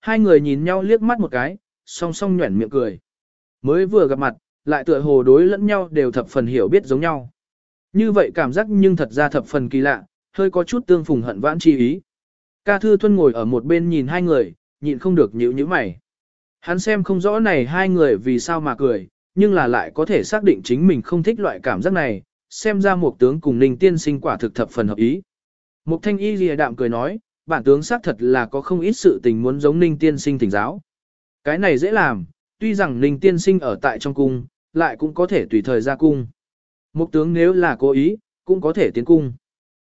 Hai người nhìn nhau liếc mắt một cái, song song nhuẩn miệng cười. Mới vừa gặp mặt, lại tựa hồ đối lẫn nhau đều thập phần hiểu biết giống nhau. Như vậy cảm giác nhưng thật ra thập phần kỳ lạ, hơi có chút tương phùng hận vãn chi ý. Ca Thư Thuân ngồi ở một bên nhìn hai người, nhịn không được nhíu nhíu mày. Hắn xem không rõ này hai người vì sao mà cười, nhưng là lại có thể xác định chính mình không thích loại cảm giác này, xem ra một tướng cùng ninh tiên sinh quả thực thập phần hợp ý. Mục thanh y lìa đạm cười nói, bản tướng xác thật là có không ít sự tình muốn giống ninh tiên sinh thỉnh giáo. Cái này dễ làm, tuy rằng ninh tiên sinh ở tại trong cung, lại cũng có thể tùy thời ra cung. Mục tướng nếu là cố ý, cũng có thể tiến cung.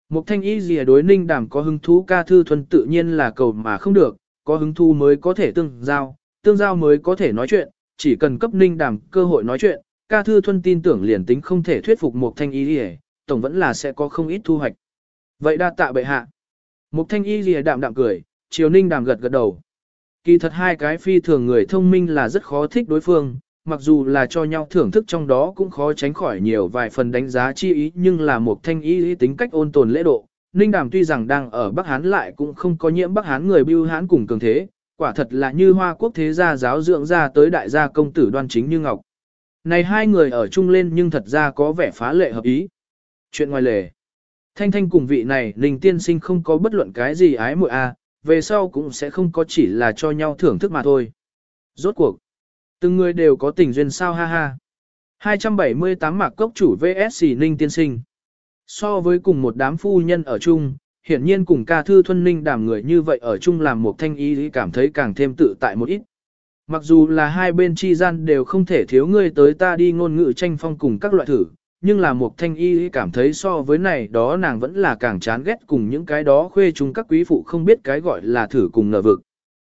Mục thanh y gì đối ninh đàm có hứng thú ca thư thuần tự nhiên là cầu mà không được, có hứng thú mới có thể tương giao, tương giao mới có thể nói chuyện, chỉ cần cấp ninh đàm cơ hội nói chuyện, ca thư thuần tin tưởng liền tính không thể thuyết phục mục thanh y gì, tổng vẫn là sẽ có không ít thu hoạch. Vậy đa tạ bệ hạ. Mục thanh y lìa đạm đạm cười, chiều ninh đàm gật gật đầu. Kỳ thật hai cái phi thường người thông minh là rất khó thích đối phương, mặc dù là cho nhau thưởng thức trong đó cũng khó tránh khỏi nhiều vài phần đánh giá chi ý nhưng là một thanh ý tính cách ôn tồn lễ độ. Ninh Đàm tuy rằng đang ở Bắc Hán lại cũng không có nhiễm Bắc Hán người bưu hán cùng cường thế, quả thật là như hoa quốc thế gia giáo dưỡng ra tới đại gia công tử đoan chính như ngọc. Này hai người ở chung lên nhưng thật ra có vẻ phá lệ hợp ý. Chuyện ngoài lề. Thanh thanh cùng vị này Ninh tiên sinh không có bất luận cái gì ái muội a, về sau cũng sẽ không có chỉ là cho nhau thưởng thức mà thôi. Rốt cuộc. Từng người đều có tình duyên sao ha ha. 278 mạc cốc chủ VS Ninh tiên sinh. So với cùng một đám phu nhân ở chung, hiển nhiên cùng ca thư thuân ninh đảm người như vậy ở chung làm một thanh ý cảm thấy càng thêm tự tại một ít. Mặc dù là hai bên chi gian đều không thể thiếu người tới ta đi ngôn ngữ tranh phong cùng các loại thử, nhưng là một thanh y cảm thấy so với này đó nàng vẫn là càng chán ghét cùng những cái đó khuê chúng các quý phụ không biết cái gọi là thử cùng ngờ vực.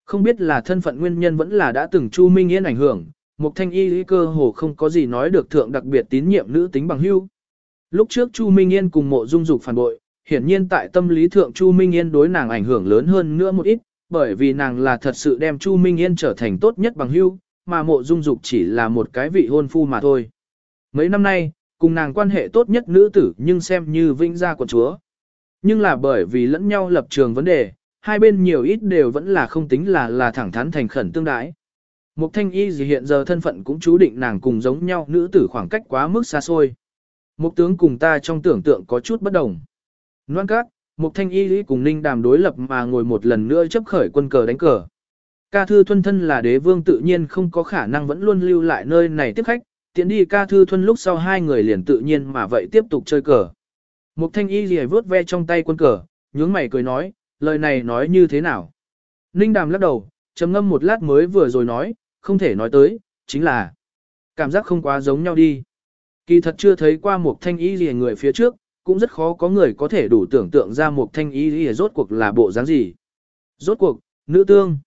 Không biết là thân phận nguyên nhân vẫn là đã từng Chu Minh Yên ảnh hưởng, một thanh y cơ hồ không có gì nói được thượng đặc biệt tín nhiệm nữ tính bằng hưu. Lúc trước Chu Minh Yên cùng mộ dung dục phản bội, hiển nhiên tại tâm lý thượng Chu Minh Yên đối nàng ảnh hưởng lớn hơn nữa một ít, bởi vì nàng là thật sự đem Chu Minh Yên trở thành tốt nhất bằng hưu, mà mộ dung dục chỉ là một cái vị hôn phu mà thôi. Mấy năm nay, cùng nàng quan hệ tốt nhất nữ tử nhưng xem như vinh gia của chúa. Nhưng là bởi vì lẫn nhau lập trường vấn đề, hai bên nhiều ít đều vẫn là không tính là là thẳng thắn thành khẩn tương đái. Mục thanh y gì hiện giờ thân phận cũng chú định nàng cùng giống nhau nữ tử khoảng cách quá mức xa xôi. Mục tướng cùng ta trong tưởng tượng có chút bất đồng. Loan các, mục thanh y lý cùng ninh đàm đối lập mà ngồi một lần nữa chấp khởi quân cờ đánh cờ. Ca thư thuân thân là đế vương tự nhiên không có khả năng vẫn luôn lưu lại nơi này tiếp khách, tiện đi ca thư thuân lúc sau hai người liền tự nhiên mà vậy tiếp tục chơi cờ. Mục thanh y gì vớt ve trong tay quân cờ, nhướng mày cười nói, lời này nói như thế nào? Ninh đàm lắc đầu, trầm ngâm một lát mới vừa rồi nói, không thể nói tới, chính là cảm giác không quá giống nhau đi. Kỳ thật chưa thấy qua một thanh y gì người phía trước, cũng rất khó có người có thể đủ tưởng tượng ra một thanh y gì rốt cuộc là bộ dáng gì. Rốt cuộc, nữ tương.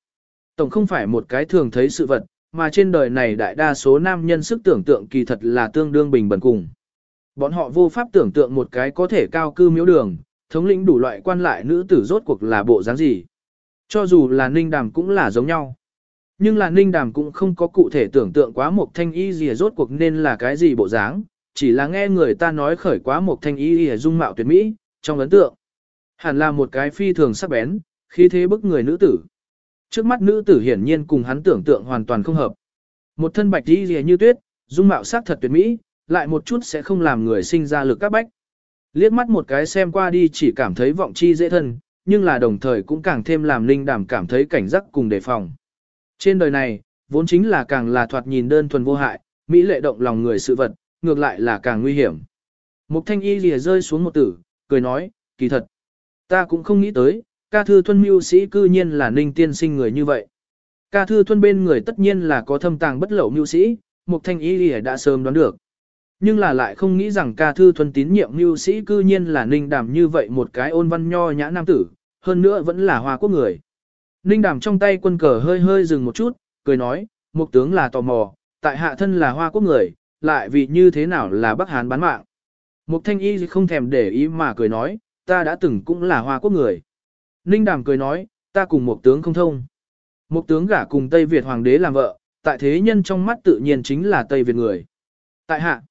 Tổng không phải một cái thường thấy sự vật, mà trên đời này đại đa số nam nhân sức tưởng tượng kỳ thật là tương đương bình bần cùng. Bọn họ vô pháp tưởng tượng một cái có thể cao cư miếu đường, thống lĩnh đủ loại quan lại nữ tử rốt cuộc là bộ dáng gì. Cho dù là ninh đàm cũng là giống nhau. Nhưng là ninh đàm cũng không có cụ thể tưởng tượng quá một thanh y gì rốt cuộc nên là cái gì bộ dáng, chỉ là nghe người ta nói khởi quá một thanh y gì dung mạo tuyệt mỹ, trong ấn tượng. Hẳn là một cái phi thường sắc bén, khí thế bức người nữ tử. Trước mắt nữ tử hiển nhiên cùng hắn tưởng tượng hoàn toàn không hợp. Một thân bạch y gì như tuyết, dung mạo sắc thật tuyệt mỹ, lại một chút sẽ không làm người sinh ra lực các bách. Liếc mắt một cái xem qua đi chỉ cảm thấy vọng chi dễ thân, nhưng là đồng thời cũng càng thêm làm linh đảm cảm thấy cảnh giác cùng đề phòng. Trên đời này, vốn chính là càng là thoạt nhìn đơn thuần vô hại, mỹ lệ động lòng người sự vật, ngược lại là càng nguy hiểm. Mục thanh y lìa rơi xuống một tử, cười nói, kỳ thật. Ta cũng không nghĩ tới, ca thư thuân mưu sĩ cư nhiên là ninh tiên sinh người như vậy. Ca thư thuân bên người tất nhiên là có thâm tàng bất lậu mưu sĩ, mục thanh y lìa đã sớm đoán được. Nhưng là lại không nghĩ rằng ca thư thuần tín nhiệm mưu sĩ cư nhiên là ninh đàm như vậy một cái ôn văn nho nhã nam tử, hơn nữa vẫn là hoa quốc người. Ninh đàm trong tay quân cờ hơi hơi dừng một chút, cười nói, mục tướng là tò mò, tại hạ thân là hoa quốc người, lại vì như thế nào là Bắc Hán bán mạng. Mục thanh y không thèm để ý mà cười nói, ta đã từng cũng là hoa quốc người. Ninh đàm cười nói, ta cùng một tướng không thông. Một tướng gả cùng Tây Việt hoàng đế làm vợ, tại thế nhân trong mắt tự nhiên chính là Tây Việt người. Tại hạ,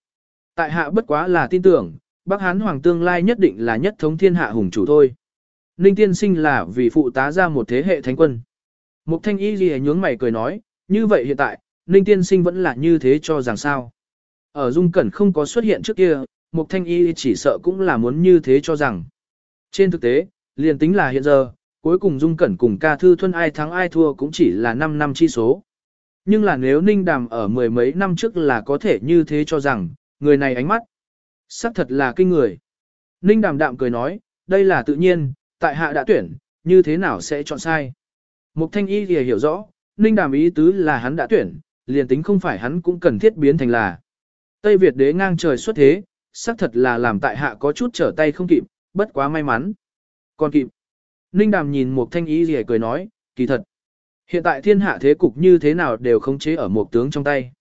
Tại hạ bất quá là tin tưởng, Bắc Hán Hoàng tương lai nhất định là nhất thống thiên hạ hùng chủ thôi. Ninh tiên sinh là vì phụ tá ra một thế hệ thánh quân. Mục thanh y ghi nhướng mày cười nói, như vậy hiện tại, Ninh tiên sinh vẫn là như thế cho rằng sao. Ở dung cẩn không có xuất hiện trước kia, Mục thanh y chỉ sợ cũng là muốn như thế cho rằng. Trên thực tế, liền tính là hiện giờ, cuối cùng dung cẩn cùng ca thư thuân ai thắng ai thua cũng chỉ là 5 năm chi số. Nhưng là nếu Ninh Đàm ở mười mấy năm trước là có thể như thế cho rằng, người này ánh mắt, xác thật là kinh người. Ninh Đàm đạm cười nói, đây là tự nhiên, tại hạ đã tuyển, như thế nào sẽ chọn sai. Mục thanh y thì hiểu rõ, Ninh Đàm ý tứ là hắn đã tuyển, liền tính không phải hắn cũng cần thiết biến thành là. Tây Việt đế ngang trời xuất thế, xác thật là làm tại hạ có chút trở tay không kịp, bất quá may mắn. Còn kịp. Ninh Đàm nhìn Mục thanh y gì cười nói, kỳ thật. Hiện tại thiên hạ thế cục như thế nào đều khống chế ở một tướng trong tay.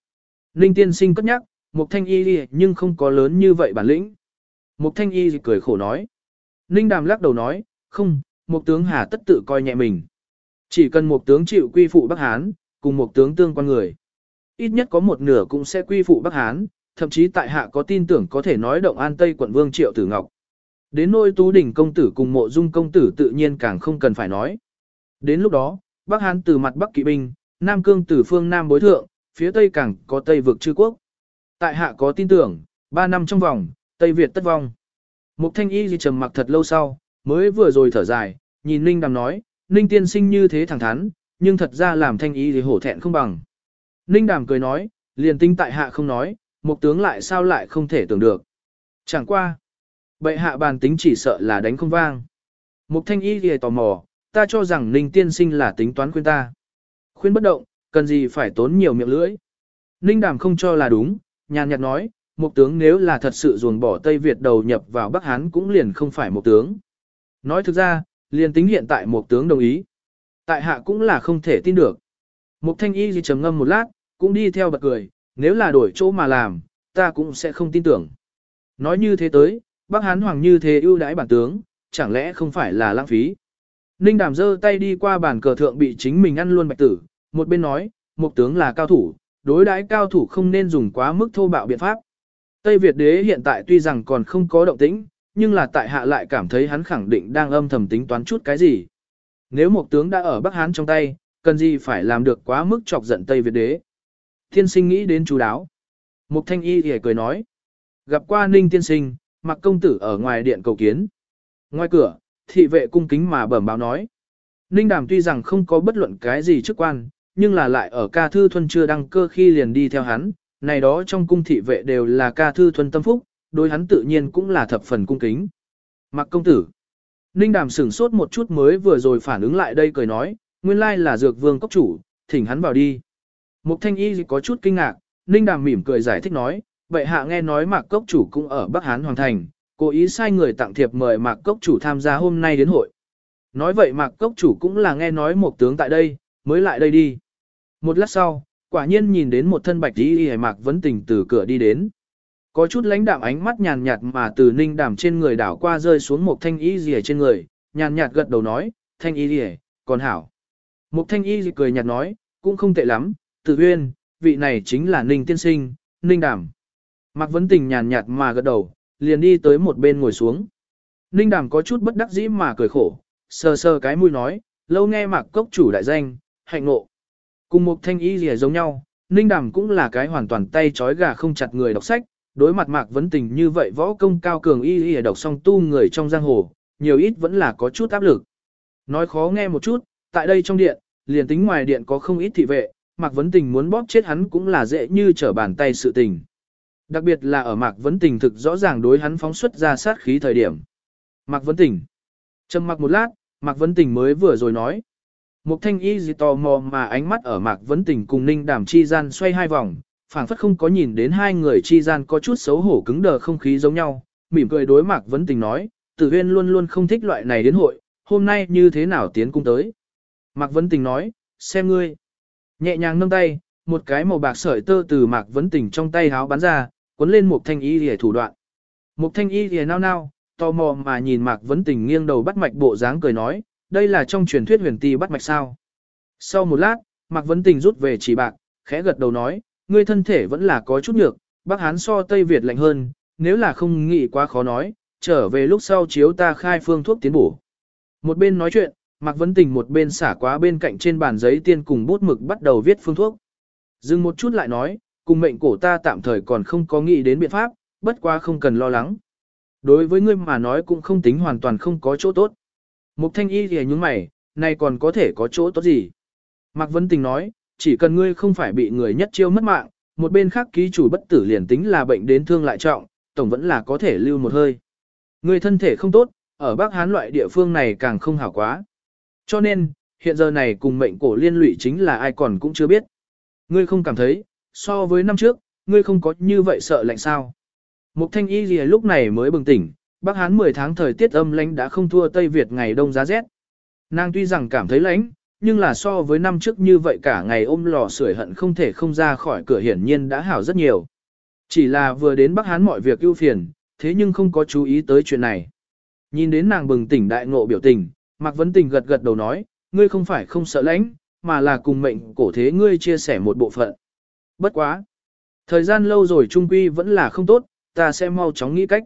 Ninh tiên sinh cất nhắc, Mục thanh y gì nhưng không có lớn như vậy bản lĩnh. Mục thanh y cười khổ nói. Ninh đàm lắc đầu nói, không, một tướng hà tất tự coi nhẹ mình. Chỉ cần một tướng chịu quy phụ Bắc Hán, cùng một tướng tương quan người. Ít nhất có một nửa cũng sẽ quy phụ Bắc Hán, thậm chí tại hạ có tin tưởng có thể nói động an Tây quận Vương Triệu Tử Ngọc. Đến nôi tú đỉnh công tử cùng mộ dung công tử tự nhiên càng không cần phải nói. Đến lúc đó, Bắc Hán từ mặt Bắc kỵ binh, Nam Cương từ phương Nam bối thượng, phía Tây càng có Tây vực chư quốc. Tại hạ có tin tưởng, 3 năm trong vòng, Tây Việt tất vong. Mục thanh y gì trầm mặc thật lâu sau, mới vừa rồi thở dài, nhìn Ninh Đàm nói, Ninh tiên sinh như thế thẳng thắn, nhưng thật ra làm thanh y thì hổ thẹn không bằng. Ninh Đàm cười nói, liền tinh tại hạ không nói, mục tướng lại sao lại không thể tưởng được. Chẳng qua. Bệ hạ bàn tính chỉ sợ là đánh không vang. Mục thanh y thì tò mò, ta cho rằng Ninh tiên sinh là tính toán khuyên ta. Khuyên bất động, cần gì phải tốn nhiều miệng lưỡi. Ninh đàm không cho là đúng, nhàn nhạt nói, một tướng nếu là thật sự ruồng bỏ Tây Việt đầu nhập vào Bắc Hán cũng liền không phải một tướng. Nói thực ra, liền tính hiện tại một tướng đồng ý. Tại hạ cũng là không thể tin được. Mục thanh y gì trầm ngâm một lát, cũng đi theo bật cười, nếu là đổi chỗ mà làm, ta cũng sẽ không tin tưởng. Nói như thế tới, Bắc Hán Hoàng như thế ưu đãi bản tướng, chẳng lẽ không phải là lãng phí. Ninh đàm giơ tay đi qua bàn cờ thượng bị chính mình ăn luôn bạch tử, một bên nói, một tướng là cao thủ, đối đãi cao thủ không nên dùng quá mức thô bạo biện pháp. Tây Việt đế hiện tại tuy rằng còn không có động tĩnh, nhưng là tại hạ lại cảm thấy hắn khẳng định đang âm thầm tính toán chút cái gì. Nếu một tướng đã ở Bắc Hán trong tay, cần gì phải làm được quá mức chọc giận Tây Việt đế. Thiên sinh nghĩ đến chú đáo. Mục thanh y thì cười nói. Gặp qua ninh tiên sinh, mặc công tử ở ngoài điện cầu kiến. Ngoài cửa, thị vệ cung kính mà bẩm báo nói. Ninh Đàm tuy rằng không có bất luận cái gì chức quan, nhưng là lại ở ca thư thuần chưa đăng cơ khi liền đi theo hắn, này đó trong cung thị vệ đều là ca thư thuần tâm phúc, đối hắn tự nhiên cũng là thập phần cung kính. Mặc công tử. Ninh Đàm sửng sốt một chút mới vừa rồi phản ứng lại đây cười nói, nguyên lai là dược vương cốc chủ, thỉnh hắn vào đi. Mục thanh y có chút kinh ngạc, Ninh Đàm mỉm cười giải thích nói, vậy hạ nghe nói mạc cốc chủ cũng ở Bắc Hán Hoàng Thành, cố ý sai người tặng thiệp mời Mạc Cốc chủ tham gia hôm nay đến hội. Nói vậy Mạc Cốc chủ cũng là nghe nói một tướng tại đây, mới lại đây đi. Một lát sau, quả nhiên nhìn đến một thân bạch y y Mạc Vấn Tình từ cửa đi đến. Có chút lãnh đạm ánh mắt nhàn nhạt mà từ ninh đàm trên người đảo qua rơi xuống một thanh y rìa trên người, nhàn nhạt gật đầu nói, thanh y rìa, còn hảo. Một thanh y cười nhạt nói, cũng không tệ lắm, tự huyên, vị này chính là ninh tiên sinh, ninh đàm. Mạc Vấn Tình nhàn nhạt mà gật đầu, liền đi tới một bên ngồi xuống. Ninh đàm có chút bất đắc dĩ mà cười khổ, sờ sờ cái mũi nói, lâu nghe mạc cốc chủ đại danh, hạnh ngộ. Cùng một thanh y gì giống nhau, Ninh đàm cũng là cái hoàn toàn tay trói gà không chặt người đọc sách, đối mặt mạc vấn tình như vậy võ công cao cường y y đọc song tu người trong giang hồ, nhiều ít vẫn là có chút áp lực. Nói khó nghe một chút, tại đây trong điện, liền tính ngoài điện có không ít thị vệ, mạc vấn tình muốn bóp chết hắn cũng là dễ như trở bàn tay sự tình. Đặc biệt là ở Mạc Vấn Tình thực rõ ràng đối hắn phóng xuất ra sát khí thời điểm. Mạc Vấn Tình. Trầm mặc một lát, Mạc Vấn Tình mới vừa rồi nói. Mục thanh y gì tò mò mà ánh mắt ở Mạc Vấn Tình cùng Ninh Đàm chi gian xoay hai vòng, phảng phất không có nhìn đến hai người chi gian có chút xấu hổ cứng đờ không khí giống nhau, mỉm cười đối Mạc Vấn Tình nói, Tử Huyên luôn luôn không thích loại này đến hội, hôm nay như thế nào tiến cung tới. Mạc Vấn Tình nói, xem ngươi. Nhẹ nhàng nâng tay, một cái màu bạc sợi tơ từ Mạc Vấn Tình trong tay háo bắn ra, cuốn lên một thanh y lìa thủ đoạn. Một thanh y lìa nao nao, tò mò mà nhìn Mạc Vấn Tình nghiêng đầu bắt mạch bộ dáng cười nói, đây là trong truyền thuyết huyền ti bắt mạch sao. Sau một lát, Mạc Vấn Tình rút về chỉ bạc, khẽ gật đầu nói, ngươi thân thể vẫn là có chút nhược, Bắc Hán so Tây Việt lạnh hơn, nếu là không nghĩ quá khó nói, trở về lúc sau chiếu ta khai phương thuốc tiến bổ. Một bên nói chuyện, Mạc Vấn Tình một bên xả quá bên cạnh trên bàn giấy tiên cùng bút mực bắt đầu viết phương thuốc. Dừng một chút lại nói, cùng mệnh cổ ta tạm thời còn không có nghĩ đến biện pháp, bất quá không cần lo lắng. Đối với ngươi mà nói cũng không tính hoàn toàn không có chỗ tốt. Mục thanh y thì nhúng mày, này còn có thể có chỗ tốt gì? Mạc Vân Tình nói, chỉ cần ngươi không phải bị người nhất chiêu mất mạng, một bên khác ký chủ bất tử liền tính là bệnh đến thương lại trọng, tổng vẫn là có thể lưu một hơi. Ngươi thân thể không tốt, ở Bắc Hán loại địa phương này càng không hảo quá. Cho nên, hiện giờ này cùng mệnh cổ liên lụy chính là ai còn cũng chưa biết. Ngươi không cảm thấy, so với năm trước, ngươi không có như vậy sợ lạnh sao. Mục thanh y gì lúc này mới bừng tỉnh, Bắc Hán 10 tháng thời tiết âm lãnh đã không thua Tây Việt ngày đông giá rét. Nàng tuy rằng cảm thấy lạnh, nhưng là so với năm trước như vậy cả ngày ôm lò sưởi hận không thể không ra khỏi cửa hiển nhiên đã hảo rất nhiều. Chỉ là vừa đến Bắc Hán mọi việc ưu phiền, thế nhưng không có chú ý tới chuyện này. Nhìn đến nàng bừng tỉnh đại ngộ biểu tình, Mạc Vấn Tình gật gật đầu nói, ngươi không phải không sợ lãnh, mà là cùng mệnh cổ thế ngươi chia sẻ một bộ phận. Bất quá. Thời gian lâu rồi trung quy vẫn là không tốt, ta sẽ mau chóng nghĩ cách.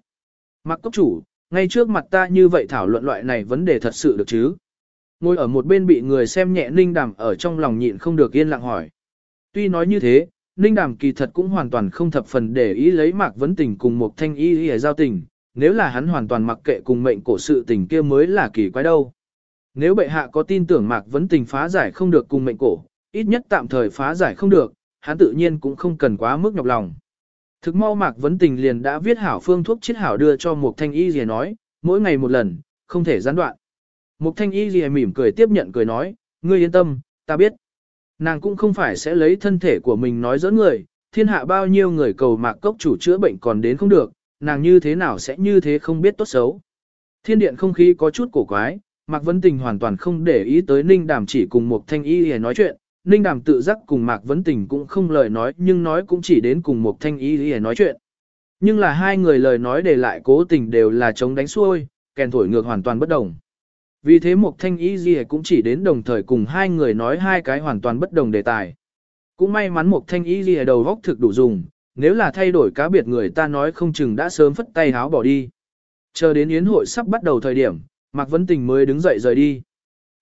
Mạc Cốc Chủ, ngay trước mặt ta như vậy thảo luận loại này vấn đề thật sự được chứ? Ngồi ở một bên bị người xem nhẹ Ninh Đàm ở trong lòng nhịn không được yên lặng hỏi. Tuy nói như thế, Ninh Đàm kỳ thật cũng hoàn toàn không thập phần để ý lấy Mạc Vấn Tình cùng một thanh y y giao tình, nếu là hắn hoàn toàn mặc kệ cùng mệnh cổ sự tình kia mới là kỳ quái đâu. Nếu bệ hạ có tin tưởng Mạc Vấn Tình phá giải không được cùng mệnh cổ, ít nhất tạm thời phá giải không được, hắn tự nhiên cũng không cần quá mức nhọc lòng. Thực mau Mạc Vấn Tình liền đã viết hảo phương thuốc chiết hảo đưa cho một thanh y gì nói, mỗi ngày một lần, không thể gián đoạn. Một thanh y gì mỉm cười tiếp nhận cười nói, ngươi yên tâm, ta biết. Nàng cũng không phải sẽ lấy thân thể của mình nói dẫn người, thiên hạ bao nhiêu người cầu mạc cốc chủ chữa bệnh còn đến không được, nàng như thế nào sẽ như thế không biết tốt xấu. Thiên điện không khí có chút cổ quái, Mạc Vấn Tình hoàn toàn không để ý tới Ninh Đàm chỉ cùng một thanh y để nói chuyện, Ninh Đàm tự giác cùng Mạc Vấn Tình cũng không lời nói nhưng nói cũng chỉ đến cùng một thanh y để nói chuyện. Nhưng là hai người lời nói để lại cố tình đều là chống đánh xuôi, kèn thổi ngược hoàn toàn bất đồng. Vì thế một thanh y gì cũng chỉ đến đồng thời cùng hai người nói hai cái hoàn toàn bất đồng đề tài. Cũng may mắn một thanh y gì đầu góc thực đủ dùng, nếu là thay đổi cá biệt người ta nói không chừng đã sớm phất tay háo bỏ đi. Chờ đến yến hội sắp bắt đầu thời điểm, Mạc Vấn Tình mới đứng dậy rời đi.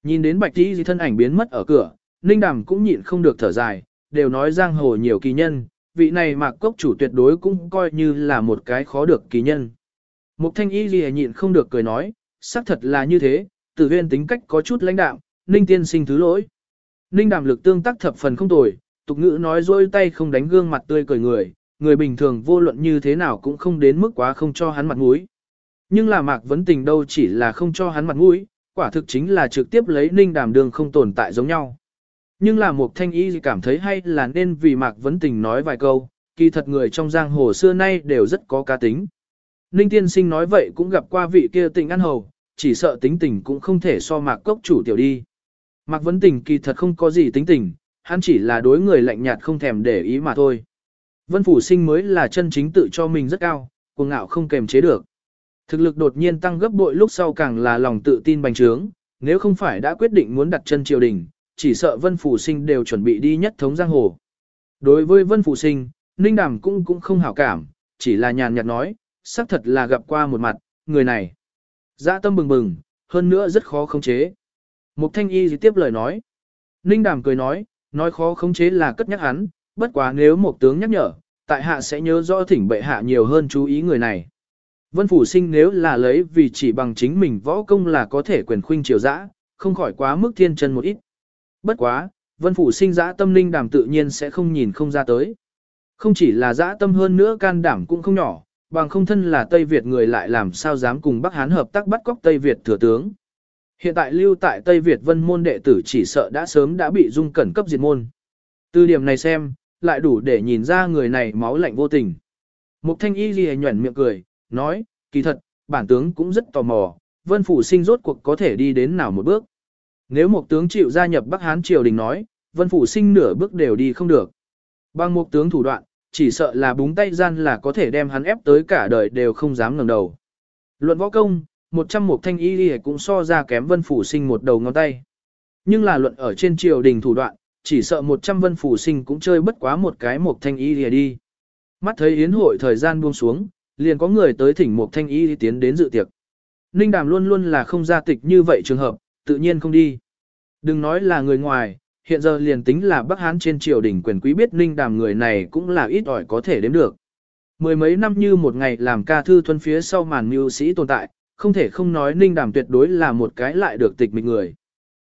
Nhìn đến bạch tí gì thân ảnh biến mất ở cửa, Ninh Đàm cũng nhịn không được thở dài, đều nói giang hồ nhiều kỳ nhân, vị này Mạc Cốc chủ tuyệt đối cũng coi như là một cái khó được kỳ nhân. Mục thanh y gì nhịn không được cười nói, xác thật là như thế, tử huyên tính cách có chút lãnh đạm, Ninh tiên sinh thứ lỗi. Ninh đàm lực tương tác thập phần không tồi, tục ngữ nói dôi tay không đánh gương mặt tươi cười người, người bình thường vô luận như thế nào cũng không đến mức quá không cho hắn mặt mũi. Nhưng là mạc vấn tình đâu chỉ là không cho hắn mặt mũi, quả thực chính là trực tiếp lấy ninh đàm đường không tồn tại giống nhau. Nhưng là một thanh y cảm thấy hay là nên vì mạc vấn tình nói vài câu, kỳ thật người trong giang hồ xưa nay đều rất có cá tính. Ninh tiên sinh nói vậy cũng gặp qua vị kia tình ăn hầu, chỉ sợ tính tình cũng không thể so mạc cốc chủ tiểu đi. Mạc vấn tình kỳ thật không có gì tính tình, hắn chỉ là đối người lạnh nhạt không thèm để ý mà thôi. Vân Phủ Sinh mới là chân chính tự cho mình rất cao, cuồng ngạo không kềm chế được. Thực lực đột nhiên tăng gấp bội lúc sau càng là lòng tự tin bành trướng, nếu không phải đã quyết định muốn đặt chân triều đình, chỉ sợ Vân Phủ Sinh đều chuẩn bị đi nhất thống giang hồ. Đối với Vân Phủ Sinh, Ninh Đàm cũng cũng không hảo cảm, chỉ là nhàn nhạt nói, xác thật là gặp qua một mặt, người này. Dạ tâm bừng bừng, hơn nữa rất khó khống chế. Mục thanh y tiếp lời nói. Ninh Đàm cười nói, nói khó khống chế là cất nhắc hắn, bất quá nếu một tướng nhắc nhở, tại hạ sẽ nhớ rõ thỉnh bệ hạ nhiều hơn chú ý người này. Vân Phủ Sinh nếu là lấy vì chỉ bằng chính mình võ công là có thể quyền khuynh triều dã, không khỏi quá mức thiên chân một ít. Bất quá, Vân Phủ Sinh dã tâm linh đàm tự nhiên sẽ không nhìn không ra tới. Không chỉ là dã tâm hơn nữa can đảm cũng không nhỏ, bằng không thân là Tây Việt người lại làm sao dám cùng Bắc Hán hợp tác bắt cóc Tây Việt thừa tướng. Hiện tại lưu tại Tây Việt vân môn đệ tử chỉ sợ đã sớm đã bị dung cẩn cấp diệt môn. Từ điểm này xem, lại đủ để nhìn ra người này máu lạnh vô tình. Mục thanh y ghi nhuẩn miệng cười, nói, kỳ thật, bản tướng cũng rất tò mò, vân phủ sinh rốt cuộc có thể đi đến nào một bước. Nếu một tướng chịu gia nhập Bắc Hán triều đình nói, vân phủ sinh nửa bước đều đi không được. Bằng một tướng thủ đoạn, chỉ sợ là búng tay gian là có thể đem hắn ép tới cả đời đều không dám ngẩng đầu. Luận võ công, một trăm một thanh y y cũng so ra kém vân phủ sinh một đầu ngón tay. Nhưng là luận ở trên triều đình thủ đoạn, chỉ sợ một trăm vân phủ sinh cũng chơi bất quá một cái một thanh y y đi. Mắt thấy yến hội thời gian buông xuống, liền có người tới thỉnh một thanh y tiến đến dự tiệc. Ninh Đàm luôn luôn là không ra tịch như vậy trường hợp, tự nhiên không đi. Đừng nói là người ngoài, hiện giờ liền tính là Bắc Hán trên triều đình quyền quý biết Ninh Đàm người này cũng là ít ỏi có thể đếm được. Mười mấy năm như một ngày làm ca thư thuân phía sau màn mưu sĩ tồn tại, không thể không nói Ninh Đàm tuyệt đối là một cái lại được tịch mịch người.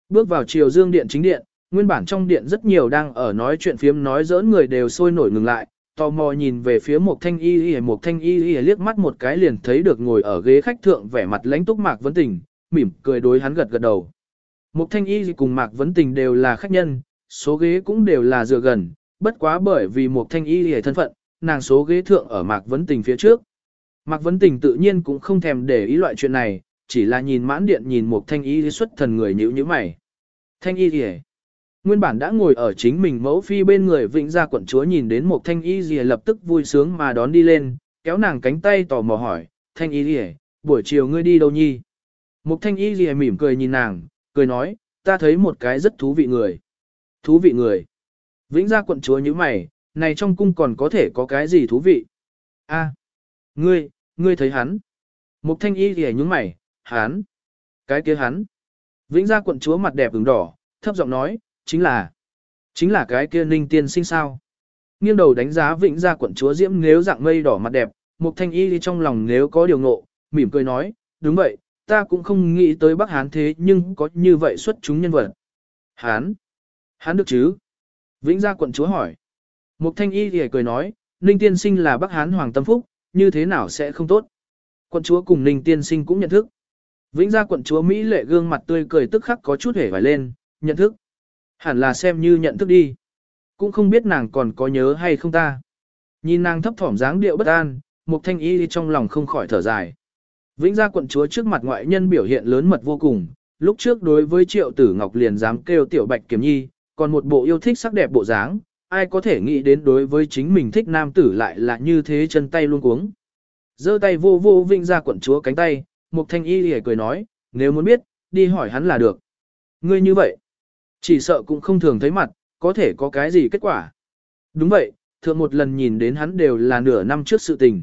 Bước vào triều dương điện chính điện, nguyên bản trong điện rất nhiều đang ở nói chuyện phiếm nói giỡn người đều sôi nổi ngừng lại, tò mò nhìn về phía một thanh y y một thanh y y liếc mắt một cái liền thấy được ngồi ở ghế khách thượng vẻ mặt lãnh túc mạc vấn tình, mỉm cười đối hắn gật gật đầu. Mục thanh y cùng mạc vấn tình đều là khách nhân, số ghế cũng đều là dựa gần, bất quá bởi vì mục thanh y hề thân phận, nàng số ghế thượng ở mạc vấn tình phía trước. Mạc vấn tình tự nhiên cũng không thèm để ý loại chuyện này, chỉ là nhìn mãn điện nhìn mục thanh y xuất thần người nhữ như mày. Thanh y hề. Nguyên bản đã ngồi ở chính mình mẫu phi bên người vĩnh gia quận chúa nhìn đến một thanh y gì lập tức vui sướng mà đón đi lên, kéo nàng cánh tay tò mò hỏi, thanh y gì buổi chiều ngươi đi đâu nhi? Mục thanh y gì mỉm cười nhìn nàng, cười nói, ta thấy một cái rất thú vị người. Thú vị người. Vĩnh gia quận chúa như mày, này trong cung còn có thể có cái gì thú vị? A, ngươi, ngươi thấy hắn. Mục thanh y gì nhúng mày, hắn. Cái kia hắn. Vĩnh gia quận chúa mặt đẹp ửng đỏ, thấp giọng nói, chính là, chính là cái kia ninh tiên sinh sao. Nghiêng đầu đánh giá vĩnh gia quận chúa diễm nếu dạng mây đỏ mặt đẹp, Mục thanh y đi trong lòng nếu có điều ngộ, mỉm cười nói, đúng vậy, ta cũng không nghĩ tới Bắc Hán thế nhưng có như vậy xuất chúng nhân vật. Hán? Hán được chứ? Vĩnh gia quận chúa hỏi. mục thanh y thì cười nói, Ninh tiên sinh là Bắc Hán Hoàng Tâm Phúc, như thế nào sẽ không tốt? Quận chúa cùng Ninh tiên sinh cũng nhận thức. Vĩnh gia quận chúa Mỹ lệ gương mặt tươi cười tức khắc có chút hể vải lên, nhận thức. Hẳn là xem như nhận thức đi. Cũng không biết nàng còn có nhớ hay không ta. Nhìn nàng thấp thỏm dáng điệu bất an, Mục Thanh Y trong lòng không khỏi thở dài. Vĩnh gia quận chúa trước mặt ngoại nhân biểu hiện lớn mật vô cùng, lúc trước đối với Triệu Tử Ngọc liền dám kêu tiểu Bạch Kiểm Nhi, còn một bộ yêu thích sắc đẹp bộ dáng, ai có thể nghĩ đến đối với chính mình thích nam tử lại là như thế chân tay luôn cuống. giơ tay vô vô Vĩnh gia quận chúa cánh tay, Mục Thanh Y lìa cười nói, nếu muốn biết, đi hỏi hắn là được. Ngươi như vậy, chỉ sợ cũng không thường thấy mặt, có thể có cái gì kết quả. Đúng vậy, thượng một lần nhìn đến hắn đều là nửa năm trước sự tình.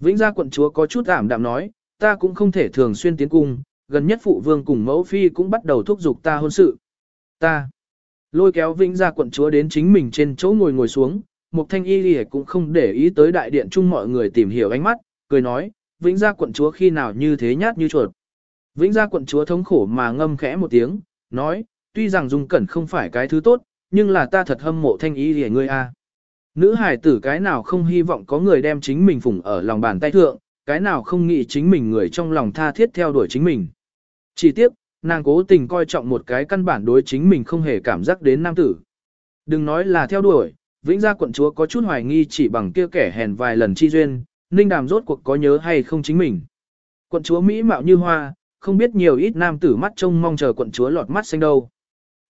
Vĩnh gia quận chúa có chút ảm đạm nói, ta cũng không thể thường xuyên tiến cung, gần nhất phụ vương cùng mẫu phi cũng bắt đầu thúc giục ta hôn sự. Ta lôi kéo Vĩnh gia quận chúa đến chính mình trên chỗ ngồi ngồi xuống, Mục Thanh Y Lì cũng không để ý tới đại điện chung mọi người tìm hiểu ánh mắt, cười nói, Vĩnh gia quận chúa khi nào như thế nhát như chuột. Vĩnh gia quận chúa thống khổ mà ngâm khẽ một tiếng, nói, tuy rằng Dung Cẩn không phải cái thứ tốt, nhưng là ta thật hâm mộ thanh y lìa ngươi a. Nữ hải tử cái nào không hy vọng có người đem chính mình phụng ở lòng bàn tay thượng, cái nào không nghĩ chính mình người trong lòng tha thiết theo đuổi chính mình. Chỉ tiếc, nàng cố tình coi trọng một cái căn bản đối chính mình không hề cảm giác đến nam tử. Đừng nói là theo đuổi, vĩnh gia quận chúa có chút hoài nghi chỉ bằng kia kẻ hèn vài lần chi duyên, ninh đàm rốt cuộc có nhớ hay không chính mình. Quận chúa Mỹ mạo như hoa, không biết nhiều ít nam tử mắt trông mong chờ quận chúa lọt mắt xanh đâu.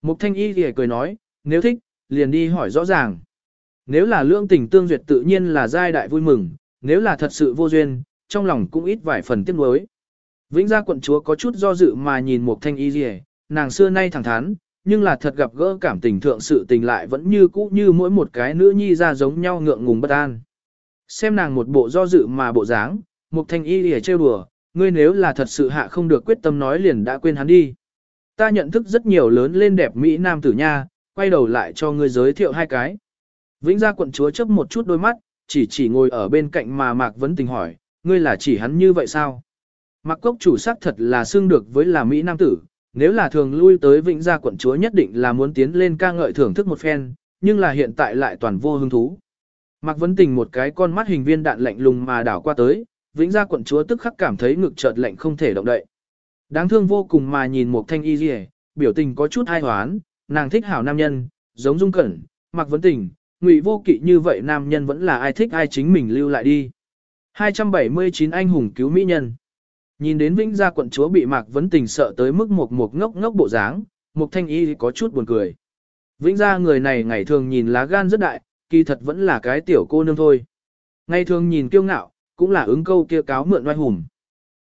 Mục thanh y thì cười nói, nếu thích, liền đi hỏi rõ ràng. Nếu là lương tình tương duyệt tự nhiên là giai đại vui mừng, nếu là thật sự vô duyên, trong lòng cũng ít vài phần tiếc nuối. Vĩnh gia quận chúa có chút do dự mà nhìn Mục thanh y gì, nàng xưa nay thẳng thắn, nhưng là thật gặp gỡ cảm tình thượng sự tình lại vẫn như cũ như mỗi một cái nữ nhi ra giống nhau ngượng ngùng bất an. Xem nàng một bộ do dự mà bộ dáng, Mục thanh y lìa trêu đùa, ngươi nếu là thật sự hạ không được quyết tâm nói liền đã quên hắn đi. Ta nhận thức rất nhiều lớn lên đẹp Mỹ Nam tử nha, quay đầu lại cho ngươi giới thiệu hai cái. Vĩnh gia quận chúa chấp một chút đôi mắt, chỉ chỉ ngồi ở bên cạnh mà Mạc Vấn Tình hỏi, ngươi là chỉ hắn như vậy sao? Mặc Cốc chủ sắc thật là xưng được với là Mỹ Nam tử, nếu là thường lui tới Vĩnh gia quận chúa nhất định là muốn tiến lên ca ngợi thưởng thức một phen, nhưng là hiện tại lại toàn vô hứng thú. Mạc Vấn Tình một cái con mắt hình viên đạn lạnh lùng mà đảo qua tới, Vĩnh gia quận chúa tức khắc cảm thấy ngực chợt lạnh không thể động đậy. Đáng thương vô cùng mà nhìn một thanh y rìa, biểu tình có chút ai hoán, nàng thích hảo nam nhân, giống dung cẩn, mặc vấn tình, ngụy vô kỵ như vậy nam nhân vẫn là ai thích ai chính mình lưu lại đi. 279 anh hùng cứu mỹ nhân. Nhìn đến Vĩnh Gia quận chúa bị Mạc Vấn Tình sợ tới mức một một ngốc ngốc bộ dáng, Mục Thanh Y có chút buồn cười. Vĩnh Gia người này ngày thường nhìn lá gan rất đại, kỳ thật vẫn là cái tiểu cô nương thôi. Ngày thường nhìn kiêu ngạo, cũng là ứng câu kia cáo mượn oai hùng.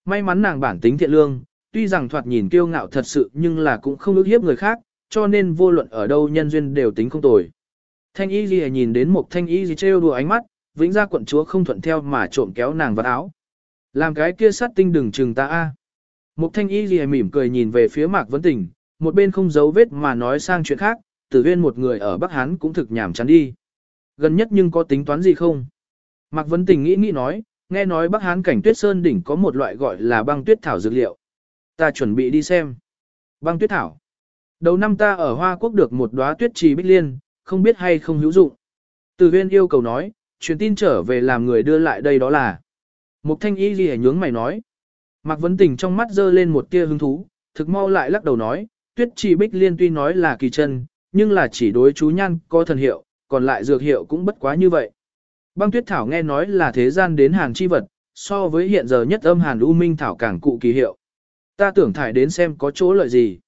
May mắn nàng bản tính thiện lương, tuy rằng thoạt nhìn kiêu ngạo thật sự nhưng là cũng không ước hiếp người khác, cho nên vô luận ở đâu nhân duyên đều tính không tồi. Thanh y gì nhìn đến một thanh y gì trêu đùa ánh mắt, vĩnh gia quận chúa không thuận theo mà trộm kéo nàng vào áo. Làm cái kia sát tinh đừng chừng ta a. Mục thanh y gì mỉm cười nhìn về phía Mạc Vấn Tình, một bên không giấu vết mà nói sang chuyện khác, tử viên một người ở Bắc Hán cũng thực nhảm chán đi. Gần nhất nhưng có tính toán gì không? Mạc Vấn Tình nghĩ nghĩ nói, nghe nói Bắc Hán cảnh tuyết sơn đỉnh có một loại gọi là băng tuyết thảo dược liệu. Ta chuẩn bị đi xem. Băng tuyết thảo. Đầu năm ta ở Hoa Quốc được một đóa tuyết trì bích liên, không biết hay không hữu dụng. Từ viên yêu cầu nói, truyền tin trở về làm người đưa lại đây đó là. Mục thanh y gì nhướng mày nói. Mạc Vấn Tình trong mắt dơ lên một tia hứng thú, thực mau lại lắc đầu nói, tuyết trì bích liên tuy nói là kỳ chân, nhưng là chỉ đối chú nhan có thần hiệu, còn lại dược hiệu cũng bất quá như vậy. Băng tuyết thảo nghe nói là thế gian đến hàng chi vật, so với hiện giờ nhất âm hàn u minh thảo càng cụ kỳ hiệu. Ta tưởng thải đến xem có chỗ lợi gì.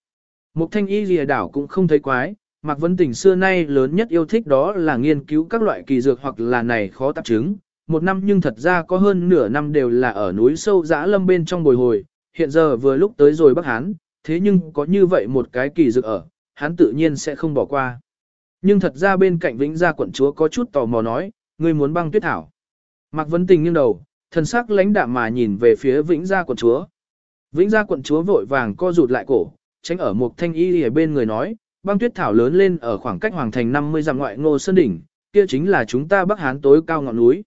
Mục thanh y lìa đảo cũng không thấy quái, Mạc Vấn Tình xưa nay lớn nhất yêu thích đó là nghiên cứu các loại kỳ dược hoặc là này khó tạp chứng. Một năm nhưng thật ra có hơn nửa năm đều là ở núi sâu dã lâm bên trong bồi hồi, hiện giờ vừa lúc tới rồi Bắc Hán, thế nhưng có như vậy một cái kỳ dược ở, hắn tự nhiên sẽ không bỏ qua. Nhưng thật ra bên cạnh Vĩnh Gia quận chúa có chút tò mò nói, ngươi muốn băng tuyết thảo. Mạc Vấn Tình nghiêng đầu, thần sắc lãnh đạm mà nhìn về phía Vĩnh Gia quận chúa. Vĩnh Gia quận chúa vội vàng co rụt lại cổ, tránh ở một thanh y ở bên người nói, băng tuyết thảo lớn lên ở khoảng cách hoàng thành 50 dặm ngoại ngô sơn đỉnh, kia chính là chúng ta Bắc Hán tối cao ngọn núi.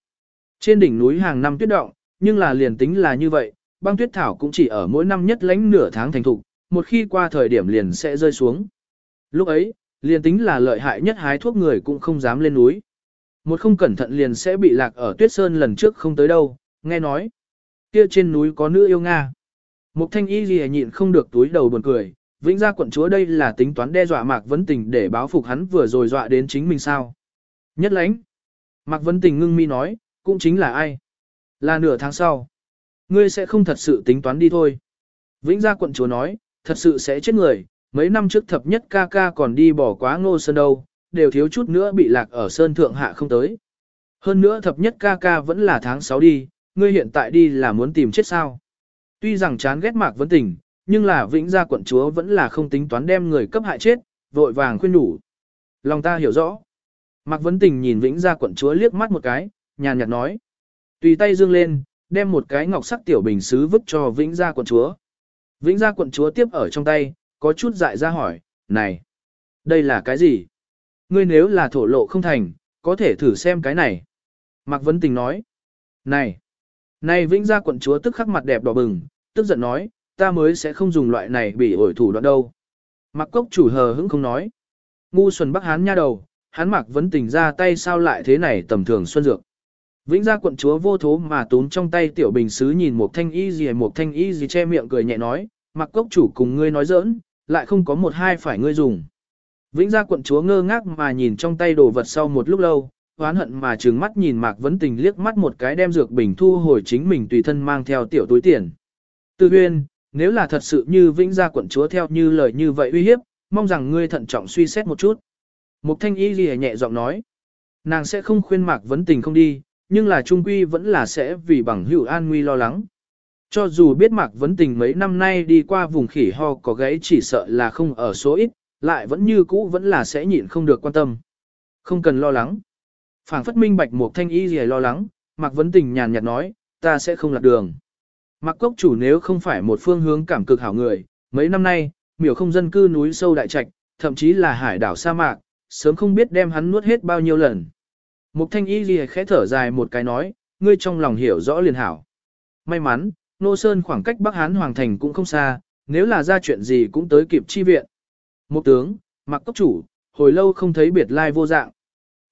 Trên đỉnh núi hàng năm tuyết động, nhưng là liền tính là như vậy, băng tuyết thảo cũng chỉ ở mỗi năm nhất lãnh nửa tháng thành thục, một khi qua thời điểm liền sẽ rơi xuống. Lúc ấy, liền tính là lợi hại nhất hái thuốc người cũng không dám lên núi. Một không cẩn thận liền sẽ bị lạc ở tuyết sơn lần trước không tới đâu, nghe nói. Kia trên núi có nữ yêu Nga. Mục thanh y gì nhịn không được túi đầu buồn cười, vĩnh gia quận chúa đây là tính toán đe dọa Mạc Vấn Tình để báo phục hắn vừa rồi dọa đến chính mình sao. Nhất lãnh. Mạc Vấn Tình ngưng mi nói, cũng chính là ai? Là nửa tháng sau. Ngươi sẽ không thật sự tính toán đi thôi. Vĩnh gia quận chúa nói, thật sự sẽ chết người, mấy năm trước thập nhất ca ca còn đi bỏ quá ngô sơn đâu, đều thiếu chút nữa bị lạc ở sơn thượng hạ không tới. Hơn nữa thập nhất ca ca vẫn là tháng 6 đi, ngươi hiện tại đi là muốn tìm chết sao. Tuy rằng chán ghét mạc vấn tình, nhưng là vĩnh gia quận chúa vẫn là không tính toán đem người cấp hại chết, vội vàng khuyên đủ. Lòng ta hiểu rõ. Mạc vấn tình nhìn vĩnh gia quận chúa liếc mắt một cái, nhàn nhạt nói. Tùy tay dương lên, đem một cái ngọc sắc tiểu bình xứ vứt cho vĩnh gia quận chúa. Vĩnh gia quận chúa tiếp ở trong tay, có chút dại ra hỏi, này, đây là cái gì? Ngươi nếu là thổ lộ không thành, có thể thử xem cái này. Mạc Vấn Tình nói, này, này Vĩnh Gia quận chúa tức khắc mặt đẹp đỏ bừng, tức giận nói, ta mới sẽ không dùng loại này bị ổi thủ đoạn đâu. Mặc Cốc chủ hờ hững không nói. Ngu xuân Bắc Hán nha đầu, hắn Mặc Vấn Tình ra tay sao lại thế này tầm thường xuân dược. Vĩnh gia quận chúa vô thố mà tốn trong tay tiểu bình sứ nhìn một thanh y gì một thanh y gì che miệng cười nhẹ nói, mặc cốc chủ cùng ngươi nói giỡn, lại không có một hai phải ngươi dùng. Vĩnh gia quận chúa ngơ ngác mà nhìn trong tay đồ vật sau một lúc lâu, oán hận mà trừng mắt nhìn Mạc Vấn Tình liếc mắt một cái đem dược bình thu hồi chính mình tùy thân mang theo tiểu túi tiền. Tư huyên, nếu là thật sự như Vĩnh gia quận chúa theo như lời như vậy uy hiếp, mong rằng ngươi thận trọng suy xét một chút. Mục thanh y lìa nhẹ giọng nói, nàng sẽ không khuyên Mạc Vấn Tình không đi, nhưng là trung quy vẫn là sẽ vì bằng hữu an nguy lo lắng. Cho dù biết Mạc Vấn Tình mấy năm nay đi qua vùng khỉ ho có gáy chỉ sợ là không ở số ít, lại vẫn như cũ vẫn là sẽ nhịn không được quan tâm. Không cần lo lắng. Phảng phất minh bạch một thanh y gì lo lắng, Mạc Vấn Tình nhàn nhạt nói, ta sẽ không lạc đường. Mạc Cốc chủ nếu không phải một phương hướng cảm cực hảo người, mấy năm nay, miểu không dân cư núi sâu đại trạch, thậm chí là hải đảo sa mạc, sớm không biết đem hắn nuốt hết bao nhiêu lần. Mục thanh y gì khẽ thở dài một cái nói, ngươi trong lòng hiểu rõ liền hảo. May mắn, Nô Sơn khoảng cách Bắc Hán Hoàng Thành cũng không xa, nếu là ra chuyện gì cũng tới kịp chi viện. Một tướng, mặc cốc chủ, hồi lâu không thấy biệt lai vô dạng.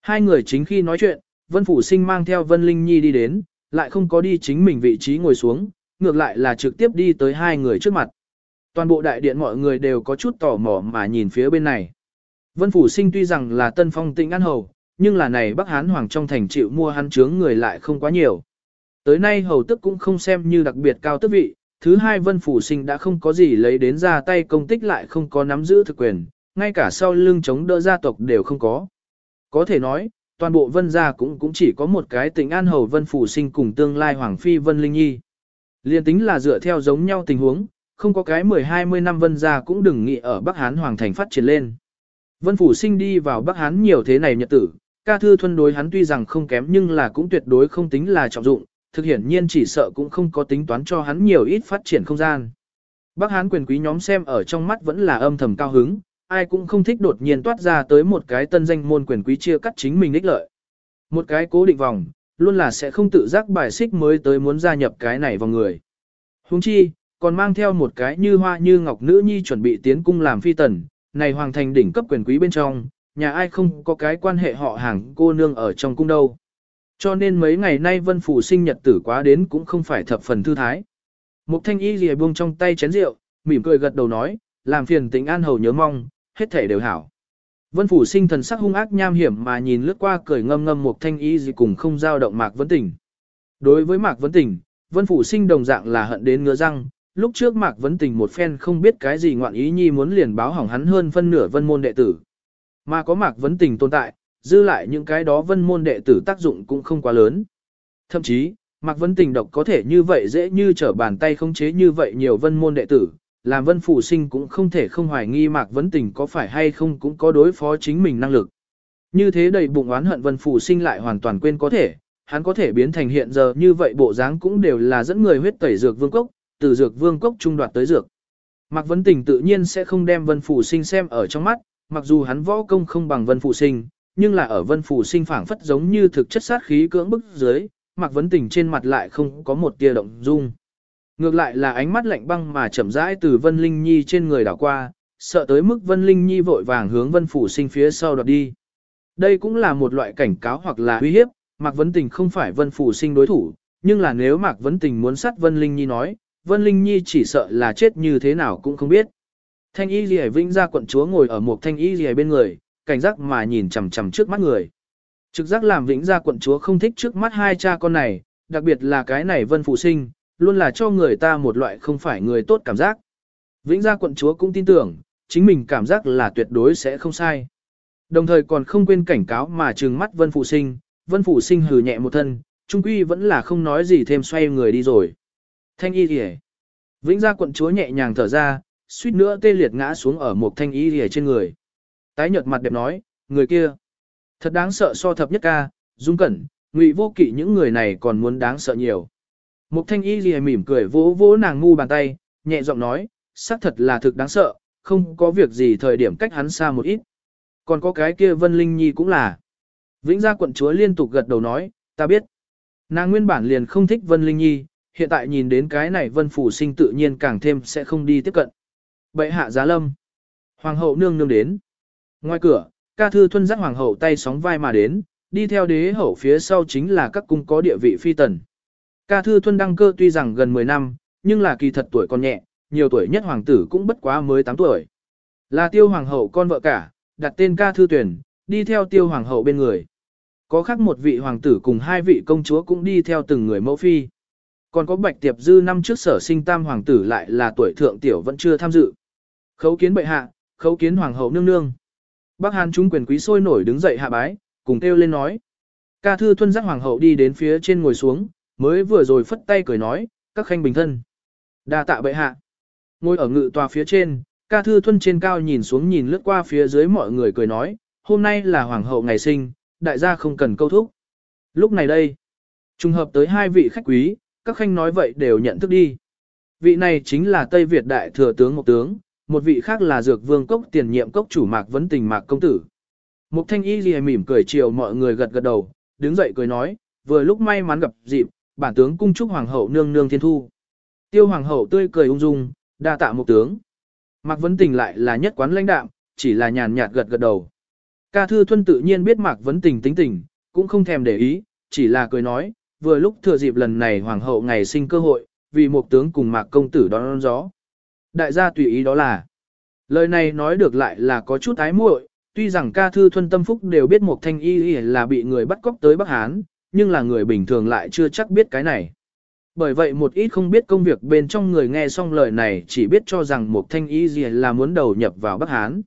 Hai người chính khi nói chuyện, Vân Phủ Sinh mang theo Vân Linh Nhi đi đến, lại không có đi chính mình vị trí ngồi xuống, ngược lại là trực tiếp đi tới hai người trước mặt. Toàn bộ đại điện mọi người đều có chút tò mò mà nhìn phía bên này. Vân Phủ Sinh tuy rằng là tân phong tịnh an hầu, nhưng là này Bắc Hán Hoàng trong thành chịu mua hắn chướng người lại không quá nhiều. Tới nay hầu tức cũng không xem như đặc biệt cao tước vị, thứ hai vân phủ sinh đã không có gì lấy đến ra tay công tích lại không có nắm giữ thực quyền, ngay cả sau lưng chống đỡ gia tộc đều không có. Có thể nói, toàn bộ vân gia cũng cũng chỉ có một cái tình an hầu vân phủ sinh cùng tương lai hoàng phi vân linh nhi. Liên tính là dựa theo giống nhau tình huống, không có cái 10-20 năm vân gia cũng đừng nghĩ ở Bắc Hán hoàng thành phát triển lên. Vân phủ sinh đi vào Bắc Hán nhiều thế này nhật tử, ca thư thuần đối hắn tuy rằng không kém nhưng là cũng tuyệt đối không tính là trọng dụng, thực hiện nhiên chỉ sợ cũng không có tính toán cho hắn nhiều ít phát triển không gian. Bắc Hán quyền quý nhóm xem ở trong mắt vẫn là âm thầm cao hứng, ai cũng không thích đột nhiên toát ra tới một cái tân danh môn quyền quý chia cắt chính mình ích lợi. Một cái cố định vòng, luôn là sẽ không tự giác bài xích mới tới muốn gia nhập cái này vào người. Huống chi, còn mang theo một cái như hoa như ngọc nữ nhi chuẩn bị tiến cung làm phi tần, này hoàng thành đỉnh cấp quyền quý bên trong, nhà ai không có cái quan hệ họ hàng cô nương ở trong cung đâu. Cho nên mấy ngày nay vân phủ sinh nhật tử quá đến cũng không phải thập phần thư thái. Mục thanh y lìa buông trong tay chén rượu, mỉm cười gật đầu nói, làm phiền tính an hầu nhớ mong, hết thể đều hảo. Vân phủ sinh thần sắc hung ác nham hiểm mà nhìn lướt qua cười ngâm ngâm một thanh y gì cùng không giao động Mạc Vấn Tình. Đối với Mạc Vấn Tình, Vân phủ sinh đồng dạng là hận đến ngứa răng, lúc trước Mạc Vấn Tình một phen không biết cái gì ngoạn ý nhi muốn liền báo hỏng hắn hơn phân nửa vân môn đệ tử. Mà có Mạc Vấn Tình tồn tại, dư lại những cái đó vân môn đệ tử tác dụng cũng không quá lớn. Thậm chí, Mạc Vấn Tình độc có thể như vậy dễ như trở bàn tay khống chế như vậy nhiều vân môn đệ tử, làm vân phủ sinh cũng không thể không hoài nghi Mạc Vấn Tình có phải hay không cũng có đối phó chính mình năng lực. Như thế đầy bụng oán hận vân phủ sinh lại hoàn toàn quên có thể, hắn có thể biến thành hiện giờ như vậy bộ dáng cũng đều là dẫn người huyết tẩy dược vương cốc, từ dược vương cốc trung đoạt tới dược. Mạc Vấn Tình tự nhiên sẽ không đem vân phủ sinh xem ở trong mắt, mặc dù hắn võ công không bằng vân phủ sinh, nhưng là ở vân phủ sinh phảng phất giống như thực chất sát khí cưỡng bức dưới, Mạc Vấn Tình trên mặt lại không có một tia động dung. Ngược lại là ánh mắt lạnh băng mà chậm rãi từ Vân Linh Nhi trên người đảo qua, sợ tới mức Vân Linh Nhi vội vàng hướng Vân Phủ Sinh phía sau đoạt đi. Đây cũng là một loại cảnh cáo hoặc là uy hiếp, Mạc Vấn Tình không phải Vân Phủ Sinh đối thủ, nhưng là nếu Mạc Vấn Tình muốn sát Vân Linh Nhi nói, Vân Linh Nhi chỉ sợ là chết như thế nào cũng không biết. Thanh Y Lì Vĩnh ra quận chúa ngồi ở một Thanh Y Lì bên người, cảnh giác mà nhìn chằm chằm trước mắt người. Trực giác làm Vĩnh ra quận chúa không thích trước mắt hai cha con này, đặc biệt là cái này Vân Phụ Sinh, luôn là cho người ta một loại không phải người tốt cảm giác. Vĩnh gia quận chúa cũng tin tưởng, chính mình cảm giác là tuyệt đối sẽ không sai. Đồng thời còn không quên cảnh cáo mà trừng mắt Vân Phụ Sinh, Vân Phụ Sinh hừ nhẹ một thân, trung quy vẫn là không nói gì thêm xoay người đi rồi. Thanh y rìa. Vĩnh gia quận chúa nhẹ nhàng thở ra, suýt nữa tê liệt ngã xuống ở một thanh y rìa trên người. Tái nhợt mặt đẹp nói, người kia. Thật đáng sợ so thập nhất ca, dung cẩn, ngụy vô kỵ những người này còn muốn đáng sợ nhiều. Mục thanh y gì mỉm cười vỗ vỗ nàng ngu bàn tay, nhẹ giọng nói, xác thật là thực đáng sợ, không có việc gì thời điểm cách hắn xa một ít. Còn có cái kia Vân Linh Nhi cũng là. Vĩnh gia quận chúa liên tục gật đầu nói, ta biết. Nàng nguyên bản liền không thích Vân Linh Nhi, hiện tại nhìn đến cái này Vân Phủ sinh tự nhiên càng thêm sẽ không đi tiếp cận. Bệ hạ giá lâm. Hoàng hậu nương nương đến. Ngoài cửa, ca thư thuân dắt hoàng hậu tay sóng vai mà đến, đi theo đế hậu phía sau chính là các cung có địa vị phi tần. Ca thư thuân đăng cơ tuy rằng gần 10 năm, nhưng là kỳ thật tuổi còn nhẹ, nhiều tuổi nhất hoàng tử cũng bất quá mới 8 tuổi. Là tiêu hoàng hậu con vợ cả, đặt tên ca thư tuyển, đi theo tiêu hoàng hậu bên người. Có khác một vị hoàng tử cùng hai vị công chúa cũng đi theo từng người mẫu phi. Còn có bạch tiệp dư năm trước sở sinh tam hoàng tử lại là tuổi thượng tiểu vẫn chưa tham dự. Khấu kiến bệ hạ, khấu kiến hoàng hậu nương nương. Bác Hàn chúng quyền quý sôi nổi đứng dậy hạ bái, cùng kêu lên nói. Ca thư thuân giác hoàng hậu đi đến phía trên ngồi xuống, mới vừa rồi phất tay cười nói, các khanh bình thân. đa tạ bệ hạ. Ngồi ở ngự tòa phía trên, ca thư thuân trên cao nhìn xuống nhìn lướt qua phía dưới mọi người cười nói, hôm nay là hoàng hậu ngày sinh, đại gia không cần câu thúc. Lúc này đây, trùng hợp tới hai vị khách quý, các khanh nói vậy đều nhận thức đi. Vị này chính là Tây Việt đại thừa tướng một tướng, một vị khác là dược vương cốc tiền nhiệm cốc chủ mạc vấn tình mạc công tử. Mục thanh y gì mỉm cười chiều mọi người gật gật đầu, đứng dậy cười nói, vừa lúc may mắn gặp dịp, bản tướng cung chúc hoàng hậu nương nương thiên thu. Tiêu hoàng hậu tươi cười ung dung, đa tạ một tướng. Mạc Vấn Tình lại là nhất quán lãnh đạm, chỉ là nhàn nhạt gật gật đầu. Ca Thư Thuân tự nhiên biết Mạc Vấn Tình tính tình, cũng không thèm để ý, chỉ là cười nói, vừa lúc thừa dịp lần này hoàng hậu ngày sinh cơ hội, vì một tướng cùng Mạc công tử đón, đón gió. Đại gia tùy ý đó là. Lời này nói được lại là có chút ái muội, tuy rằng Ca Thư Thuân tâm phúc đều biết một thanh y là bị người bắt cóc tới Bắc Hán, nhưng là người bình thường lại chưa chắc biết cái này. Bởi vậy một ít không biết công việc bên trong người nghe xong lời này chỉ biết cho rằng một thanh y gì là muốn đầu nhập vào Bắc Hán.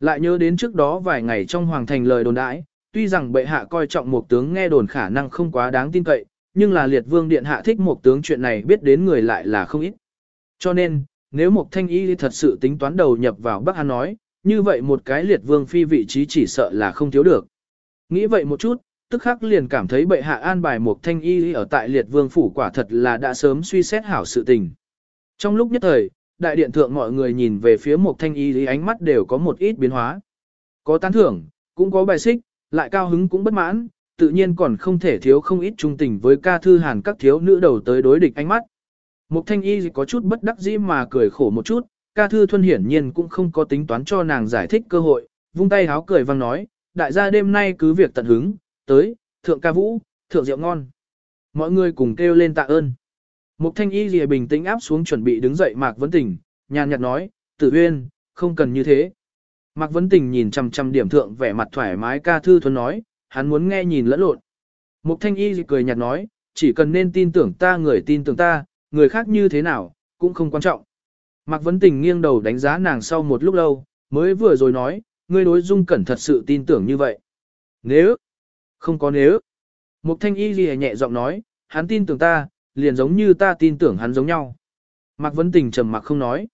Lại nhớ đến trước đó vài ngày trong hoàng thành lời đồn đãi, tuy rằng bệ hạ coi trọng một tướng nghe đồn khả năng không quá đáng tin cậy, nhưng là liệt vương điện hạ thích một tướng chuyện này biết đến người lại là không ít. Cho nên, nếu một thanh y thật sự tính toán đầu nhập vào Bắc Hán nói, như vậy một cái liệt vương phi vị trí chỉ sợ là không thiếu được. Nghĩ vậy một chút, tức khắc liền cảm thấy bệ hạ an bài một thanh y ở tại liệt vương phủ quả thật là đã sớm suy xét hảo sự tình. Trong lúc nhất thời, đại điện thượng mọi người nhìn về phía một thanh y lý ánh mắt đều có một ít biến hóa. Có tán thưởng, cũng có bài xích, lại cao hứng cũng bất mãn, tự nhiên còn không thể thiếu không ít trung tình với ca thư hàn các thiếu nữ đầu tới đối địch ánh mắt. Mục thanh y có chút bất đắc dĩ mà cười khổ một chút, ca thư thuần hiển nhiên cũng không có tính toán cho nàng giải thích cơ hội, vung tay háo cười vang nói, đại gia đêm nay cứ việc tận hứng, tới, thượng ca vũ, thượng rượu ngon. Mọi người cùng kêu lên tạ ơn. Mục thanh y lìa bình tĩnh áp xuống chuẩn bị đứng dậy Mạc Vấn Tình, nhàn nhạt nói, tử huyên, không cần như thế. Mạc Vấn Tình nhìn chằm chằm điểm thượng vẻ mặt thoải mái ca thư thuần nói, hắn muốn nghe nhìn lẫn lộn. Mục thanh y cười nhạt nói, chỉ cần nên tin tưởng ta người tin tưởng ta, người khác như thế nào, cũng không quan trọng. Mạc Vấn Tình nghiêng đầu đánh giá nàng sau một lúc lâu, mới vừa rồi nói, ngươi đối dung cẩn thật sự tin tưởng như vậy. Nếu, không có nếu. Mục thanh y gì nhẹ giọng nói, hắn tin tưởng ta, liền giống như ta tin tưởng hắn giống nhau. Mạc Vấn Tình trầm mặc không nói.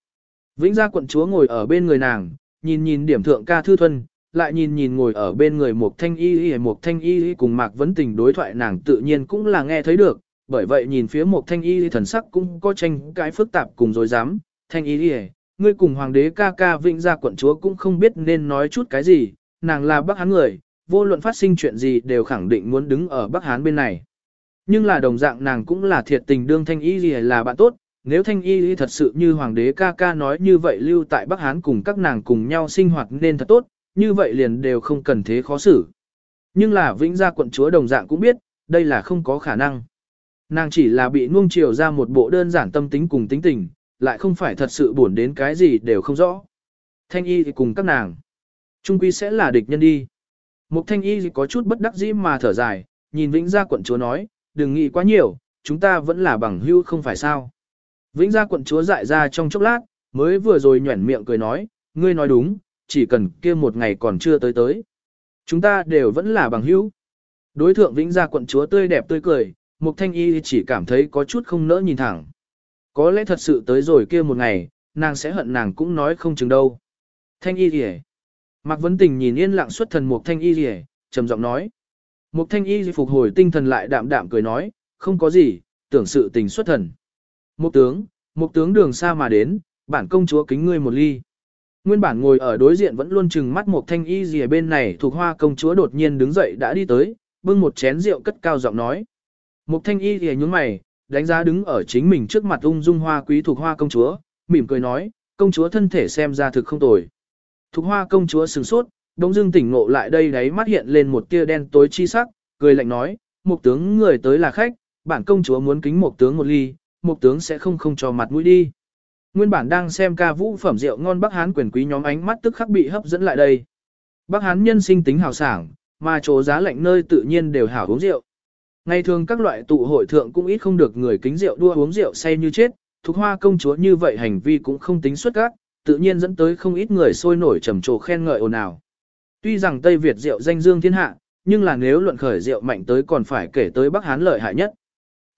Vĩnh gia quận chúa ngồi ở bên người nàng, nhìn nhìn điểm thượng ca thư thuần, lại nhìn nhìn ngồi ở bên người Mục Thanh Y Y Mục Thanh Y Y cùng Mạc Vấn Tình đối thoại nàng tự nhiên cũng là nghe thấy được, bởi vậy nhìn phía Mục Thanh Y Y thần sắc cũng có tranh cái phức tạp cùng dối dám. Thanh Y Y, ngươi cùng hoàng đế ca ca Vĩnh gia quận chúa cũng không biết nên nói chút cái gì, nàng là Bắc hắn người, vô luận phát sinh chuyện gì đều khẳng định muốn đứng ở Bắc Hán bên này. Nhưng là đồng dạng nàng cũng là thiệt tình đương Thanh Y gì là bạn tốt, nếu Thanh Y Y thật sự như hoàng đế ca ca nói như vậy lưu tại Bắc Hán cùng các nàng cùng nhau sinh hoạt nên thật tốt, như vậy liền đều không cần thế khó xử. Nhưng là Vĩnh Gia quận chúa đồng dạng cũng biết, đây là không có khả năng. Nàng chỉ là bị nuông chiều ra một bộ đơn giản tâm tính cùng tính tình, lại không phải thật sự buồn đến cái gì đều không rõ. Thanh y thì cùng các nàng. Trung quy sẽ là địch nhân đi. Mục thanh y có chút bất đắc dĩ mà thở dài, nhìn Vĩnh Gia quận chúa nói, đừng nghĩ quá nhiều, chúng ta vẫn là bằng hữu không phải sao. Vĩnh Gia quận chúa dại ra trong chốc lát, mới vừa rồi nhuẩn miệng cười nói, ngươi nói đúng, chỉ cần kia một ngày còn chưa tới tới. Chúng ta đều vẫn là bằng hữu. Đối thượng Vĩnh Gia quận chúa tươi đẹp tươi cười, Mục Thanh Y chỉ cảm thấy có chút không nỡ nhìn thẳng. Có lẽ thật sự tới rồi kia một ngày, nàng sẽ hận nàng cũng nói không chừng đâu. Thanh Y Lìa. Mạc Vấn Tình nhìn yên lặng xuất thần Mục Thanh Y Lìa, trầm giọng nói. Mục Thanh Y phục hồi tinh thần lại đạm đạm cười nói, không có gì, tưởng sự tình xuất thần. Mục tướng, mục tướng đường xa mà đến, bản công chúa kính ngươi một ly. Nguyên bản ngồi ở đối diện vẫn luôn chừng mắt một thanh y gì bên này thuộc hoa công chúa đột nhiên đứng dậy đã đi tới, bưng một chén rượu cất cao giọng nói. Một thanh y gì nhướng mày, đánh giá đứng ở chính mình trước mặt ung dung hoa quý thuộc hoa công chúa, mỉm cười nói, công chúa thân thể xem ra thực không tồi. Thục hoa công chúa sừng sốt, đông dưng tỉnh ngộ lại đây đáy mắt hiện lên một tia đen tối chi sắc, cười lạnh nói, một tướng người tới là khách, bản công chúa muốn kính một tướng một ly, một tướng sẽ không không cho mặt mũi đi. Nguyên bản đang xem ca vũ phẩm rượu ngon Bắc Hán quyền quý nhóm ánh mắt tức khắc bị hấp dẫn lại đây. Bắc Hán nhân sinh tính hào sảng, mà chỗ giá lạnh nơi tự nhiên đều hảo uống rượu. Ngày thường các loại tụ hội thượng cũng ít không được người kính rượu đua uống rượu say như chết, thuộc hoa công chúa như vậy hành vi cũng không tính xuất các, tự nhiên dẫn tới không ít người sôi nổi trầm trồ khen ngợi ồn ào. Tuy rằng Tây Việt rượu danh dương thiên hạ, nhưng là nếu luận khởi rượu mạnh tới còn phải kể tới Bắc Hán lợi hại nhất.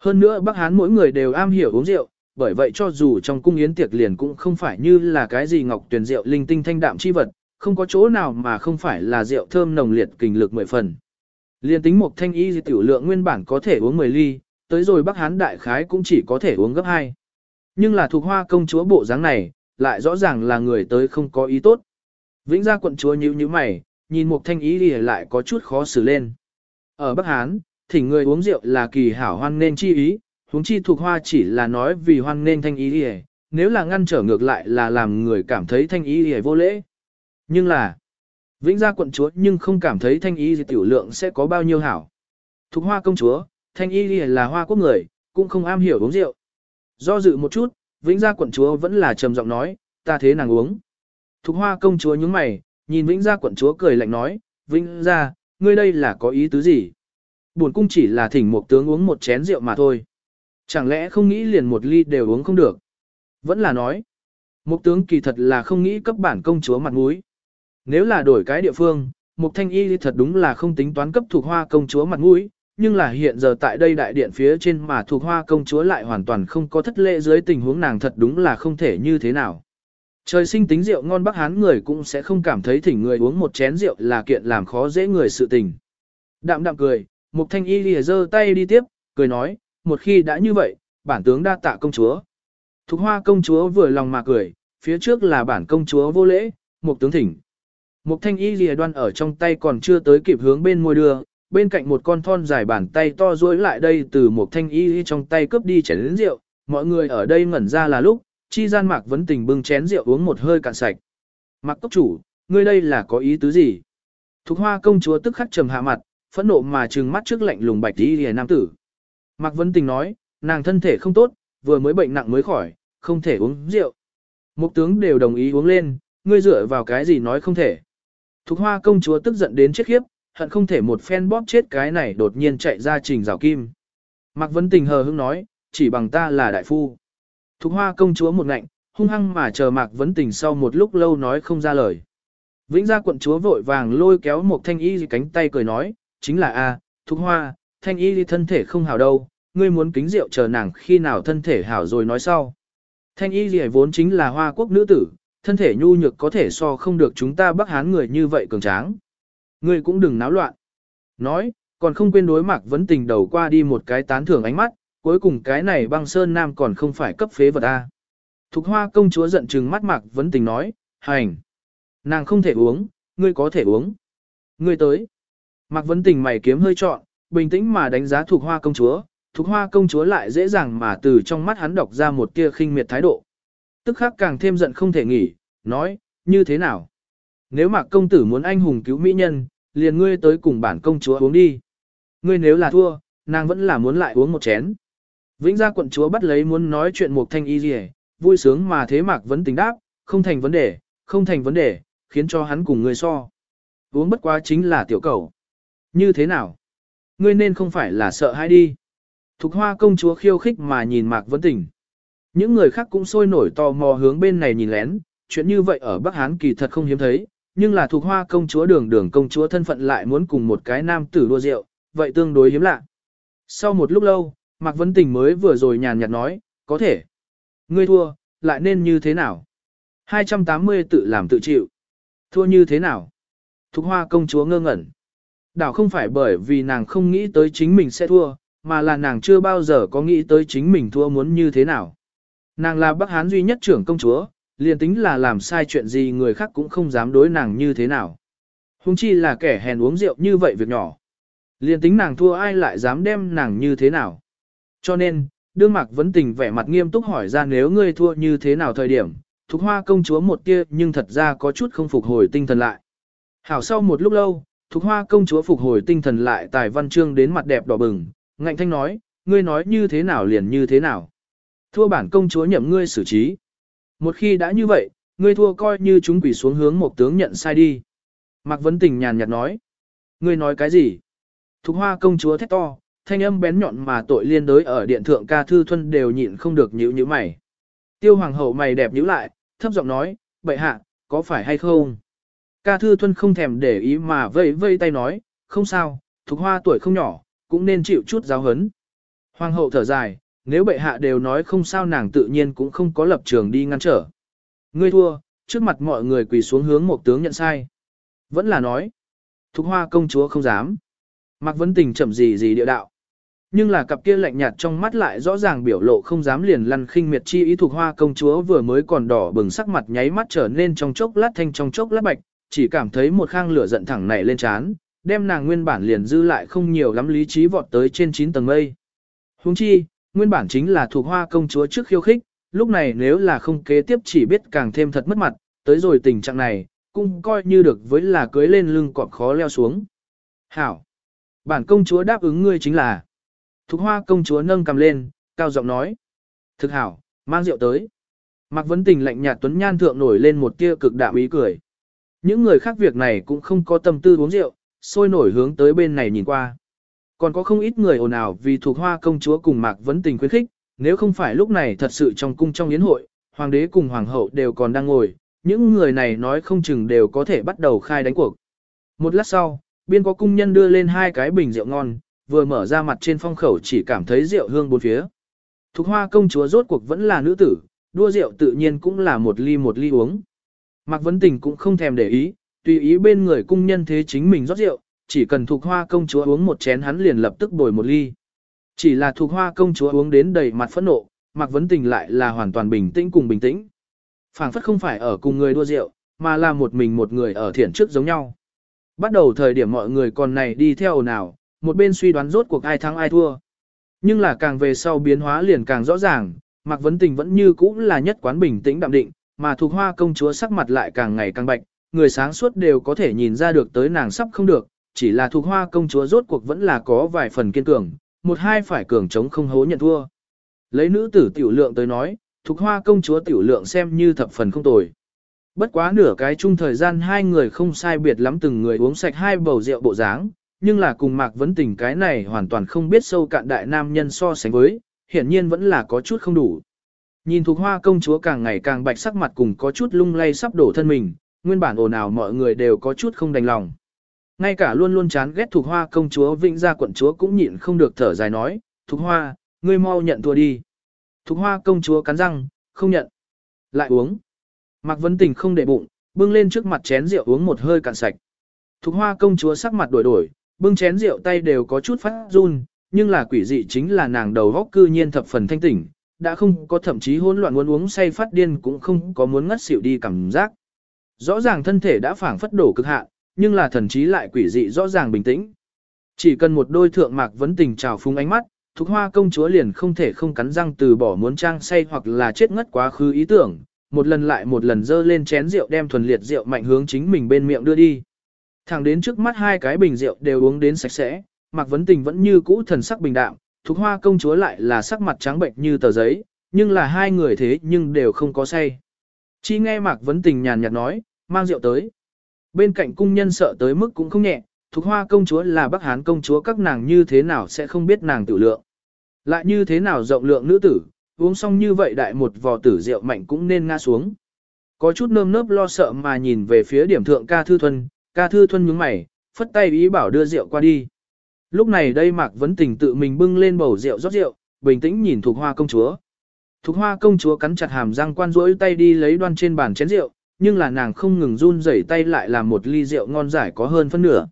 Hơn nữa Bắc Hán mỗi người đều am hiểu uống rượu, bởi vậy cho dù trong cung yến tiệc liền cũng không phải như là cái gì ngọc tuyển rượu linh tinh thanh đạm chi vật, không có chỗ nào mà không phải là rượu thơm nồng liệt kình lực mười phần. Liên tính một thanh y tiểu lượng nguyên bản có thể uống 10 ly, tới rồi Bắc Hán đại khái cũng chỉ có thể uống gấp 2. Nhưng là thuộc hoa công chúa bộ dáng này, lại rõ ràng là người tới không có ý tốt. Vĩnh gia quận chúa nhíu nhíu mày, nhìn một thanh ý y lại có chút khó xử lên. Ở Bắc Hán, thỉnh người uống rượu là kỳ hảo hoan nên chi ý, huống chi thuộc hoa chỉ là nói vì hoan nên thanh ý đi nếu là ngăn trở ngược lại là làm người cảm thấy thanh ý đi vô lễ. Nhưng là, vĩnh gia quận chúa nhưng không cảm thấy thanh ý gì tiểu lượng sẽ có bao nhiêu hảo. Thục hoa công chúa, thanh ý đi là hoa quốc người, cũng không am hiểu uống rượu. Do dự một chút, vĩnh gia quận chúa vẫn là trầm giọng nói, ta thế nàng uống. Thục hoa công chúa nhướng mày, nhìn vĩnh gia quận chúa cười lạnh nói, vĩnh gia, ngươi đây là có ý tứ gì? Buồn cung chỉ là thỉnh một tướng uống một chén rượu mà thôi. Chẳng lẽ không nghĩ liền một ly đều uống không được? Vẫn là nói. một tướng kỳ thật là không nghĩ cấp bản công chúa mặt mũi. Nếu là đổi cái địa phương, một thanh y thật đúng là không tính toán cấp thuộc hoa công chúa mặt mũi, nhưng là hiện giờ tại đây đại điện phía trên mà thuộc hoa công chúa lại hoàn toàn không có thất lễ dưới tình huống nàng thật đúng là không thể như thế nào. Trời sinh tính rượu ngon Bắc Hán người cũng sẽ không cảm thấy thỉnh người uống một chén rượu là kiện làm khó dễ người sự tình. Đạm đạm cười, Mục Thanh Y lìa giơ tay đi tiếp, cười nói, một khi đã như vậy, bản tướng đa tạ công chúa. Thục hoa công chúa vừa lòng mà cười, phía trước là bản công chúa vô lễ, một tướng thỉnh. Mục thanh y lìa đoan ở trong tay còn chưa tới kịp hướng bên môi đưa, bên cạnh một con thon dài bàn tay to duỗi lại đây từ một thanh y trong tay cướp đi chén lớn rượu, mọi người ở đây ngẩn ra là lúc, chi gian mạc vấn tình bưng chén rượu uống một hơi cạn sạch. Mạc cốc chủ, ngươi đây là có ý tứ gì? Thục hoa công chúa tức khắc trầm hạ mặt, phẫn nộ mà trừng mắt trước lạnh lùng bạch đi lìa nam tử. Mạc vấn tình nói, nàng thân thể không tốt, vừa mới bệnh nặng mới khỏi, không thể uống rượu. Một tướng đều đồng ý uống lên, ngươi dựa vào cái gì nói không thể. Thục hoa công chúa tức giận đến chết khiếp, hận không thể một phen bóp chết cái này đột nhiên chạy ra trình rào kim. Mạc Vấn Tình hờ hững nói, chỉ bằng ta là đại phu. Thục hoa công chúa một ngạnh, hung hăng mà chờ Mạc Vấn Tình sau một lúc lâu nói không ra lời. Vĩnh gia quận chúa vội vàng lôi kéo một thanh y cánh tay cười nói, chính là a, Thục hoa, thanh y thân thể không hảo đâu, ngươi muốn kính rượu chờ nàng khi nào thân thể hảo rồi nói sau. Thanh y gì vốn chính là hoa quốc nữ tử, thân thể nhu nhược có thể so không được chúng ta bắc hán người như vậy cường tráng. Ngươi cũng đừng náo loạn. Nói, còn không quên đối mặt vấn tình đầu qua đi một cái tán thưởng ánh mắt, cuối cùng cái này băng sơn nam còn không phải cấp phế vật A. Thục hoa công chúa giận trừng mắt mạc vấn tình nói, hành. Nàng không thể uống, ngươi có thể uống. Ngươi tới. Mạc vấn tình mày kiếm hơi trọn, bình tĩnh mà đánh giá Thục hoa công chúa, Thục hoa công chúa lại dễ dàng mà từ trong mắt hắn đọc ra một tia khinh miệt thái độ. Tức khắc càng thêm giận không thể nghỉ, nói, như thế nào? Nếu mạc công tử muốn anh hùng cứu mỹ nhân, liền ngươi tới cùng bản công chúa uống đi. Ngươi nếu là thua, nàng vẫn là muốn lại uống một chén. Vĩnh gia quận chúa bắt lấy muốn nói chuyện một thanh y gì vui sướng mà thế mạc vẫn tính đáp, không thành vấn đề, không thành vấn đề, khiến cho hắn cùng ngươi so. Uống bất quá chính là tiểu cầu. Như thế nào? Ngươi nên không phải là sợ hãi đi. Thục hoa công chúa khiêu khích mà nhìn Mạc Vấn Tình. Những người khác cũng sôi nổi tò mò hướng bên này nhìn lén, chuyện như vậy ở Bắc Hán kỳ thật không hiếm thấy, nhưng là thuộc hoa công chúa đường đường công chúa thân phận lại muốn cùng một cái nam tử đua rượu, vậy tương đối hiếm lạ. Sau một lúc lâu, Mạc Vấn Tình mới vừa rồi nhàn nhạt nói, có thể. Ngươi thua, lại nên như thế nào? 280 tự làm tự chịu. Thua như thế nào? Thục hoa công chúa ngơ ngẩn. Đảo không phải bởi vì nàng không nghĩ tới chính mình sẽ thua, mà là nàng chưa bao giờ có nghĩ tới chính mình thua muốn như thế nào. Nàng là Bắc Hán duy nhất trưởng công chúa, liền tính là làm sai chuyện gì người khác cũng không dám đối nàng như thế nào. Hùng chi là kẻ hèn uống rượu như vậy việc nhỏ. Liền tính nàng thua ai lại dám đem nàng như thế nào. Cho nên, đương mạc vấn tình vẻ mặt nghiêm túc hỏi ra nếu ngươi thua như thế nào thời điểm, thục hoa công chúa một tia nhưng thật ra có chút không phục hồi tinh thần lại. Hảo sau một lúc lâu, thục hoa công chúa phục hồi tinh thần lại tài văn chương đến mặt đẹp đỏ bừng, ngạnh thanh nói, ngươi nói như thế nào liền như thế nào. Thua bản công chúa nhậm ngươi xử trí. Một khi đã như vậy, ngươi thua coi như chúng quỷ xuống hướng một tướng nhận sai đi. Mạc Vấn Tình nhàn nhạt nói. Ngươi nói cái gì? Thục hoa công chúa thét to, thanh âm bén nhọn mà tội liên đối ở điện thượng ca thư thuân đều nhịn không được nhíu nhíu mày. Tiêu hoàng hậu mày đẹp nhíu lại, thấp giọng nói, bệ hạ, có phải hay không? Ca thư thuân không thèm để ý mà vây vây tay nói, không sao, thục hoa tuổi không nhỏ, cũng nên chịu chút giáo hấn. Hoàng hậu thở dài, nếu bệ hạ đều nói không sao nàng tự nhiên cũng không có lập trường đi ngăn trở. Ngươi thua, trước mặt mọi người quỳ xuống hướng một tướng nhận sai. Vẫn là nói, thục hoa công chúa không dám. Mạc Vấn Tình chậm gì gì địa đạo. Nhưng là cặp kia lạnh nhạt trong mắt lại rõ ràng biểu lộ không dám liền lăn khinh miệt chi ý thuộc hoa công chúa vừa mới còn đỏ bừng sắc mặt nháy mắt trở nên trong chốc lát thanh trong chốc lát bạch, chỉ cảm thấy một khang lửa giận thẳng nảy lên chán, đem nàng nguyên bản liền dư lại không nhiều lắm lý trí vọt tới trên 9 tầng mây. Huống chi, nguyên bản chính là thuộc hoa công chúa trước khiêu khích, lúc này nếu là không kế tiếp chỉ biết càng thêm thật mất mặt, tới rồi tình trạng này, cũng coi như được với là cưới lên lưng cọp khó leo xuống. Hảo! Bản công chúa đáp ứng ngươi chính là Thục hoa công chúa nâng cầm lên, cao giọng nói. Thực hảo, mang rượu tới. Mạc Vấn Tình lạnh nhạt tuấn nhan thượng nổi lên một tia cực đạm ý cười. Những người khác việc này cũng không có tâm tư uống rượu, sôi nổi hướng tới bên này nhìn qua. Còn có không ít người ồn ào vì thuộc hoa công chúa cùng Mạc Vấn Tình khuyến khích, nếu không phải lúc này thật sự trong cung trong yến hội, hoàng đế cùng hoàng hậu đều còn đang ngồi, những người này nói không chừng đều có thể bắt đầu khai đánh cuộc. Một lát sau, biên có cung nhân đưa lên hai cái bình rượu ngon, vừa mở ra mặt trên phong khẩu chỉ cảm thấy rượu hương bốn phía. Thục hoa công chúa rốt cuộc vẫn là nữ tử, đua rượu tự nhiên cũng là một ly một ly uống. Mạc Vấn Tình cũng không thèm để ý, tùy ý bên người cung nhân thế chính mình rót rượu, chỉ cần thuộc hoa công chúa uống một chén hắn liền lập tức bồi một ly. Chỉ là thuộc hoa công chúa uống đến đầy mặt phẫn nộ, Mạc Vấn Tình lại là hoàn toàn bình tĩnh cùng bình tĩnh. phảng phất không phải ở cùng người đua rượu, mà là một mình một người ở thiện trước giống nhau. Bắt đầu thời điểm mọi người còn này đi theo nào, một bên suy đoán rốt cuộc ai thắng ai thua. Nhưng là càng về sau biến hóa liền càng rõ ràng, Mạc Vấn Tình vẫn như cũ là nhất quán bình tĩnh đạm định, mà thuộc hoa công chúa sắc mặt lại càng ngày càng bạch, người sáng suốt đều có thể nhìn ra được tới nàng sắp không được, chỉ là thuộc hoa công chúa rốt cuộc vẫn là có vài phần kiên cường, một hai phải cường chống không hố nhận thua. Lấy nữ tử tiểu lượng tới nói, thuộc hoa công chúa tiểu lượng xem như thập phần không tồi. Bất quá nửa cái chung thời gian hai người không sai biệt lắm từng người uống sạch hai bầu rượu bộ dáng, nhưng là cùng Mạc Vấn Tình cái này hoàn toàn không biết sâu cạn đại nam nhân so sánh với, hiển nhiên vẫn là có chút không đủ. Nhìn thuộc hoa công chúa càng ngày càng bạch sắc mặt cùng có chút lung lay sắp đổ thân mình, nguyên bản ồn ào mọi người đều có chút không đành lòng. Ngay cả luôn luôn chán ghét Thục hoa công chúa vĩnh gia quận chúa cũng nhịn không được thở dài nói, Thục hoa, ngươi mau nhận thua đi. Thục hoa công chúa cắn răng, không nhận. Lại uống. Mạc Vấn Tình không để bụng, bưng lên trước mặt chén rượu uống một hơi cạn sạch. Thục hoa công chúa sắc mặt đổi đổi, bưng chén rượu tay đều có chút phát run, nhưng là quỷ dị chính là nàng đầu góc cư nhiên thập phần thanh tỉnh, đã không có thậm chí hỗn loạn muốn uống say phát điên cũng không có muốn ngất xỉu đi cảm giác. Rõ ràng thân thể đã phảng phất đổ cực hạn, nhưng là thần trí lại quỷ dị rõ ràng bình tĩnh. Chỉ cần một đôi thượng mạc vấn tình trào phúng ánh mắt, Thục Hoa công chúa liền không thể không cắn răng từ bỏ muốn trang say hoặc là chết ngất quá khứ ý tưởng, một lần lại một lần dơ lên chén rượu đem thuần liệt rượu mạnh hướng chính mình bên miệng đưa đi. Thẳng đến trước mắt hai cái bình rượu đều uống đến sạch sẽ, Mạc Vấn Tình vẫn như cũ thần sắc bình đạm, Thục Hoa công chúa lại là sắc mặt trắng bệnh như tờ giấy, nhưng là hai người thế nhưng đều không có say. Chỉ nghe Mạc Vấn Tình nhàn nhạt nói, mang rượu tới. Bên cạnh cung nhân sợ tới mức cũng không nhẹ, Thục Hoa công chúa là Bắc Hán công chúa các nàng như thế nào sẽ không biết nàng tự lượng. Lại như thế nào rộng lượng nữ tử, uống xong như vậy đại một vò tử rượu mạnh cũng nên ngã xuống. Có chút nơm nớp lo sợ mà nhìn về phía điểm thượng ca thư thuần, ca thư thuần nhướng mày, phất tay ý bảo đưa rượu qua đi. Lúc này đây Mạc Vấn Tình tự mình bưng lên bầu rượu rót rượu, bình tĩnh nhìn Thục Hoa công chúa. Thục Hoa công chúa cắn chặt hàm răng quan rỗi tay đi lấy đoan trên bàn chén rượu, nhưng là nàng không ngừng run rẩy tay lại làm một ly rượu ngon giải có hơn phân nửa.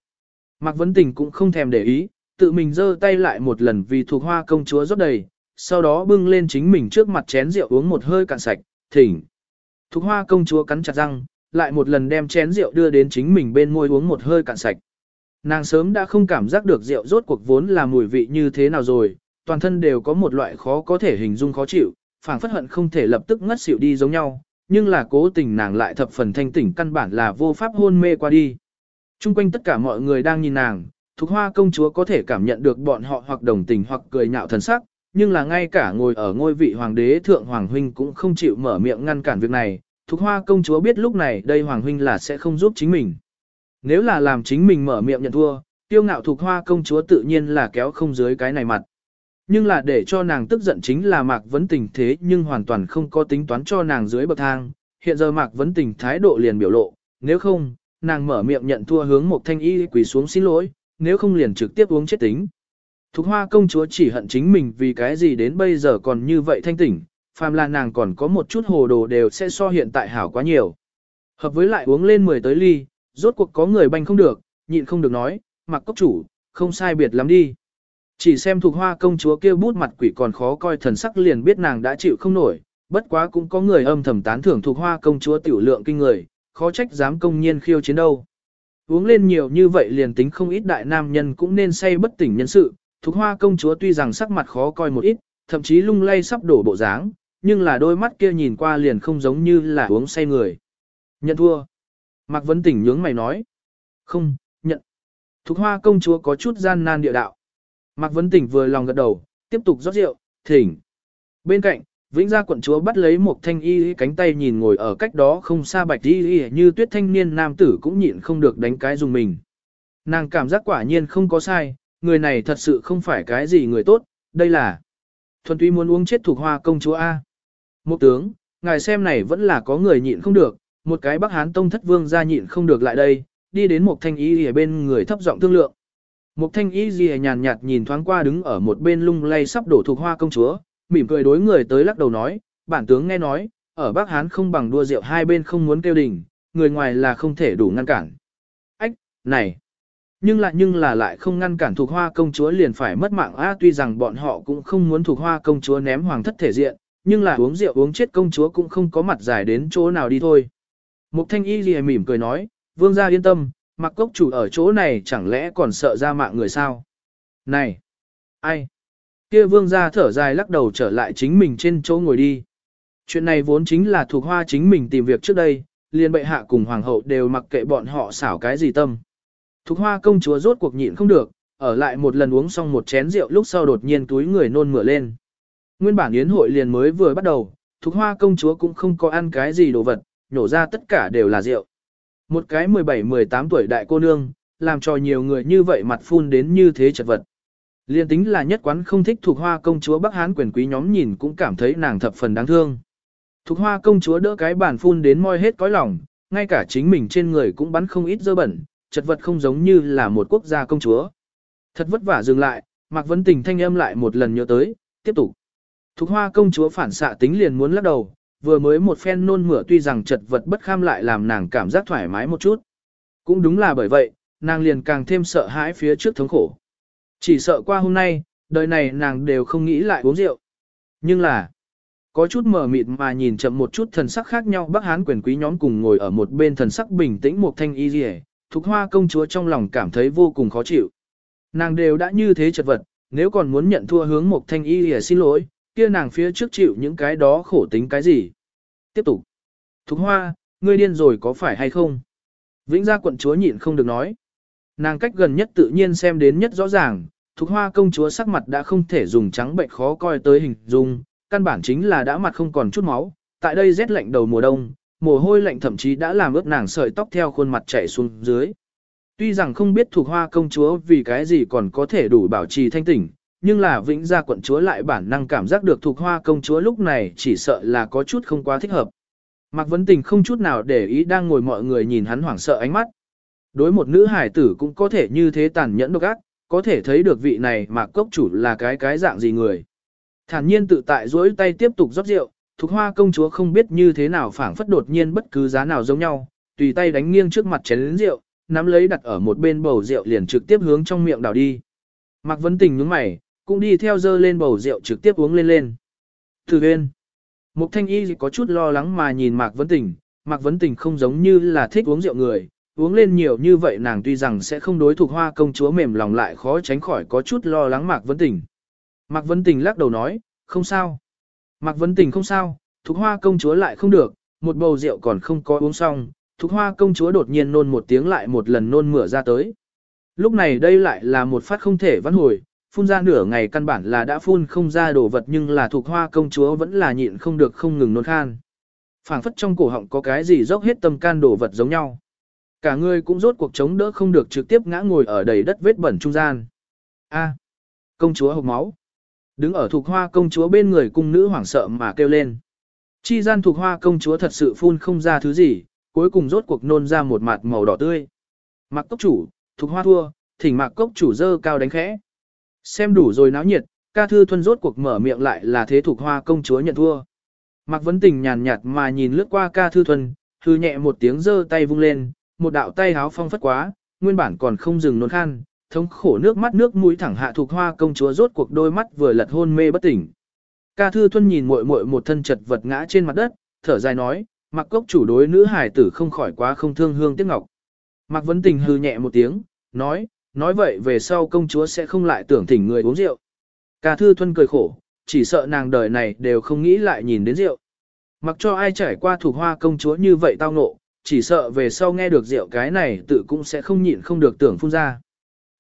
Mạc Vấn Tình cũng không thèm để ý, tự mình giơ tay lại một lần vì thuộc Hoa công chúa rót đầy, sau đó bưng lên chính mình trước mặt chén rượu uống một hơi cạn sạch, thỉnh. Thuộc hoa công chúa cắn chặt răng, lại một lần đem chén rượu đưa đến chính mình bên môi uống một hơi cạn sạch. Nàng sớm đã không cảm giác được rượu rốt cuộc vốn là mùi vị như thế nào rồi, toàn thân đều có một loại khó có thể hình dung khó chịu, phảng phất hận không thể lập tức ngất xỉu đi giống nhau, nhưng là cố tình nàng lại thập phần thanh tỉnh căn bản là vô pháp hôn mê qua đi. Trung quanh tất cả mọi người đang nhìn nàng, Thục Hoa công chúa có thể cảm nhận được bọn họ hoặc đồng tình hoặc cười nhạo thần sắc, nhưng là ngay cả ngồi ở ngôi vị hoàng đế thượng hoàng huynh cũng không chịu mở miệng ngăn cản việc này, Thục Hoa công chúa biết lúc này đây hoàng huynh là sẽ không giúp chính mình. Nếu là làm chính mình mở miệng nhận thua, tiêu ngạo Thục Hoa công chúa tự nhiên là kéo không dưới cái này mặt. Nhưng là để cho nàng tức giận chính là Mạc Vấn Tình thế nhưng hoàn toàn không có tính toán cho nàng dưới bậc thang. Hiện giờ Mạc Vấn Tình thái độ liền biểu lộ, nếu không, nàng mở miệng nhận thua hướng một thanh y quỳ xuống xin lỗi, nếu không liền trực tiếp uống chết tính. Thục hoa công chúa chỉ hận chính mình vì cái gì đến bây giờ còn như vậy thanh tỉnh, phàm là nàng còn có một chút hồ đồ đều sẽ so hiện tại hảo quá nhiều. Hợp với lại uống lên 10 tới ly, rốt cuộc có người banh không được, nhịn không được nói, mặc cốc chủ, không sai biệt lắm đi. Chỉ xem thuộc hoa công chúa kia bút mặt quỷ còn khó coi thần sắc liền biết nàng đã chịu không nổi, bất quá cũng có người âm thầm tán thưởng thuộc hoa công chúa tiểu lượng kinh người, khó trách dám công nhiên khiêu chiến đâu. Uống lên nhiều như vậy liền tính không ít đại nam nhân cũng nên say bất tỉnh nhân sự, thuộc hoa công chúa tuy rằng sắc mặt khó coi một ít, thậm chí lung lay sắp đổ bộ dáng, nhưng là đôi mắt kia nhìn qua liền không giống như là uống say người. Nhận thua. Mạc Vấn Tỉnh nhướng mày nói. Không, nhận. Thục hoa công chúa có chút gian nan địa đạo. Mạc Vấn Tỉnh vừa lòng gật đầu, tiếp tục rót rượu, thỉnh. Bên cạnh, Vĩnh Gia quận chúa bắt lấy một thanh y cánh tay nhìn ngồi ở cách đó không xa bạch y y như tuyết thanh niên nam tử cũng nhịn không được đánh cái dùng mình. Nàng cảm giác quả nhiên không có sai, người này thật sự không phải cái gì người tốt, đây là thuần túy muốn uống chết thuộc hoa công chúa A. Một tướng, ngài xem này vẫn là có người nhịn không được, một cái bắc hán tông thất vương ra nhịn không được lại đây, đi đến một thanh y ở bên người thấp giọng thương lượng. Một thanh y gì nhàn nhạt nhìn thoáng qua đứng ở một bên lung lay sắp đổ thuộc hoa công chúa, mỉm cười đối người tới lắc đầu nói, bản tướng nghe nói, ở Bắc Hán không bằng đua rượu hai bên không muốn kêu đỉnh, người ngoài là không thể đủ ngăn cản. Ách, này! Nhưng lại nhưng là lại không ngăn cản thuộc hoa công chúa liền phải mất mạng a tuy rằng bọn họ cũng không muốn thuộc hoa công chúa ném hoàng thất thể diện, nhưng là uống rượu uống chết công chúa cũng không có mặt dài đến chỗ nào đi thôi. Mục thanh y gì mỉm cười nói, vương gia yên tâm, mặc cốc chủ ở chỗ này chẳng lẽ còn sợ ra mạng người sao? Này! Ai? Kia vương gia thở dài lắc đầu trở lại chính mình trên chỗ ngồi đi. Chuyện này vốn chính là thuộc hoa chính mình tìm việc trước đây, liền bệ hạ cùng hoàng hậu đều mặc kệ bọn họ xảo cái gì tâm. Thục hoa công chúa rốt cuộc nhịn không được, ở lại một lần uống xong một chén rượu lúc sau đột nhiên túi người nôn mửa lên. Nguyên bản yến hội liền mới vừa bắt đầu, thục hoa công chúa cũng không có ăn cái gì đồ vật, nhổ ra tất cả đều là rượu. Một cái 17-18 tuổi đại cô nương, làm cho nhiều người như vậy mặt phun đến như thế chật vật. Liên tính là nhất quán không thích thuộc hoa công chúa Bắc Hán quyền quý nhóm nhìn cũng cảm thấy nàng thập phần đáng thương. thuộc hoa công chúa đỡ cái bàn phun đến moi hết cõi lòng, ngay cả chính mình trên người cũng bắn không ít dơ bẩn, chật vật không giống như là một quốc gia công chúa. Thật vất vả dừng lại, Mạc Vấn Tình thanh âm lại một lần nhớ tới, tiếp tục. Thục hoa công chúa phản xạ tính liền muốn lắc đầu, vừa mới một phen nôn mửa tuy rằng chật vật bất kham lại làm nàng cảm giác thoải mái một chút. Cũng đúng là bởi vậy, nàng liền càng thêm sợ hãi phía trước thống khổ. Chỉ sợ qua hôm nay, đời này nàng đều không nghĩ lại uống rượu. Nhưng là, có chút mờ mịt mà nhìn chậm một chút thần sắc khác nhau Bắc Hán quyền quý nhóm cùng ngồi ở một bên thần sắc bình tĩnh một thanh y rìa, Thục Hoa công chúa trong lòng cảm thấy vô cùng khó chịu. Nàng đều đã như thế chật vật, nếu còn muốn nhận thua hướng một thanh y rìa xin lỗi, kia nàng phía trước chịu những cái đó khổ tính cái gì. Tiếp tục. Thục Hoa, ngươi điên rồi có phải hay không? Vĩnh gia quận chúa nhịn không được nói. Nàng cách gần nhất tự nhiên xem đến nhất rõ ràng, Thục Hoa công chúa sắc mặt đã không thể dùng trắng bệnh khó coi tới hình dung, căn bản chính là đã mặt không còn chút máu, tại đây rét lạnh đầu mùa đông, mồ hôi lạnh thậm chí đã làm ướt nàng sợi tóc theo khuôn mặt chảy xuống dưới. Tuy rằng không biết thuộc hoa công chúa vì cái gì còn có thể đủ bảo trì thanh tỉnh, nhưng là vĩnh gia quận chúa lại bản năng cảm giác được thuộc hoa công chúa lúc này chỉ sợ là có chút không quá thích hợp. Mạc Vấn Tình không chút nào để ý đang ngồi mọi người nhìn hắn hoảng sợ ánh mắt. Đối một nữ hải tử cũng có thể như thế tàn nhẫn độc ác, có thể thấy được vị này Mạc Cốc chủ là cái cái dạng gì người. Thản nhiên tự tại duỗi tay tiếp tục rót rượu, thuộc Hoa công chúa không biết như thế nào phảng phất đột nhiên bất cứ giá nào giống nhau, tùy tay đánh nghiêng trước mặt chén rượu, nắm lấy đặt ở một bên bầu rượu liền trực tiếp hướng trong miệng đảo đi. Mạc Vấn Tình nhướng mày, cũng đi theo dơ lên bầu rượu trực tiếp uống lên lên. Từ bên, Mục Thanh Y có chút lo lắng mà nhìn Mạc Vấn Tình, Mạc Vấn Tình không giống như là thích uống rượu người, uống lên nhiều như vậy nàng tuy rằng sẽ không đối thuộc hoa công chúa mềm lòng lại khó tránh khỏi có chút lo lắng Mạc Vấn Tình. Mạc Vấn Tình lắc đầu nói, không sao. Mạc Vấn Tình không sao, thuộc Hoa công chúa lại không được, một bầu rượu còn không có uống xong, thuộc Hoa công chúa đột nhiên nôn một tiếng lại một lần nôn mửa ra tới. Lúc này đây lại là một phát không thể vãn hồi, phun ra nửa ngày căn bản là đã phun không ra đồ vật nhưng là thuộc Hoa công chúa vẫn là nhịn không được không ngừng nôn khan. phảng phất trong cổ họng có cái gì dốc hết tâm can đồ vật giống nhau. Cả người cũng rốt cuộc chống đỡ không được trực tiếp ngã ngồi ở đầy đất vết bẩn trung gian. A, công chúa hộc máu. Đứng ở thuộc hoa công chúa bên người cung nữ hoảng sợ mà kêu lên. Chi gian thuộc hoa công chúa thật sự phun không ra thứ gì, cuối cùng rốt cuộc nôn ra một mặt màu đỏ tươi. Mạc cốc chủ, thuộc hoa thua, thỉnh mạc cốc chủ dơ cao đánh khẽ. Xem đủ rồi náo nhiệt, ca thư thuần rốt cuộc mở miệng lại là thế thuộc hoa công chúa nhận thua. Mạc vấn tình nhàn nhạt mà nhìn lướt qua ca thư thuần, thư nhẹ một tiếng giơ tay vung lên, một đạo tay háo phong phất quá, nguyên bản còn không dừng nôn khan, thống khổ nước mắt nước mũi thẳng hạ thuộc hoa công chúa rốt cuộc đôi mắt vừa lật hôn mê bất tỉnh. Ca Thư thuần nhìn muội muội một thân chật vật ngã trên mặt đất, thở dài nói, mặc cốc chủ đối nữ hải tử không khỏi quá không thương hương tiếc ngọc. Mạc Vấn Tình hư nhẹ một tiếng, nói, nói vậy về sau công chúa sẽ không lại tưởng thỉnh người uống rượu. Ca Thư Thuân cười khổ, chỉ sợ nàng đời này đều không nghĩ lại nhìn đến rượu. Mặc cho ai trải qua thuộc hoa công chúa như vậy tao ngộ, chỉ sợ về sau nghe được rượu cái này tự cũng sẽ không nhịn không được tưởng phun ra.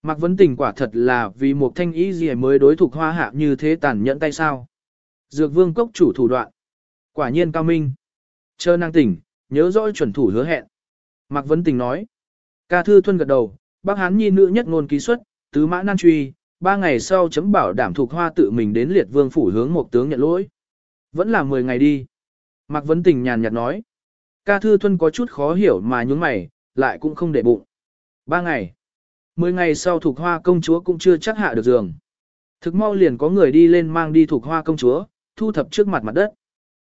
Mạc Vấn Tình quả thật là vì một thanh ý gì mới đối thuộc hoa hạ như thế tàn nhẫn tay sao. Dược vương cốc chủ thủ đoạn. Quả nhiên cao minh. Chờ năng tỉnh, nhớ rõ chuẩn thủ hứa hẹn. Mạc Vấn Tình nói. Ca Thư Thuân gật đầu, bác hán nhi nữ nhất ngôn ký xuất, tứ mã nan truy, ba ngày sau chấm bảo đảm thuộc hoa tự mình đến liệt vương phủ hướng một tướng nhận lỗi. Vẫn là 10 ngày đi. Mạc Vấn Tình nhàn nhạt nói. Ca Thư Thuân có chút khó hiểu mà nhún mày, lại cũng không để bụng. Ba ngày. Mười ngày sau thuộc hoa công chúa cũng chưa chắc hạ được giường. Thực mau liền có người đi lên mang đi thuộc hoa công chúa, thu thập trước mặt mặt đất.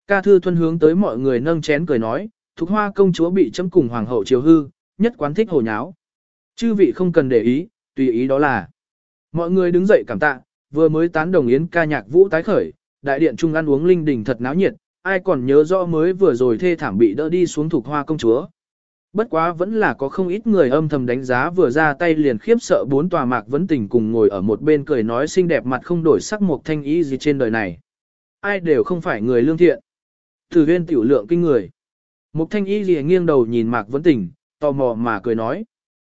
Ca thư thuân hướng tới mọi người nâng chén cười nói, thuộc hoa công chúa bị chấm cùng hoàng hậu chiều hư, nhất quán thích hồ nháo. Chư vị không cần để ý, tùy ý đó là. Mọi người đứng dậy cảm tạ, vừa mới tán đồng yến ca nhạc vũ tái khởi, đại điện trung ăn uống linh đình thật náo nhiệt, ai còn nhớ rõ mới vừa rồi thê thảm bị đỡ đi xuống thuộc hoa công chúa. Bất quá vẫn là có không ít người âm thầm đánh giá vừa ra tay liền khiếp sợ bốn tòa mạc vấn tình cùng ngồi ở một bên cười nói xinh đẹp mặt không đổi sắc một thanh ý gì trên đời này. Ai đều không phải người lương thiện. Từ viên tiểu lượng kinh người. Một thanh y gì nghiêng đầu nhìn mạc vấn tình, tò mò mà cười nói.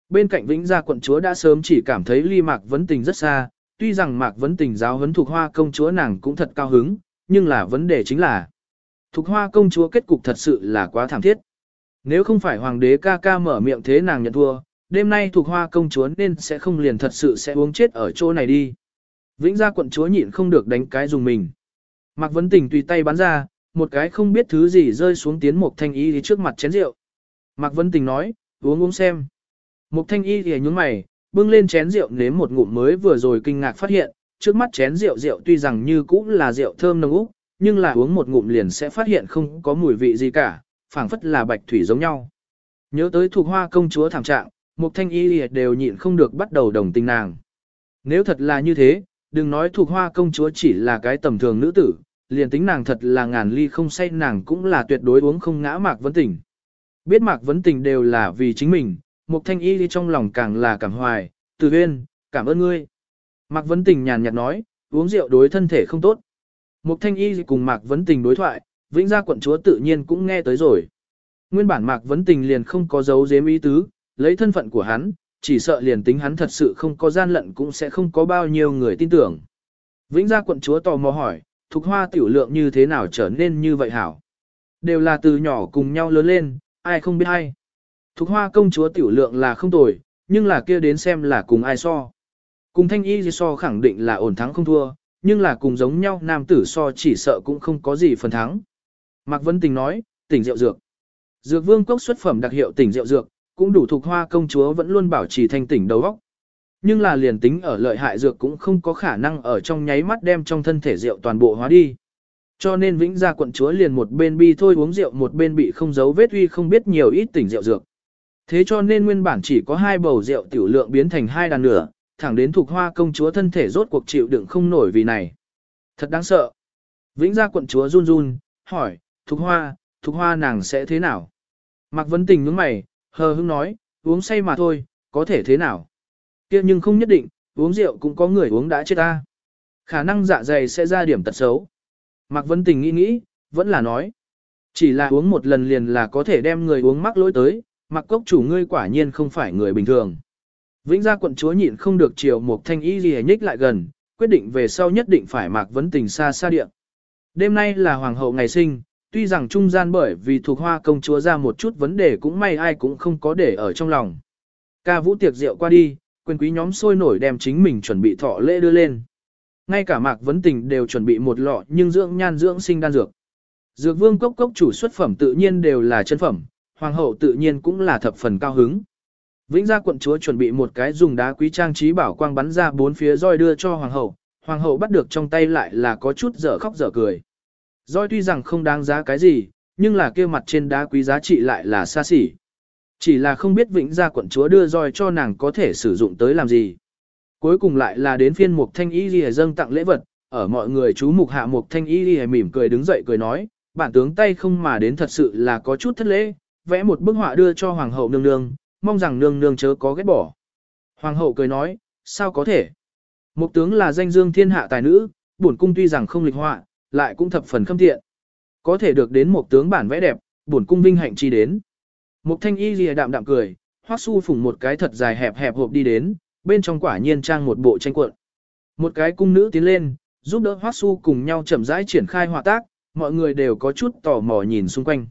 Bên cạnh vĩnh gia quận chúa đã sớm chỉ cảm thấy ly mạc vấn tình rất xa, tuy rằng mạc vấn tình giáo huấn thuộc hoa công chúa nàng cũng thật cao hứng, nhưng là vấn đề chính là thuộc hoa công chúa kết cục thật sự là quá thảm thiết. Nếu không phải hoàng đế ca ca mở miệng thế nàng nhận thua, đêm nay thuộc hoa công chúa nên sẽ không liền thật sự sẽ uống chết ở chỗ này đi. Vĩnh gia quận chúa nhịn không được đánh cái dùng mình. Mạc Vấn Tình tùy tay bắn ra, một cái không biết thứ gì rơi xuống tiến một thanh y trước mặt chén rượu. Mạc Vấn Tình nói, uống uống xem. Một thanh y thì nhúng mày, bưng lên chén rượu nếm một ngụm mới vừa rồi kinh ngạc phát hiện, trước mắt chén rượu rượu tuy rằng như cũ là rượu thơm nồng úc, nhưng là uống một ngụm liền sẽ phát hiện không có mùi vị gì cả, phảng phất là bạch thủy giống nhau. Nhớ tới thuộc hoa công chúa thảm trạng, một thanh y thì đều nhịn không được bắt đầu đồng tình nàng. Nếu thật là như thế, đừng nói thuộc hoa công chúa chỉ là cái tầm thường nữ tử, liền tính nàng thật là ngàn ly không say nàng cũng là tuyệt đối uống không ngã mạc vấn tình. Biết mạc vấn tình đều là vì chính mình, Mục thanh y đi trong lòng càng là cảm hoài, từ huyên, cảm ơn ngươi. Mạc vấn tình nhàn nhạt nói, uống rượu đối thân thể không tốt. Mục thanh y cùng mạc vấn tình đối thoại, vĩnh gia quận chúa tự nhiên cũng nghe tới rồi. Nguyên bản mạc vấn tình liền không có dấu dếm ý tứ, lấy thân phận của hắn, chỉ sợ liền tính hắn thật sự không có gian lận cũng sẽ không có bao nhiêu người tin tưởng. Vĩnh gia quận chúa tò mò hỏi, thục hoa tiểu lượng như thế nào trở nên như vậy hảo? Đều là từ nhỏ cùng nhau lớn lên, ai không biết ai. Thục hoa công chúa tiểu lượng là không tồi, nhưng là kia đến xem là cùng ai so. Cùng thanh y so khẳng định là ổn thắng không thua, nhưng là cùng giống nhau nam tử so chỉ sợ cũng không có gì phần thắng. Mạc Vân Tình nói, tỉnh rượu dược. Dược vương cốc xuất phẩm đặc hiệu tỉnh rượu dược, cũng đủ thuộc hoa công chúa vẫn luôn bảo trì thanh tỉnh đầu óc. Nhưng là liền tính ở lợi hại dược cũng không có khả năng ở trong nháy mắt đem trong thân thể rượu toàn bộ hóa đi. Cho nên vĩnh gia quận chúa liền một bên bi thôi uống rượu một bên bị không giấu vết uy không biết nhiều ít tỉnh rượu dược. Thế cho nên nguyên bản chỉ có hai bầu rượu tiểu lượng biến thành hai đàn nửa, thẳng đến thuộc hoa công chúa thân thể rốt cuộc chịu đựng không nổi vì này. Thật đáng sợ. Vĩnh gia quận chúa run run, hỏi, Thục Hoa, Thục Hoa nàng sẽ thế nào? Mạc Vấn Tình nhướng mày, hờ hững nói, uống say mà thôi, có thể thế nào? kia nhưng không nhất định, uống rượu cũng có người uống đã chết ta. Khả năng dạ dày sẽ ra điểm tật xấu. Mạc Vấn Tình nghĩ nghĩ, vẫn là nói. Chỉ là uống một lần liền là có thể đem người uống mắc lỗi tới, Mạc Cốc chủ ngươi quả nhiên không phải người bình thường. Vĩnh gia quận chúa nhịn không được chiều một thanh y gì nhích lại gần, quyết định về sau nhất định phải Mạc Vấn Tình xa xa điện. Đêm nay là hoàng hậu ngày sinh, Tuy rằng trung gian bởi vì thuộc hoa công chúa ra một chút vấn đề cũng may ai cũng không có để ở trong lòng. Ca vũ tiệc rượu qua đi, quyền quý nhóm sôi nổi đem chính mình chuẩn bị thọ lễ đưa lên. Ngay cả mạc vấn tình đều chuẩn bị một lọ nhưng dưỡng nhan dưỡng sinh đan dược. Dược vương cốc cốc chủ xuất phẩm tự nhiên đều là chân phẩm, hoàng hậu tự nhiên cũng là thập phần cao hứng. Vĩnh gia quận chúa chuẩn bị một cái dùng đá quý trang trí bảo quang bắn ra bốn phía roi đưa cho hoàng hậu, hoàng hậu bắt được trong tay lại là có chút dở khóc dở cười. Roi tuy rằng không đáng giá cái gì, nhưng là kia mặt trên đá quý giá trị lại là xa xỉ. Chỉ là không biết vĩnh gia quận chúa đưa roi cho nàng có thể sử dụng tới làm gì. Cuối cùng lại là đến phiên mục thanh y ghi dâng tặng lễ vật, ở mọi người chú mục hạ mục thanh y ghi mỉm cười đứng dậy cười nói, bản tướng tay không mà đến thật sự là có chút thất lễ, vẽ một bức họa đưa cho hoàng hậu nương nương, mong rằng nương nương chớ có ghét bỏ. Hoàng hậu cười nói, sao có thể? Mục tướng là danh dương thiên hạ tài nữ, bổn cung tuy rằng không lịch họa, lại cũng thập phần khâm thiện. Có thể được đến một tướng bản vẽ đẹp, bổn cung vinh hạnh chi đến. Một thanh y lìa đạm đạm cười, hoắc su phủng một cái thật dài hẹp hẹp hộp đi đến, bên trong quả nhiên trang một bộ tranh cuộn. Một cái cung nữ tiến lên, giúp đỡ hoắc su cùng nhau chậm rãi triển khai hòa tác, mọi người đều có chút tò mò nhìn xung quanh.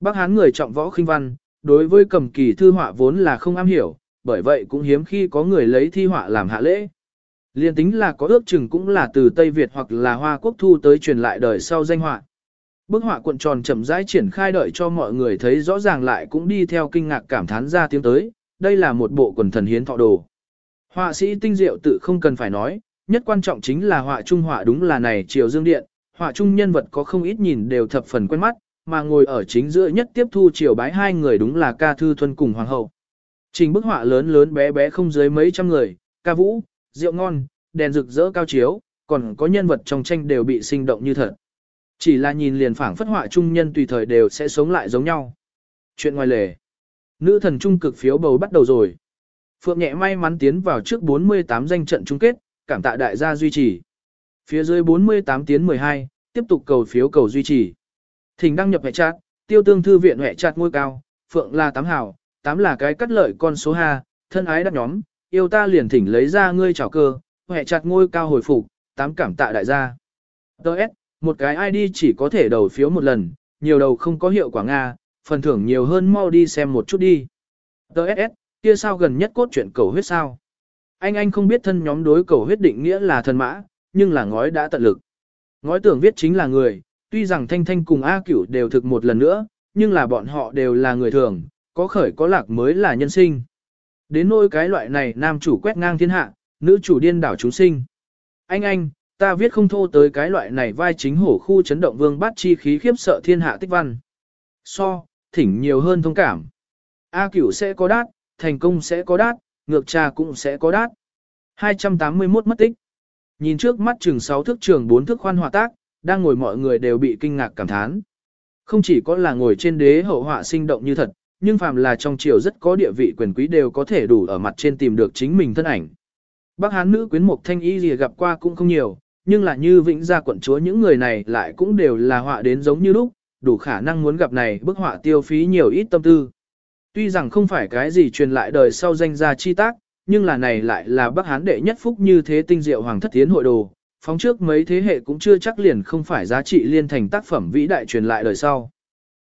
Bác hán người trọng võ khinh văn, đối với cầm kỳ thư họa vốn là không am hiểu, bởi vậy cũng hiếm khi có người lấy thi họa làm hạ lễ. Liên tính là có ước chừng cũng là từ Tây Việt hoặc là Hoa Quốc thu tới truyền lại đời sau danh họa. Bức họa cuộn tròn chậm rãi triển khai đợi cho mọi người thấy rõ ràng lại cũng đi theo kinh ngạc cảm thán ra tiếng tới, đây là một bộ quần thần hiến thọ đồ. Họa sĩ tinh diệu tự không cần phải nói, nhất quan trọng chính là họa trung họa đúng là này Triều Dương Điện, họa trung nhân vật có không ít nhìn đều thập phần quen mắt, mà ngồi ở chính giữa nhất tiếp thu triều bái hai người đúng là ca thư thuần cùng hoàng hậu. Trình bức họa lớn lớn bé bé không dưới mấy trăm người, ca vũ, rượu ngon, đèn rực rỡ cao chiếu, còn có nhân vật trong tranh đều bị sinh động như thật. Chỉ là nhìn liền phảng phất họa trung nhân tùy thời đều sẽ sống lại giống nhau. Chuyện ngoài lề. Nữ thần trung cực phiếu bầu bắt đầu rồi. Phượng nhẹ may mắn tiến vào trước 48 danh trận chung kết, cảm tạ đại gia duy trì. Phía dưới 48 tiến 12, tiếp tục cầu phiếu cầu duy trì. Thỉnh đăng nhập hệ chặt, tiêu tương thư viện hệ chặt ngôi cao, Phượng là tám hảo, tám là cái cắt lợi con số ha, thân ái đắc nhóm, yêu ta liền thỉnh lấy ra ngươi chào cơ, hệ chặt ngôi cao hồi phục, tám cảm tạ đại gia. Đợt, một cái ID chỉ có thể đầu phiếu một lần, nhiều đầu không có hiệu quả Nga, phần thưởng nhiều hơn mau đi xem một chút đi. Đợt, kia sao gần nhất cốt truyện cầu huyết sao? Anh anh không biết thân nhóm đối cầu huyết định nghĩa là thần mã, nhưng là ngói đã tận lực. Ngói tưởng viết chính là người, tuy rằng Thanh Thanh cùng A Cửu đều thực một lần nữa, nhưng là bọn họ đều là người thường, có khởi có lạc mới là nhân sinh. Đến nỗi cái loại này nam chủ quét ngang thiên hạ, nữ chủ điên đảo chúng sinh. Anh anh, ta viết không thô tới cái loại này vai chính hổ khu chấn động vương bát chi khí khiếp sợ thiên hạ tích văn. So, thỉnh nhiều hơn thông cảm. A cửu sẽ có đát, thành công sẽ có đát, ngược trà cũng sẽ có đát. 281 mất tích. Nhìn trước mắt Trường 6 thước trường 4 thước khoan hòa tác, đang ngồi mọi người đều bị kinh ngạc cảm thán. Không chỉ có là ngồi trên đế hậu họa sinh động như thật, nhưng phàm là trong triều rất có địa vị quyền quý đều có thể đủ ở mặt trên tìm được chính mình thân ảnh. Bác Hán nữ quyến mục thanh y gì gặp qua cũng không nhiều, nhưng là như vĩnh gia quận chúa những người này lại cũng đều là họa đến giống như lúc, đủ khả năng muốn gặp này bức họa tiêu phí nhiều ít tâm tư. Tuy rằng không phải cái gì truyền lại đời sau danh gia chi tác, nhưng là này lại là Bắc Hán đệ nhất phúc như thế tinh diệu hoàng thất tiến hội đồ, phóng trước mấy thế hệ cũng chưa chắc liền không phải giá trị liên thành tác phẩm vĩ đại truyền lại đời sau.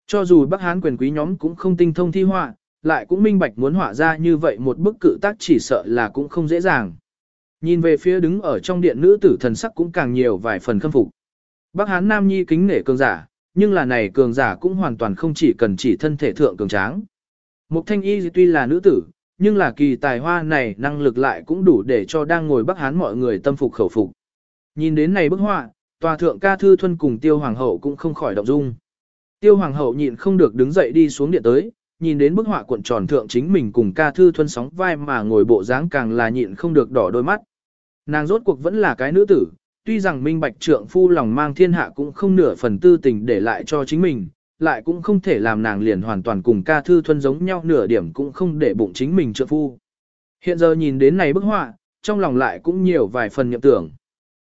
Cho dù Bắc Hán quyền quý nhóm cũng không tinh thông thi họa, lại cũng minh bạch muốn họa ra như vậy một bức cự tác chỉ sợ là cũng không dễ dàng. Nhìn về phía đứng ở trong điện nữ tử thần sắc cũng càng nhiều vài phần khâm phục. Bắc Hán Nam Nhi kính nể cường giả, nhưng là này cường giả cũng hoàn toàn không chỉ cần chỉ thân thể thượng cường tráng. Mục Thanh Y tuy là nữ tử, nhưng là kỳ tài hoa này năng lực lại cũng đủ để cho đang ngồi Bắc Hán mọi người tâm phục khẩu phục. Nhìn đến này bức họa, tòa thượng ca thư thuân cùng tiêu hoàng hậu cũng không khỏi động dung. Tiêu hoàng hậu nhịn không được đứng dậy đi xuống điện tới, nhìn đến bức họa cuộn tròn thượng chính mình cùng ca thư thuân sóng vai mà ngồi bộ dáng càng là nhịn không được đỏ đôi mắt. Nàng rốt cuộc vẫn là cái nữ tử, tuy rằng minh bạch trượng phu lòng mang thiên hạ cũng không nửa phần tư tình để lại cho chính mình, lại cũng không thể làm nàng liền hoàn toàn cùng ca thư thuân giống nhau nửa điểm cũng không để bụng chính mình trượng phu. Hiện giờ nhìn đến này bức họa, trong lòng lại cũng nhiều vài phần nhậm tưởng.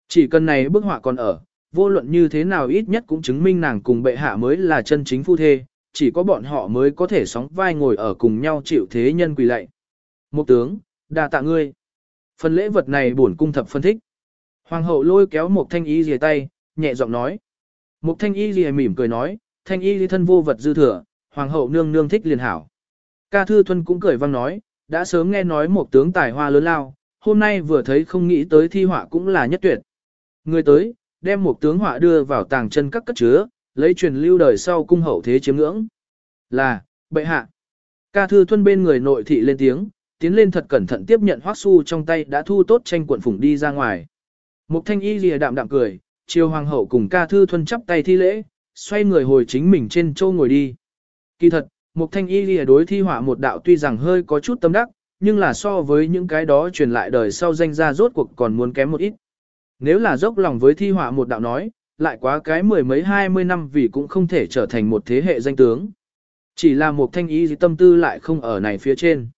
Chỉ cần này bức họa còn ở, vô luận như thế nào ít nhất cũng chứng minh nàng cùng bệ hạ mới là chân chính phu thê, chỉ có bọn họ mới có thể sóng vai ngồi ở cùng nhau chịu thế nhân quỳ lạy. Một tướng, đa tạ ngươi. Phần lễ vật này bổn cung thập phân thích. Hoàng hậu lôi kéo một thanh y rìa tay, nhẹ giọng nói. Một thanh y rìa mỉm cười nói, thanh y rìa thân vô vật dư thừa, hoàng hậu nương nương thích liền hảo. Ca thư thuân cũng cười vang nói, đã sớm nghe nói một tướng tài hoa lớn lao, hôm nay vừa thấy không nghĩ tới thi họa cũng là nhất tuyệt. Người tới, đem một tướng họa đưa vào tàng chân các cất chứa, lấy truyền lưu đời sau cung hậu thế chiếm ngưỡng. Là, bệ hạ. Ca thư thuân bên người nội thị lên tiếng, tiến lên thật cẩn thận tiếp nhận hoác su trong tay đã thu tốt tranh cuộn phủng đi ra ngoài. Mục thanh y lìa đạm đạm cười, chiều hoàng hậu cùng ca thư thuân chắp tay thi lễ, xoay người hồi chính mình trên châu ngồi đi. Kỳ thật, mục thanh y lìa đối thi họa một đạo tuy rằng hơi có chút tâm đắc, nhưng là so với những cái đó truyền lại đời sau danh ra rốt cuộc còn muốn kém một ít. Nếu là dốc lòng với thi họa một đạo nói, lại quá cái mười mấy hai mươi năm vì cũng không thể trở thành một thế hệ danh tướng. Chỉ là một thanh ý gì tâm tư lại không ở này phía trên.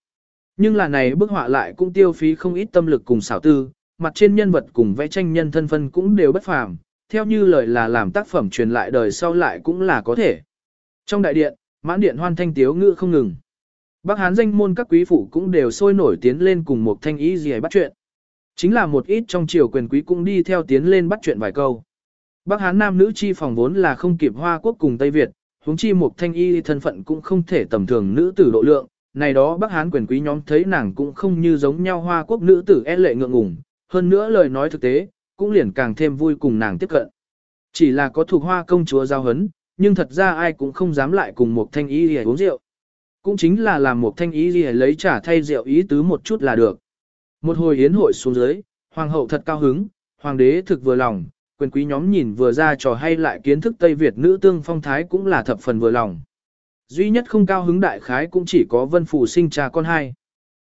Nhưng là này bức họa lại cũng tiêu phí không ít tâm lực cùng xảo tư, mặt trên nhân vật cùng vẽ tranh nhân thân phân cũng đều bất phàm, theo như lời là làm tác phẩm truyền lại đời sau lại cũng là có thể. Trong đại điện, mãn điện hoan thanh tiếu ngữ không ngừng. Bác Hán danh môn các quý phụ cũng đều sôi nổi tiến lên cùng một thanh ý gì bắt chuyện. Chính là một ít trong triều quyền quý cũng đi theo tiến lên bắt chuyện vài câu. Bắc Hán nam nữ chi phòng vốn là không kịp Hoa quốc cùng Tây Việt, huống chi một thanh y thân phận cũng không thể tầm thường nữ tử độ lượng, này đó Bắc Hán quyền quý nhóm thấy nàng cũng không như giống nhau Hoa quốc nữ tử e lệ ngượng ngùng, hơn nữa lời nói thực tế, cũng liền càng thêm vui cùng nàng tiếp cận. Chỉ là có thuộc Hoa công chúa giao hấn, nhưng thật ra ai cũng không dám lại cùng một thanh y uống rượu. Cũng chính là làm một thanh y lấy trả thay rượu ý tứ một chút là được. Một hồi yến hội xuống dưới, hoàng hậu thật cao hứng, hoàng đế thực vừa lòng, quyền quý nhóm nhìn vừa ra trò hay lại kiến thức Tây Việt nữ tương phong thái cũng là thập phần vừa lòng. Duy nhất không cao hứng đại khái cũng chỉ có Vân Phủ Sinh cha con hai.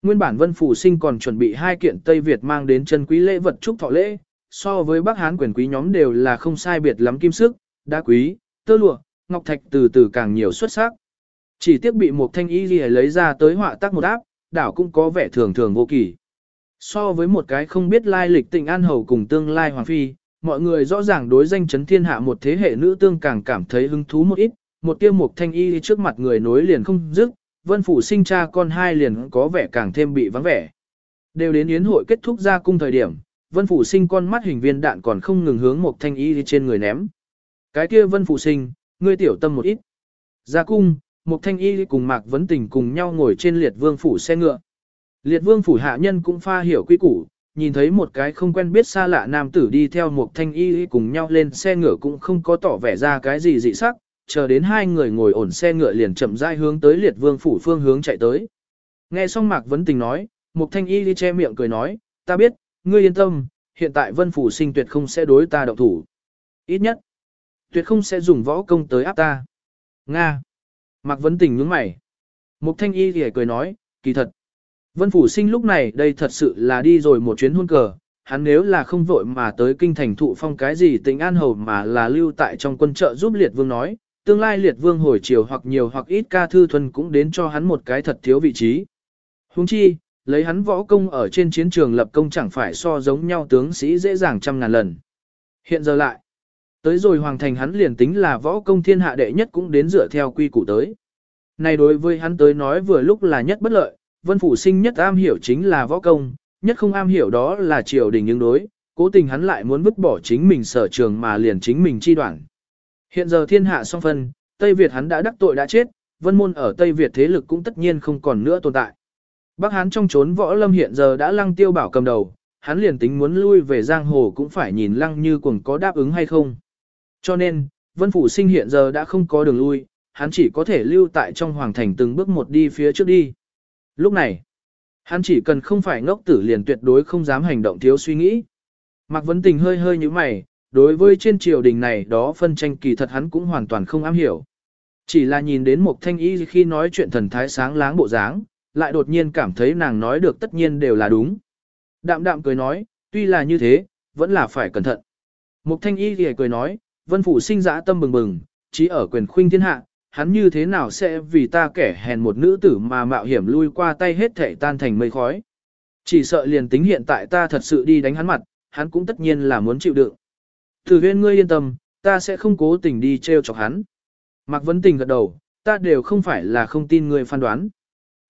Nguyên bản Vân Phủ Sinh còn chuẩn bị hai kiện Tây Việt mang đến chân quý lễ vật chúc thọ lễ, so với Bắc Hán quyền quý nhóm đều là không sai biệt lắm kim sức, đá quý, tơ lụa, ngọc thạch từ từ càng nhiều xuất sắc. Chỉ tiếc bị một thanh y gì lấy ra tới họa tác một áp, đảo cũng có vẻ thường thường vô kỳ. So với một cái không biết lai lịch tình an hầu cùng tương lai hoàng phi, mọi người rõ ràng đối danh chấn thiên hạ một thế hệ nữ tương càng cảm thấy hứng thú một ít, một tiêu mục thanh y trước mặt người nối liền không dứt, vân phủ sinh cha con hai liền có vẻ càng thêm bị vắng vẻ. Đều đến yến hội kết thúc ra cung thời điểm, vân phủ sinh con mắt hình viên đạn còn không ngừng hướng một thanh y trên người ném. Cái kia vân phủ sinh, ngươi tiểu tâm một ít. Ra cung, một thanh y cùng mạc vấn tình cùng nhau ngồi trên liệt vương phủ xe ngựa. Liệt vương phủ hạ nhân cũng pha hiểu quy củ, nhìn thấy một cái không quen biết xa lạ nam tử đi theo một thanh y cùng nhau lên xe ngựa cũng không có tỏ vẻ ra cái gì dị sắc, chờ đến hai người ngồi ổn xe ngựa liền chậm rãi hướng tới liệt vương phủ phương hướng chạy tới. Nghe xong Mạc Vấn Tình nói, một thanh y che miệng cười nói, ta biết, ngươi yên tâm, hiện tại vân phủ sinh tuyệt không sẽ đối ta động thủ. Ít nhất, tuyệt không sẽ dùng võ công tới áp ta. Nga. Mạc Vấn Tình nhướng mày. Mục thanh y thì cười nói, kỳ thật. Vân Phủ Sinh lúc này đây thật sự là đi rồi một chuyến hôn cờ, hắn nếu là không vội mà tới kinh thành thụ phong cái gì tình an hầu mà là lưu tại trong quân trợ giúp liệt vương nói, tương lai liệt vương hồi chiều hoặc nhiều hoặc ít ca thư thuần cũng đến cho hắn một cái thật thiếu vị trí. Huống chi, lấy hắn võ công ở trên chiến trường lập công chẳng phải so giống nhau tướng sĩ dễ dàng trăm ngàn lần. Hiện giờ lại, tới rồi hoàng thành hắn liền tính là võ công thiên hạ đệ nhất cũng đến dựa theo quy củ tới. Này đối với hắn tới nói vừa lúc là nhất bất lợi, vân phủ sinh nhất am hiểu chính là võ công, nhất không am hiểu đó là triều đình những đối, cố tình hắn lại muốn vứt bỏ chính mình sở trường mà liền chính mình chi đoạn. Hiện giờ thiên hạ song phân, Tây Việt hắn đã đắc tội đã chết, vân môn ở Tây Việt thế lực cũng tất nhiên không còn nữa tồn tại. Bắc Hán trong trốn võ lâm hiện giờ đã lăng tiêu bảo cầm đầu, hắn liền tính muốn lui về giang hồ cũng phải nhìn lăng như cuồng có đáp ứng hay không. Cho nên, vân phủ sinh hiện giờ đã không có đường lui, hắn chỉ có thể lưu tại trong hoàng thành từng bước một đi phía trước đi. Lúc này, hắn chỉ cần không phải ngốc tử liền tuyệt đối không dám hành động thiếu suy nghĩ. Mạc Vấn Tình hơi hơi như mày, đối với trên triều đình này đó phân tranh kỳ thật hắn cũng hoàn toàn không am hiểu. Chỉ là nhìn đến một thanh y khi nói chuyện thần thái sáng láng bộ dáng, lại đột nhiên cảm thấy nàng nói được tất nhiên đều là đúng. Đạm đạm cười nói, tuy là như thế, vẫn là phải cẩn thận. Mục thanh y thì cười nói, vân phủ sinh dã tâm bừng bừng, chỉ ở quyền khuynh thiên hạ, hắn như thế nào sẽ vì ta kẻ hèn một nữ tử mà mạo hiểm lui qua tay hết thể tan thành mây khói. Chỉ sợ liền tính hiện tại ta thật sự đi đánh hắn mặt, hắn cũng tất nhiên là muốn chịu đựng. Thử huyên ngươi yên tâm, ta sẽ không cố tình đi treo chọc hắn. Mạc Vấn Tình gật đầu, ta đều không phải là không tin ngươi phán đoán.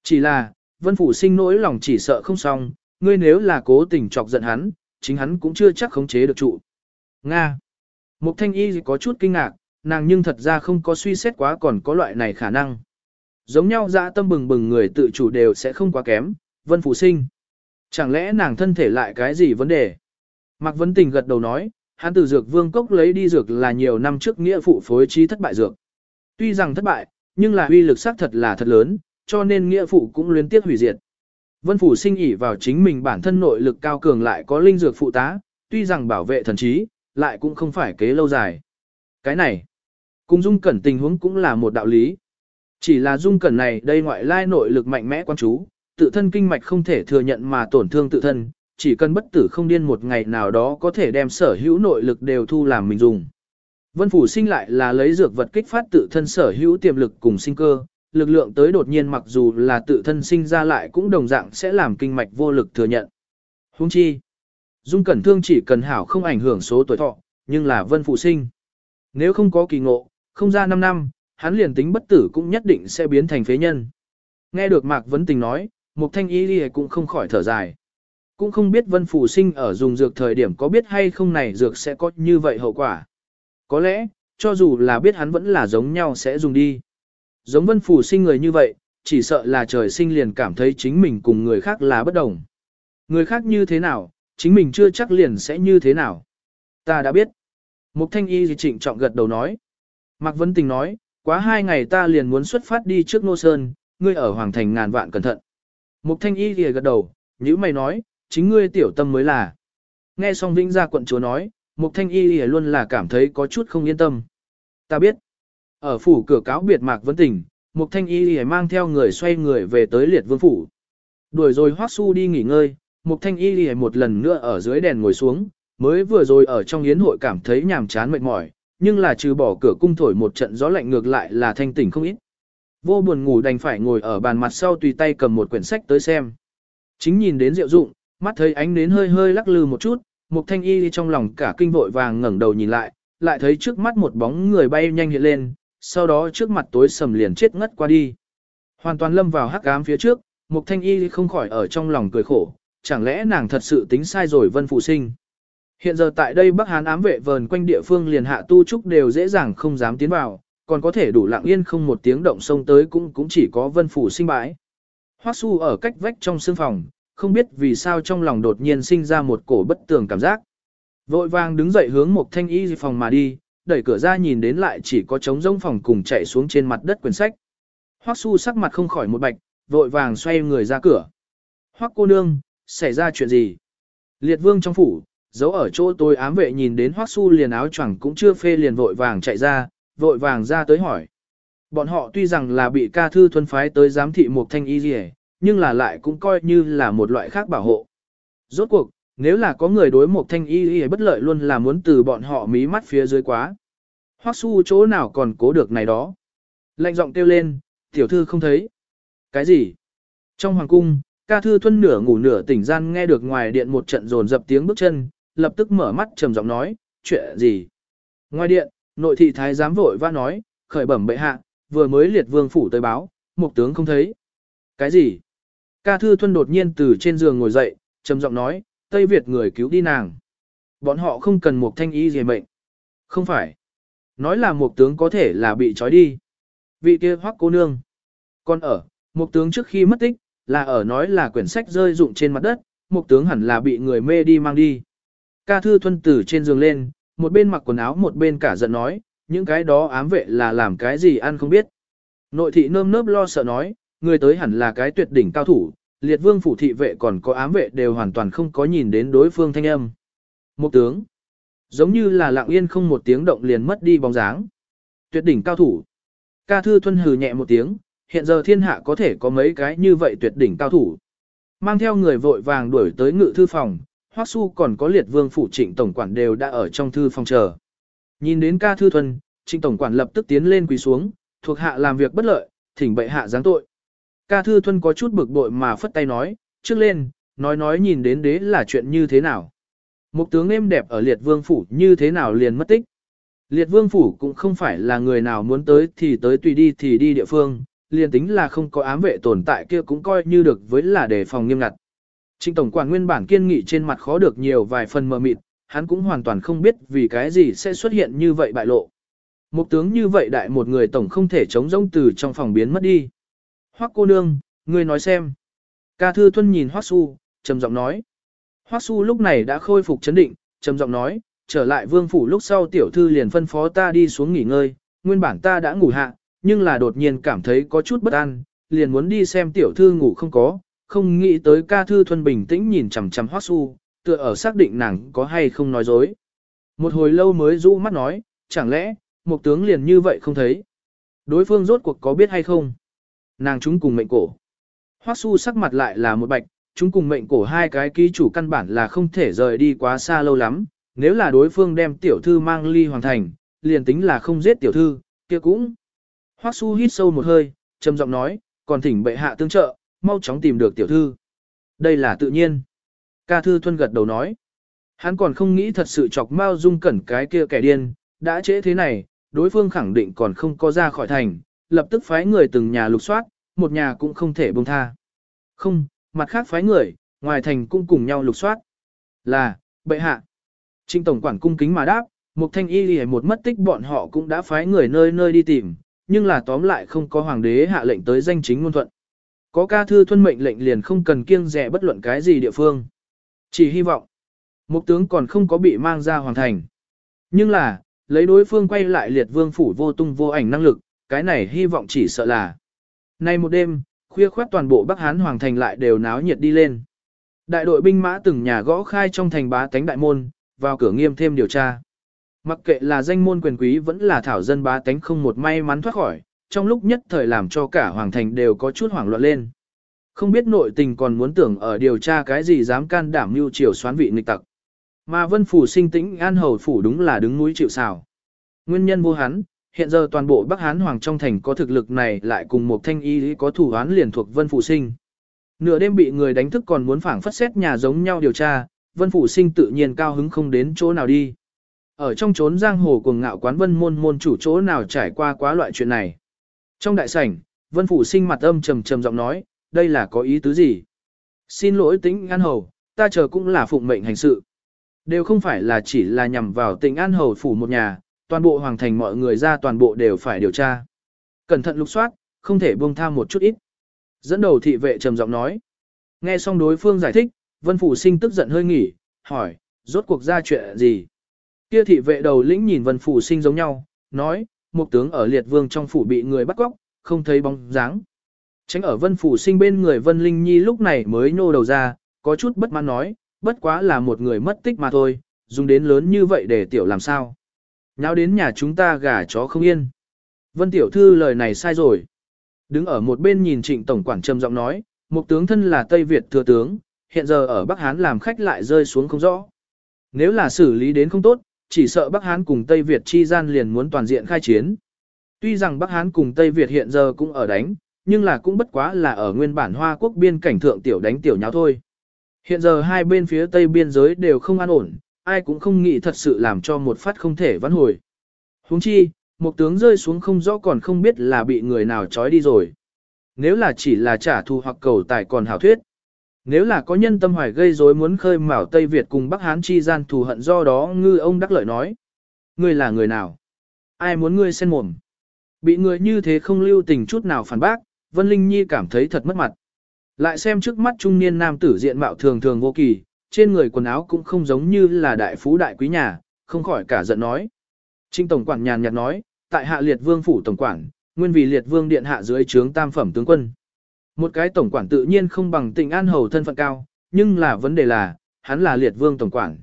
Chỉ là, Vân Phủ sinh nỗi lòng chỉ sợ không xong, ngươi nếu là cố tình chọc giận hắn, chính hắn cũng chưa chắc khống chế được trụ. Nga. Mục Thanh Y có chút kinh ngạc, nàng nhưng thật ra không có suy xét quá còn có loại này khả năng. Giống nhau dã tâm bừng bừng người tự chủ đều sẽ không quá kém, Vân Phủ sinh. Chẳng lẽ nàng thân thể lại cái gì vấn đề? Mạc Vấn Tình gật đầu nói, hắn từ dược vương cốc lấy đi dược là nhiều năm trước nghĩa phụ phối trí thất bại dược. Tuy rằng thất bại, nhưng là uy lực xác thật là thật lớn, cho nên nghĩa phụ cũng liên tiếp hủy diệt. Vân phủ sinh ỉ vào chính mình bản thân nội lực cao cường lại có linh dược phụ tá, tuy rằng bảo vệ thần trí, lại cũng không phải kế lâu dài. Cái này, cùng dung cẩn tình huống cũng là một đạo lý. Chỉ là dung cẩn này đây ngoại lai nội lực mạnh mẽ quan chú, tự thân kinh mạch không thể thừa nhận mà tổn thương tự thân, chỉ cần bất tử không điên một ngày nào đó có thể đem sở hữu nội lực đều thu làm mình dùng. Vân Phủ sinh lại là lấy dược vật kích phát tự thân sở hữu tiềm lực cùng sinh cơ, lực lượng tới đột nhiên mặc dù là tự thân sinh ra lại cũng đồng dạng sẽ làm kinh mạch vô lực thừa nhận. Hung chi, Dung Cẩn Thương chỉ cần hảo không ảnh hưởng số tuổi thọ, nhưng là Vân Phủ sinh. Nếu không có kỳ ngộ, không ra 5 năm, hắn liền tính bất tử cũng nhất định sẽ biến thành phế nhân. Nghe được Mạc Vấn Tình nói, Mục Thanh Y Lì cũng không khỏi thở dài. Cũng không biết Vân Phủ Sinh ở dùng dược thời điểm có biết hay không này dược sẽ có như vậy hậu quả. Có lẽ, cho dù là biết hắn vẫn là giống nhau sẽ dùng đi. Giống Vân Phủ Sinh người như vậy, chỉ sợ là trời sinh liền cảm thấy chính mình cùng người khác là bất đồng. Người khác như thế nào, chính mình chưa chắc liền sẽ như thế nào. Ta đã biết. Mục Thanh Y thì trịnh trọng gật đầu nói. Mạc Vấn Tình nói, quá hai ngày ta liền muốn xuất phát đi trước Nô Sơn, ngươi ở Hoàng Thành ngàn vạn cẩn thận. Mục Thanh Y thì gật đầu, như mày nói, chính ngươi tiểu tâm mới là. Nghe xong Vĩnh Gia quận chúa nói, Mục Thanh Y luôn là cảm thấy có chút không yên tâm. Ta biết, ở phủ cửa cáo biệt Mạc Vấn Tình, Mục Thanh Y mang theo người xoay người về tới liệt vương phủ. Đuổi rồi Hoắc Su đi nghỉ ngơi, Mục Thanh Y một lần nữa ở dưới đèn ngồi xuống, mới vừa rồi ở trong yến hội cảm thấy nhàm chán mệt mỏi, nhưng là trừ bỏ cửa cung thổi một trận gió lạnh ngược lại là thanh tỉnh không ít. Vô buồn ngủ đành phải ngồi ở bàn mặt sau tùy tay cầm một quyển sách tới xem. Chính nhìn đến Diệu Dụng, mắt thấy ánh nến hơi hơi lắc lư một chút, Mục Thanh Y trong lòng cả kinh vội vàng ngẩng đầu nhìn lại, lại thấy trước mắt một bóng người bay nhanh hiện lên, sau đó trước mặt tối sầm liền chết ngất qua đi. Hoàn toàn lâm vào hắc ám phía trước, Mục Thanh Y không khỏi ở trong lòng cười khổ, chẳng lẽ nàng thật sự tính sai rồi Vân Phụ Sinh. Hiện giờ tại đây Bắc Hán ám vệ vờn quanh địa phương liền hạ tu trúc đều dễ dàng không dám tiến vào, còn có thể đủ lặng yên không một tiếng động sông tới cũng cũng chỉ có Vân Phủ sinh bãi. Hoắc Su ở cách vách trong sương phòng, không biết vì sao trong lòng đột nhiên sinh ra một cổ bất tường cảm giác. Vội vàng đứng dậy hướng một thanh y phòng mà đi, đẩy cửa ra nhìn đến lại chỉ có trống rỗng phòng cùng chạy xuống trên mặt đất quyển sách. Hoắc Su sắc mặt không khỏi một bạch, vội vàng xoay người ra cửa. Hoắc cô nương, xảy ra chuyện gì? Liệt vương trong phủ, Dấu ở chỗ tôi ám vệ nhìn đến Hoắc Su liền áo choàng cũng chưa phê liền vội vàng chạy ra, vội vàng ra tới hỏi. Bọn họ tuy rằng là bị ca thư thuần phái tới giám thị một thanh y rìa, nhưng là lại cũng coi như là một loại khác bảo hộ. Rốt cuộc, nếu là có người đối một thanh y y bất lợi luôn là muốn từ bọn họ mí mắt phía dưới quá. Hoắc su chỗ nào còn cố được này đó. Lạnh giọng kêu lên, tiểu thư không thấy. Cái gì? Trong hoàng cung, ca thư thuân nửa ngủ nửa tỉnh gian nghe được ngoài điện một trận rồn dập tiếng bước chân, lập tức mở mắt trầm giọng nói, chuyện gì? Ngoài điện, nội thị thái giám vội va nói, khởi bẩm bệ hạ, vừa mới liệt vương phủ tới báo, một tướng không thấy. Cái gì? Ca Thư Thuân đột nhiên từ trên giường ngồi dậy, trầm giọng nói, Tây Việt người cứu đi nàng. Bọn họ không cần một thanh y gì mệnh. Không phải. Nói là một tướng có thể là bị trói đi. Vị kia hoắc cô nương. Còn ở, một tướng trước khi mất tích, là ở nói là quyển sách rơi rụng trên mặt đất, một tướng hẳn là bị người mê đi mang đi. Ca Thư Thuân từ trên giường lên, một bên mặc quần áo một bên cả giận nói, những cái đó ám vệ là làm cái gì ăn không biết. Nội thị nơm nớp lo sợ nói, người tới hẳn là cái tuyệt đỉnh cao thủ, liệt vương phủ thị vệ còn có ám vệ đều hoàn toàn không có nhìn đến đối phương thanh âm. Một tướng, giống như là lặng yên không một tiếng động liền mất đi bóng dáng. Tuyệt đỉnh cao thủ. Ca thư thuân hừ nhẹ một tiếng, hiện giờ thiên hạ có thể có mấy cái như vậy tuyệt đỉnh cao thủ. Mang theo người vội vàng đuổi tới ngự thư phòng, Hoắc Su còn có liệt vương phủ trịnh tổng quản đều đã ở trong thư phòng chờ. Nhìn đến ca thư thuần, trịnh tổng quản lập tức tiến lên quỳ xuống, thuộc hạ làm việc bất lợi, thỉnh bệ hạ giáng tội. Ca thư thuần có chút bực bội mà phất tay nói, trước lên, nói nói nhìn đến đế là chuyện như thế nào. Một tướng êm đẹp ở liệt vương phủ như thế nào liền mất tích. Liệt vương phủ cũng không phải là người nào muốn tới thì tới tùy đi thì đi địa phương, liền tính là không có ám vệ tồn tại kia cũng coi như được với là đề phòng nghiêm ngặt. Trịnh tổng quản nguyên bản kiên nghị trên mặt khó được nhiều vài phần mờ mịt, hắn cũng hoàn toàn không biết vì cái gì sẽ xuất hiện như vậy bại lộ. Một tướng như vậy đại một người tổng không thể chống rông từ trong phòng biến mất đi. Hoắc cô nương, ngươi nói xem. Ca thư thuân nhìn Hoắc su, trầm giọng nói. Hoắc su lúc này đã khôi phục chấn định, trầm giọng nói, trở lại vương phủ lúc sau tiểu thư liền phân phó ta đi xuống nghỉ ngơi, nguyên bản ta đã ngủ hạ, nhưng là đột nhiên cảm thấy có chút bất an, liền muốn đi xem tiểu thư ngủ không có, không nghĩ tới ca thư thuần bình tĩnh nhìn chằm chằm hoác su, tựa ở xác định nàng có hay không nói dối. Một hồi lâu mới rũ mắt nói, chẳng lẽ, một tướng liền như vậy không thấy. Đối phương rốt cuộc có biết hay không? Nàng chúng cùng mệnh cổ. Hoác su sắc mặt lại là một bạch, chúng cùng mệnh cổ hai cái ký chủ căn bản là không thể rời đi quá xa lâu lắm. Nếu là đối phương đem tiểu thư mang ly hoàng thành, liền tính là không giết tiểu thư, kia cũng. Hoác su hít sâu một hơi, trầm giọng nói, còn thỉnh bệ hạ tương trợ, mau chóng tìm được tiểu thư. Đây là tự nhiên. Ca thư thuân gật đầu nói. Hắn còn không nghĩ thật sự chọc Mao Dung Cẩn cái kia kẻ điên, đã trễ thế này, đối phương khẳng định còn không có ra khỏi thành, lập tức phái người từng nhà lục soát, một nhà cũng không thể buông tha. Không, mặt khác phái người, ngoài thành cũng cùng nhau lục soát. Là, bệ hạ. Trinh Tổng quản cung kính mà đáp, một thanh y lì một mất tích bọn họ cũng đã phái người nơi nơi đi tìm, nhưng là tóm lại không có hoàng đế hạ lệnh tới danh chính ngôn thuận. Có ca thư thuân mệnh lệnh liền không cần kiêng rẻ bất luận cái gì địa phương. Chỉ hy vọng, mục tướng còn không có bị mang ra hoàn thành. Nhưng là, lấy đối phương quay lại liệt vương phủ vô tung vô ảnh năng lực, cái này hy vọng chỉ sợ là. Nay một đêm, khuya khoát toàn bộ Bắc Hán hoàng thành lại đều náo nhiệt đi lên. Đại đội binh mã từng nhà gõ khai trong thành bá tánh đại môn, vào cửa nghiêm thêm điều tra. Mặc kệ là danh môn quyền quý vẫn là thảo dân bá tánh không một may mắn thoát khỏi, trong lúc nhất thời làm cho cả hoàng thành đều có chút hoảng loạn lên. Không biết nội tình còn muốn tưởng ở điều tra cái gì dám can đảm mưu triều xoán vị nghịch tặc. Mà vân phủ sinh tĩnh an hầu phủ đúng là đứng núi chịu xào. Nguyên nhân vô hắn, hiện giờ toàn bộ Bắc Hán Hoàng trong thành có thực lực này lại cùng một thanh y có thủ án liền thuộc vân phủ sinh. Nửa đêm bị người đánh thức còn muốn phảng phất xét nhà giống nhau điều tra, vân phủ sinh tự nhiên cao hứng không đến chỗ nào đi. Ở trong chốn giang hồ cuồng ngạo quán vân môn môn chủ chỗ nào trải qua quá loại chuyện này. Trong đại sảnh, vân phủ sinh mặt âm trầm trầm giọng nói, đây là có ý tứ gì? Xin lỗi tính an hầu, ta chờ cũng là phụng mệnh hành sự. Đều không phải là chỉ là nhằm vào tỉnh an hầu phủ một nhà, toàn bộ hoàng thành mọi người ra toàn bộ đều phải điều tra. Cẩn thận lục soát, không thể buông tham một chút ít. Dẫn đầu thị vệ trầm giọng nói. Nghe xong đối phương giải thích, vân phủ sinh tức giận hơi nghỉ, hỏi, rốt cuộc ra chuyện gì? Kia thị vệ đầu lĩnh nhìn vân phủ sinh giống nhau, nói, một tướng ở liệt vương trong phủ bị người bắt cóc, không thấy bóng dáng. Tránh ở vân phủ sinh bên người vân linh nhi lúc này mới nô đầu ra, có chút bất mãn nói, bất quá là một người mất tích mà thôi, dùng đến lớn như vậy để tiểu làm sao. Nháo đến nhà chúng ta gà chó không yên. Vân tiểu thư lời này sai rồi. Đứng ở một bên nhìn trịnh tổng quản trầm giọng nói, một tướng thân là Tây Việt thừa tướng, hiện giờ ở Bắc Hán làm khách lại rơi xuống không rõ. Nếu là xử lý đến không tốt, chỉ sợ Bắc Hán cùng Tây Việt chi gian liền muốn toàn diện khai chiến. Tuy rằng Bắc Hán cùng Tây Việt hiện giờ cũng ở đánh, nhưng là cũng bất quá là ở nguyên bản Hoa quốc biên cảnh thượng tiểu đánh tiểu nháo thôi. Hiện giờ hai bên phía Tây biên giới đều không an ổn, ai cũng không nghĩ thật sự làm cho một phát không thể vãn hồi. Huống chi, một tướng rơi xuống không rõ còn không biết là bị người nào trói đi rồi. Nếu là chỉ là trả thù hoặc cầu tài còn hảo thuyết. Nếu là có nhân tâm hoài gây rối muốn khơi mào Tây Việt cùng Bắc Hán chi gian thù hận do đó ngư ông đắc lợi nói. Ngươi là người nào? Ai muốn ngươi xen mồm? Bị người như thế không lưu tình chút nào phản bác, Vân Linh Nhi cảm thấy thật mất mặt. Lại xem trước mắt trung niên nam tử diện mạo thường thường vô kỳ, trên người quần áo cũng không giống như là đại phú đại quý nhà, không khỏi cả giận nói. Trinh Tổng quản nhàn nhạt nói, tại hạ liệt vương phủ tổng quản, nguyên vì liệt vương điện hạ dưới trướng tam phẩm tướng quân. Một cái tổng quản tự nhiên không bằng tình an hầu thân phận cao, nhưng là vấn đề là, hắn là liệt vương tổng quản.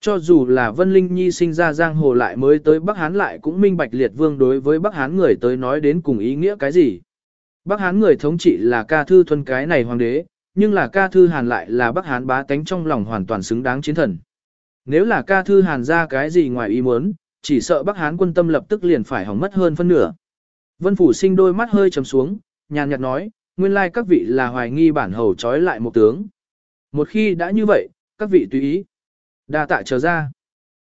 Cho dù là Vân Linh Nhi sinh ra giang hồ lại mới tới Bắc Hán lại cũng minh bạch liệt vương đối với Bắc Hán người tới nói đến cùng ý nghĩa cái gì. Bắc Hán người thống trị là ca thư thuần cái này hoàng đế, nhưng là ca thư hàn lại là Bắc Hán bá tánh trong lòng hoàn toàn xứng đáng chiến thần. Nếu là ca thư hàn ra cái gì ngoài ý muốn, chỉ sợ Bắc Hán quân tâm lập tức liền phải hỏng mất hơn phân nửa. Vân Phủ sinh đôi mắt hơi trầm xuống, nhàn nhạt nói, nguyên lai các vị là hoài nghi bản hầu trói lại một tướng. Một khi đã như vậy, các vị tùy ý. đa tạ chờ ra.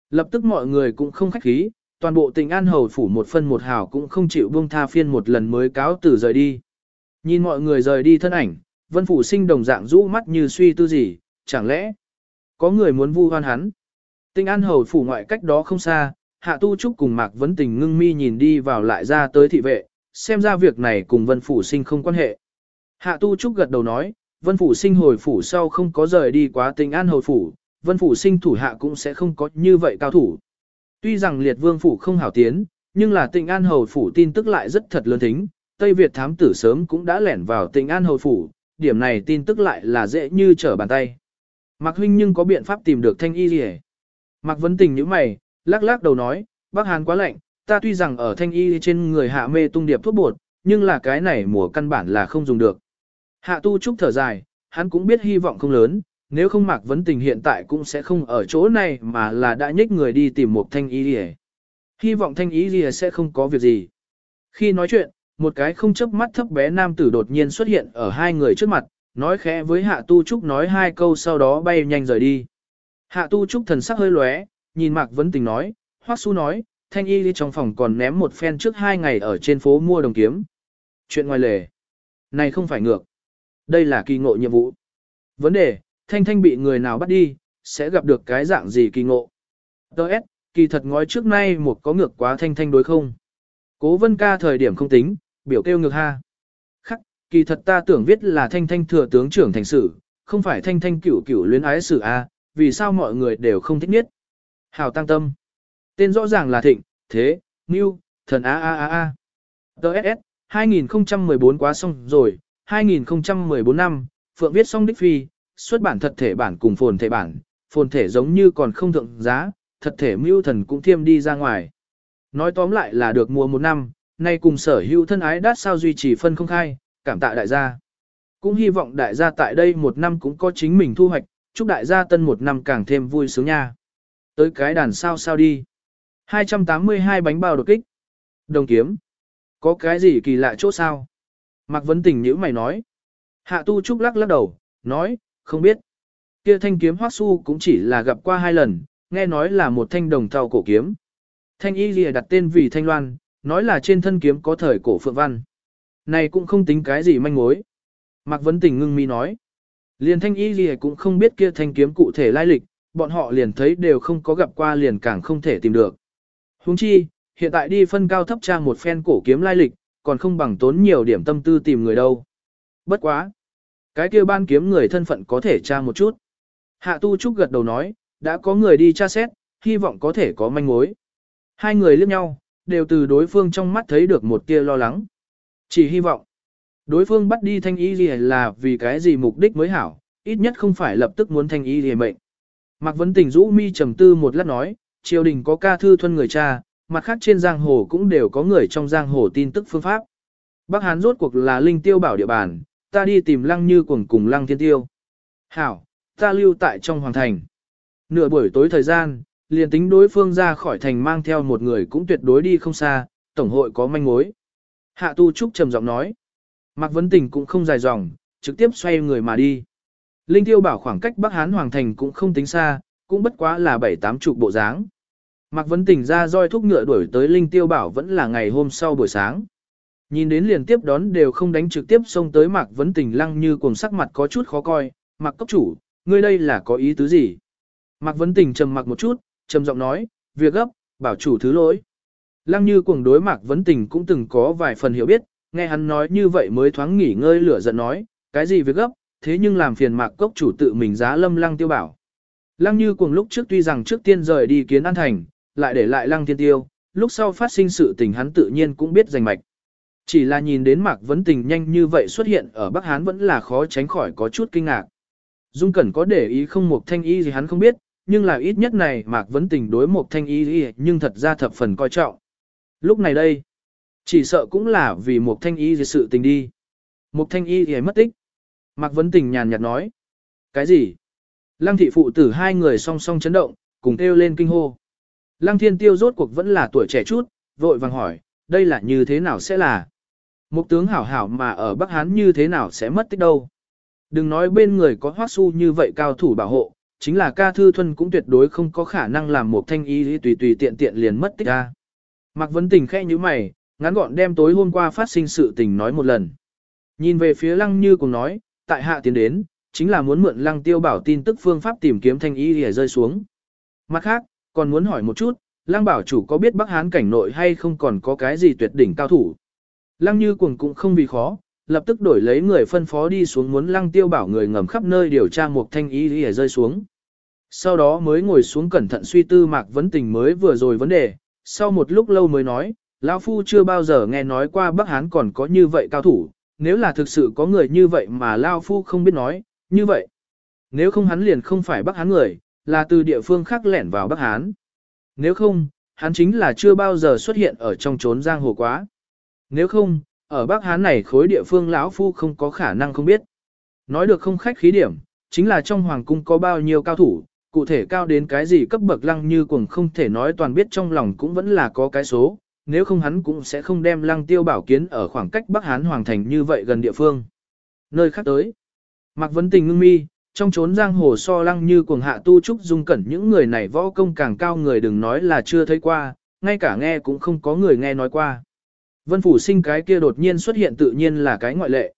Lập tức mọi người cũng không khách khí, toàn bộ tình an hầu phủ một phân một hào cũng không chịu buông tha phiên một lần mới cáo từ rời đi. Nhìn mọi người rời đi thân ảnh, vân phủ sinh đồng dạng rũ mắt như suy tư gì, chẳng lẽ có người muốn vu hoan hắn. Tình an hầu phủ ngoại cách đó không xa, hạ tu trúc cùng mạc vấn tình ngưng mi nhìn đi vào lại ra tới thị vệ, xem ra việc này cùng vân phủ sinh không quan hệ. Hạ tu trúc gật đầu nói, vân phủ sinh hồi phủ sau không có rời đi quá tình an hồi phủ, vân phủ sinh thủ hạ cũng sẽ không có như vậy cao thủ. Tuy rằng liệt vương phủ không hảo tiến, nhưng là tình an hầu phủ tin tức lại rất thật lớn tính, Tây Việt thám tử sớm cũng đã lẻn vào tình an hầu phủ, điểm này tin tức lại là dễ như trở bàn tay. Mạc huynh nhưng có biện pháp tìm được thanh y gì hết. Mạc vấn tình như mày, lắc lắc đầu nói, bác Hàn quá lạnh, ta tuy rằng ở thanh y trên người hạ mê tung điệp thuốc bột, nhưng là cái này mùa căn bản là không dùng được. Hạ tu trúc thở dài, hắn cũng biết hy vọng không lớn, nếu không Mạc vấn tình hiện tại cũng sẽ không ở chỗ này mà là đã nhích người đi tìm một thanh y gì Hy vọng thanh y gì sẽ không có việc gì. Khi nói chuyện, một cái không chấp mắt thấp bé nam tử đột nhiên xuất hiện ở hai người trước mặt, nói khẽ với Hạ Tu Trúc nói hai câu sau đó bay nhanh rời đi. Hạ Tu Trúc thần sắc hơi lóe, nhìn Mạc Vấn Tình nói, Hoắc Su nói, Thanh Y đi trong phòng còn ném một phen trước hai ngày ở trên phố mua đồng kiếm. Chuyện ngoài lề. Này không phải ngược. Đây là kỳ ngộ nhiệm vụ. Vấn đề, Thanh Thanh bị người nào bắt đi, sẽ gặp được cái dạng gì kỳ ngộ. Đợt, kỳ thật ngói trước nay một có ngược quá Thanh Thanh đối không. Cố vân ca thời điểm không tính, biểu kêu ngược ha. Khắc, kỳ thật ta tưởng viết là thanh thanh thừa tướng trưởng thành sử, không phải thanh thanh cửu cửu luyến ái sử A, vì sao mọi người đều không thích nhất. Hào tăng tâm. Tên rõ ràng là thịnh, thế, Ngưu, thần A A A A. TSS, 2014 quá xong rồi, 2014 năm, Phượng viết xong đích phi, xuất bản thật thể bản cùng phồn thể bản, phồn thể giống như còn không thượng giá, thật thể mưu thần cũng thiêm đi ra ngoài. Nói tóm lại là được mua một năm, Nay cùng sở hữu thân ái đắt sao duy trì phân không khai, cảm tạ đại gia. Cũng hy vọng đại gia tại đây một năm cũng có chính mình thu hoạch, chúc đại gia tân một năm càng thêm vui sướng nha. Tới cái đàn sao sao đi. 282 bánh bao đột kích. Đồng kiếm. Có cái gì kỳ lạ chỗ sao? Mạc Vấn Tình nhữ mày nói. Hạ Tu Trúc lắc lắc đầu, nói, không biết. Kia thanh kiếm hoác su cũng chỉ là gặp qua hai lần, nghe nói là một thanh đồng thau cổ kiếm. Thanh y lìa đặt tên vì thanh loan, nói là trên thân kiếm có thời cổ phượng văn. Này cũng không tính cái gì manh mối. Mạc Vấn Tình ngưng mi nói. Liền thanh y lìa cũng không biết kia thanh kiếm cụ thể lai lịch, bọn họ liền thấy đều không có gặp qua liền càng không thể tìm được. Huống chi, hiện tại đi phân cao thấp trang một phen cổ kiếm lai lịch, còn không bằng tốn nhiều điểm tâm tư tìm người đâu. Bất quá. Cái kia ban kiếm người thân phận có thể tra một chút. Hạ Tu Trúc gật đầu nói, đã có người đi tra xét, hy vọng có thể có manh mối. Hai người liếc nhau, đều từ đối phương trong mắt thấy được một tia lo lắng. Chỉ hy vọng, đối phương bắt đi thanh y gì là vì cái gì mục đích mới hảo, ít nhất không phải lập tức muốn thanh y gì mệnh. Mạc Vấn Tình rũ mi trầm tư một lát nói, triều đình có ca thư thuân người cha, mặt khác trên giang hồ cũng đều có người trong giang hồ tin tức phương pháp. Bắc Hán rốt cuộc là linh tiêu bảo địa bàn, ta đi tìm lăng như cuồng cùng lăng thiên tiêu. Hảo, ta lưu tại trong hoàng thành. Nửa buổi tối thời gian, liền tính đối phương ra khỏi thành mang theo một người cũng tuyệt đối đi không xa, tổng hội có manh mối. Hạ Tu Trúc trầm giọng nói. Mạc Vấn Tình cũng không dài dòng, trực tiếp xoay người mà đi. Linh Tiêu bảo khoảng cách Bắc Hán Hoàng Thành cũng không tính xa, cũng bất quá là bảy tám chục bộ dáng. Mạc Vấn Tình ra roi thúc ngựa đuổi tới Linh Tiêu bảo vẫn là ngày hôm sau buổi sáng. Nhìn đến liền tiếp đón đều không đánh trực tiếp xông tới Mạc Vấn Tình lăng như cuồng sắc mặt có chút khó coi. Mạc Cốc Chủ, ngươi đây là có ý tứ gì? Mạc Vấn Tình trầm mặc một chút, trầm giọng nói, việc gấp, bảo chủ thứ lỗi. Lăng như cuồng đối Mạc Vấn Tình cũng từng có vài phần hiểu biết, nghe hắn nói như vậy mới thoáng nghỉ ngơi lửa giận nói, cái gì việc gấp, thế nhưng làm phiền Mạc Cốc chủ tự mình giá lâm Lăng Tiêu bảo. Lăng như cuồng lúc trước tuy rằng trước tiên rời đi kiến an thành, lại để lại Lăng Thiên Tiêu, lúc sau phát sinh sự tình hắn tự nhiên cũng biết danh mạch. Chỉ là nhìn đến Mạc Vấn Tình nhanh như vậy xuất hiện ở Bắc Hán vẫn là khó tránh khỏi có chút kinh ngạc. Dung Cẩn có để ý không một thanh ý gì hắn không biết, nhưng là ít nhất này Mạc Vấn Tình đối một thanh ý gì nhưng thật ra thập phần coi trọng. Lúc này đây, chỉ sợ cũng là vì một thanh ý gì sự tình đi. Một thanh ý gì mất tích. Mạc Vấn Tình nhàn nhạt nói. Cái gì? Lăng thị phụ tử hai người song song chấn động, cùng kêu lên kinh hô. Lăng thiên tiêu rốt cuộc vẫn là tuổi trẻ chút, vội vàng hỏi, đây là như thế nào sẽ là? Một tướng hảo hảo mà ở Bắc Hán như thế nào sẽ mất tích đâu? Đừng nói bên người có hoác su như vậy cao thủ bảo hộ, chính là ca thư thuần cũng tuyệt đối không có khả năng làm một thanh y tùy tùy tiện tiện liền mất tích ra. Mạc Vấn Tình khẽ như mày, ngắn gọn đem tối hôm qua phát sinh sự tình nói một lần. Nhìn về phía lăng như cùng nói, tại hạ tiến đến, chính là muốn mượn lăng tiêu bảo tin tức phương pháp tìm kiếm thanh y để rơi xuống. Mặt khác, còn muốn hỏi một chút, lăng bảo chủ có biết Bắc Hán cảnh nội hay không còn có cái gì tuyệt đỉnh cao thủ. Lăng như cuồng cũng không vì khó, lập tức đổi lấy người phân phó đi xuống muốn lăng tiêu bảo người ngầm khắp nơi điều tra một thanh ý để rơi xuống. Sau đó mới ngồi xuống cẩn thận suy tư mạc vấn tình mới vừa rồi vấn đề, sau một lúc lâu mới nói, lão Phu chưa bao giờ nghe nói qua Bắc Hán còn có như vậy cao thủ, nếu là thực sự có người như vậy mà Lao Phu không biết nói, như vậy. Nếu không hắn liền không phải Bắc Hán người, là từ địa phương khác lẻn vào Bắc Hán. Nếu không, hắn chính là chưa bao giờ xuất hiện ở trong trốn giang hồ quá. Nếu không, ở Bắc Hán này khối địa phương lão Phu không có khả năng không biết. Nói được không khách khí điểm, chính là trong hoàng cung có bao nhiêu cao thủ, cụ thể cao đến cái gì cấp bậc lăng như cuồng không thể nói toàn biết trong lòng cũng vẫn là có cái số, nếu không hắn cũng sẽ không đem lăng tiêu bảo kiến ở khoảng cách Bắc Hán Hoàng Thành như vậy gần địa phương. Nơi khác tới, Mạc Vấn Tình ngưng mi, trong chốn giang hồ so lăng như cuồng hạ tu trúc dung cẩn những người này võ công càng cao người đừng nói là chưa thấy qua, ngay cả nghe cũng không có người nghe nói qua. Vân Phủ sinh cái kia đột nhiên xuất hiện tự nhiên là cái ngoại lệ.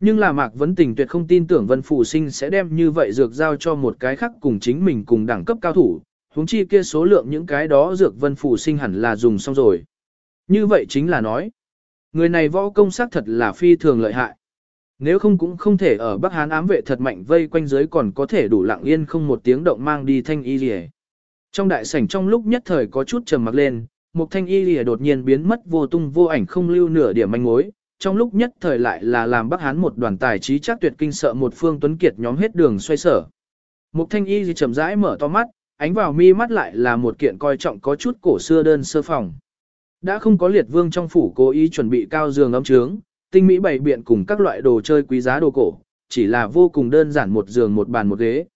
Nhưng là Mạc Vấn Tình tuyệt không tin tưởng Vân Phủ Sinh sẽ đem như vậy dược giao cho một cái khác cùng chính mình cùng đẳng cấp cao thủ, huống chi kia số lượng những cái đó dược Vân Phủ Sinh hẳn là dùng xong rồi. Như vậy chính là nói, người này võ công sắc thật là phi thường lợi hại. Nếu không cũng không thể ở Bắc Hán ám vệ thật mạnh vây quanh dưới còn có thể đủ lặng yên không một tiếng động mang đi thanh y lìa. Trong đại sảnh trong lúc nhất thời có chút trầm mặc lên, một thanh y lìa đột nhiên biến mất vô tung vô ảnh không lưu nửa điểm manh mối, trong lúc nhất thời lại là làm Bắc Hán một đoàn tài trí chắc tuyệt kinh sợ một phương tuấn kiệt nhóm hết đường xoay sở. Mục thanh y gì chậm rãi mở to mắt, ánh vào mi mắt lại là một kiện coi trọng có chút cổ xưa đơn sơ phòng. Đã không có liệt vương trong phủ cố ý chuẩn bị cao giường ấm trướng, tinh mỹ bày biện cùng các loại đồ chơi quý giá đồ cổ, chỉ là vô cùng đơn giản một giường một bàn một ghế.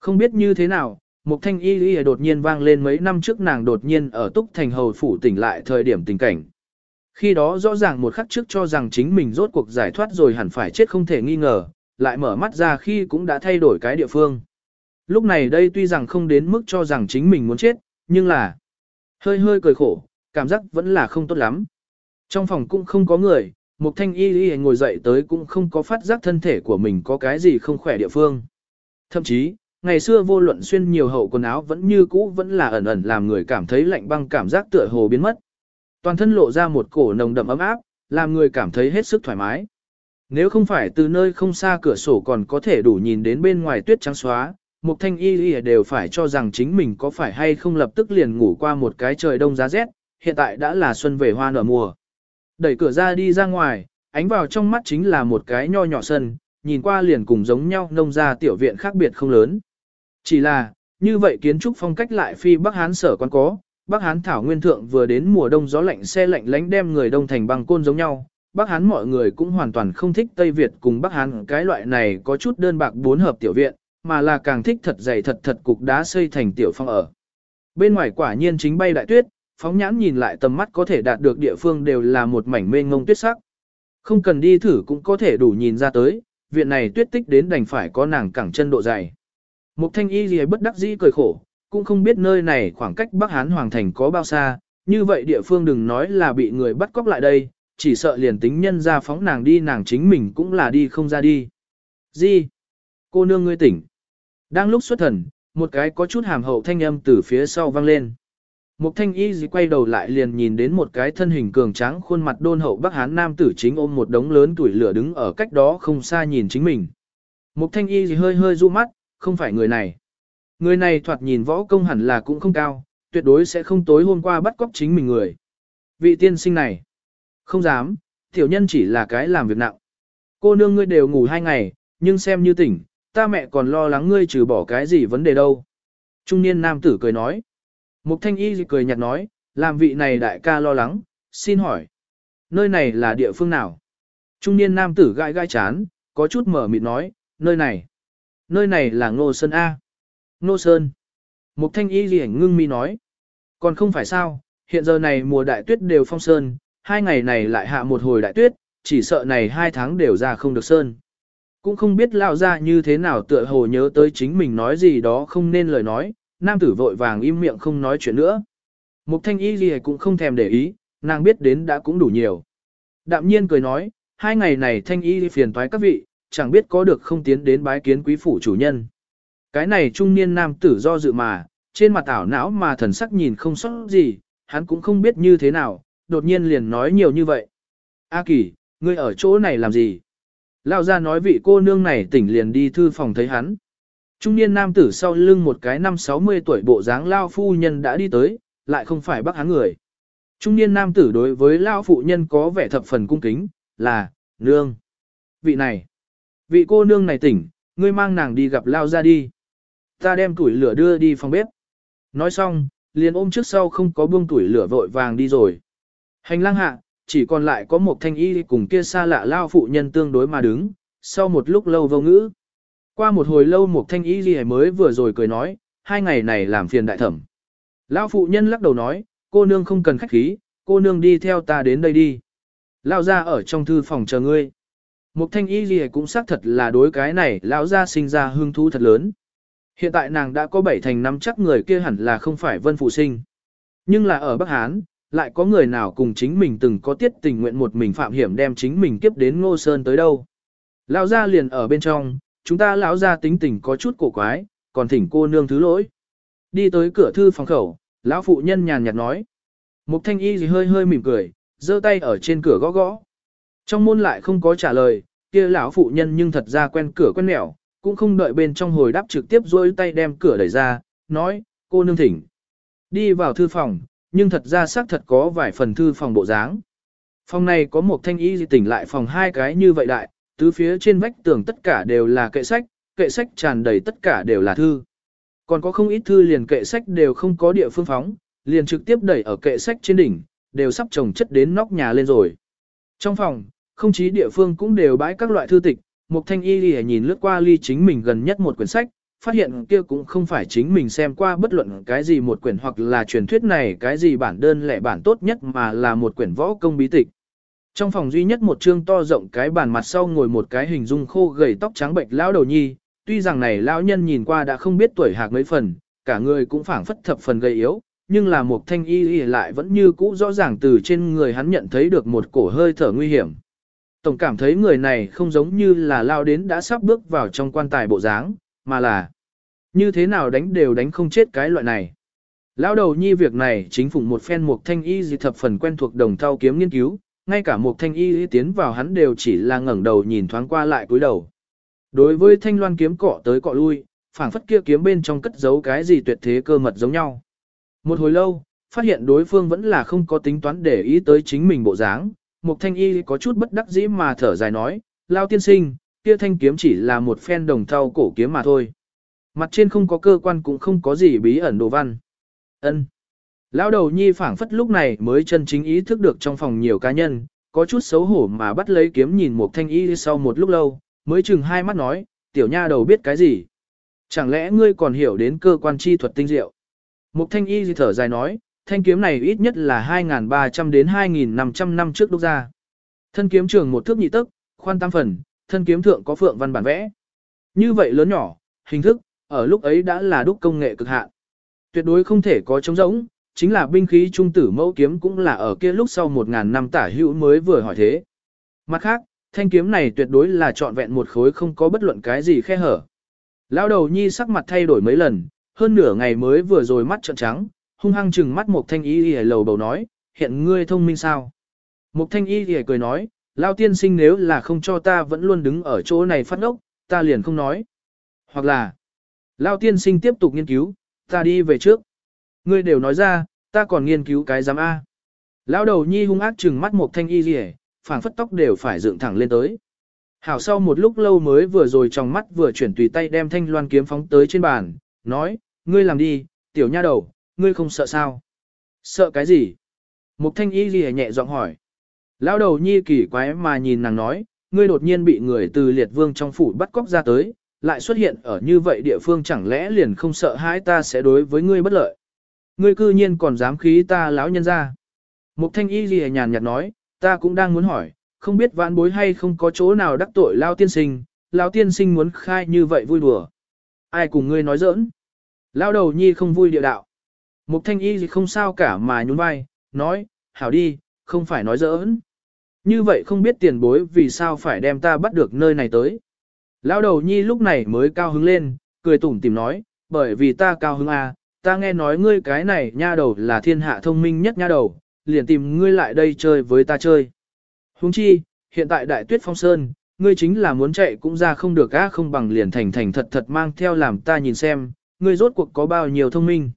Không biết như thế nào, một thanh y y đột nhiên vang lên mấy năm trước nàng đột nhiên ở túc thành hầu phủ tỉnh lại thời điểm tình cảnh. Khi đó rõ ràng một khắc trước cho rằng chính mình rốt cuộc giải thoát rồi hẳn phải chết không thể nghi ngờ, lại mở mắt ra khi cũng đã thay đổi cái địa phương. Lúc này đây tuy rằng không đến mức cho rằng chính mình muốn chết, nhưng là hơi hơi cười khổ, cảm giác vẫn là không tốt lắm. Trong phòng cũng không có người, Mục thanh y y ngồi dậy tới cũng không có phát giác thân thể của mình có cái gì không khỏe địa phương. Thậm chí, ngày xưa vô luận xuyên nhiều hậu quần áo vẫn như cũ vẫn là ẩn ẩn làm người cảm thấy lạnh băng cảm giác tựa hồ biến mất. Toàn thân lộ ra một cổ nồng đậm ấm áp, làm người cảm thấy hết sức thoải mái. Nếu không phải từ nơi không xa cửa sổ còn có thể đủ nhìn đến bên ngoài tuyết trắng xóa, Mục Thanh Y Y đều phải cho rằng chính mình có phải hay không lập tức liền ngủ qua một cái trời đông giá rét, hiện tại đã là xuân về hoa nở mùa. Đẩy cửa ra đi ra ngoài, ánh vào trong mắt chính là một cái nho nhỏ sân, nhìn qua liền cùng giống nhau nông ra tiểu viện khác biệt không lớn. Chỉ là, như vậy kiến trúc phong cách lại phi Bắc Hán sở quan có, Bắc Hán thảo nguyên thượng vừa đến mùa đông gió lạnh xe lạnh lánh đem người đông thành băng côn giống nhau. Bắc Hán mọi người cũng hoàn toàn không thích Tây Việt cùng Bắc Hán cái loại này có chút đơn bạc bốn hợp tiểu viện, mà là càng thích thật dày thật thật cục đá xây thành tiểu phong ở. Bên ngoài quả nhiên chính bay đại tuyết, phóng nhãn nhìn lại tầm mắt có thể đạt được địa phương đều là một mảnh mênh ngông tuyết sắc. Không cần đi thử cũng có thể đủ nhìn ra tới, viện này tuyết tích đến đành phải có nàng cẳng chân độ dày. Mục thanh y gì bất đắc dĩ cười khổ, cũng không biết nơi này khoảng cách Bắc Hán Hoàng Thành có bao xa, như vậy địa phương đừng nói là bị người bắt cóc lại đây, chỉ sợ liền tính nhân ra phóng nàng đi nàng chính mình cũng là đi không ra đi. Gì? Cô nương ngươi tỉnh. Đang lúc xuất thần, một cái có chút hàm hậu thanh âm từ phía sau vang lên. Mục thanh y gì quay đầu lại liền nhìn đến một cái thân hình cường tráng khuôn mặt đôn hậu bắc hán nam tử chính ôm một đống lớn tuổi lửa đứng ở cách đó không xa nhìn chính mình. Mục thanh y gì hơi hơi du mắt, không phải người này. Người này thoạt nhìn võ công hẳn là cũng không cao, tuyệt đối sẽ không tối hôm qua bắt cóc chính mình người. Vị tiên sinh này, không dám, tiểu nhân chỉ là cái làm việc nặng. Cô nương ngươi đều ngủ hai ngày, nhưng xem như tỉnh, ta mẹ còn lo lắng ngươi trừ bỏ cái gì vấn đề đâu. Trung niên nam tử cười nói. Mục thanh y cười nhạt nói, làm vị này đại ca lo lắng, xin hỏi. Nơi này là địa phương nào? Trung niên nam tử gai gai chán, có chút mở mịt nói, nơi này. Nơi này là Ngô Sơn A. Ngô Sơn. Mục thanh y gì ngưng mi nói. Còn không phải sao, hiện giờ này mùa đại tuyết đều phong sơn, hai ngày này lại hạ một hồi đại tuyết, chỉ sợ này hai tháng đều ra không được sơn. Cũng không biết lão ra như thế nào tựa hồ nhớ tới chính mình nói gì đó không nên lời nói, nam tử vội vàng im miệng không nói chuyện nữa. Mục thanh y gì cũng không thèm để ý, nàng biết đến đã cũng đủ nhiều. Đạm nhiên cười nói, hai ngày này thanh y phiền toái các vị, chẳng biết có được không tiến đến bái kiến quý phủ chủ nhân. Cái này trung niên nam tử do dự mà, trên mặt ảo não mà thần sắc nhìn không sót gì, hắn cũng không biết như thế nào, đột nhiên liền nói nhiều như vậy. A kỳ, ngươi ở chỗ này làm gì? Lão ra nói vị cô nương này tỉnh liền đi thư phòng thấy hắn. Trung niên nam tử sau lưng một cái năm 60 tuổi bộ dáng lao phu nhân đã đi tới, lại không phải bắt hắn người. Trung niên nam tử đối với lao phụ nhân có vẻ thập phần cung kính, là, nương. Vị này, vị cô nương này tỉnh, ngươi mang nàng đi gặp lao ra đi. Ta đem tuổi lửa đưa đi phòng bếp. Nói xong, liền ôm trước sau không có buông tuổi lửa vội vàng đi rồi. Hành lang hạ, chỉ còn lại có một thanh y cùng kia xa lạ lao phụ nhân tương đối mà đứng, sau một lúc lâu vô ngữ. Qua một hồi lâu một thanh y gì mới vừa rồi cười nói, hai ngày này làm phiền đại thẩm. Lão phụ nhân lắc đầu nói, cô nương không cần khách khí, cô nương đi theo ta đến đây đi. Lão ra ở trong thư phòng chờ ngươi. Mục thanh y gì cũng xác thật là đối cái này, lão ra sinh ra hương thú thật lớn. Hiện tại nàng đã có bảy thành năm chắc người kia hẳn là không phải vân phụ sinh. Nhưng là ở Bắc Hán, lại có người nào cùng chính mình từng có tiết tình nguyện một mình phạm hiểm đem chính mình kiếp đến Ngô Sơn tới đâu. Lão ra liền ở bên trong, chúng ta lão ra tính tình có chút cổ quái, còn thỉnh cô nương thứ lỗi. Đi tới cửa thư phòng khẩu, lão phụ nhân nhàn nhạt nói. Mục thanh y gì hơi hơi mỉm cười, giơ tay ở trên cửa gõ gõ. Trong môn lại không có trả lời, kia lão phụ nhân nhưng thật ra quen cửa quen mẹo, cũng không đợi bên trong hồi đáp trực tiếp duỗi tay đem cửa đẩy ra, nói, cô nương thỉnh. Đi vào thư phòng, nhưng thật ra xác thật có vài phần thư phòng bộ dáng. Phòng này có một thanh y tỉnh lại phòng hai cái như vậy đại, tứ phía trên vách tường tất cả đều là kệ sách, kệ sách tràn đầy tất cả đều là thư. Còn có không ít thư liền kệ sách đều không có địa phương phóng, liền trực tiếp đẩy ở kệ sách trên đỉnh, đều sắp trồng chất đến nóc nhà lên rồi. Trong phòng, không chí địa phương cũng đều bãi các loại thư tịch, Mục Thanh Y Lì nhìn lướt qua ly chính mình gần nhất một quyển sách, phát hiện kia cũng không phải chính mình xem qua bất luận cái gì một quyển hoặc là truyền thuyết này cái gì bản đơn lẻ bản tốt nhất mà là một quyển võ công bí tịch. Trong phòng duy nhất một chương to rộng cái bàn mặt sau ngồi một cái hình dung khô gầy tóc trắng bệnh lão đầu nhi, tuy rằng này lão nhân nhìn qua đã không biết tuổi hạc mấy phần, cả người cũng phảng phất thập phần gầy yếu, nhưng là một thanh y y lại vẫn như cũ rõ ràng từ trên người hắn nhận thấy được một cổ hơi thở nguy hiểm. Tổng cảm thấy người này không giống như là lao đến đã sắp bước vào trong quan tài bộ dáng, mà là như thế nào đánh đều đánh không chết cái loại này. Lão đầu nhi việc này chính phủ một phen một thanh y gì thập phần quen thuộc đồng thao kiếm nghiên cứu, ngay cả một thanh y tiến vào hắn đều chỉ là ngẩng đầu nhìn thoáng qua lại cúi đầu. Đối với thanh loan kiếm cọ tới cọ lui, phảng phất kia kiếm bên trong cất giấu cái gì tuyệt thế cơ mật giống nhau. Một hồi lâu, phát hiện đối phương vẫn là không có tính toán để ý tới chính mình bộ dáng, một thanh y có chút bất đắc dĩ mà thở dài nói, lao tiên sinh, kia thanh kiếm chỉ là một phen đồng thau cổ kiếm mà thôi. Mặt trên không có cơ quan cũng không có gì bí ẩn đồ văn. Ân. Lão đầu nhi phảng phất lúc này mới chân chính ý thức được trong phòng nhiều cá nhân, có chút xấu hổ mà bắt lấy kiếm nhìn một thanh y sau một lúc lâu, mới chừng hai mắt nói, tiểu nha đầu biết cái gì. Chẳng lẽ ngươi còn hiểu đến cơ quan chi thuật tinh diệu? Một thanh y thở dài nói, thanh kiếm này ít nhất là 2.300 đến 2.500 năm trước đúc ra. Thân kiếm trường một thước nhị tức, khoan tam phần, thân kiếm thượng có phượng văn bản vẽ. Như vậy lớn nhỏ, hình thức, ở lúc ấy đã là đúc công nghệ cực hạn. Tuyệt đối không thể có trống rỗng, chính là binh khí trung tử mẫu kiếm cũng là ở kia lúc sau 1.000 năm tả hữu mới vừa hỏi thế. Mặt khác, thanh kiếm này tuyệt đối là trọn vẹn một khối không có bất luận cái gì khe hở. lao đầu nhi sắc mặt thay đổi mấy lần, hơn nửa ngày mới vừa rồi mắt trợn trắng, hung hăng chừng mắt một thanh y y lầu bầu nói, hiện ngươi thông minh sao? Một thanh y y cười nói, lao tiên sinh nếu là không cho ta vẫn luôn đứng ở chỗ này phát ốc, ta liền không nói. Hoặc là, lao tiên sinh tiếp tục nghiên cứu, ta đi về trước. Ngươi đều nói ra, ta còn nghiên cứu cái giám A. Lão đầu nhi hung ác trừng mắt một thanh y rỉ, phảng phất tóc đều phải dựng thẳng lên tới. Hảo sau một lúc lâu mới vừa rồi trong mắt vừa chuyển tùy tay đem thanh loan kiếm phóng tới trên bàn, nói, ngươi làm đi, tiểu nha đầu, ngươi không sợ sao? Sợ cái gì? Mục thanh y rỉ nhẹ giọng hỏi. Lão đầu nhi kỳ quái mà nhìn nàng nói, ngươi đột nhiên bị người từ liệt vương trong phủ bắt cóc ra tới, lại xuất hiện ở như vậy địa phương chẳng lẽ liền không sợ hãi ta sẽ đối với ngươi bất lợi. Ngươi cư nhiên còn dám khí ta lão nhân ra. Mục thanh y gì nhàn nhạt nói, ta cũng đang muốn hỏi, không biết vãn bối hay không có chỗ nào đắc tội lao tiên sinh, lao tiên sinh muốn khai như vậy vui đùa. Ai cùng ngươi nói giỡn? Lao đầu nhi không vui địa đạo. Mục thanh y gì không sao cả mà nhún vai, nói, hảo đi, không phải nói giỡn. Như vậy không biết tiền bối vì sao phải đem ta bắt được nơi này tới. Lao đầu nhi lúc này mới cao hứng lên, cười tủm tìm nói, bởi vì ta cao hứng à, ta nghe nói ngươi cái này nha đầu là thiên hạ thông minh nhất nha đầu, liền tìm ngươi lại đây chơi với ta chơi. Huống chi, hiện tại đại tuyết phong sơn, ngươi chính là muốn chạy cũng ra không được á không bằng liền thành thành thật thật mang theo làm ta nhìn xem, ngươi rốt cuộc có bao nhiêu thông minh.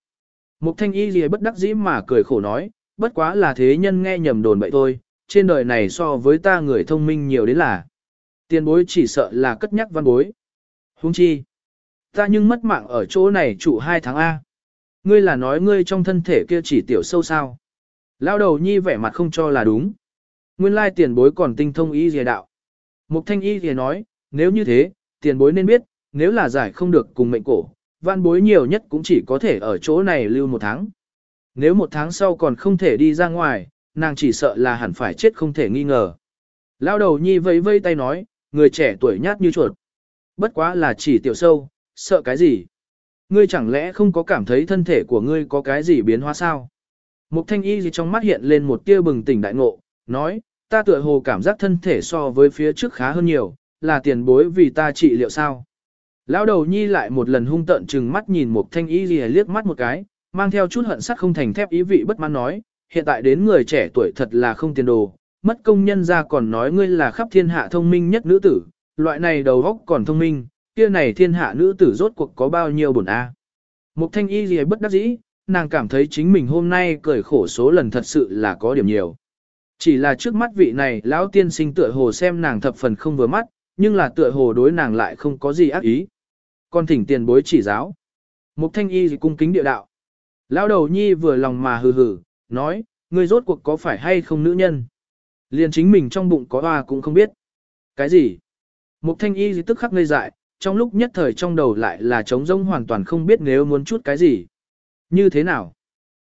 Mục thanh y gì bất đắc dĩ mà cười khổ nói, bất quá là thế nhân nghe nhầm đồn bậy thôi, trên đời này so với ta người thông minh nhiều đến là. Tiền bối chỉ sợ là cất nhắc văn bối. Huống chi, ta nhưng mất mạng ở chỗ này trụ hai tháng A. Ngươi là nói ngươi trong thân thể kia chỉ tiểu sâu sao. Lao đầu nhi vẻ mặt không cho là đúng. Nguyên lai tiền bối còn tinh thông y dìa đạo. Mục thanh y dìa nói, nếu như thế, tiền bối nên biết, nếu là giải không được cùng mệnh cổ, văn bối nhiều nhất cũng chỉ có thể ở chỗ này lưu một tháng. Nếu một tháng sau còn không thể đi ra ngoài, nàng chỉ sợ là hẳn phải chết không thể nghi ngờ. Lao đầu nhi vẫy vây tay nói, người trẻ tuổi nhát như chuột. Bất quá là chỉ tiểu sâu, sợ cái gì? Ngươi chẳng lẽ không có cảm thấy thân thể của ngươi có cái gì biến hóa sao? Mục thanh y gì trong mắt hiện lên một tia bừng tỉnh đại ngộ, nói, ta tựa hồ cảm giác thân thể so với phía trước khá hơn nhiều, là tiền bối vì ta trị liệu sao? Lão đầu nhi lại một lần hung tợn chừng mắt nhìn Mục thanh y gì liếc mắt một cái, mang theo chút hận sắt không thành thép ý vị bất mãn nói, hiện tại đến người trẻ tuổi thật là không tiền đồ, mất công nhân ra còn nói ngươi là khắp thiên hạ thông minh nhất nữ tử, loại này đầu óc còn thông minh, kia này thiên hạ nữ tử rốt cuộc có bao nhiêu buồn a? À. Mục thanh y gì bất đắc dĩ, nàng cảm thấy chính mình hôm nay cười khổ số lần thật sự là có điểm nhiều. Chỉ là trước mắt vị này lão tiên sinh tựa hồ xem nàng thập phần không vừa mắt, nhưng là tựa hồ đối nàng lại không có gì ác ý. Con thỉnh tiền bối chỉ giáo. Mục thanh y gì cung kính địa đạo. Lão đầu nhi vừa lòng mà hừ hừ, nói, ngươi rốt cuộc có phải hay không nữ nhân? Liền chính mình trong bụng có hoa cũng không biết. Cái gì? Mục thanh y gì tức khắc ngây dại, trong lúc nhất thời trong đầu lại là trống rỗng hoàn toàn không biết nếu muốn chút cái gì. Như thế nào?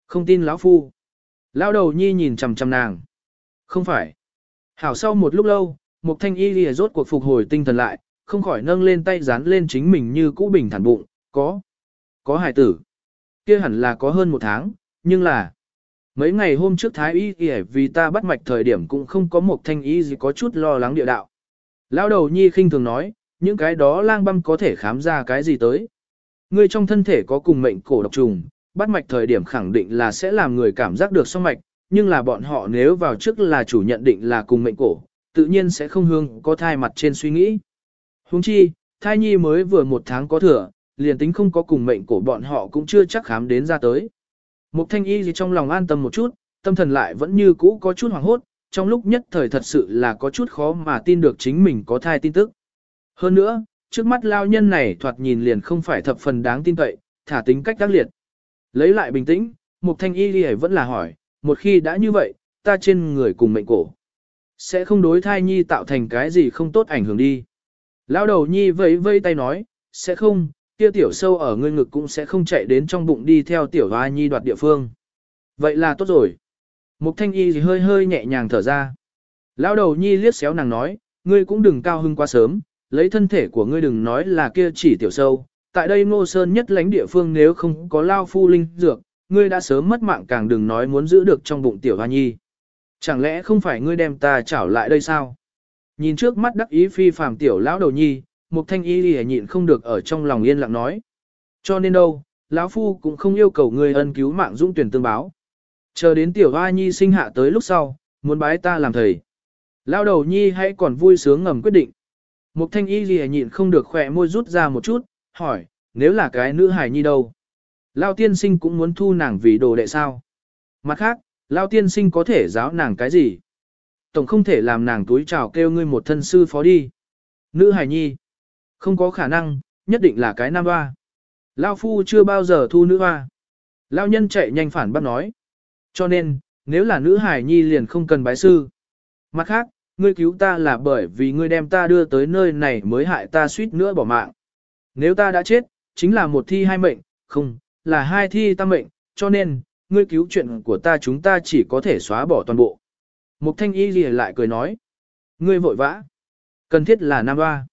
Không tin lão phu. Lão đầu nhi nhìn chằm chằm nàng. Không phải. Hảo sau một lúc lâu, một thanh y lìa rốt cuộc phục hồi tinh thần lại, không khỏi nâng lên tay dán lên chính mình như cũ bình thản bụng, có. Có hải tử. kia hẳn là có hơn một tháng, nhưng là. Mấy ngày hôm trước thái y y vì ta bắt mạch thời điểm cũng không có một thanh y gì có chút lo lắng địa đạo. Lão đầu nhi khinh thường nói, những cái đó lang băm có thể khám ra cái gì tới. Ngươi trong thân thể có cùng mệnh cổ độc trùng, bắt mạch thời điểm khẳng định là sẽ làm người cảm giác được song mạch, nhưng là bọn họ nếu vào trước là chủ nhận định là cùng mệnh cổ, tự nhiên sẽ không hương có thai mặt trên suy nghĩ. Huống chi, thai nhi mới vừa một tháng có thừa, liền tính không có cùng mệnh cổ bọn họ cũng chưa chắc khám đến ra tới. Mục thanh y gì trong lòng an tâm một chút, tâm thần lại vẫn như cũ có chút hoảng hốt, trong lúc nhất thời thật sự là có chút khó mà tin được chính mình có thai tin tức. Hơn nữa, trước mắt lao nhân này thoạt nhìn liền không phải thập phần đáng tin cậy, thả tính cách đắc liệt. Lấy lại bình tĩnh, Mục Thanh Y Lì vẫn là hỏi, một khi đã như vậy, ta trên người cùng mệnh cổ. Sẽ không đối thai nhi tạo thành cái gì không tốt ảnh hưởng đi. Lao đầu nhi vẫy vẫy tay nói, sẽ không, kia tiểu sâu ở ngươi ngực cũng sẽ không chạy đến trong bụng đi theo tiểu hoa nhi đoạt địa phương. Vậy là tốt rồi. Mục thanh y thì hơi hơi nhẹ nhàng thở ra. Lao đầu nhi liếc xéo nàng nói, ngươi cũng đừng cao hưng quá sớm, lấy thân thể của ngươi đừng nói là kia chỉ tiểu sâu. Tại đây ngô sơn nhất lãnh địa phương nếu không có lao phu linh dược, ngươi đã sớm mất mạng càng đừng nói muốn giữ được trong bụng tiểu hoa nhi. Chẳng lẽ không phải ngươi đem ta trảo lại đây sao? Nhìn trước mắt đắc ý phi phàm tiểu lão đầu nhi, một thanh y lìa nhịn không được ở trong lòng yên lặng nói. Cho nên đâu, lão phu cũng không yêu cầu ngươi ân cứu mạng dũng tuyển tương báo. Chờ đến tiểu hoa nhi sinh hạ tới lúc sau, muốn bái ta làm thầy. Lão đầu nhi hãy còn vui sướng ngầm quyết định. Mục thanh y lìa nhịn không được khỏe môi rút ra một chút, hỏi, nếu là cái nữ hài nhi đâu? lao tiên sinh cũng muốn thu nàng vì đồ đệ sao? Mặt khác, lao tiên sinh có thể giáo nàng cái gì? Tổng không thể làm nàng túi trào kêu ngươi một thân sư phó đi. Nữ hài nhi. Không có khả năng, nhất định là cái nam hoa. Lao phu chưa bao giờ thu nữ hoa. Lao nhân chạy nhanh phản bác nói. Cho nên, nếu là nữ hải nhi liền không cần bái sư. Mặt khác, ngươi cứu ta là bởi vì ngươi đem ta đưa tới nơi này mới hại ta suýt nữa bỏ mạng. Nếu ta đã chết, chính là một thi hai mệnh, không, là hai thi tam mệnh, cho nên, ngươi cứu chuyện của ta chúng ta chỉ có thể xóa bỏ toàn bộ. Mục thanh y gì lại cười nói. Ngươi vội vã. Cần thiết là nam hoa.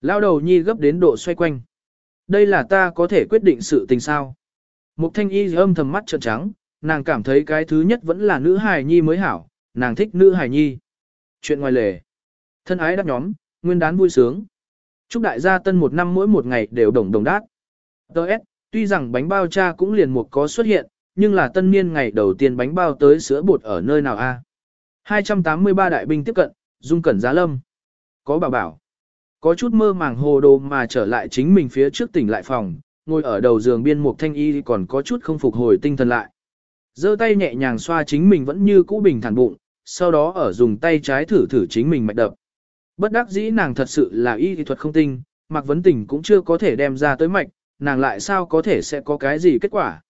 Lao đầu nhi gấp đến độ xoay quanh. Đây là ta có thể quyết định sự tình sao. Mục thanh y âm thầm mắt trợn trắng, nàng cảm thấy cái thứ nhất vẫn là nữ hài nhi mới hảo, nàng thích nữ hài nhi. Chuyện ngoài lề. Thân ái đáp nhóm, nguyên đán vui sướng. Chúc đại gia tân một năm mỗi một ngày đều đồng đồng đát. Đợt, tuy rằng bánh bao cha cũng liền một có xuất hiện, nhưng là tân niên ngày đầu tiên bánh bao tới sữa bột ở nơi nào a? 283 đại binh tiếp cận, dung cẩn giá lâm. Có bảo bảo. Có chút mơ màng hồ đồ mà trở lại chính mình phía trước tỉnh lại phòng, ngồi ở đầu giường biên mục thanh y còn có chút không phục hồi tinh thần lại. giơ tay nhẹ nhàng xoa chính mình vẫn như cũ bình thản bụng, sau đó ở dùng tay trái thử thử chính mình mạch đập. Bất đắc dĩ nàng thật sự là y kỹ thuật không tinh, mặc vấn tình cũng chưa có thể đem ra tới mạch, nàng lại sao có thể sẽ có cái gì kết quả.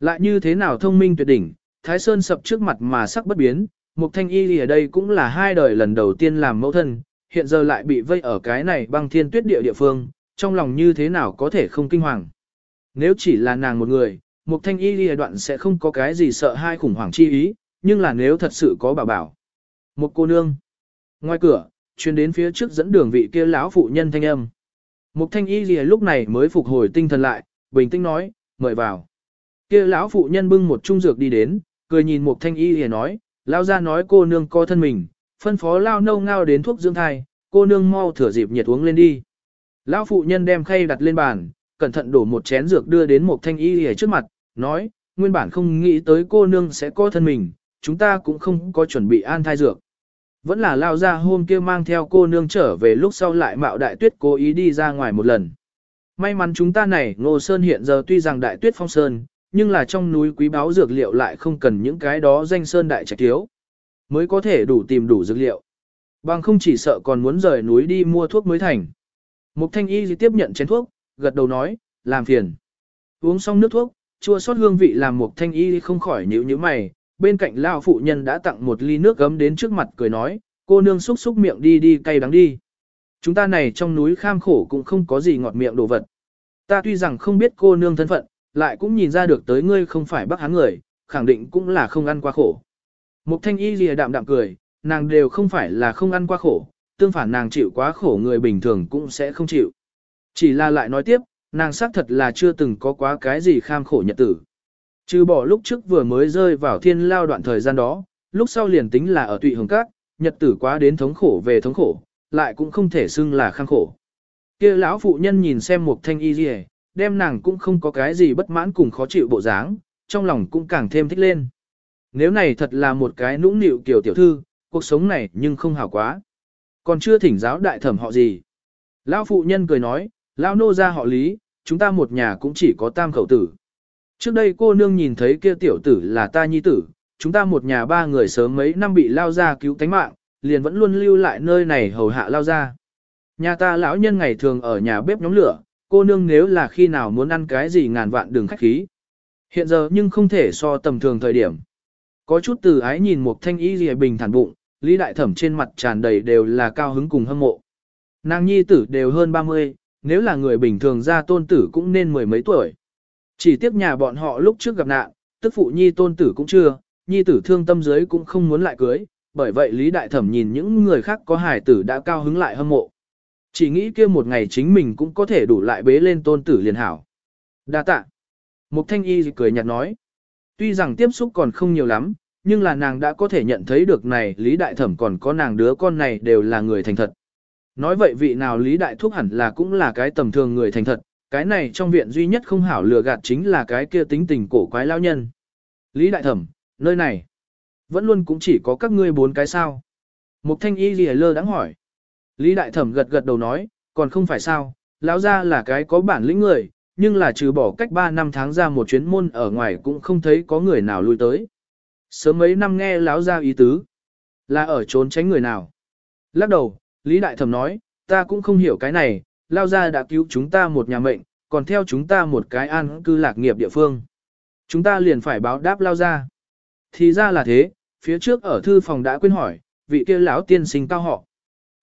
Lại như thế nào thông minh tuyệt đỉnh, Thái Sơn sập trước mặt mà sắc bất biến, Mục Thanh Y ở đây cũng là hai đời lần đầu tiên làm mẫu thân, hiện giờ lại bị vây ở cái này băng thiên tuyết địa địa phương, trong lòng như thế nào có thể không kinh hoàng. Nếu chỉ là nàng một người, mục thanh y lìa đoạn sẽ không có cái gì sợ hai khủng hoảng chi ý, nhưng là nếu thật sự có bảo bảo. Một cô nương. Ngoài cửa, chuyên đến phía trước dẫn đường vị kia lão phụ nhân thanh âm. Một thanh y gì lúc này mới phục hồi tinh thần lại, bình tĩnh nói, mời vào. Kia lão phụ nhân bưng một trung dược đi đến, cười nhìn một thanh y gì nói, lão ra nói cô nương co thân mình, phân phó lao nâu ngao đến thuốc dưỡng thai, cô nương mau thửa dịp nhiệt uống lên đi. Lão phụ nhân đem khay đặt lên bàn, cẩn thận đổ một chén dược đưa đến một thanh y gì trước mặt, nói, nguyên bản không nghĩ tới cô nương sẽ co thân mình, chúng ta cũng không có chuẩn bị an thai dược. Vẫn là lao ra hôm kia mang theo cô nương trở về lúc sau lại mạo đại tuyết cố ý đi ra ngoài một lần. May mắn chúng ta này, Ngô Sơn hiện giờ tuy rằng đại tuyết phong sơn, nhưng là trong núi quý báo dược liệu lại không cần những cái đó danh sơn đại trạch thiếu mới có thể đủ tìm đủ dược liệu. Bằng không chỉ sợ còn muốn rời núi đi mua thuốc mới thành. Mục thanh y tiếp nhận chén thuốc, gật đầu nói, làm phiền. Uống xong nước thuốc, chua sót hương vị làm mục thanh y không khỏi nhíu nhíu mày, bên cạnh lao phụ nhân đã tặng một ly nước gấm đến trước mặt cười nói, cô nương xúc xúc miệng đi đi cay đắng đi. Chúng ta này trong núi kham khổ cũng không có gì ngọt miệng đồ vật. Ta tuy rằng không biết cô nương thân phận, lại cũng nhìn ra được tới ngươi không phải bắc hán người, khẳng định cũng là không ăn qua khổ. Mục thanh y lìa đạm đạm cười, nàng đều không phải là không ăn qua khổ, tương phản nàng chịu quá khổ người bình thường cũng sẽ không chịu. Chỉ là lại nói tiếp, nàng xác thật là chưa từng có quá cái gì kham khổ nhật tử. Trừ bỏ lúc trước vừa mới rơi vào thiên lao đoạn thời gian đó, lúc sau liền tính là ở tụy hồng các, nhật tử quá đến thống khổ về thống khổ, lại cũng không thể xưng là khang khổ. kia lão phụ nhân nhìn xem một thanh y gì đem nàng cũng không có cái gì bất mãn cùng khó chịu bộ dáng, trong lòng cũng càng thêm thích lên. Nếu này thật là một cái nũng nịu kiểu tiểu thư, cuộc sống này nhưng không hảo quá. Còn chưa thỉnh giáo đại thẩm họ gì. Lão phụ nhân cười nói, lão nô ra họ lý, chúng ta một nhà cũng chỉ có tam khẩu tử. Trước đây cô nương nhìn thấy kia tiểu tử là ta nhi tử, chúng ta một nhà ba người sớm mấy năm bị lao ra cứu tánh mạng, liền vẫn luôn lưu lại nơi này hầu hạ lao ra. Nhà ta lão nhân ngày thường ở nhà bếp nhóm lửa, cô nương nếu là khi nào muốn ăn cái gì ngàn vạn đường khách khí. Hiện giờ nhưng không thể so tầm thường thời điểm. Có chút từ ái nhìn một thanh y gì bình thản bụng, Lý Đại Thẩm trên mặt tràn đầy đều là cao hứng cùng hâm mộ. Nàng nhi tử đều hơn 30, nếu là người bình thường ra tôn tử cũng nên mười mấy tuổi. Chỉ tiếc nhà bọn họ lúc trước gặp nạn, tức phụ nhi tôn tử cũng chưa, nhi tử thương tâm giới cũng không muốn lại cưới, bởi vậy Lý Đại Thẩm nhìn những người khác có hài tử đã cao hứng lại hâm mộ. Chỉ nghĩ kia một ngày chính mình cũng có thể đủ lại bế lên tôn tử liền hảo. Đa tạ. Mục thanh y cười nhạt nói. Tuy rằng tiếp xúc còn không nhiều lắm, nhưng là nàng đã có thể nhận thấy được này Lý Đại Thẩm còn có nàng đứa con này đều là người thành thật. Nói vậy vị nào Lý Đại Thúc hẳn là cũng là cái tầm thường người thành thật, cái này trong viện duy nhất không hảo lừa gạt chính là cái kia tính tình cổ quái lao nhân. Lý Đại Thẩm, nơi này, vẫn luôn cũng chỉ có các ngươi bốn cái sao. Mục thanh y lìa lơ đáng hỏi. Lý Đại Thẩm gật gật đầu nói, còn không phải sao, lão ra là cái có bản lĩnh người, nhưng là trừ bỏ cách 3 năm tháng ra một chuyến môn ở ngoài cũng không thấy có người nào lui tới. Sớm mấy năm nghe lão ra ý tứ, là ở trốn tránh người nào. Lắc đầu, Lý Đại Thẩm nói, ta cũng không hiểu cái này, lao ra đã cứu chúng ta một nhà mệnh, còn theo chúng ta một cái an cư lạc nghiệp địa phương. Chúng ta liền phải báo đáp lao ra. Thì ra là thế, phía trước ở thư phòng đã quên hỏi, vị kia lão tiên sinh cao họ.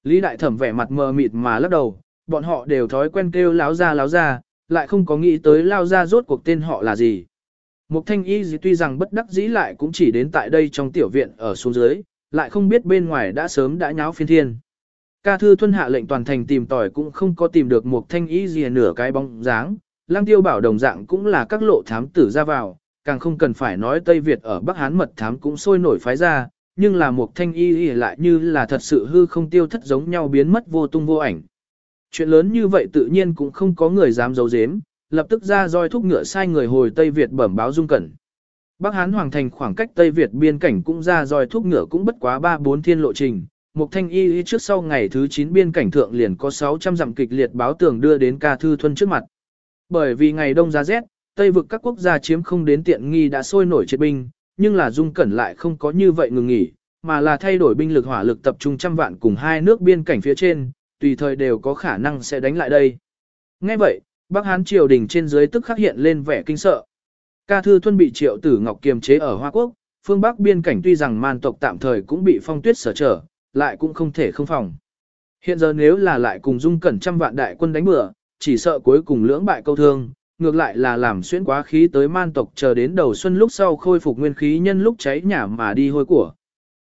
Lý Đại Thẩm vẻ mặt mờ mịt mà lắc đầu, bọn họ đều thói quen kêu Lão ra Lão ra, lại không có nghĩ tới lao ra rốt cuộc tên họ là gì. Mục thanh y gì tuy rằng bất đắc dĩ lại cũng chỉ đến tại đây trong tiểu viện ở xuống dưới, lại không biết bên ngoài đã sớm đã nháo phiên thiên. Ca thư thuân hạ lệnh toàn thành tìm tỏi cũng không có tìm được một thanh y gì nửa cái bóng dáng, lang tiêu bảo đồng dạng cũng là các lộ thám tử ra vào, càng không cần phải nói Tây Việt ở Bắc Hán mật thám cũng sôi nổi phái ra, nhưng là một thanh y y lại như là thật sự hư không tiêu thất giống nhau biến mất vô tung vô ảnh. Chuyện lớn như vậy tự nhiên cũng không có người dám giấu giếm, lập tức ra roi thúc ngựa sai người hồi Tây Việt bẩm báo dung cẩn. Bắc Hán Hoàng Thành khoảng cách Tây Việt biên cảnh cũng ra roi thúc ngựa cũng bất quá 3-4 thiên lộ trình. Một thanh y y trước sau ngày thứ 9 biên cảnh thượng liền có 600 dặm kịch liệt báo tường đưa đến ca thư thuân trước mặt. Bởi vì ngày đông giá rét, Tây vực các quốc gia chiếm không đến tiện nghi đã sôi nổi triệt binh, nhưng là dung cẩn lại không có như vậy ngừng nghỉ, mà là thay đổi binh lực hỏa lực tập trung trăm vạn cùng hai nước biên cảnh phía trên, tùy thời đều có khả năng sẽ đánh lại đây. Ngay vậy, Bắc Hán triều đình trên dưới tức khắc hiện lên vẻ kinh sợ. Ca Thư Thuân bị triệu tử ngọc kiềm chế ở Hoa Quốc, phương Bắc biên cảnh tuy rằng man tộc tạm thời cũng bị phong tuyết sở trở, lại cũng không thể không phòng. Hiện giờ nếu là lại cùng dung cẩn trăm vạn đại quân đánh bừa, chỉ sợ cuối cùng lưỡng bại câu thương, ngược lại là làm xuyên quá khí tới man tộc chờ đến đầu xuân lúc sau khôi phục nguyên khí nhân lúc cháy nhà mà đi hôi của.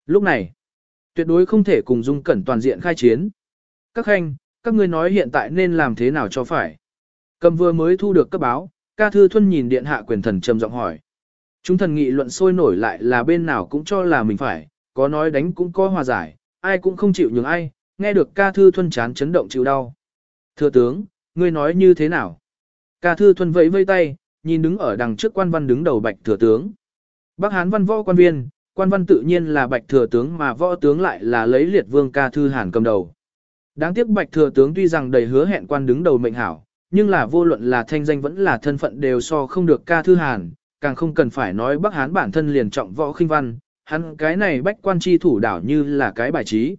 Lúc này, tuyệt đối không thể cùng dung cẩn toàn diện khai chiến. Các khanh, các ngươi nói hiện tại nên làm thế nào cho phải. Cầm vừa mới thu được cấp báo, ca thư thuân nhìn điện hạ quyền thần trầm giọng hỏi. Chúng thần nghị luận sôi nổi lại là bên nào cũng cho là mình phải, có nói đánh cũng có hòa giải, ai cũng không chịu nhường ai, nghe được ca thư thuân chán chấn động chịu đau. Thưa tướng, ngươi nói như thế nào? Ca thư thuần vẫy vây tay, nhìn đứng ở đằng trước quan văn đứng đầu bạch thừa tướng. Bắc Hán văn võ quan viên, quan văn tự nhiên là bạch thừa tướng mà võ tướng lại là lấy liệt vương ca thư hàn cầm đầu. Đáng tiếc bạch thừa tướng tuy rằng đầy hứa hẹn quan đứng đầu mệnh hảo, nhưng là vô luận là thanh danh vẫn là thân phận đều so không được ca thư hàn, càng không cần phải nói Bắc Hán bản thân liền trọng võ khinh văn, hắn cái này bách quan chi thủ đảo như là cái bài trí.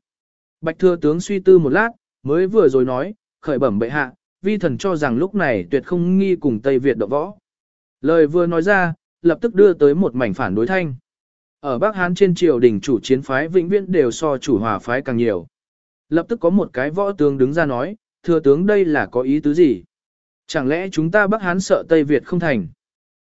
Bạch thừa tướng suy tư một lát, mới vừa rồi nói, khởi bẩm bệ hạ, vi thần cho rằng lúc này tuyệt không nghi cùng Tây Việt động võ. Lời vừa nói ra, lập tức đưa tới một mảnh phản đối thanh. Ở Bắc Hán trên triều đình chủ chiến phái vĩnh viễn đều so chủ hòa phái càng nhiều. Lập tức có một cái võ tướng đứng ra nói, thừa tướng đây là có ý tứ gì? Chẳng lẽ chúng ta Bắc Hán sợ Tây Việt không thành?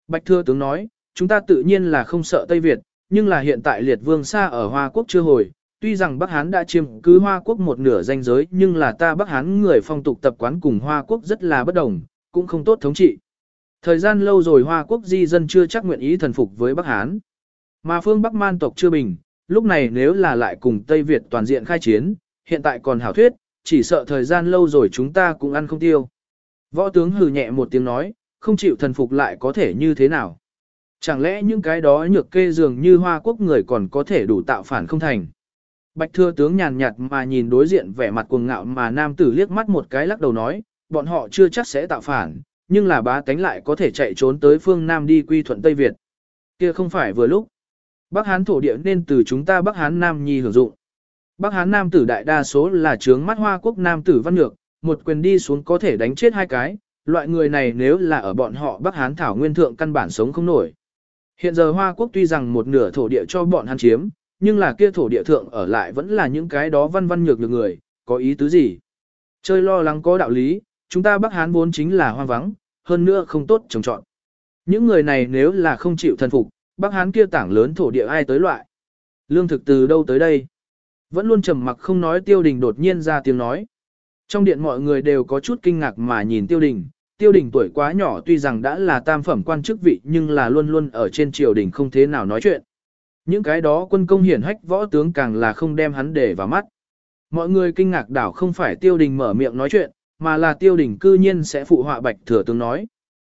Bạch thừa tướng nói, chúng ta tự nhiên là không sợ Tây Việt, nhưng là hiện tại liệt vương xa ở Hoa Quốc chưa hồi, tuy rằng Bắc Hán đã chiếm cứ Hoa Quốc một nửa danh giới nhưng là ta Bắc Hán người phong tục tập quán cùng Hoa Quốc rất là bất đồng, cũng không tốt thống trị. Thời gian lâu rồi Hoa Quốc di dân chưa chắc nguyện ý thần phục với Bắc Hán. Mà phương Bắc man tộc chưa bình, lúc này nếu là lại cùng Tây Việt toàn diện khai chiến, hiện tại còn hảo thuyết, chỉ sợ thời gian lâu rồi chúng ta cũng ăn không tiêu. Võ tướng hừ nhẹ một tiếng nói, không chịu thần phục lại có thể như thế nào. Chẳng lẽ những cái đó nhược kê dường như hoa quốc người còn có thể đủ tạo phản không thành. Bạch thưa tướng nhàn nhạt mà nhìn đối diện vẻ mặt cuồng ngạo mà nam tử liếc mắt một cái lắc đầu nói, bọn họ chưa chắc sẽ tạo phản, nhưng là bá tánh lại có thể chạy trốn tới phương Nam đi quy thuận Tây Việt. Kia không phải vừa lúc. Bắc Hán thổ địa nên từ chúng ta Bắc Hán Nam Nhi hưởng dụng. Bắc Hán Nam tử đại đa số là trướng mắt hoa quốc Nam tử văn nhược, một quyền đi xuống có thể đánh chết hai cái, loại người này nếu là ở bọn họ Bắc Hán Thảo Nguyên Thượng căn bản sống không nổi. Hiện giờ Hoa Quốc tuy rằng một nửa thổ địa cho bọn hắn chiếm, nhưng là kia thổ địa thượng ở lại vẫn là những cái đó văn văn nhược được người, có ý tứ gì? Chơi lo lắng có đạo lý, chúng ta Bắc Hán vốn chính là hoang vắng, hơn nữa không tốt trồng trọn. Những người này nếu là không chịu thần phục, Bắc Hán kia tảng lớn thổ địa ai tới loại? Lương thực từ đâu tới đây? Vẫn luôn trầm mặc không nói tiêu đình đột nhiên ra tiếng nói. Trong điện mọi người đều có chút kinh ngạc mà nhìn tiêu đình, tiêu đình tuổi quá nhỏ tuy rằng đã là tam phẩm quan chức vị nhưng là luôn luôn ở trên triều đình không thế nào nói chuyện. Những cái đó quân công hiển hách võ tướng càng là không đem hắn để vào mắt. Mọi người kinh ngạc đảo không phải tiêu đình mở miệng nói chuyện, mà là tiêu đình cư nhiên sẽ phụ họa bạch thừa tướng nói.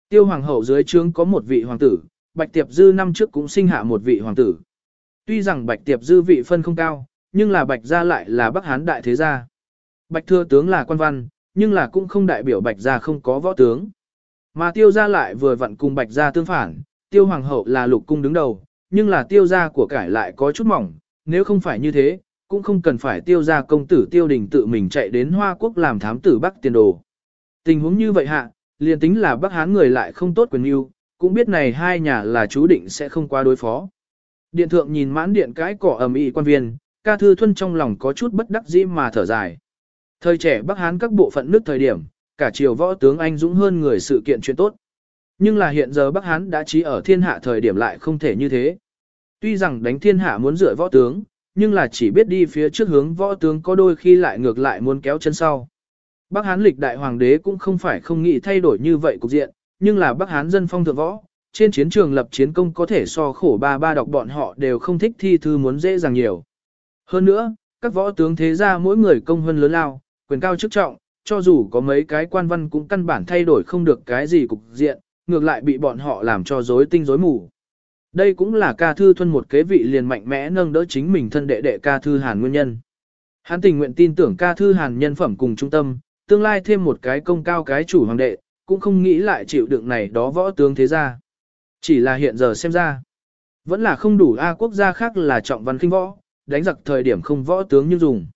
Tiêu hoàng hậu dưới trướng có một vị hoàng tử, bạch tiệp dư năm trước cũng sinh hạ một vị hoàng tử. Tuy rằng bạch tiệp dư vị phân không cao, nhưng là bạch gia lại là bắc hán đại thế gia. Bạch thừa tướng là quan văn, nhưng là cũng không đại biểu bạch gia không có võ tướng. Mà tiêu gia lại vừa vặn cùng bạch gia tương phản, tiêu hoàng hậu là lục cung đứng đầu, nhưng là tiêu gia của cải lại có chút mỏng, nếu không phải như thế, cũng không cần phải tiêu gia công tử tiêu đình tự mình chạy đến Hoa Quốc làm thám tử Bắc tiền đồ. Tình huống như vậy hạ, liền tính là Bắc Hán người lại không tốt quyền yêu, cũng biết này hai nhà là chú định sẽ không qua đối phó. Điện thượng nhìn mãn điện cái cỏ ầm ĩ quan viên, ca thư thuân trong lòng có chút bất đắc dĩ mà thở dài. Thời trẻ Bắc Hán các bộ phận nước thời điểm, cả triều võ tướng anh dũng hơn người sự kiện chuyện tốt. Nhưng là hiện giờ Bắc Hán đã trí ở thiên hạ thời điểm lại không thể như thế. Tuy rằng đánh thiên hạ muốn dựa võ tướng, nhưng là chỉ biết đi phía trước hướng võ tướng có đôi khi lại ngược lại muốn kéo chân sau. Bắc Hán lịch đại hoàng đế cũng không phải không nghĩ thay đổi như vậy cục diện, nhưng là Bắc Hán dân phong thượng võ, trên chiến trường lập chiến công có thể so khổ ba ba đọc bọn họ đều không thích thi thư muốn dễ dàng nhiều. Hơn nữa, các võ tướng thế gia mỗi người công hơn lớn lao, quyền cao chức trọng, cho dù có mấy cái quan văn cũng căn bản thay đổi không được cái gì cục diện, ngược lại bị bọn họ làm cho rối tinh rối mù. Đây cũng là ca thư thuân một kế vị liền mạnh mẽ nâng đỡ chính mình thân đệ đệ ca thư hàn nguyên nhân. Hắn tình nguyện tin tưởng ca thư hàn nhân phẩm cùng trung tâm, tương lai thêm một cái công cao cái chủ hoàng đệ, cũng không nghĩ lại chịu đựng này đó võ tướng thế gia. Chỉ là hiện giờ xem ra, vẫn là không đủ A quốc gia khác là trọng văn kinh võ, đánh giặc thời điểm không võ tướng như dùng.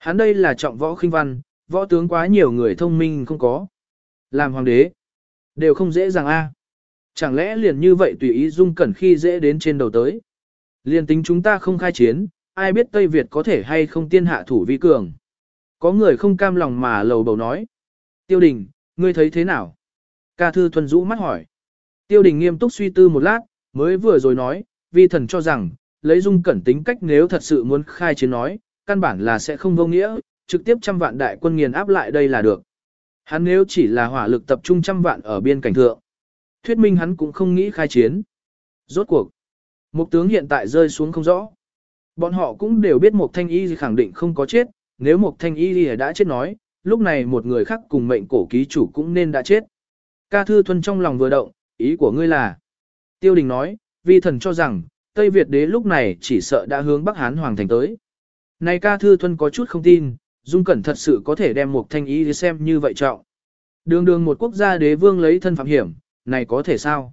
Hắn đây là trọng võ khinh văn, võ tướng quá nhiều người thông minh không có. Làm hoàng đế, đều không dễ dàng a. Chẳng lẽ liền như vậy tùy ý dung cẩn khi dễ đến trên đầu tới. Liền tính chúng ta không khai chiến, ai biết Tây Việt có thể hay không tiên hạ thủ vi cường. Có người không cam lòng mà lầu bầu nói. Tiêu đình, ngươi thấy thế nào? Ca thư thuần rũ mắt hỏi. Tiêu đình nghiêm túc suy tư một lát, mới vừa rồi nói, vi thần cho rằng, lấy dung cẩn tính cách nếu thật sự muốn khai chiến nói, căn bản là sẽ không vô nghĩa, trực tiếp trăm vạn đại quân nghiền áp lại đây là được. Hắn nếu chỉ là hỏa lực tập trung trăm vạn ở biên cảnh thượng, thuyết minh hắn cũng không nghĩ khai chiến. Rốt cuộc, một tướng hiện tại rơi xuống không rõ. Bọn họ cũng đều biết một thanh y khẳng định không có chết, nếu một thanh y đã chết nói, lúc này một người khác cùng mệnh cổ ký chủ cũng nên đã chết. Ca Thư Thuân trong lòng vừa động, ý của ngươi là. Tiêu Đình nói, vi thần cho rằng, Tây Việt đế lúc này chỉ sợ đã hướng Bắc Hán Hoàng thành tới. Này ca thư thuân có chút không tin, Dung Cẩn thật sự có thể đem một thanh ý xem như vậy trọng. Đường đường một quốc gia đế vương lấy thân phạm hiểm, này có thể sao?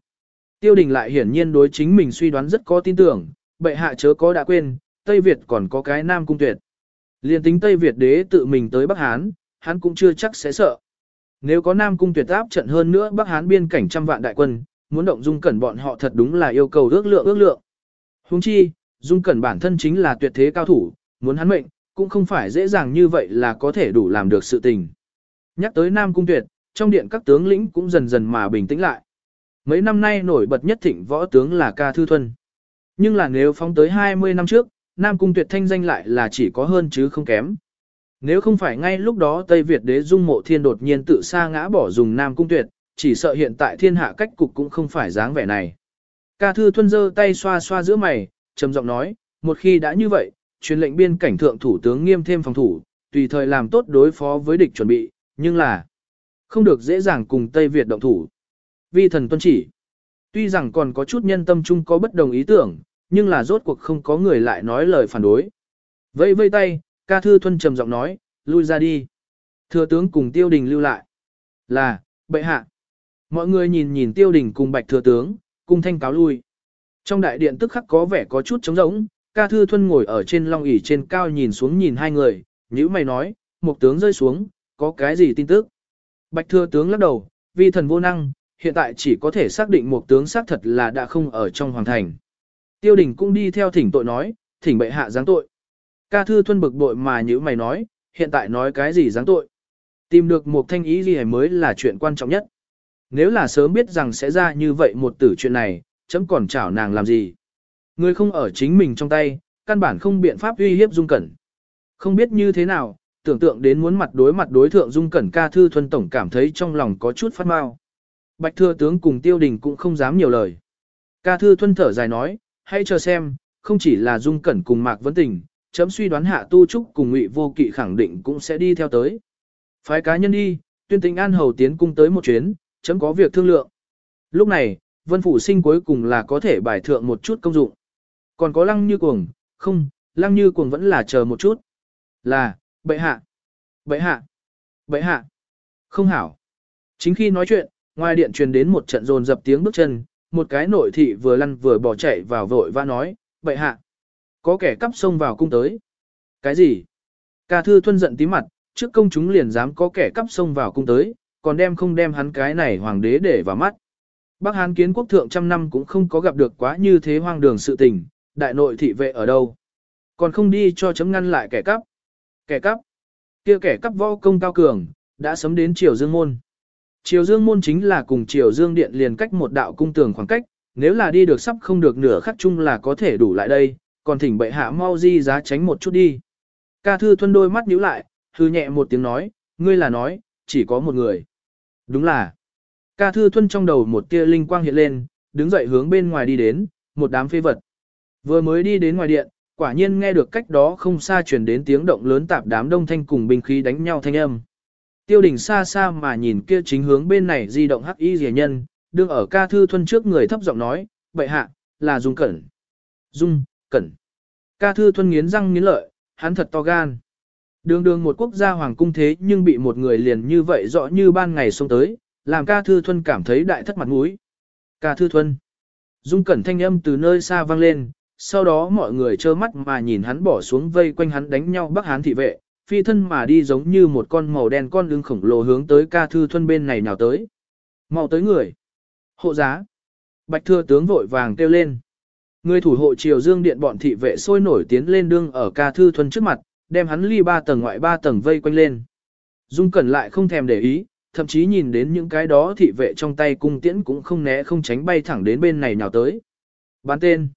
Tiêu đình lại hiển nhiên đối chính mình suy đoán rất có tin tưởng, bệ hạ chớ có đã quên, Tây Việt còn có cái Nam Cung Tuyệt. Liên tính Tây Việt đế tự mình tới Bắc Hán, hắn cũng chưa chắc sẽ sợ. Nếu có Nam Cung Tuyệt áp trận hơn nữa Bắc Hán biên cảnh trăm vạn đại quân, muốn động Dung Cẩn bọn họ thật đúng là yêu cầu ước lượng ước lượng. Huống chi, Dung Cẩn bản thân chính là tuyệt thế cao thủ, muốn hắn mệnh, cũng không phải dễ dàng như vậy là có thể đủ làm được sự tình. Nhắc tới Nam Cung Tuyệt, trong điện các tướng lĩnh cũng dần dần mà bình tĩnh lại. Mấy năm nay nổi bật nhất thịnh võ tướng là Ca Thư Thuần. Nhưng là nếu phóng tới 20 năm trước, Nam Cung Tuyệt thanh danh lại là chỉ có hơn chứ không kém. Nếu không phải ngay lúc đó Tây Việt đế dung mộ thiên đột nhiên tự sa ngã bỏ dùng Nam Cung Tuyệt, chỉ sợ hiện tại thiên hạ cách cục cũng không phải dáng vẻ này. Ca Thư Thuần giơ tay xoa xoa giữa mày, trầm giọng nói, một khi đã như vậy, truyền lệnh biên cảnh thượng thủ tướng nghiêm thêm phòng thủ, tùy thời làm tốt đối phó với địch chuẩn bị, nhưng là không được dễ dàng cùng Tây Việt động thủ. Vi thần tuân chỉ. Tuy rằng còn có chút nhân tâm chung có bất đồng ý tưởng, nhưng là rốt cuộc không có người lại nói lời phản đối. Vây vây tay, ca thư thuân trầm giọng nói, lui ra đi. Thừa tướng cùng tiêu đình lưu lại. Là, bệ hạ. Mọi người nhìn nhìn tiêu đình cùng bạch thừa tướng, cùng thanh cáo lui. Trong đại điện tức khắc có vẻ có chút trống rỗng, ca thư thuân ngồi ở trên long ỷ trên cao nhìn xuống nhìn hai người, nhữ mày nói, một tướng rơi xuống, có cái gì tin tức. Bạch thừa tướng lắc đầu, vì thần vô năng, hiện tại chỉ có thể xác định một tướng xác thật là đã không ở trong hoàng thành. Tiêu đình cũng đi theo thỉnh tội nói, thỉnh bệ hạ giáng tội. Ca thư thuân bực bội mà Nhữ mày nói, hiện tại nói cái gì giáng tội. Tìm được một thanh ý gì mới là chuyện quan trọng nhất. Nếu là sớm biết rằng sẽ ra như vậy một tử chuyện này, chấm còn chảo nàng làm gì. Người không ở chính mình trong tay, căn bản không biện pháp uy hiếp dung cẩn. Không biết như thế nào, tưởng tượng đến muốn mặt đối mặt đối thượng dung cẩn ca thư thuần tổng cảm thấy trong lòng có chút phát mau. Bạch thừa tướng cùng tiêu đình cũng không dám nhiều lời. Ca thư thuân thở dài nói, hãy chờ xem, không chỉ là dung cẩn cùng mạc vấn tình, chấm suy đoán hạ tu trúc cùng ngụy vô kỵ khẳng định cũng sẽ đi theo tới. Phái cá nhân đi, tuyên tình an hầu tiến cung tới một chuyến, chấm có việc thương lượng. Lúc này, vân phủ sinh cuối cùng là có thể bài thượng một chút công dụng. Còn có lăng như cuồng, không, lăng như cuồng vẫn là chờ một chút. Là, bệ hạ, bệ hạ, bệ hạ, không hảo. Chính khi nói chuyện, ngoài điện truyền đến một trận rồn dập tiếng bước chân, một cái nội thị vừa lăn vừa bỏ chạy vào vội và nói, bệ hạ, có kẻ cắp sông vào cung tới. Cái gì? Ca thư thuân giận tí mặt, trước công chúng liền dám có kẻ cắp sông vào cung tới, còn đem không đem hắn cái này hoàng đế để vào mắt. Bắc Hán kiến quốc thượng trăm năm cũng không có gặp được quá như thế hoang đường sự tình, đại nội thị vệ ở đâu. Còn không đi cho chấm ngăn lại kẻ cắp. Kẻ cắp. kia kẻ cắp võ công cao cường, đã sấm đến triều dương môn. Triều dương môn chính là cùng triều dương điện liền cách một đạo cung tường khoảng cách, nếu là đi được sắp không được nửa khắc chung là có thể đủ lại đây, còn thỉnh bệ hạ mau di giá tránh một chút đi. Ca thư thuân đôi mắt nhíu lại, hư nhẹ một tiếng nói, ngươi là nói, chỉ có một người. Đúng là. Ca thư thuân trong đầu một tia linh quang hiện lên, đứng dậy hướng bên ngoài đi đến, một đám phê vật. Vừa mới đi đến ngoài điện, quả nhiên nghe được cách đó không xa truyền đến tiếng động lớn tạp đám đông thanh cùng binh khí đánh nhau thanh âm. Tiêu đình xa xa mà nhìn kia chính hướng bên này di động hắc y rẻ nhân, đương ở ca thư thuân trước người thấp giọng nói, bệ hạ, là Dung Cẩn. Dung, Cẩn. Ca thư thuân nghiến răng nghiến lợi, hắn thật to gan. Đường đường một quốc gia hoàng cung thế nhưng bị một người liền như vậy rõ như ban ngày xông tới, làm ca thư thuân cảm thấy đại thất mặt mũi. Ca thư thuân. Dung cẩn thanh âm từ nơi xa vang lên, sau đó mọi người trơ mắt mà nhìn hắn bỏ xuống vây quanh hắn đánh nhau bắc hán thị vệ, phi thân mà đi giống như một con màu đen con lưng khổng lồ hướng tới ca thư thuân bên này nào tới. Mau tới người. Hộ giá. Bạch thừa tướng vội vàng kêu lên. Người thủ hộ triều dương điện bọn thị vệ sôi nổi tiến lên đương ở ca thư thuân trước mặt, đem hắn ly ba tầng ngoại ba tầng vây quanh lên. Dung Cẩn lại không thèm để ý, thậm chí nhìn đến những cái đó thị vệ trong tay cung tiễn cũng không né không tránh bay thẳng đến bên này nào tới. Bán tên.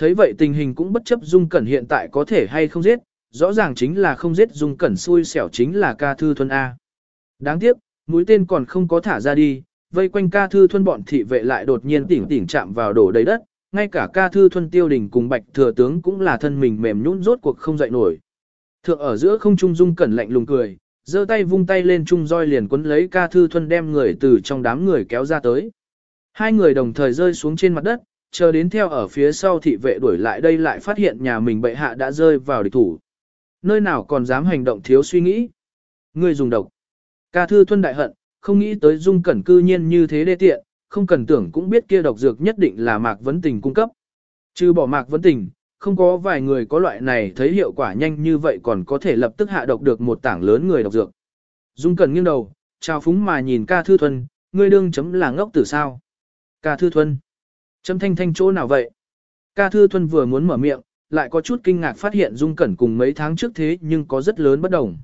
Thấy vậy tình hình cũng bất chấp Dung Cẩn hiện tại có thể hay không giết, rõ ràng chính là không giết Dung Cẩn xui xẻo chính là ca thư thuần A. Đáng tiếc, mũi tên còn không có thả ra đi, vây quanh ca thư thuần bọn thị vệ lại đột nhiên tỉnh tỉnh chạm vào đổ đầy đất, ngay cả ca thư thuần tiêu đình cùng bạch thừa tướng cũng là thân mình mềm nhũn rốt cuộc không dậy nổi. Thượng ở giữa không trung Dung Cẩn lạnh lùng cười, giơ tay vung tay lên trung roi liền quấn lấy ca thư thuần đem người từ trong đám người kéo ra tới. Hai người đồng thời rơi xuống trên mặt đất, chờ đến theo ở phía sau thị vệ đuổi lại đây lại phát hiện nhà mình bệ hạ đã rơi vào địch thủ. Nơi nào còn dám hành động thiếu suy nghĩ. Người dùng độc. Ca thư thuân đại hận, không nghĩ tới dung cẩn cư nhiên như thế đê tiện, không cần tưởng cũng biết kia độc dược nhất định là mạc vấn tình cung cấp. Trừ bỏ mạc vấn tình, không có vài người có loại này thấy hiệu quả nhanh như vậy còn có thể lập tức hạ độc được một tảng lớn người độc dược. Dung Cẩn nghiêng đầu, chào phúng mà nhìn ca thư thuần, ngươi đương chấm là ngốc tử sao. Ca thư thuần, Trâm thanh thanh chỗ nào vậy? Ca thư thuần vừa muốn mở miệng, lại có chút kinh ngạc phát hiện Dung Cẩn cùng mấy tháng trước thế nhưng có rất lớn bất đồng.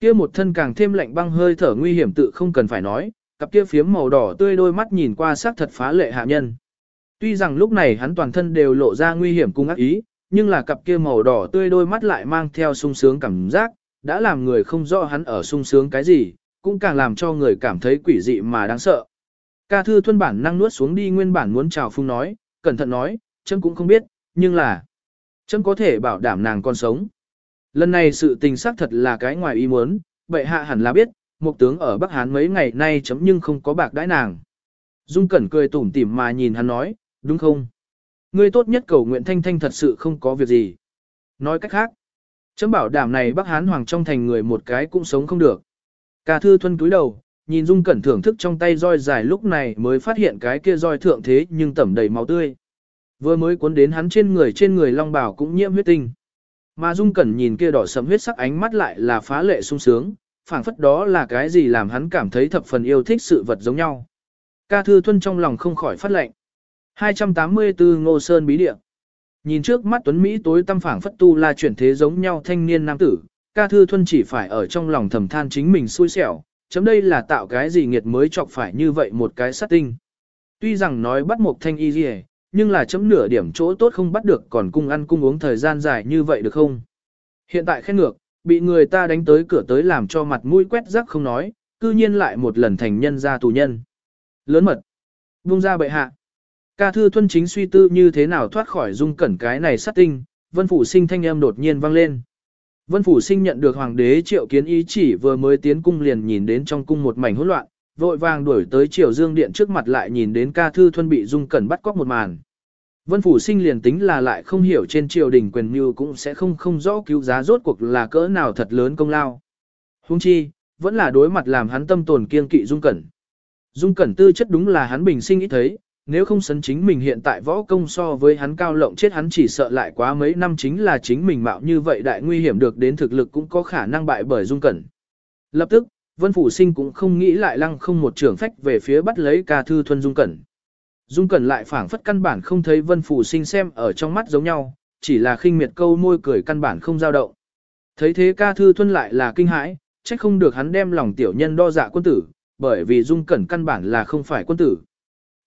Kia một thân càng thêm lạnh băng hơi thở nguy hiểm tự không cần phải nói, cặp kia phiếm màu đỏ tươi đôi mắt nhìn qua sắc thật phá lệ hạ nhân. Tuy rằng lúc này hắn toàn thân đều lộ ra nguy hiểm cung ác ý, nhưng là cặp kia màu đỏ tươi đôi mắt lại mang theo sung sướng cảm giác, đã làm người không rõ hắn ở sung sướng cái gì, cũng càng làm cho người cảm thấy quỷ dị mà đáng sợ. Ca thư thuân bản năng nuốt xuống đi nguyên bản muốn chào phung nói, cẩn thận nói, chấm cũng không biết, nhưng là, chấm có thể bảo đảm nàng còn sống. Lần này sự tình xác thật là cái ngoài ý muốn, bệ hạ hẳn là biết, một tướng ở Bắc Hán mấy ngày nay chấm nhưng không có bạc đãi nàng. Dung Cẩn cười tủm tỉm mà nhìn hắn nói, đúng không? Ngươi tốt nhất cầu nguyện thanh thanh thật sự không có việc gì. Nói cách khác, chấm bảo đảm này Bắc Hán Hoàng trong thành người một cái cũng sống không được. Ca thư thuân túi đầu, nhìn Dung Cẩn thưởng thức trong tay roi dài lúc này mới phát hiện cái kia roi thượng thế nhưng tẩm đầy máu tươi. Vừa mới cuốn đến hắn trên người trên người long bảo cũng nhiễm huyết tinh. Mà Dung Cẩn nhìn kia đỏ sẫm huyết sắc ánh mắt lại là phá lệ sung sướng, phảng phất đó là cái gì làm hắn cảm thấy thập phần yêu thích sự vật giống nhau. Ca Thư Thuân trong lòng không khỏi phát lệnh. 284 Ngô Sơn Bí Địa Nhìn trước mắt Tuấn Mỹ tối tâm phảng phất tu la chuyển thế giống nhau thanh niên nam tử, Ca Thư Thuân chỉ phải ở trong lòng thầm than chính mình xui xẻo, chấm đây là tạo cái gì nghiệt mới chọc phải như vậy một cái sát tinh. Tuy rằng nói bắt một thanh y gì nhưng là chấm nửa điểm chỗ tốt không bắt được còn cung ăn cung uống thời gian dài như vậy được không? Hiện tại khen ngược, bị người ta đánh tới cửa tới làm cho mặt mũi quét rắc không nói, cư nhiên lại một lần thành nhân ra tù nhân. Lớn mật. Vung ra bệ hạ. Ca thư thuân chính suy tư như thế nào thoát khỏi dung cẩn cái này sát tinh, vân phủ sinh thanh âm đột nhiên vang lên. Vân phủ sinh nhận được hoàng đế triệu kiến ý chỉ vừa mới tiến cung liền nhìn đến trong cung một mảnh hỗn loạn, vội vàng đuổi tới triều dương điện trước mặt lại nhìn đến ca thư thuân bị dung cẩn bắt cóc một màn. Vân phủ sinh liền tính là lại không hiểu trên triều đình quyền như cũng sẽ không không rõ cứu giá rốt cuộc là cỡ nào thật lớn công lao. Hung chi, vẫn là đối mặt làm hắn tâm tồn kiên kỵ dung cẩn. Dung cẩn tư chất đúng là hắn bình sinh ít thấy, nếu không sấn chính mình hiện tại võ công so với hắn cao lộng chết hắn chỉ sợ lại quá mấy năm chính là chính mình mạo như vậy đại nguy hiểm được đến thực lực cũng có khả năng bại bởi dung cẩn. Lập tức, Vân Phủ Sinh cũng không nghĩ lại lăng không một trưởng phách về phía bắt lấy ca thư thuần dung cẩn. Dung cẩn lại phảng phất căn bản không thấy Vân Phủ Sinh xem ở trong mắt giống nhau, chỉ là khinh miệt câu môi cười căn bản không dao động. Thấy thế ca thư thuần lại là kinh hãi, trách không được hắn đem lòng tiểu nhân đo dạ quân tử, bởi vì dung cẩn căn bản là không phải quân tử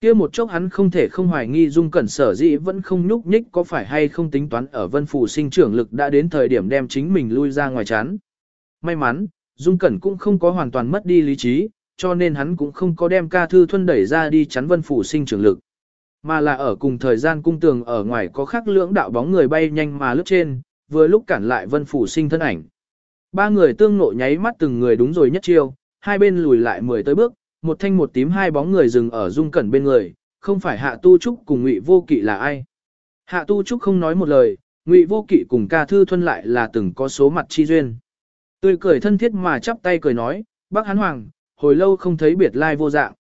kia một chốc hắn không thể không hoài nghi dung cẩn sở dĩ vẫn không nhúc nhích có phải hay không tính toán ở vân phủ sinh trưởng lực đã đến thời điểm đem chính mình lui ra ngoài chán. May mắn, dung cẩn cũng không có hoàn toàn mất đi lý trí, cho nên hắn cũng không có đem ca thư thuân đẩy ra đi chắn vân phủ sinh trưởng lực. Mà là ở cùng thời gian cung tường ở ngoài có khắc lưỡng đạo bóng người bay nhanh mà lướt trên, vừa lúc cản lại vân phủ sinh thân ảnh. Ba người tương nộ nháy mắt từng người đúng rồi nhất chiêu, hai bên lùi lại mười tới bước, một thanh một tím hai bóng người dừng ở dung cẩn bên người, không phải hạ tu trúc cùng ngụy vô kỵ là ai. Hạ tu trúc không nói một lời, ngụy vô kỵ cùng ca thư thuân lại là từng có số mặt chi duyên. Tươi cười thân thiết mà chắp tay cười nói, bác hán hoàng, hồi lâu không thấy biệt lai vô dạng.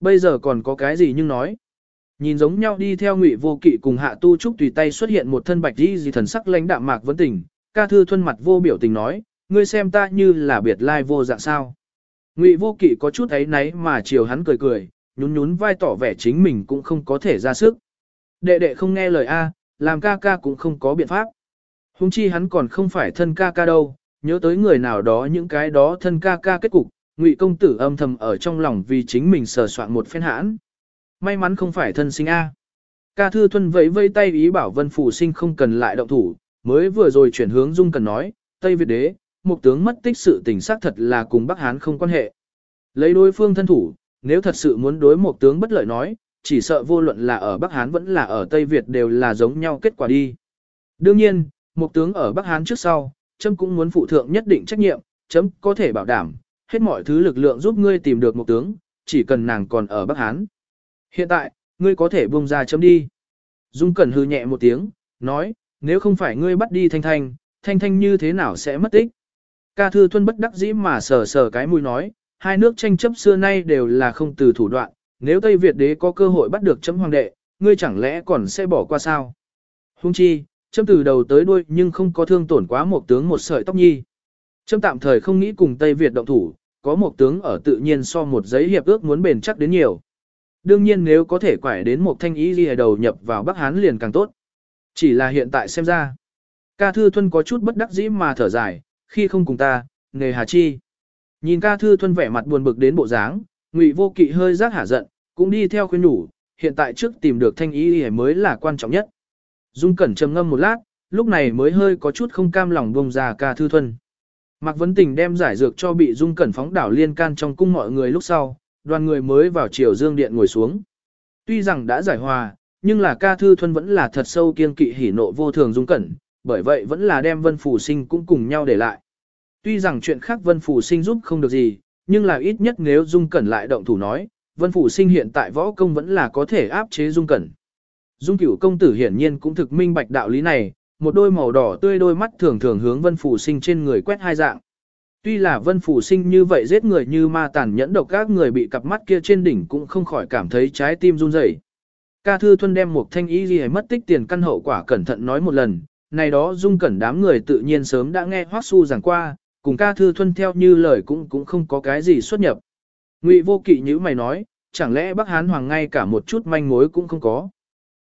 Bây giờ còn có cái gì nhưng nói. Nhìn giống nhau đi theo ngụy vô kỵ cùng hạ tu trúc tùy tay xuất hiện một thân bạch đi gì thần sắc lãnh đạm mạc vấn tình, ca thư thuân mặt vô biểu tình nói, ngươi xem ta như là biệt lai vô dạng sao. Ngụy vô kỵ có chút ấy náy mà chiều hắn cười cười, nhún nhún vai tỏ vẻ chính mình cũng không có thể ra sức. Đệ đệ không nghe lời A, làm ca ca cũng không có biện pháp. Hùng chi hắn còn không phải thân ca ca đâu, nhớ tới người nào đó những cái đó thân ca ca kết cục, ngụy công tử âm thầm ở trong lòng vì chính mình sờ soạn một phen hãn. May mắn không phải thân sinh A. Ca thư thuân vẫy vây tay ý bảo vân phủ sinh không cần lại động thủ, mới vừa rồi chuyển hướng dung cần nói, Tây Việt đế, một tướng mất tích sự tình xác thật là cùng Bắc Hán không quan hệ. Lấy đối phương thân thủ, nếu thật sự muốn đối một tướng bất lợi nói, chỉ sợ vô luận là ở Bắc Hán vẫn là ở Tây Việt đều là giống nhau kết quả đi. Đương nhiên, một tướng ở Bắc Hán trước sau, chấm cũng muốn phụ thượng nhất định trách nhiệm, chấm có thể bảo đảm, hết mọi thứ lực lượng giúp ngươi tìm được một tướng, chỉ cần nàng còn ở Bắc Hán. Hiện tại, ngươi có thể buông ra chấm đi. Dung Cẩn hư nhẹ một tiếng, nói, nếu không phải ngươi bắt đi Thanh Thanh, Thanh Thanh như thế nào sẽ mất tích? Ca Thư Thuân bất đắc dĩ mà sờ sờ cái mũi nói, hai nước tranh chấp xưa nay đều là không từ thủ đoạn, nếu Tây Việt đế có cơ hội bắt được chấm hoàng đệ, ngươi chẳng lẽ còn sẽ bỏ qua sao? Hung chi, chấm từ đầu tới đuôi nhưng không có thương tổn quá một tướng một sợi tóc nhi. Chấm tạm thời không nghĩ cùng Tây Việt động thủ, có một tướng ở tự nhiên so một giấy hiệp ước muốn bền chắc đến nhiều. Đương nhiên nếu có thể quải đến một thanh ý gì đầu nhập vào Bắc Hán liền càng tốt. Chỉ là hiện tại xem ra. Ca Thư Thuân có chút bất đắc dĩ mà thở dài, khi không cùng ta, nghề hà chi. Nhìn ca Thư Thuân vẻ mặt buồn bực đến bộ dáng, Ngụy Vô Kỵ hơi giác hả giận, cũng đi theo khuyên nhủ, hiện tại trước tìm được thanh ý mới là quan trọng nhất. Dung Cẩn trầm ngâm một lát, lúc này mới hơi có chút không cam lòng bông ra ca Thư Thuân. Mạc Vấn Tình đem giải dược cho bị Dung Cẩn phóng đảo liên can trong cung mọi người lúc sau, đoàn người mới vào chiều dương điện ngồi xuống. Tuy rằng đã giải hòa, nhưng là ca Thư Thuân vẫn là thật sâu kiên kỵ hỉ nộ vô thường Dung Cẩn, bởi vậy vẫn là đem Vân Phủ Sinh cũng cùng nhau để lại. Tuy rằng chuyện khác Vân Phủ Sinh giúp không được gì, nhưng là ít nhất nếu Dung Cẩn lại động thủ nói, Vân Phủ Sinh hiện tại võ công vẫn là có thể áp chế Dung Cẩn. Dung cửu công tử hiển nhiên cũng thực minh bạch đạo lý này, một đôi màu đỏ tươi đôi mắt thường thường hướng Vân Phủ Sinh trên người quét hai dạng. Tuy là Vân Phủ Sinh như vậy giết người như ma tàn nhẫn độc các người bị cặp mắt kia trên đỉnh cũng không khỏi cảm thấy trái tim run rẩy. Ca Thư Thuân đem một thanh ý gì mất tích tiền căn hậu quả cẩn thận nói một lần, này đó dung cẩn đám người tự nhiên sớm đã nghe Hoắc Su giảng qua, cùng ca thư thuân theo như lời cũng cũng không có cái gì xuất nhập. Ngụy vô kỵ như mày nói, chẳng lẽ Bắc Hán Hoàng ngay cả một chút manh mối cũng không có.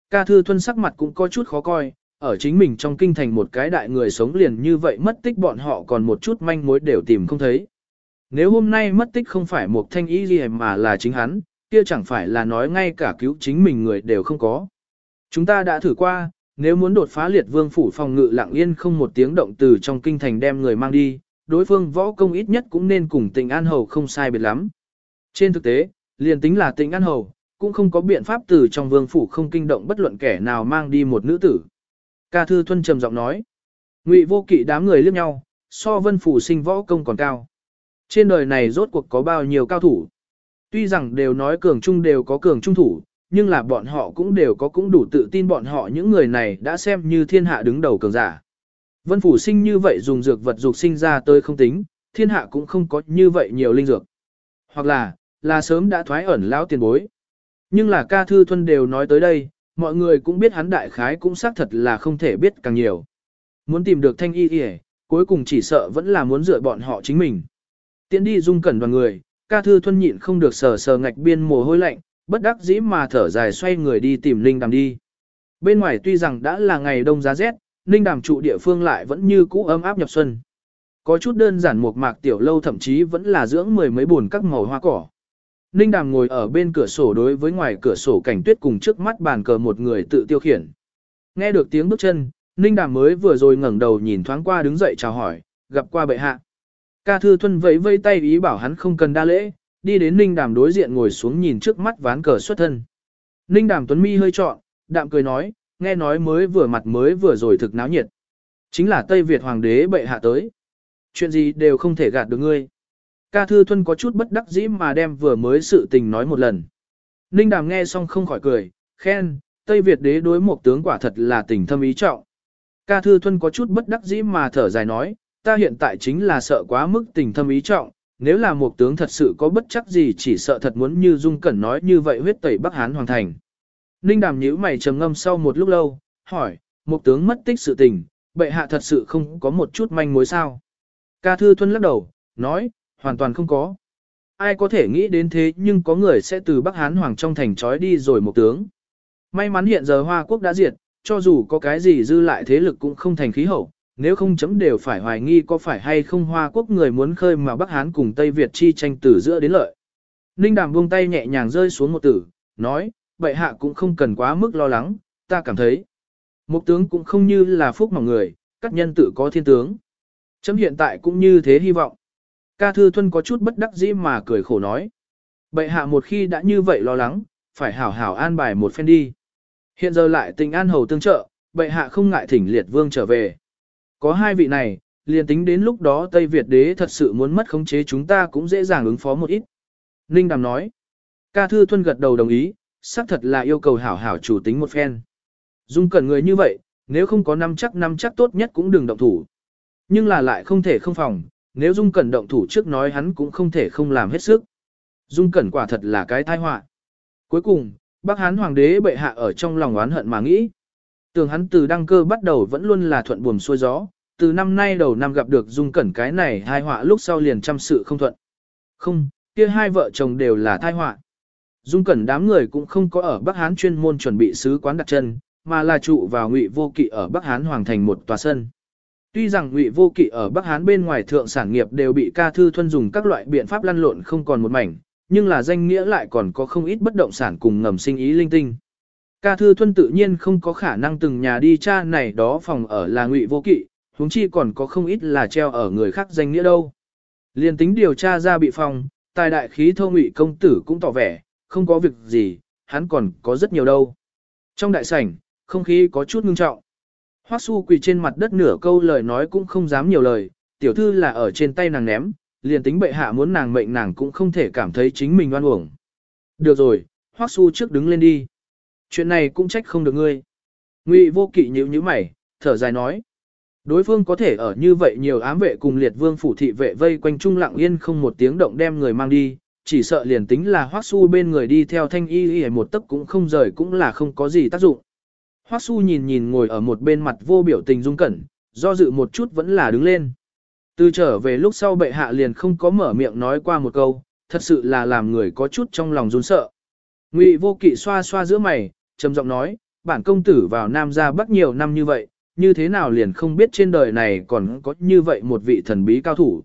Ca thư thuân sắc mặt cũng có chút khó coi, ở chính mình trong kinh thành một cái đại người sống liền như vậy mất tích bọn họ còn một chút manh mối đều tìm không thấy. Nếu hôm nay mất tích không phải một thanh ý gì mà là chính hắn, kia chẳng phải là nói ngay cả cứu chính mình người đều không có. Chúng ta đã thử qua, nếu muốn đột phá liệt vương phủ phòng ngự lặng yên không một tiếng động từ trong kinh thành đem người mang đi, đối phương võ công ít nhất cũng nên cùng tình an hầu không sai biệt lắm. Trên thực tế, liền tính là tình an hầu, cũng không có biện pháp từ trong vương phủ không kinh động bất luận kẻ nào mang đi một nữ tử. Ca Thư Thuân trầm giọng nói, ngụy vô kỵ đám người liếc nhau, so vân phủ sinh võ công còn cao. Trên đời này rốt cuộc có bao nhiêu cao thủ. Tuy rằng đều nói cường trung đều có cường trung thủ, nhưng là bọn họ cũng đều có cũng đủ tự tin bọn họ những người này đã xem như thiên hạ đứng đầu cường giả. Vân Phủ sinh như vậy dùng dược vật dục sinh ra tới không tính, thiên hạ cũng không có như vậy nhiều linh dược. Hoặc là, là sớm đã thoái ẩn lão tiền bối. Nhưng là ca thư thuân đều nói tới đây, mọi người cũng biết hắn đại khái cũng xác thật là không thể biết càng nhiều. Muốn tìm được thanh y y cuối cùng chỉ sợ vẫn là muốn dựa bọn họ chính mình. Tiến đi dung cẩn đoàn người, ca thư thuân nhịn không được sờ sờ ngạch biên mồ hôi lạnh, bất đắc dĩ mà thở dài xoay người đi tìm Ninh Đàm đi. Bên ngoài tuy rằng đã là ngày đông giá rét, Ninh Đàm trụ địa phương lại vẫn như cũ ấm áp nhập xuân. Có chút đơn giản một mạc tiểu lâu thậm chí vẫn là dưỡng mười mấy buồn các màu hoa cỏ. Ninh Đàm ngồi ở bên cửa sổ đối với ngoài cửa sổ cảnh tuyết cùng trước mắt bàn cờ một người tự tiêu khiển. Nghe được tiếng bước chân, Ninh Đàm mới vừa rồi ngẩng đầu nhìn thoáng qua đứng dậy chào hỏi, gặp qua bệ hạ. Ca Thư Thuân vẫy vây tay ý bảo hắn không cần đa lễ, đi đến Ninh Đàm đối diện ngồi xuống nhìn trước mắt ván cờ xuất thân. Ninh Đàm Tuấn Mi hơi trọn, đạm cười nói, nghe nói mới vừa mặt mới vừa rồi thực náo nhiệt. Chính là Tây Việt Hoàng đế bệ hạ tới. Chuyện gì đều không thể gạt được ngươi. Ca Thư Thuân có chút bất đắc dĩ mà đem vừa mới sự tình nói một lần. Ninh Đàm nghe xong không khỏi cười, khen, Tây Việt đế đối một tướng quả thật là tình thâm ý trọng. Ca Thư Thuân có chút bất đắc dĩ mà thở dài nói, ta hiện tại chính là sợ quá mức tình thâm ý trọng, nếu là một tướng thật sự có bất chắc gì chỉ sợ thật muốn như Dung Cẩn nói như vậy huyết tẩy Bắc Hán hoàn thành. Ninh đàm nhíu mày trầm ngâm sau một lúc lâu, hỏi, một tướng mất tích sự tình, bệ hạ thật sự không có một chút manh mối sao. Ca Thư Thuân lắc đầu, nói, hoàn toàn không có. Ai có thể nghĩ đến thế nhưng có người sẽ từ Bắc Hán Hoàng trong thành trói đi rồi một tướng. May mắn hiện giờ Hoa Quốc đã diệt, cho dù có cái gì dư lại thế lực cũng không thành khí hậu, nếu không chấm đều phải hoài nghi có phải hay không Hoa Quốc người muốn khơi mà Bắc Hán cùng Tây Việt chi tranh từ giữa đến lợi. Ninh Đàm buông tay nhẹ nhàng rơi xuống một tử, nói, bệ hạ cũng không cần quá mức lo lắng, ta cảm thấy. một tướng cũng không như là phúc mỏng người, các nhân tự có thiên tướng. Chấm hiện tại cũng như thế hy vọng. Ca Thư Thuân có chút bất đắc dĩ mà cười khổ nói. Bệ hạ một khi đã như vậy lo lắng, phải hảo hảo an bài một phen đi. Hiện giờ lại tình an hầu tương trợ, bệ hạ không ngại thỉnh liệt vương trở về. Có hai vị này, liền tính đến lúc đó Tây Việt đế thật sự muốn mất khống chế chúng ta cũng dễ dàng ứng phó một ít. Ninh Đàm nói. Ca Thư Thuân gật đầu đồng ý, xác thật là yêu cầu hảo hảo chủ tính một phen. Dung cẩn người như vậy, nếu không có năm chắc năm chắc tốt nhất cũng đừng động thủ. Nhưng là lại không thể không phòng, nếu Dung cẩn động thủ trước nói hắn cũng không thể không làm hết sức. Dung cẩn quả thật là cái tai họa. Cuối cùng, Bắc Hán Hoàng đế bệ hạ ở trong lòng oán hận mà nghĩ. Tưởng hắn từ đăng cơ bắt đầu vẫn luôn là thuận buồm xuôi gió, từ năm nay đầu năm gặp được Dung Cẩn cái này hai họa lúc sau liền chăm sự không thuận. Không, kia hai vợ chồng đều là thai họa. Dung Cẩn đám người cũng không có ở Bắc Hán chuyên môn chuẩn bị sứ quán đặt chân, mà là trụ vào Ngụy Vô Kỵ ở Bắc Hán Hoàng thành một tòa sân. Tuy rằng Ngụy Vô Kỵ ở Bắc Hán bên ngoài thượng sản nghiệp đều bị ca thư thuần dùng các loại biện pháp lăn lộn không còn một mảnh, nhưng là danh nghĩa lại còn có không ít bất động sản cùng ngầm sinh ý linh tinh. Ca thư Thuân tự nhiên không có khả năng từng nhà đi cha này đó phòng ở là Ngụy Vô Kỵ, huống chi còn có không ít là treo ở người khác danh nghĩa đâu. Liên tính điều tra ra bị phòng, tài đại khí thô Ngụy công tử cũng tỏ vẻ, không có việc gì, hắn còn có rất nhiều đâu. Trong đại sảnh, không khí có chút ngưng trọng. Hoắc Su quỳ trên mặt đất nửa câu lời nói cũng không dám nhiều lời, tiểu thư là ở trên tay nàng ném, liền tính bệ hạ muốn nàng mệnh nàng cũng không thể cảm thấy chính mình oan uổng. Được rồi, Hoắc Su trước đứng lên đi. Chuyện này cũng trách không được ngươi. Ngụy Vô Kỵ nhíu nhíu mày, thở dài nói. Đối phương có thể ở như vậy nhiều ám vệ cùng liệt vương phủ thị vệ vây quanh trung lặng yên không một tiếng động đem người mang đi, chỉ sợ liền tính là Hoắc Su bên người đi theo thanh y y một tấc cũng không rời cũng là không có gì tác dụng. Hoắc Su nhìn nhìn ngồi ở một bên mặt vô biểu tình dung cẩn, do dự một chút vẫn là đứng lên. Từ trở về lúc sau bệ hạ liền không có mở miệng nói qua một câu, thật sự là làm người có chút trong lòng run sợ. Ngụy vô kỵ xoa xoa giữa mày, trầm giọng nói, bản công tử vào Nam gia Bắc nhiều năm như vậy, như thế nào liền không biết trên đời này còn có như vậy một vị thần bí cao thủ.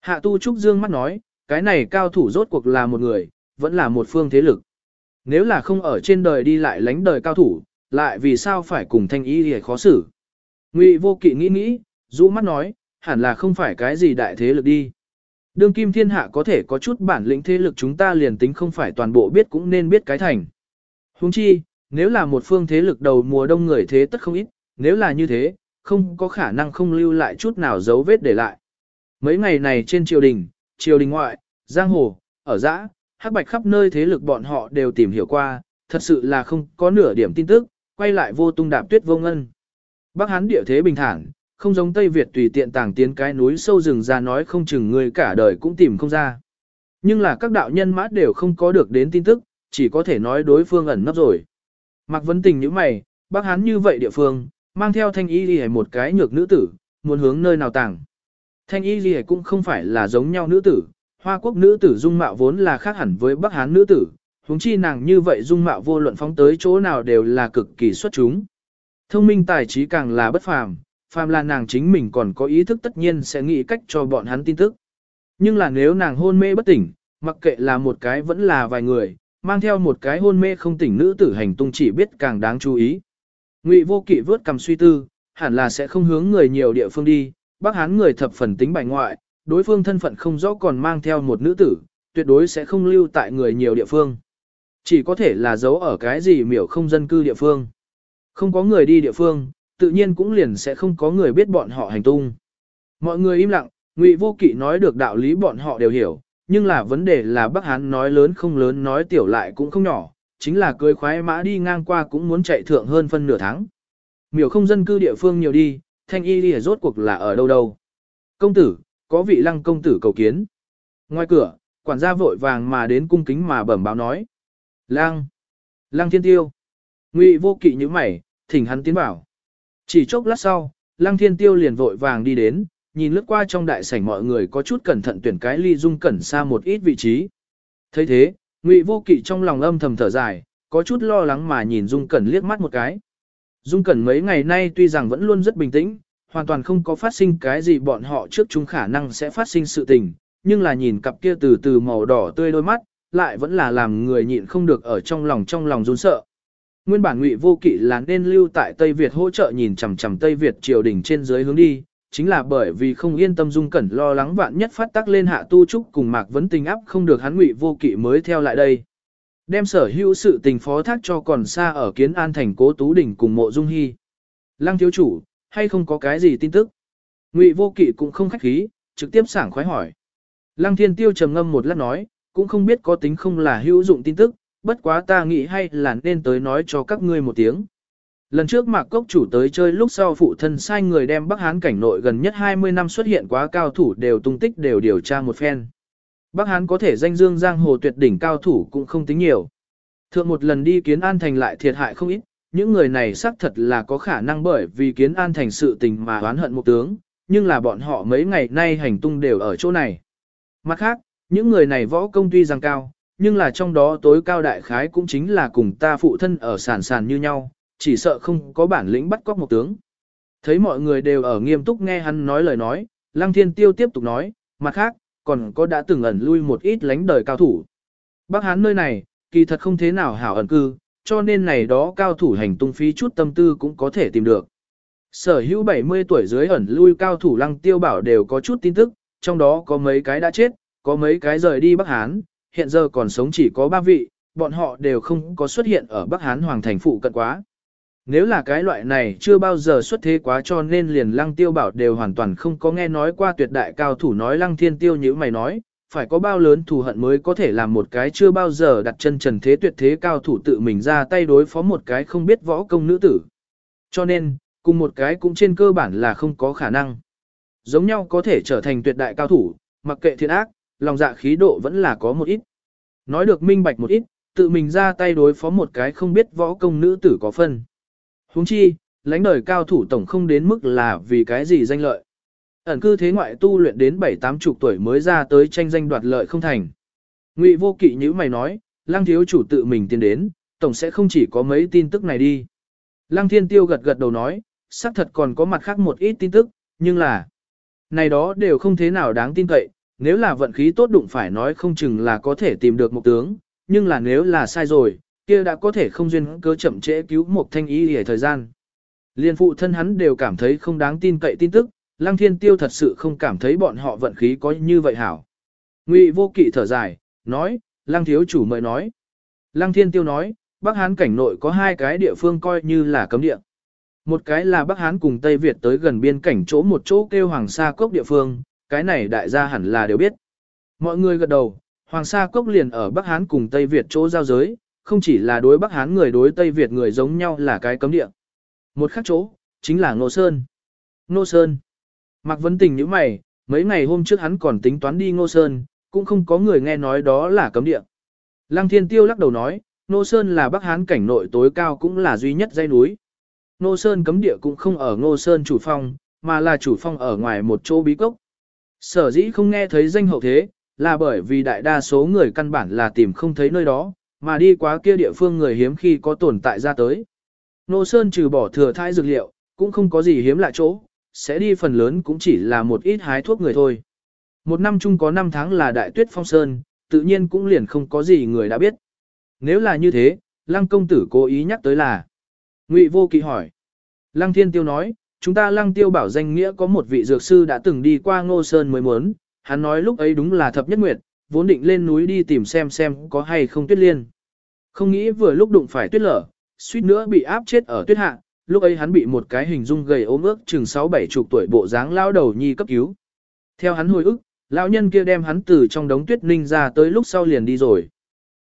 Hạ tu trúc dương mắt nói, cái này cao thủ rốt cuộc là một người, vẫn là một phương thế lực. Nếu là không ở trên đời đi lại lánh đời cao thủ, lại vì sao phải cùng thanh y thì khó xử. Ngụy vô kỵ nghĩ nghĩ, rũ mắt nói, hẳn là không phải cái gì đại thế lực đi. Đương kim thiên hạ có thể có chút bản lĩnh thế lực chúng ta liền tính không phải toàn bộ biết cũng nên biết cái thành. Huống chi, nếu là một phương thế lực đầu mùa đông người thế tất không ít, nếu là như thế, không có khả năng không lưu lại chút nào dấu vết để lại. Mấy ngày này trên triều đình, triều đình ngoại, giang hồ, ở giã, hắc bạch khắp nơi thế lực bọn họ đều tìm hiểu qua, thật sự là không có nửa điểm tin tức, quay lại vô tung đạp tuyết vô ngân. Bắc Hán địa thế bình thản, không giống Tây Việt tùy tiện tàng tiến cái núi sâu rừng ra nói không chừng người cả đời cũng tìm không ra. Nhưng là các đạo nhân mã đều không có được đến tin tức, chỉ có thể nói đối phương ẩn nấp rồi. Mạc Vấn Tình như mày, Bắc Hán như vậy địa phương, mang theo thanh y gì một cái nhược nữ tử, muốn hướng nơi nào tàng. Thanh y gì cũng không phải là giống nhau nữ tử, hoa quốc nữ tử dung mạo vốn là khác hẳn với Bắc Hán nữ tử, huống chi nàng như vậy dung mạo vô luận phóng tới chỗ nào đều là cực kỳ xuất chúng. Thông minh tài trí càng là bất phàm, phàm là nàng chính mình còn có ý thức tất nhiên sẽ nghĩ cách cho bọn hắn tin tức. Nhưng là nếu nàng hôn mê bất tỉnh, mặc kệ là một cái vẫn là vài người, mang theo một cái hôn mê không tỉnh nữ tử hành tung chỉ biết càng đáng chú ý. Ngụy vô kỵ vớt cầm suy tư, hẳn là sẽ không hướng người nhiều địa phương đi, bác hán người thập phần tính bài ngoại, đối phương thân phận không rõ còn mang theo một nữ tử, tuyệt đối sẽ không lưu tại người nhiều địa phương. Chỉ có thể là giấu ở cái gì miểu không dân cư địa phương. Không có người đi địa phương, tự nhiên cũng liền sẽ không có người biết bọn họ hành tung. Mọi người im lặng, Ngụy Vô Kỵ nói được đạo lý bọn họ đều hiểu, nhưng là vấn đề là Bắc Hán nói lớn không lớn nói tiểu lại cũng không nhỏ, chính là cưới khoái mã đi ngang qua cũng muốn chạy thượng hơn phân nửa tháng. Miểu không dân cư địa phương nhiều đi, thanh y đi rốt cuộc là ở đâu đâu. Công tử, có vị lăng công tử cầu kiến. Ngoài cửa, quản gia vội vàng mà đến cung kính mà bẩm báo nói. Lăng, lăng thiên tiêu. Ngụy vô kỵ như mày, thỉnh hắn tiến bảo. Chỉ chốc lát sau, lăng thiên tiêu liền vội vàng đi đến, nhìn lướt qua trong đại sảnh mọi người có chút cẩn thận tuyển cái ly dung cẩn xa một ít vị trí. thấy thế, Ngụy Vô Kỵ trong lòng âm thầm thở dài, có chút lo lắng mà nhìn Dung Cẩn liếc mắt một cái. Dung Cẩn mấy ngày nay tuy rằng vẫn luôn rất bình tĩnh, hoàn toàn không có phát sinh cái gì bọn họ trước chúng khả năng sẽ phát sinh sự tình, nhưng là nhìn cặp kia từ từ màu đỏ tươi đôi mắt, lại vẫn là làm người nhịn không được ở trong lòng trong lòng run sợ. Nguyên bản Ngụy Vô Kỵ là nên lưu tại Tây Việt hỗ trợ nhìn chằm chằm Tây Việt triều đình trên dưới hướng đi, chính là bởi vì không yên tâm Dung Cẩn lo lắng vạn nhất phát tác lên hạ tu trúc cùng Mạc Vấn Tình áp không được hắn Ngụy Vô Kỵ mới theo lại đây. Đem sở hữu sự tình phó thác cho còn xa ở Kiến An thành Cố Tú Đỉnh cùng Mộ Dung Hy. Lăng thiếu chủ, hay không có cái gì tin tức? Ngụy Vô Kỵ cũng không khách khí, trực tiếp sảng khoái hỏi. Lăng Thiên Tiêu trầm ngâm một lát nói, cũng không biết có tính không là hữu dụng tin tức, bất quá ta nghĩ hay là nên tới nói cho các ngươi một tiếng. Lần trước Mạc Cốc chủ tới chơi lúc sau phụ thân sai người đem Bắc Hán cảnh nội gần nhất 20 năm xuất hiện quá cao thủ đều tung tích đều điều tra một phen. Bắc Hán có thể danh dương giang hồ tuyệt đỉnh cao thủ cũng không tính nhiều. Thượng một lần đi kiến an thành lại thiệt hại không ít, những người này xác thật là có khả năng bởi vì kiến an thành sự tình mà oán hận một tướng, nhưng là bọn họ mấy ngày nay hành tung đều ở chỗ này. Mặt khác, những người này võ công tuy rằng cao, nhưng là trong đó tối cao đại khái cũng chính là cùng ta phụ thân ở sản sản như nhau, chỉ sợ không có bản lĩnh bắt cóc một tướng. Thấy mọi người đều ở nghiêm túc nghe hắn nói lời nói, Lăng Thiên Tiêu tiếp tục nói, mặt khác, còn có đã từng ẩn lui một ít lánh đời cao thủ. Bắc Hán nơi này, kỳ thật không thế nào hảo ẩn cư, cho nên này đó cao thủ hành tung phí chút tâm tư cũng có thể tìm được. Sở hữu 70 tuổi dưới ẩn lui cao thủ lăng tiêu bảo đều có chút tin tức, trong đó có mấy cái đã chết, có mấy cái rời đi Bắc Hán, hiện giờ còn sống chỉ có 3 vị, bọn họ đều không có xuất hiện ở Bắc Hán Hoàng thành phụ cận quá. Nếu là cái loại này chưa bao giờ xuất thế quá cho nên liền lăng tiêu bảo đều hoàn toàn không có nghe nói qua tuyệt đại cao thủ nói lăng thiên tiêu như mày nói, phải có bao lớn thù hận mới có thể làm một cái chưa bao giờ đặt chân trần thế tuyệt thế cao thủ tự mình ra tay đối phó một cái không biết võ công nữ tử. Cho nên, cùng một cái cũng trên cơ bản là không có khả năng. Giống nhau có thể trở thành tuyệt đại cao thủ, mặc kệ thiện ác, lòng dạ khí độ vẫn là có một ít. Nói được minh bạch một ít, tự mình ra tay đối phó một cái không biết võ công nữ tử có phân. Huống chi, lãnh đời cao thủ tổng không đến mức là vì cái gì danh lợi. Ẩn cư thế ngoại tu luyện đến bảy tám chục tuổi mới ra tới tranh danh đoạt lợi không thành. Ngụy vô kỵ như mày nói, lăng thiếu chủ tự mình tiến đến, tổng sẽ không chỉ có mấy tin tức này đi. Lăng thiên tiêu gật gật đầu nói, xác thật còn có mặt khác một ít tin tức, nhưng là, này đó đều không thế nào đáng tin cậy, nếu là vận khí tốt đụng phải nói không chừng là có thể tìm được một tướng, nhưng là nếu là sai rồi, kia đã có thể không duyên cớ chậm trễ cứu một thanh ý để thời gian. Liên phụ thân hắn đều cảm thấy không đáng tin cậy tin tức, Lăng Thiên Tiêu thật sự không cảm thấy bọn họ vận khí có như vậy hảo. Ngụy Vô Kỵ thở dài, nói, Lăng Thiếu Chủ mời nói. Lăng Thiên Tiêu nói, Bắc Hán cảnh nội có hai cái địa phương coi như là cấm địa. Một cái là Bắc Hán cùng Tây Việt tới gần biên cảnh chỗ một chỗ kêu Hoàng Sa Cốc địa phương, cái này đại gia hẳn là đều biết. Mọi người gật đầu, Hoàng Sa Cốc liền ở Bắc Hán cùng Tây Việt chỗ giao giới, không chỉ là đối Bắc Hán người đối Tây Việt người giống nhau là cái cấm địa. Một khác chỗ, chính là Ngô Sơn. Ngô Sơn. Mạc Vấn Tình như mày, mấy ngày hôm trước hắn còn tính toán đi Ngô Sơn, cũng không có người nghe nói đó là cấm địa. Lăng Thiên Tiêu lắc đầu nói, Ngô Sơn là Bắc Hán cảnh nội tối cao cũng là duy nhất dãy núi. Ngô Sơn cấm địa cũng không ở Ngô Sơn chủ phong, mà là chủ phong ở ngoài một chỗ bí cốc. Sở dĩ không nghe thấy danh hậu thế, là bởi vì đại đa số người căn bản là tìm không thấy nơi đó, mà đi quá kia địa phương người hiếm khi có tồn tại ra tới. nô Sơn trừ bỏ thừa thai dược liệu, cũng không có gì hiếm lạ chỗ, sẽ đi phần lớn cũng chỉ là một ít hái thuốc người thôi. Một năm chung có 5 tháng là đại tuyết phong sơn, tự nhiên cũng liền không có gì người đã biết. Nếu là như thế, lăng công tử cố ý nhắc tới là. Ngụy vô kỵ hỏi. Lăng thiên tiêu nói, chúng ta lăng tiêu bảo danh nghĩa có một vị dược sư đã từng đi qua ngô sơn mới muốn, hắn nói lúc ấy đúng là thập nhất nguyệt, vốn định lên núi đi tìm xem xem có hay không tuyết liên. Không nghĩ vừa lúc đụng phải tuyết lở, suýt nữa bị áp chết ở tuyết hạ, lúc ấy hắn bị một cái hình dung gầy ốm ước chừng 6-7 chục tuổi bộ dáng lao đầu nhi cấp cứu. Theo hắn hồi ức, lão nhân kia đem hắn từ trong đống tuyết ninh ra tới lúc sau liền đi rồi.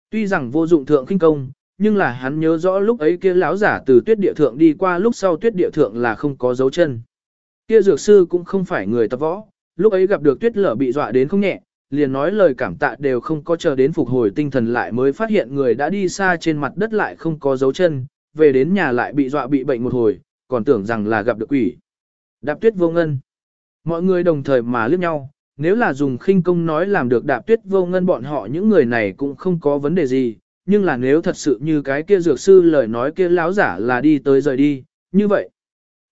Tuy rằng vô dụng thượng kinh công, nhưng là hắn nhớ rõ lúc ấy kia lão giả từ tuyết địa thượng đi qua lúc sau tuyết địa thượng là không có dấu chân. Kia dược sư cũng không phải người tập võ, lúc ấy gặp được tuyết lở bị dọa đến không nhẹ, liền nói lời cảm tạ đều không có chờ đến phục hồi tinh thần lại mới phát hiện người đã đi xa trên mặt đất lại không có dấu chân, về đến nhà lại bị dọa bị bệnh một hồi, còn tưởng rằng là gặp được quỷ. Đạp tuyết vô ngân. Mọi người đồng thời mà liếc nhau, nếu là dùng khinh công nói làm được đạp tuyết vô ngân bọn họ những người này cũng không có vấn đề gì, nhưng là nếu thật sự như cái kia dược sư lời nói kia láo giả là đi tới rời đi, như vậy,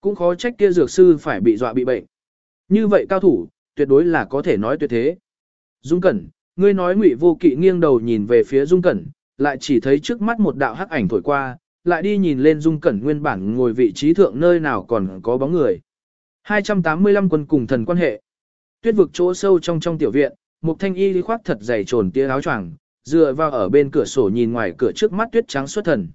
cũng khó trách kia dược sư phải bị dọa bị bệnh. Như vậy cao thủ, tuyệt đối là có thể nói tuyệt thế. Dung Cẩn, ngươi nói ngụy vô kỵ nghiêng đầu nhìn về phía Dung Cẩn, lại chỉ thấy trước mắt một đạo hắc ảnh thổi qua, lại đi nhìn lên Dung Cẩn nguyên bản ngồi vị trí thượng nơi nào còn có bóng người. 285 quân cùng thần quan hệ. Tuyết vực chỗ sâu trong trong tiểu viện, một thanh y khoác thật dày trồn tia áo choàng, dựa vào ở bên cửa sổ nhìn ngoài cửa trước mắt tuyết trắng xuất thần.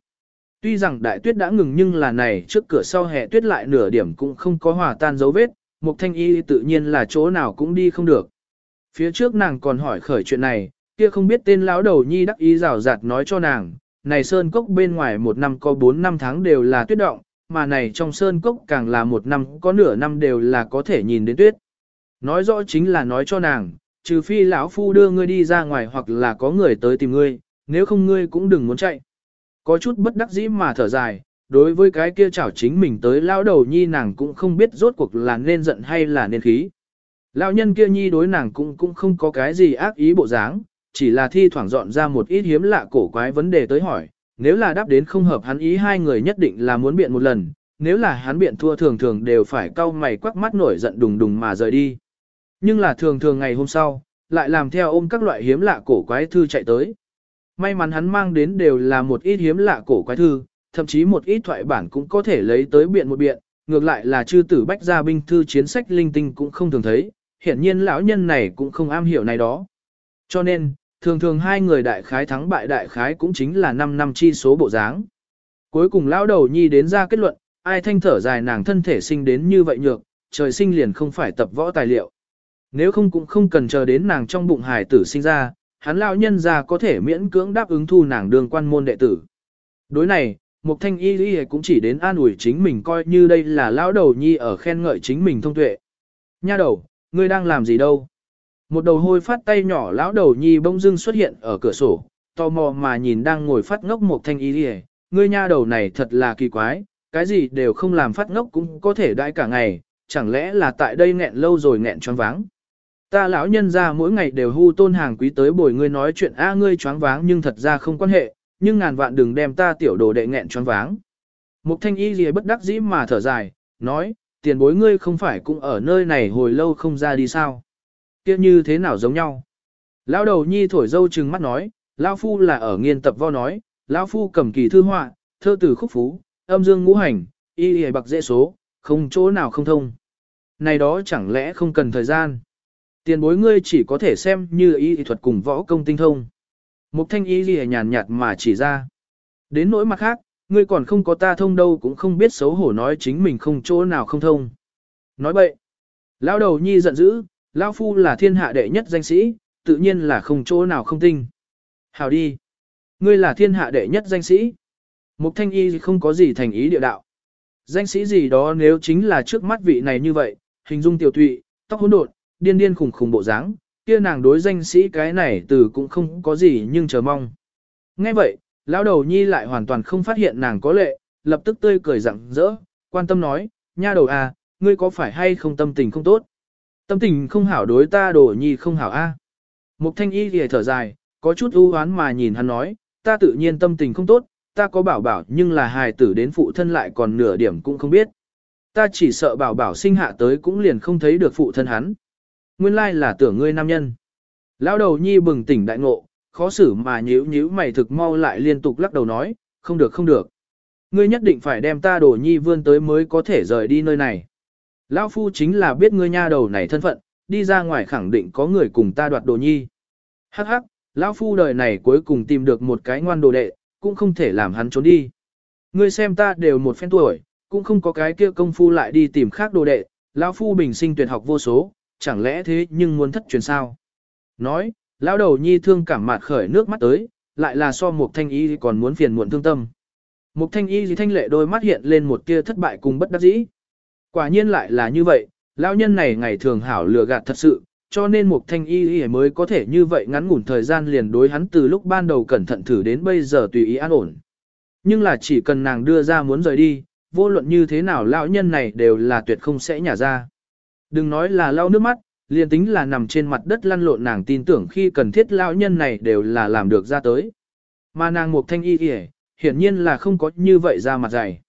Tuy rằng đại tuyết đã ngừng nhưng là này trước cửa sau hè tuyết lại nửa điểm cũng không có hòa tan dấu vết, một thanh y tự nhiên là chỗ nào cũng đi không được. Phía trước nàng còn hỏi khởi chuyện này, kia không biết tên lão đầu nhi đắc ý rào rạt nói cho nàng, này sơn cốc bên ngoài một năm có bốn năm tháng đều là tuyết động, mà này trong sơn cốc càng là một năm có nửa năm đều là có thể nhìn đến tuyết. Nói rõ chính là nói cho nàng, trừ phi lão phu đưa ngươi đi ra ngoài hoặc là có người tới tìm ngươi, nếu không ngươi cũng đừng muốn chạy. Có chút bất đắc dĩ mà thở dài, đối với cái kia chảo chính mình tới lão đầu nhi nàng cũng không biết rốt cuộc là nên giận hay là nên khí. Lão nhân kia nhi đối nàng cũng cũng không có cái gì ác ý bộ dáng, chỉ là thi thoảng dọn ra một ít hiếm lạ cổ quái vấn đề tới hỏi, nếu là đáp đến không hợp hắn ý hai người nhất định là muốn biện một lần, nếu là hắn biện thua thường thường đều phải cau mày quắc mắt nổi giận đùng đùng mà rời đi. Nhưng là thường thường ngày hôm sau, lại làm theo ôm các loại hiếm lạ cổ quái thư chạy tới. May mắn hắn mang đến đều là một ít hiếm lạ cổ quái thư, thậm chí một ít thoại bản cũng có thể lấy tới biện một biện, ngược lại là chư tử bách gia binh thư chiến sách linh tinh cũng không thường thấy, hiển nhiên lão nhân này cũng không am hiểu này đó. Cho nên, thường thường hai người đại khái thắng bại đại khái cũng chính là 5 năm chi số bộ dáng. Cuối cùng lão đầu nhi đến ra kết luận, ai thanh thở dài nàng thân thể sinh đến như vậy nhược, trời sinh liền không phải tập võ tài liệu. Nếu không cũng không cần chờ đến nàng trong bụng hài tử sinh ra, hắn lão nhân ra có thể miễn cưỡng đáp ứng thu nàng đường quan môn đệ tử. Đối này, Mục Thanh Y Lý cũng chỉ đến an ủi chính mình coi như đây là lão đầu nhi ở khen ngợi chính mình thông tuệ. Nha đầu, ngươi đang làm gì đâu? Một đầu hôi phát tay nhỏ lão đầu nhi bỗng dưng xuất hiện ở cửa sổ, tò mò mà nhìn đang ngồi phát ngốc Mục Thanh Y Lý ngươi nha đầu này thật là kỳ quái, cái gì đều không làm phát ngốc cũng có thể đãi cả ngày, chẳng lẽ là tại đây nghẹn lâu rồi nghẹn choáng váng. Ta lão nhân ra mỗi ngày đều hưu tôn hàng quý tới bồi ngươi nói chuyện a ngươi choáng váng nhưng thật ra không quan hệ, nhưng ngàn vạn đừng đem ta tiểu đồ đệ nghẹn choáng váng. Mục thanh y gì bất đắc dĩ mà thở dài, nói, tiền bối ngươi không phải cũng ở nơi này hồi lâu không ra đi sao. kia như thế nào giống nhau. Lão đầu nhi thổi dâu trừng mắt nói, lão phu là ở nghiên tập vo nói, lão phu cầm kỳ thư họa, thơ từ khúc phú, âm dương ngũ hành, y y bạc dễ số, không chỗ nào không thông. Này đó chẳng lẽ không cần thời gian. Tiền bối ngươi chỉ có thể xem như y thuật cùng võ công tinh thông. Mục thanh y y nhàn nhạt mà chỉ ra. Đến nỗi mặt khác, ngươi còn không có ta thông đâu cũng không biết xấu hổ nói chính mình không chỗ nào không thông. Nói bậy. Lão đầu nhi giận dữ, Lão phu là thiên hạ đệ nhất danh sĩ, tự nhiên là không chỗ nào không tinh. Hào đi. Ngươi là thiên hạ đệ nhất danh sĩ. Mục thanh y không có gì thành ý địa đạo. Danh sĩ gì đó nếu chính là trước mắt vị này như vậy, hình dung tiểu thụy, tóc hỗn độn, điên điên khủng khủng bộ dáng, kia nàng đối danh sĩ cái này từ cũng không có gì nhưng chờ mong. Nghe vậy, lão đầu nhi lại hoàn toàn không phát hiện nàng có lệ, lập tức tươi cười rặng rỡ, quan tâm nói, nha đầu à, ngươi có phải hay không tâm tình không tốt? Tâm tình không hảo đối ta đồ nhi không hảo a. À? Mục thanh y thì thở dài, có chút ưu hoán mà nhìn hắn nói, ta tự nhiên tâm tình không tốt, ta có bảo bảo nhưng là hài tử đến phụ thân lại còn nửa điểm cũng không biết. Ta chỉ sợ bảo bảo sinh hạ tới cũng liền không thấy được phụ thân hắn. Nguyên lai là tưởng ngươi nam nhân. Lão đầu nhi bừng tỉnh đại ngộ, khó xử mà nhíu nhíu mày thực mau lại liên tục lắc đầu nói, không được không được. Ngươi nhất định phải đem ta đồ nhi vươn tới mới có thể rời đi nơi này. Lão phu chính là biết ngươi nha đầu này thân phận, đi ra ngoài khẳng định có người cùng ta đoạt đồ nhi. Hắc hắc, lão phu đời này cuối cùng tìm được một cái ngoan đồ đệ, cũng không thể làm hắn trốn đi. Ngươi xem ta đều một phen tuổi, cũng không có cái kia công phu lại đi tìm khác đồ đệ, lão phu bình sinh tuyệt học vô số, chẳng lẽ thế nhưng muốn thất truyền sao? Nói, lão đầu nhi thương cảm mạt khởi nước mắt tới, lại là so một thanh y còn muốn phiền muộn thương tâm. Một thanh y gì thanh lệ đôi mắt hiện lên một tia thất bại cùng bất đắc dĩ. Quả nhiên lại là như vậy, lão nhân này ngày thường hảo lừa gạt thật sự, cho nên một thanh y y mới có thể như vậy ngắn ngủn thời gian liền đối hắn từ lúc ban đầu cẩn thận thử đến bây giờ tùy ý an ổn. Nhưng là chỉ cần nàng đưa ra muốn rời đi, vô luận như thế nào lão nhân này đều là tuyệt không sẽ nhả ra. Đừng nói là lau nước mắt, liền tính là nằm trên mặt đất lăn lộn nàng tin tưởng khi cần thiết lão nhân này đều là làm được ra tới. Mà nàng một thanh y kìa, hiển nhiên là không có như vậy ra mặt dày.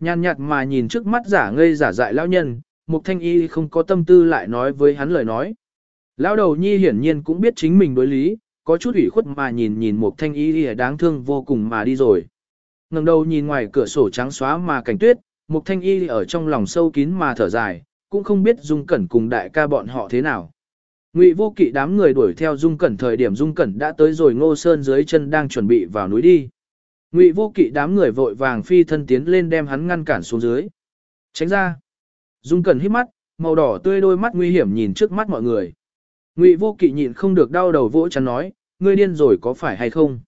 Nhàn nhạt mà nhìn trước mắt giả ngây giả dại lão nhân, một thanh y không có tâm tư lại nói với hắn lời nói. Lão đầu nhi hiển nhiên cũng biết chính mình đối lý, có chút ủy khuất mà nhìn nhìn một thanh y kìa đáng thương vô cùng mà đi rồi. ngẩng đầu nhìn ngoài cửa sổ trắng xóa mà cảnh tuyết, một thanh y ở trong lòng sâu kín mà thở dài, cũng không biết Dung Cẩn cùng đại ca bọn họ thế nào. Ngụy vô kỵ đám người đuổi theo Dung Cẩn thời điểm Dung Cẩn đã tới rồi ngô sơn dưới chân đang chuẩn bị vào núi đi. Ngụy vô kỵ đám người vội vàng phi thân tiến lên đem hắn ngăn cản xuống dưới. Tránh ra. Dung Cẩn hít mắt, màu đỏ tươi đôi mắt nguy hiểm nhìn trước mắt mọi người. Ngụy vô kỵ nhịn không được đau đầu vỗ chắn nói, ngươi điên rồi có phải hay không?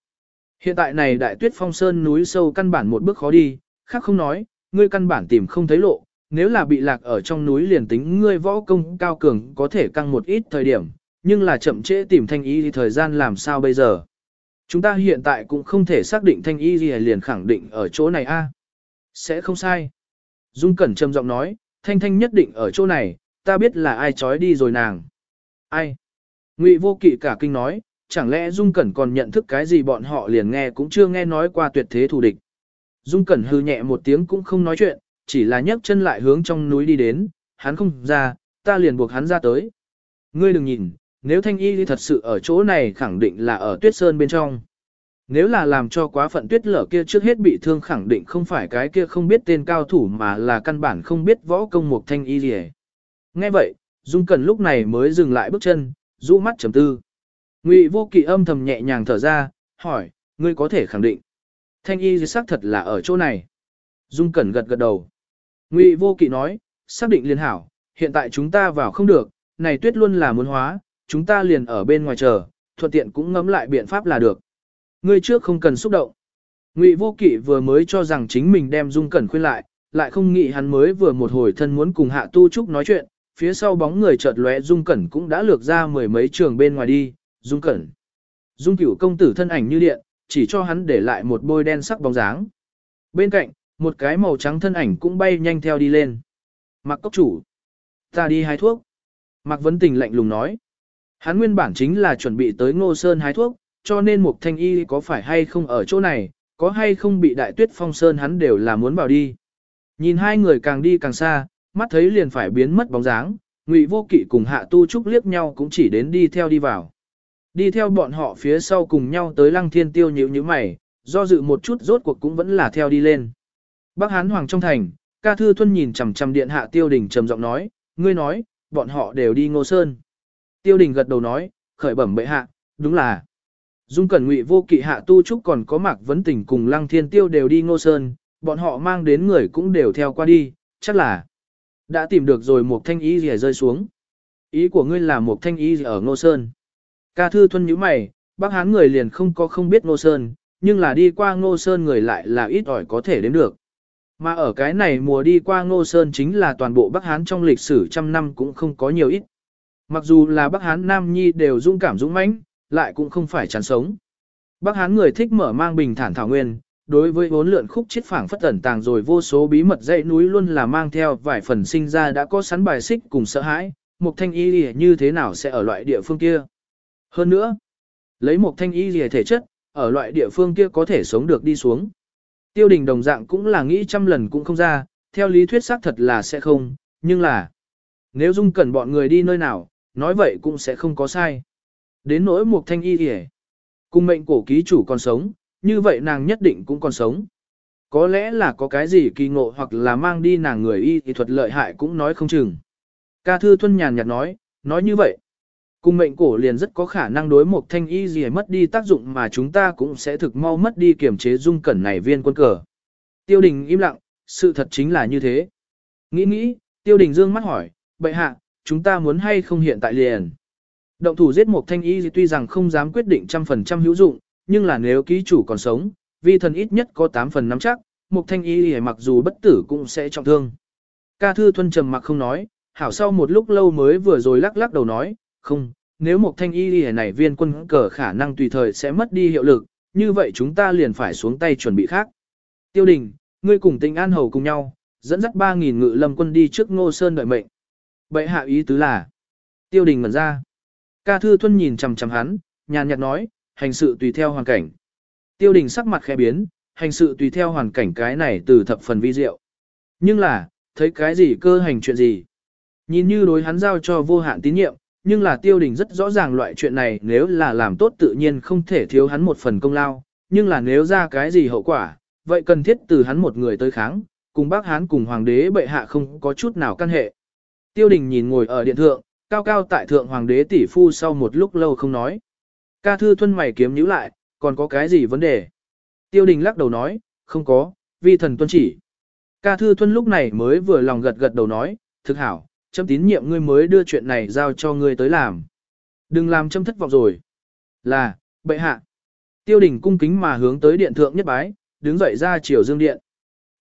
Hiện tại này đại tuyết phong sơn núi sâu căn bản một bước khó đi, khác không nói, ngươi căn bản tìm không thấy lộ, nếu là bị lạc ở trong núi liền tính ngươi võ công cao cường có thể căng một ít thời điểm, nhưng là chậm trễ tìm thanh y thì thời gian làm sao bây giờ? Chúng ta hiện tại cũng không thể xác định thanh y gì liền khẳng định ở chỗ này a. Sẽ không sai. Dung Cẩn trầm giọng nói, thanh thanh nhất định ở chỗ này, ta biết là ai trói đi rồi nàng. Ai? Ngụy vô kỵ cả kinh nói, chẳng lẽ Dung Cẩn còn nhận thức cái gì bọn họ liền nghe cũng chưa nghe nói qua tuyệt thế thù địch. Dung Cẩn hư nhẹ một tiếng cũng không nói chuyện, chỉ là nhấc chân lại hướng trong núi đi đến, hắn không ra, ta liền buộc hắn ra tới. Ngươi đừng nhìn, nếu thanh y thật sự ở chỗ này khẳng định là ở tuyết sơn bên trong. Nếu là làm cho quá phận tuyết lở kia trước hết bị thương khẳng định không phải cái kia không biết tên cao thủ mà là căn bản không biết võ công một thanh y gì Nghe vậy, Dung Cẩn lúc này mới dừng lại bước chân, rũ mắt chấm tư. Ngụy vô kỵ âm thầm nhẹ nhàng thở ra, hỏi, ngươi có thể khẳng định. Thanh y gì xác thật là ở chỗ này. Dung Cẩn gật gật đầu. Ngụy vô kỵ nói, xác định liên hảo, hiện tại chúng ta vào không được, này tuyết luôn là muốn hóa, chúng ta liền ở bên ngoài chờ, thuận tiện cũng ngẫm lại biện pháp là được. Ngươi trước không cần xúc động. Ngụy Vô Kỵ vừa mới cho rằng chính mình đem Dung Cẩn khuyên lại, lại không nghĩ hắn mới vừa một hồi thân muốn cùng Hạ Tu Trúc nói chuyện, phía sau bóng người chợt lóe Dung Cẩn cũng đã lược ra mười mấy trường bên ngoài đi, Dung Cẩn. Dung Cửu công tử thân ảnh như điện, chỉ cho hắn để lại một bôi đen sắc bóng dáng. Bên cạnh, một cái màu trắng thân ảnh cũng bay nhanh theo đi lên. Mặc cốc chủ. Ta đi hái thuốc. Mạc Vấn Tình lạnh lùng nói. Hắn nguyên bản chính là chuẩn bị tới Ngô Sơn hái thuốc, cho nên Mục Thanh Y có phải hay không ở chỗ này, có hay không bị đại tuyết phong sơn hắn đều là muốn vào đi. Nhìn hai người càng đi càng xa, mắt thấy liền phải biến mất bóng dáng, Ngụy Vô Kỵ cùng Hạ Tu Trúc liếc nhau cũng chỉ đến đi theo đi vào. Đi theo bọn họ phía sau cùng nhau tới Lăng Thiên Tiêu nhíu nhíu mày, do dự một chút rốt cuộc cũng vẫn là theo đi lên. Bác Hán Hoàng trong thành, ca thư thuân nhìn chằm chằm điện hạ Tiêu Đình trầm giọng nói, ngươi nói, bọn họ đều đi Ngô Sơn. Tiêu Đình gật đầu nói, khởi bẩm bệ hạ, đúng là. Dung Cẩn Ngụy Vô Kỵ Hạ Tu Trúc còn có Mạc Vấn Tình cùng Lăng Thiên Tiêu đều đi Ngô Sơn, bọn họ mang đến người cũng đều theo qua đi, chắc là đã tìm được rồi một thanh ý gì rơi xuống. Ý của ngươi là một thanh ý gì ở Ngô Sơn. Ca thư thuân nhíu mày, bác hán người liền không có không biết Ngô Sơn, nhưng là đi qua Ngô Sơn người lại là ít ỏi có thể đến được. Mà ở cái này mùa đi qua Ngô Sơn chính là toàn bộ Bắc Hán trong lịch sử trăm năm cũng không có nhiều ít. Mặc dù là Bắc Hán Nam Nhi đều dũng cảm dũng mãnh, lại cũng không phải chán sống. Bắc Hán người thích mở mang bình thản thảo nguyên, đối với bốn lượn khúc chết phảng phất ẩn tàng rồi vô số bí mật dãy núi luôn là mang theo vài phần sinh ra đã có sẵn bài xích cùng sợ hãi, một thanh y lìa như thế nào sẽ ở loại địa phương kia. Hơn nữa, lấy một thanh y lìa thể chất, ở loại địa phương kia có thể sống được đi xuống. Tiêu đình đồng dạng cũng là nghĩ trăm lần cũng không ra, theo lý thuyết xác thật là sẽ không, nhưng là nếu dung cần bọn người đi nơi nào, nói vậy cũng sẽ không có sai. Đến nỗi một thanh y hề, cùng mệnh cổ ký chủ còn sống, như vậy nàng nhất định cũng còn sống. Có lẽ là có cái gì kỳ ngộ hoặc là mang đi nàng người y thì thuật lợi hại cũng nói không chừng. Ca thư thuân nhàn nhạt nói, nói như vậy. Cung mệnh cổ liền rất có khả năng đối một thanh y gì mất đi tác dụng mà chúng ta cũng sẽ thực mau mất đi kiểm chế dung cẩn này viên quân cờ. Tiêu đình im lặng, sự thật chính là như thế. Nghĩ nghĩ, tiêu đình dương mắt hỏi, bệ hạ, chúng ta muốn hay không hiện tại liền. Động thủ giết một thanh y tuy rằng không dám quyết định trăm phần trăm hữu dụng, nhưng là nếu ký chủ còn sống, vi thần ít nhất có 8 phần nắm chắc, một thanh y mặc dù bất tử cũng sẽ trọng thương. Ca thư thuân trầm mặc không nói, hảo sau một lúc lâu mới vừa rồi lắc lắc đầu nói, không, nếu một thanh y này viên quân cờ khả năng tùy thời sẽ mất đi hiệu lực, như vậy chúng ta liền phải xuống tay chuẩn bị khác. Tiêu đình, ngươi cùng tình an hầu cùng nhau, dẫn dắt 3.000 ngự lâm quân đi trước ngô sơn đợi mệnh. Bệ hạ ý tứ là, tiêu đình ngẩn ra. Ca thư thuân nhìn chằm chằm hắn, nhàn nhạt nói, hành sự tùy theo hoàn cảnh. Tiêu đình sắc mặt khẽ biến, hành sự tùy theo hoàn cảnh cái này từ thập phần vi diệu. Nhưng là, thấy cái gì cơ hành chuyện gì. Nhìn như đối hắn giao cho vô hạn tín nhiệm, nhưng là tiêu đình rất rõ ràng loại chuyện này nếu là làm tốt tự nhiên không thể thiếu hắn một phần công lao, nhưng là nếu ra cái gì hậu quả, vậy cần thiết từ hắn một người tới kháng, cùng bác hán cùng hoàng đế bệ hạ không có chút nào căn hệ. Tiêu đình nhìn ngồi ở điện thượng, cao cao tại thượng hoàng đế tỷ phu sau một lúc lâu không nói. Ca thư thuân mày kiếm nhíu lại, còn có cái gì vấn đề? Tiêu đình lắc đầu nói, không có, vi thần tuân chỉ. Ca thư thuân lúc này mới vừa lòng gật gật đầu nói, thực hảo, châm tín nhiệm ngươi mới đưa chuyện này giao cho ngươi tới làm. Đừng làm châm thất vọng rồi. Là, bệ hạ. Tiêu đình cung kính mà hướng tới điện thượng nhất bái, đứng dậy ra chiều dương điện.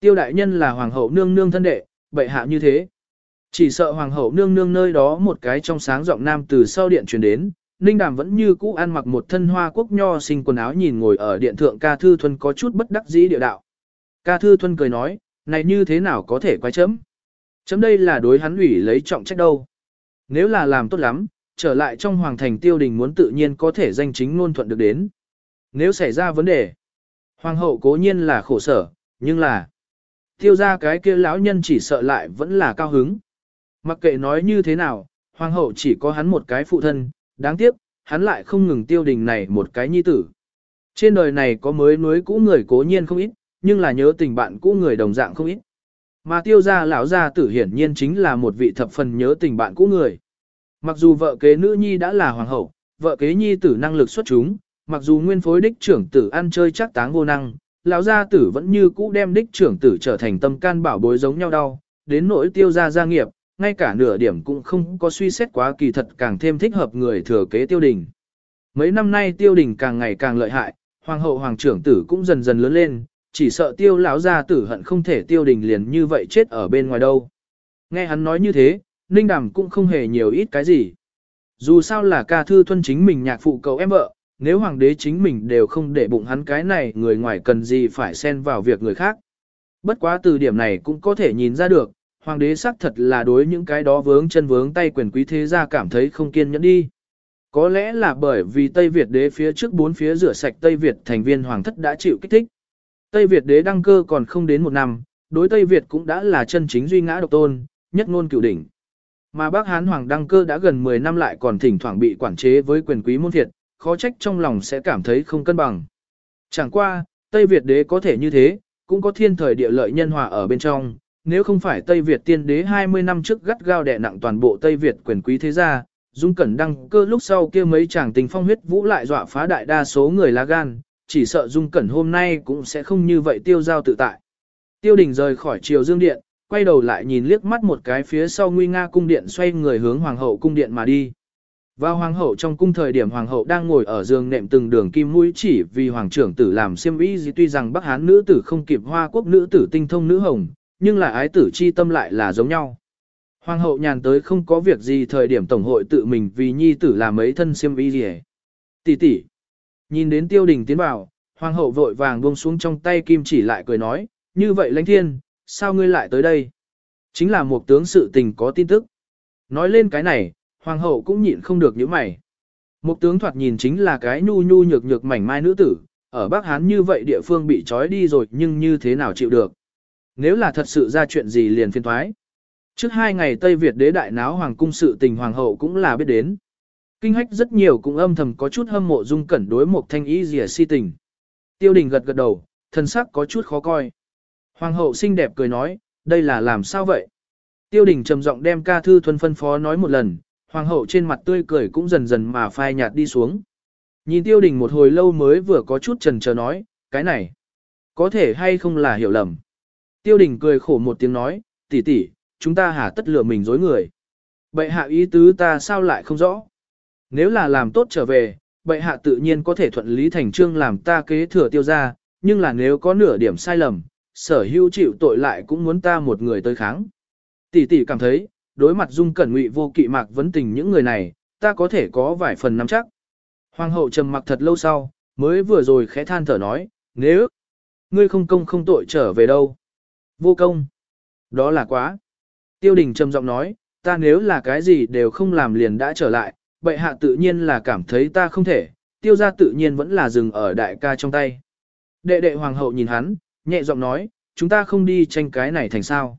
Tiêu đại nhân là hoàng hậu nương nương thân đệ, bệ hạ như thế. Chỉ sợ hoàng hậu nương nương nơi đó một cái trong sáng giọng nam từ sau điện truyền đến, Ninh Đàm vẫn như cũ ăn mặc một thân hoa quốc nho sinh quần áo nhìn ngồi ở điện thượng ca thư thuần có chút bất đắc dĩ địa đạo. Ca thư thuần cười nói, này như thế nào có thể quay chấm? Chấm đây là đối hắn ủy lấy trọng trách đâu. Nếu là làm tốt lắm, trở lại trong hoàng thành tiêu đình muốn tự nhiên có thể danh chính ngôn thuận được đến. Nếu xảy ra vấn đề, hoàng hậu cố nhiên là khổ sở, nhưng là tiêu ra cái kia lão nhân chỉ sợ lại vẫn là cao hứng. Mặc kệ nói như thế nào, hoàng hậu chỉ có hắn một cái phụ thân, đáng tiếc, hắn lại không ngừng tiêu đình này một cái nhi tử. Trên đời này có mới núi cũ người cố nhiên không ít, nhưng là nhớ tình bạn cũ người đồng dạng không ít. Mà tiêu gia lão gia tử hiển nhiên chính là một vị thập phần nhớ tình bạn cũ người. Mặc dù vợ kế nữ nhi đã là hoàng hậu, vợ kế nhi tử năng lực xuất chúng, mặc dù nguyên phối đích trưởng tử ăn chơi chắc táng vô năng, lão gia tử vẫn như cũ đem đích trưởng tử trở thành tâm can bảo bối giống nhau đau, đến nỗi tiêu gia gia nghiệp, ngay cả nửa điểm cũng không có suy xét quá kỳ thật càng thêm thích hợp người thừa kế tiêu đình. Mấy năm nay tiêu đình càng ngày càng lợi hại, hoàng hậu hoàng trưởng tử cũng dần dần lớn lên, chỉ sợ tiêu lão gia tử hận không thể tiêu đình liền như vậy chết ở bên ngoài đâu. Nghe hắn nói như thế, Ninh Đàm cũng không hề nhiều ít cái gì. Dù sao là ca thư thuân chính mình nhạc phụ cầu em vợ, nếu hoàng đế chính mình đều không để bụng hắn cái này người ngoài cần gì phải xen vào việc người khác. Bất quá từ điểm này cũng có thể nhìn ra được, hoàng đế xác thật là đối những cái đó vướng chân vướng tay quyền quý thế gia cảm thấy không kiên nhẫn đi. Có lẽ là bởi vì Tây Việt đế phía trước bốn phía rửa sạch Tây Việt thành viên hoàng thất đã chịu kích thích. Tây Việt đế đăng cơ còn không đến một năm, đối Tây Việt cũng đã là chân chính duy ngã độc tôn, nhất ngôn cửu đỉnh. Mà bác Hán Hoàng đăng cơ đã gần 10 năm lại còn thỉnh thoảng bị quản chế với quyền quý môn thiệt, khó trách trong lòng sẽ cảm thấy không cân bằng. Chẳng qua, Tây Việt đế có thể như thế, cũng có thiên thời địa lợi nhân hòa ở bên trong, nếu không phải Tây Việt tiên đế 20 năm trước gắt gao đè nặng toàn bộ Tây Việt quyền quý thế gia, Dung Cẩn đăng cơ lúc sau kia mấy chàng tình phong huyết vũ lại dọa phá đại đa số người lá gan, chỉ sợ Dung Cẩn hôm nay cũng sẽ không như vậy tiêu giao tự tại. Tiêu đình rời khỏi triều dương điện, quay đầu lại nhìn liếc mắt một cái phía sau nguy nga cung điện xoay người hướng hoàng hậu cung điện mà đi. Vào hoàng hậu trong cung thời điểm hoàng hậu đang ngồi ở giường nệm từng đường kim mũi chỉ vì hoàng trưởng tử làm xiêm y gì tuy rằng bắc hán nữ tử không kịp hoa quốc nữ tử tinh thông nữ hồng, nhưng là ái tử chi tâm lại là giống nhau. Hoàng hậu nhàn tới không có việc gì thời điểm tổng hội tự mình vì nhi tử làm mấy thân xiêm y gì Tỷ tỷ. Nhìn đến tiêu đình tiến vào, hoàng hậu vội vàng buông xuống trong tay kim chỉ lại cười nói, như vậy lãnh thiên, sao ngươi lại tới đây? Chính là một tướng sự tình có tin tức. Nói lên cái này, hoàng hậu cũng nhịn không được những mày. Một tướng thoạt nhìn chính là cái nhu nhu nhược nhược mảnh mai nữ tử, ở Bắc Hán như vậy địa phương bị trói đi rồi nhưng như thế nào chịu được. Nếu là thật sự ra chuyện gì liền phiên thoái. Trước hai ngày Tây Việt đế đại náo hoàng cung sự tình hoàng hậu cũng là biết đến. Kinh hách rất nhiều cũng âm thầm có chút hâm mộ dung cẩn đối một thanh ý rìa si tình. Tiêu đình gật gật đầu, thần sắc có chút khó coi. Hoàng hậu xinh đẹp cười nói, đây là làm sao vậy? Tiêu đình trầm giọng đem ca thư thuần phân phó nói một lần, hoàng hậu trên mặt tươi cười cũng dần dần mà phai nhạt đi xuống. Nhìn tiêu đình một hồi lâu mới vừa có chút trần chờ nói, cái này, có thể hay không là hiểu lầm. Tiêu đình cười khổ một tiếng nói, tỷ tỷ, chúng ta hả tất lừa mình dối người. Bệ hạ ý tứ ta sao lại không rõ. Nếu là làm tốt trở về, bệ hạ tự nhiên có thể thuận lý thành trương làm ta kế thừa tiêu ra, nhưng là nếu có nửa điểm sai lầm, sở hữu chịu tội lại cũng muốn ta một người tới kháng. Tỷ tỷ cảm thấy, đối mặt dung cẩn ngụy vô kỵ mạc vấn tình những người này, ta có thể có vài phần nắm chắc. Hoàng hậu trầm mặc thật lâu sau, mới vừa rồi khẽ than thở nói, nếu ngươi không công không tội trở về đâu. Vô công. Đó là quá. Tiêu đình trầm giọng nói, ta nếu là cái gì đều không làm liền đã trở lại, bệ hạ tự nhiên là cảm thấy ta không thể, tiêu gia tự nhiên vẫn là dừng ở đại ca trong tay. Đệ đệ hoàng hậu nhìn hắn, nhẹ giọng nói, chúng ta không đi tranh cái này thành sao.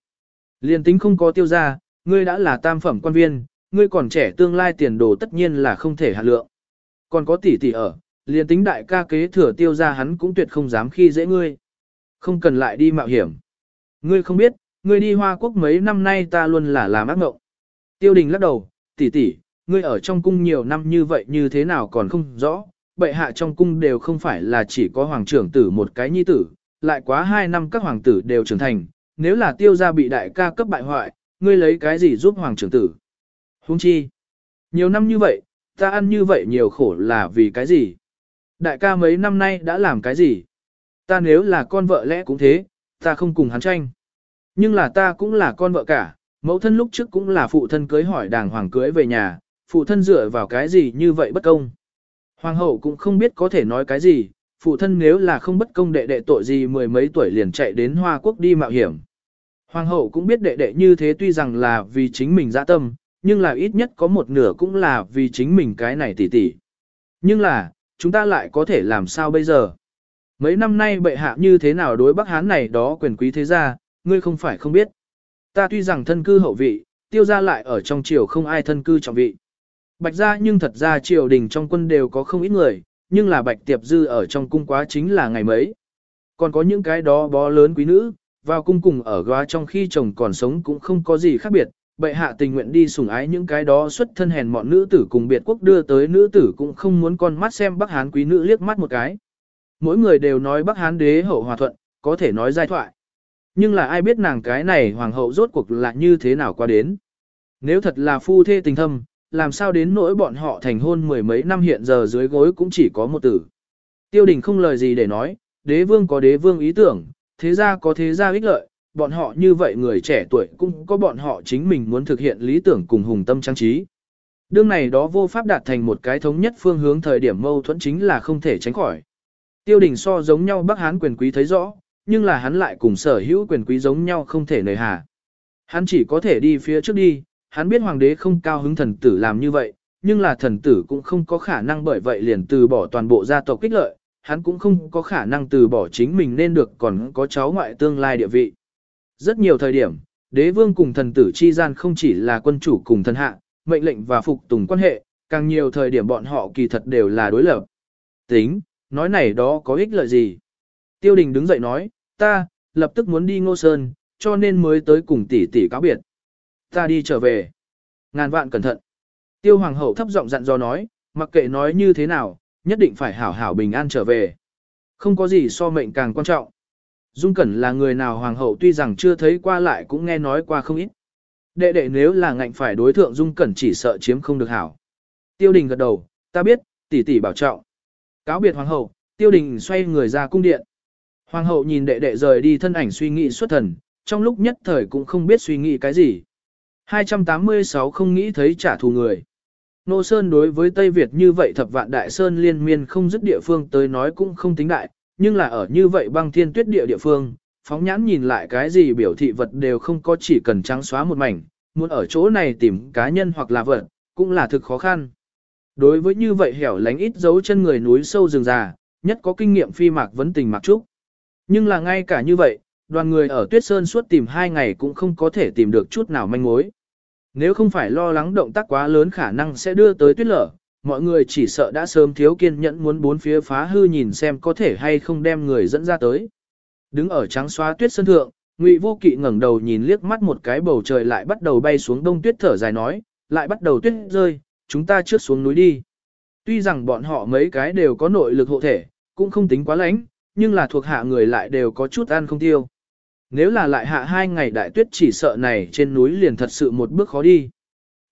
Liên tính không có tiêu gia, ngươi đã là tam phẩm quan viên, ngươi còn trẻ tương lai tiền đồ tất nhiên là không thể hạ lượng. Còn có tỷ tỷ ở, liên tính đại ca kế thừa tiêu gia hắn cũng tuyệt không dám khi dễ ngươi. Không cần lại đi mạo hiểm. Ngươi không biết, ngươi đi Hoa Quốc mấy năm nay ta luôn là làm ác mộng. Tiêu đình lắc đầu, tỷ tỷ, ngươi ở trong cung nhiều năm như vậy như thế nào còn không rõ, bệ hạ trong cung đều không phải là chỉ có hoàng trưởng tử một cái nhi tử, lại quá hai năm các hoàng tử đều trưởng thành, nếu là tiêu gia bị đại ca cấp bại hoại, ngươi lấy cái gì giúp hoàng trưởng tử? Huống chi, nhiều năm như vậy, ta ăn như vậy nhiều khổ là vì cái gì? Đại ca mấy năm nay đã làm cái gì? Ta nếu là con vợ lẽ cũng thế, ta không cùng hắn tranh. Nhưng là ta cũng là con vợ cả, mẫu thân lúc trước cũng là phụ thân cưới hỏi đàng hoàng cưới về nhà, phụ thân dựa vào cái gì như vậy bất công. Hoàng hậu cũng không biết có thể nói cái gì, phụ thân nếu là không bất công đệ đệ tội gì mười mấy tuổi liền chạy đến Hoa Quốc đi mạo hiểm. Hoàng hậu cũng biết đệ đệ như thế tuy rằng là vì chính mình dã tâm, nhưng là ít nhất có một nửa cũng là vì chính mình cái này tỷ tỷ. Nhưng là, chúng ta lại có thể làm sao bây giờ? Mấy năm nay bệ hạ như thế nào đối Bắc Hán này đó quyền quý thế gia, ngươi không phải không biết. Ta tuy rằng thân cư hậu vị, tiêu gia lại ở trong triều không ai thân cư trọng vị. Bạch gia nhưng thật ra triều đình trong quân đều có không ít người, nhưng là bạch tiệp dư ở trong cung quá chính là ngày mấy. Còn có những cái đó bó lớn quý nữ, vào cung cùng ở góa trong khi chồng còn sống cũng không có gì khác biệt, bệ hạ tình nguyện đi sủng ái những cái đó xuất thân hèn mọn nữ tử cùng biệt quốc đưa tới nữ tử cũng không muốn con mắt xem Bắc Hán quý nữ liếc mắt một cái. Mỗi người đều nói Bắc Hán đế hậu hòa thuận, có thể nói giai thoại. Nhưng là ai biết nàng cái này hoàng hậu rốt cuộc là như thế nào qua đến. Nếu thật là phu thê tình thâm, làm sao đến nỗi bọn họ thành hôn mười mấy năm hiện giờ dưới gối cũng chỉ có một tử. Tiêu đình không lời gì để nói, đế vương có đế vương ý tưởng, thế gia có thế gia ích lợi, bọn họ như vậy người trẻ tuổi cũng có bọn họ chính mình muốn thực hiện lý tưởng cùng hùng tâm trang trí. Đương này đó vô pháp đạt thành một cái thống nhất phương hướng thời điểm mâu thuẫn chính là không thể tránh khỏi. Tiêu đình so giống nhau Bắc Hán quyền quý thấy rõ, nhưng là hắn lại cùng sở hữu quyền quý giống nhau không thể nề hà. Hắn chỉ có thể đi phía trước đi, hắn biết hoàng đế không cao hứng thần tử làm như vậy, nhưng là thần tử cũng không có khả năng bởi vậy liền từ bỏ toàn bộ gia tộc kích lợi, hắn cũng không có khả năng từ bỏ chính mình nên được còn có cháu ngoại tương lai địa vị. Rất nhiều thời điểm, đế vương cùng thần tử chi gian không chỉ là quân chủ cùng thần hạ, mệnh lệnh và phục tùng quan hệ, càng nhiều thời điểm bọn họ kỳ thật đều là đối lập. Tính, nói này đó có ích lợi gì? Tiêu đình đứng dậy nói, ta, lập tức muốn đi ngô sơn, cho nên mới tới cùng tỷ tỷ cáo biệt. Ta đi trở về. Ngàn vạn cẩn thận. Tiêu hoàng hậu thấp giọng dặn dò nói, mặc kệ nói như thế nào, nhất định phải hảo hảo bình an trở về. Không có gì so mệnh càng quan trọng. Dung Cẩn là người nào hoàng hậu tuy rằng chưa thấy qua lại cũng nghe nói qua không ít. Đệ đệ nếu là ngạnh phải đối thượng Dung Cẩn chỉ sợ chiếm không được hảo. Tiêu đình gật đầu, ta biết, tỷ tỷ bảo trọng. Cáo biệt hoàng hậu, tiêu đình xoay người ra cung điện. Hoàng hậu nhìn đệ đệ rời đi thân ảnh suy nghĩ xuất thần, trong lúc nhất thời cũng không biết suy nghĩ cái gì. 286 không nghĩ thấy trả thù người. Nô Sơn đối với Tây Việt như vậy thập vạn đại sơn liên miên không dứt địa phương tới nói cũng không tính đại, nhưng là ở như vậy băng thiên tuyết địa địa phương, phóng nhãn nhìn lại cái gì biểu thị vật đều không có chỉ cần trắng xóa một mảnh, muốn ở chỗ này tìm cá nhân hoặc là vật, cũng là thực khó khăn. Đối với như vậy hẻo lánh ít dấu chân người núi sâu rừng già, nhất có kinh nghiệm phi mạc vấn tình mặc trúc. Nhưng là ngay cả như vậy, đoàn người ở Tuyết Sơn suốt tìm hai ngày cũng không có thể tìm được chút nào manh mối. Nếu không phải lo lắng động tác quá lớn khả năng sẽ đưa tới tuyết lở, mọi người chỉ sợ đã sớm thiếu kiên nhẫn muốn bốn phía phá hư nhìn xem có thể hay không đem người dẫn ra tới. Đứng ở trắng xóa tuyết sân thượng, Ngụy Vô Kỵ ngẩng đầu nhìn liếc mắt một cái bầu trời lại bắt đầu bay xuống đông tuyết thở dài nói, lại bắt đầu tuyết rơi, chúng ta trước xuống núi đi. Tuy rằng bọn họ mấy cái đều có nội lực hộ thể, cũng không tính quá lãnh, nhưng là thuộc hạ người lại đều có chút ăn không tiêu. Nếu là lại hạ hai ngày đại tuyết chỉ sợ này trên núi liền thật sự một bước khó đi.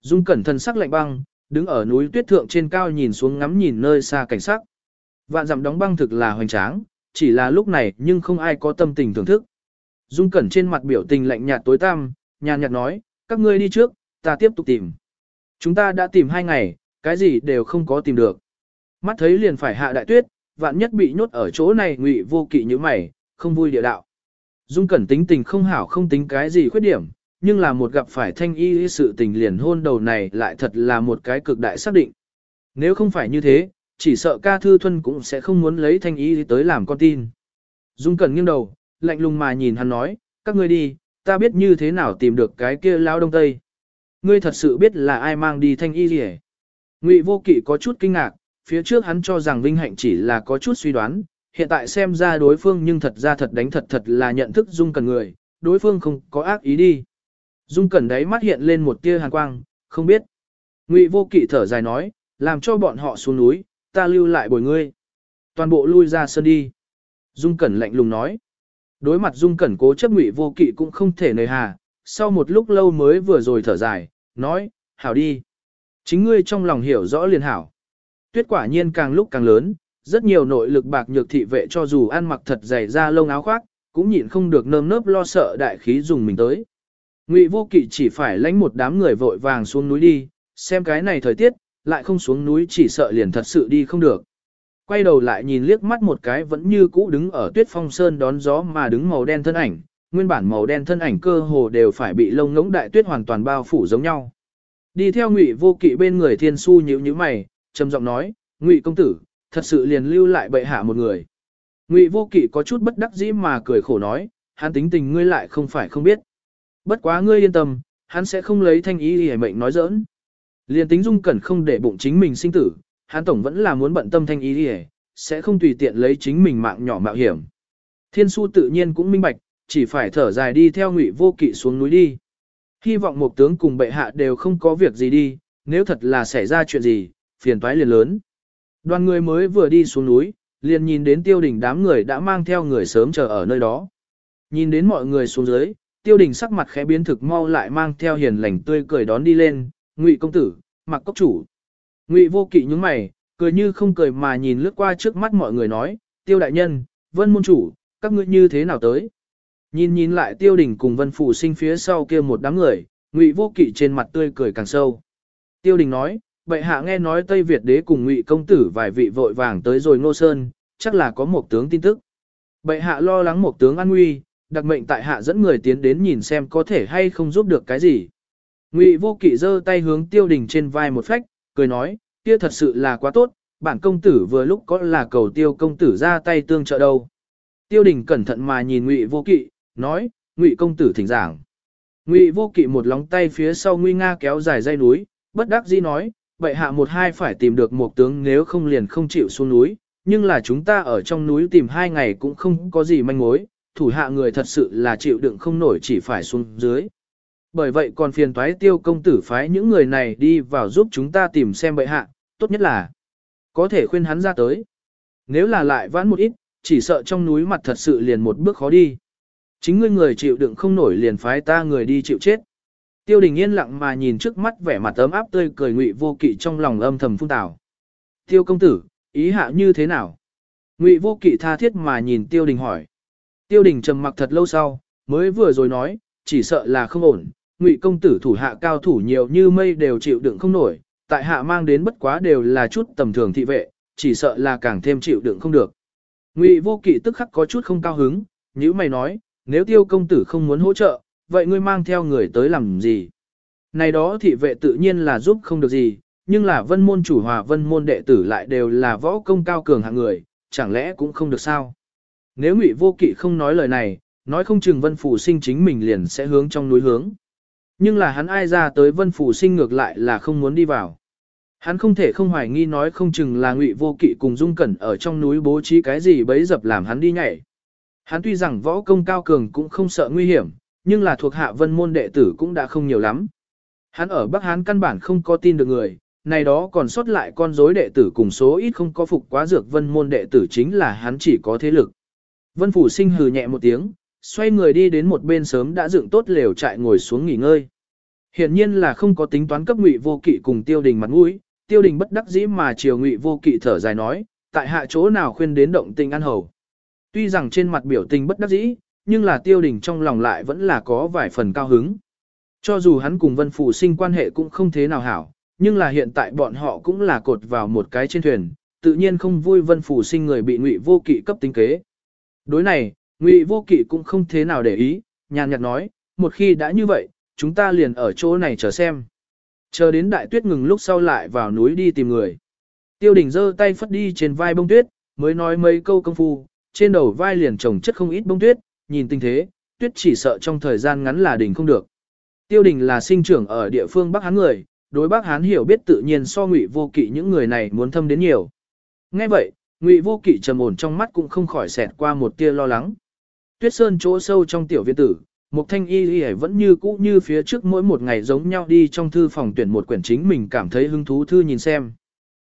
Dung cẩn thân sắc lạnh băng, đứng ở núi tuyết thượng trên cao nhìn xuống ngắm nhìn nơi xa cảnh sắc. Vạn dặm đóng băng thực là hoành tráng, chỉ là lúc này nhưng không ai có tâm tình thưởng thức. Dung cẩn trên mặt biểu tình lạnh nhạt tối tăm, nhàn nhạt nói, các ngươi đi trước, ta tiếp tục tìm. Chúng ta đã tìm hai ngày, cái gì đều không có tìm được. Mắt thấy liền phải hạ đại tuyết, vạn nhất bị nhốt ở chỗ này ngụy vô kỵ như mày, không vui địa đạo. Dung cẩn tính tình không hảo không tính cái gì khuyết điểm, nhưng là một gặp phải thanh y sự tình liền hôn đầu này lại thật là một cái cực đại xác định. Nếu không phải như thế, chỉ sợ ca thư thuân cũng sẽ không muốn lấy thanh y tới làm con tin. Dung cẩn nghiêng đầu, lạnh lùng mà nhìn hắn nói, các ngươi đi, ta biết như thế nào tìm được cái kia lao đông tây. Ngươi thật sự biết là ai mang đi thanh y gì Ngụy vô kỵ có chút kinh ngạc, phía trước hắn cho rằng Vinh Hạnh chỉ là có chút suy đoán, hiện tại xem ra đối phương nhưng thật ra thật đánh thật thật là nhận thức Dung Cẩn người, đối phương không có ác ý đi. Dung Cẩn đấy mắt hiện lên một tia hàn quang, không biết. Ngụy vô kỵ thở dài nói, làm cho bọn họ xuống núi, ta lưu lại bồi ngươi. Toàn bộ lui ra sân đi. Dung Cẩn lạnh lùng nói. Đối mặt Dung Cẩn cố chấp Ngụy vô kỵ cũng không thể nề hà, sau một lúc lâu mới vừa rồi thở dài, nói, hảo đi. Chính ngươi trong lòng hiểu rõ liền hảo. Tuyết quả nhiên càng lúc càng lớn, rất nhiều nội lực bạc nhược thị vệ cho dù ăn mặc thật dày da lông áo khoác, cũng nhịn không được nơm nớp lo sợ đại khí dùng mình tới. Ngụy Vô Kỵ chỉ phải lãnh một đám người vội vàng xuống núi đi, xem cái này thời tiết, lại không xuống núi chỉ sợ liền thật sự đi không được. Quay đầu lại nhìn liếc mắt một cái vẫn như cũ đứng ở tuyết phong sơn đón gió mà đứng màu đen thân ảnh, nguyên bản màu đen thân ảnh cơ hồ đều phải bị lông ngỗng đại tuyết hoàn toàn bao phủ giống nhau. Đi theo Ngụy Vô Kỵ bên người Thiên Su nhíu nhíu mày, trầm giọng nói, "Ngụy công tử, thật sự liền lưu lại bệ hạ một người." Ngụy Vô Kỵ có chút bất đắc dĩ mà cười khổ nói, hắn tính tình ngươi lại không phải không biết. Bất quá ngươi yên tâm, hắn sẽ không lấy thanh ý hề mệnh nói giỡn. liền tính dung cẩn không để bụng chính mình sinh tử, hắn tổng vẫn là muốn bận tâm thanh ý hề, sẽ không tùy tiện lấy chính mình mạng nhỏ mạo hiểm. Thiên su tự nhiên cũng minh bạch, chỉ phải thở dài đi theo ngụy vô kỵ xuống núi đi. Hy vọng một tướng cùng bệ hạ đều không có việc gì đi, nếu thật là xảy ra chuyện gì, phiền toái liền lớn. Đoàn người mới vừa đi xuống núi, liền nhìn đến tiêu đình đám người đã mang theo người sớm chờ ở nơi đó. Nhìn đến mọi người xuống dưới, tiêu đình sắc mặt khẽ biến thực mau lại mang theo hiền lành tươi cười đón đi lên, ngụy công tử, mặc cốc chủ. Ngụy vô kỵ nhướng mày, cười như không cười mà nhìn lướt qua trước mắt mọi người nói, tiêu đại nhân, vân môn chủ, các ngươi như thế nào tới? Nhìn nhìn lại tiêu đình cùng vân phủ sinh phía sau kia một đám người, ngụy vô kỵ trên mặt tươi cười càng sâu. Tiêu đình nói, bệ hạ nghe nói Tây Việt đế cùng ngụy công tử vài vị vội vàng tới rồi ngô sơn, chắc là có một tướng tin tức. Bệ hạ lo lắng một tướng an nguy, đặc mệnh tại hạ dẫn người tiến đến nhìn xem có thể hay không giúp được cái gì. Ngụy vô kỵ giơ tay hướng tiêu đình trên vai một phách, cười nói, kia thật sự là quá tốt, bản công tử vừa lúc có là cầu tiêu công tử ra tay tương trợ đâu. Tiêu đình cẩn thận mà nhìn ngụy vô kỵ, nói, ngụy công tử thỉnh giảng. Ngụy vô kỵ một lóng tay phía sau nguy nga kéo dài dây núi, bất đắc dĩ nói, Bệ hạ một hai phải tìm được một tướng nếu không liền không chịu xuống núi, nhưng là chúng ta ở trong núi tìm hai ngày cũng không có gì manh mối, thủ hạ người thật sự là chịu đựng không nổi chỉ phải xuống dưới. Bởi vậy còn phiền toái tiêu công tử phái những người này đi vào giúp chúng ta tìm xem bệ hạ, tốt nhất là có thể khuyên hắn ra tới. Nếu là lại vãn một ít, chỉ sợ trong núi mặt thật sự liền một bước khó đi. Chính ngươi người chịu đựng không nổi liền phái ta người đi chịu chết. Tiêu đình yên lặng mà nhìn trước mắt vẻ mặt ấm áp tươi cười ngụy vô kỵ trong lòng âm thầm phun tào. Tiêu công tử, ý hạ như thế nào? Ngụy vô kỵ tha thiết mà nhìn tiêu đình hỏi. Tiêu đình trầm mặc thật lâu sau, mới vừa rồi nói, chỉ sợ là không ổn, ngụy công tử thủ hạ cao thủ nhiều như mây đều chịu đựng không nổi, tại hạ mang đến bất quá đều là chút tầm thường thị vệ, chỉ sợ là càng thêm chịu đựng không được. Ngụy vô kỵ tức khắc có chút không cao hứng, như mày nói, nếu tiêu công tử không muốn hỗ trợ, vậy ngươi mang theo người tới làm gì? Này đó thị vệ tự nhiên là giúp không được gì, nhưng là vân môn chủ hòa vân môn đệ tử lại đều là võ công cao cường hạng người, chẳng lẽ cũng không được sao? Nếu ngụy vô kỵ không nói lời này, nói không chừng vân phủ sinh chính mình liền sẽ hướng trong núi hướng. Nhưng là hắn ai ra tới vân phủ sinh ngược lại là không muốn đi vào. Hắn không thể không hoài nghi nói không chừng là ngụy vô kỵ cùng dung cẩn ở trong núi bố trí cái gì bấy dập làm hắn đi nhảy. Hắn tuy rằng võ công cao cường cũng không sợ nguy hiểm, nhưng là thuộc hạ vân môn đệ tử cũng đã không nhiều lắm. Hắn ở Bắc Hán căn bản không có tin được người, này đó còn sót lại con rối đệ tử cùng số ít không có phục quá dược vân môn đệ tử chính là hắn chỉ có thế lực. Vân Phủ Sinh hừ nhẹ một tiếng, xoay người đi đến một bên sớm đã dựng tốt lều trại ngồi xuống nghỉ ngơi. Hiện nhiên là không có tính toán cấp ngụy vô kỵ cùng tiêu đình mặt mũi, tiêu đình bất đắc dĩ mà chiều ngụy vô kỵ thở dài nói, tại hạ chỗ nào khuyên đến động tình ăn hầu. Tuy rằng trên mặt biểu tình bất đắc dĩ, nhưng là tiêu đình trong lòng lại vẫn là có vài phần cao hứng. Cho dù hắn cùng vân phủ sinh quan hệ cũng không thế nào hảo, nhưng là hiện tại bọn họ cũng là cột vào một cái trên thuyền, tự nhiên không vui vân phủ sinh người bị ngụy vô kỵ cấp tính kế. Đối này, ngụy vô kỵ cũng không thế nào để ý, nhàn nhạt nói, một khi đã như vậy, chúng ta liền ở chỗ này chờ xem. Chờ đến đại tuyết ngừng lúc sau lại vào núi đi tìm người. Tiêu đình giơ tay phất đi trên vai bông tuyết, mới nói mấy câu công phu, trên đầu vai liền trồng chất không ít bông tuyết, nhìn tình thế, tuyết chỉ sợ trong thời gian ngắn là đỉnh không được. Tiêu đình là sinh trưởng ở địa phương Bắc Hán người, đối Bắc Hán hiểu biết tự nhiên so ngụy vô kỵ những người này muốn thâm đến nhiều. Nghe vậy, ngụy vô kỵ trầm ổn trong mắt cũng không khỏi xẹt qua một tia lo lắng. Tuyết sơn chỗ sâu trong tiểu viện tử, một thanh y y vẫn như cũ như phía trước mỗi một ngày giống nhau đi trong thư phòng tuyển một quyển chính mình cảm thấy hứng thú thư nhìn xem.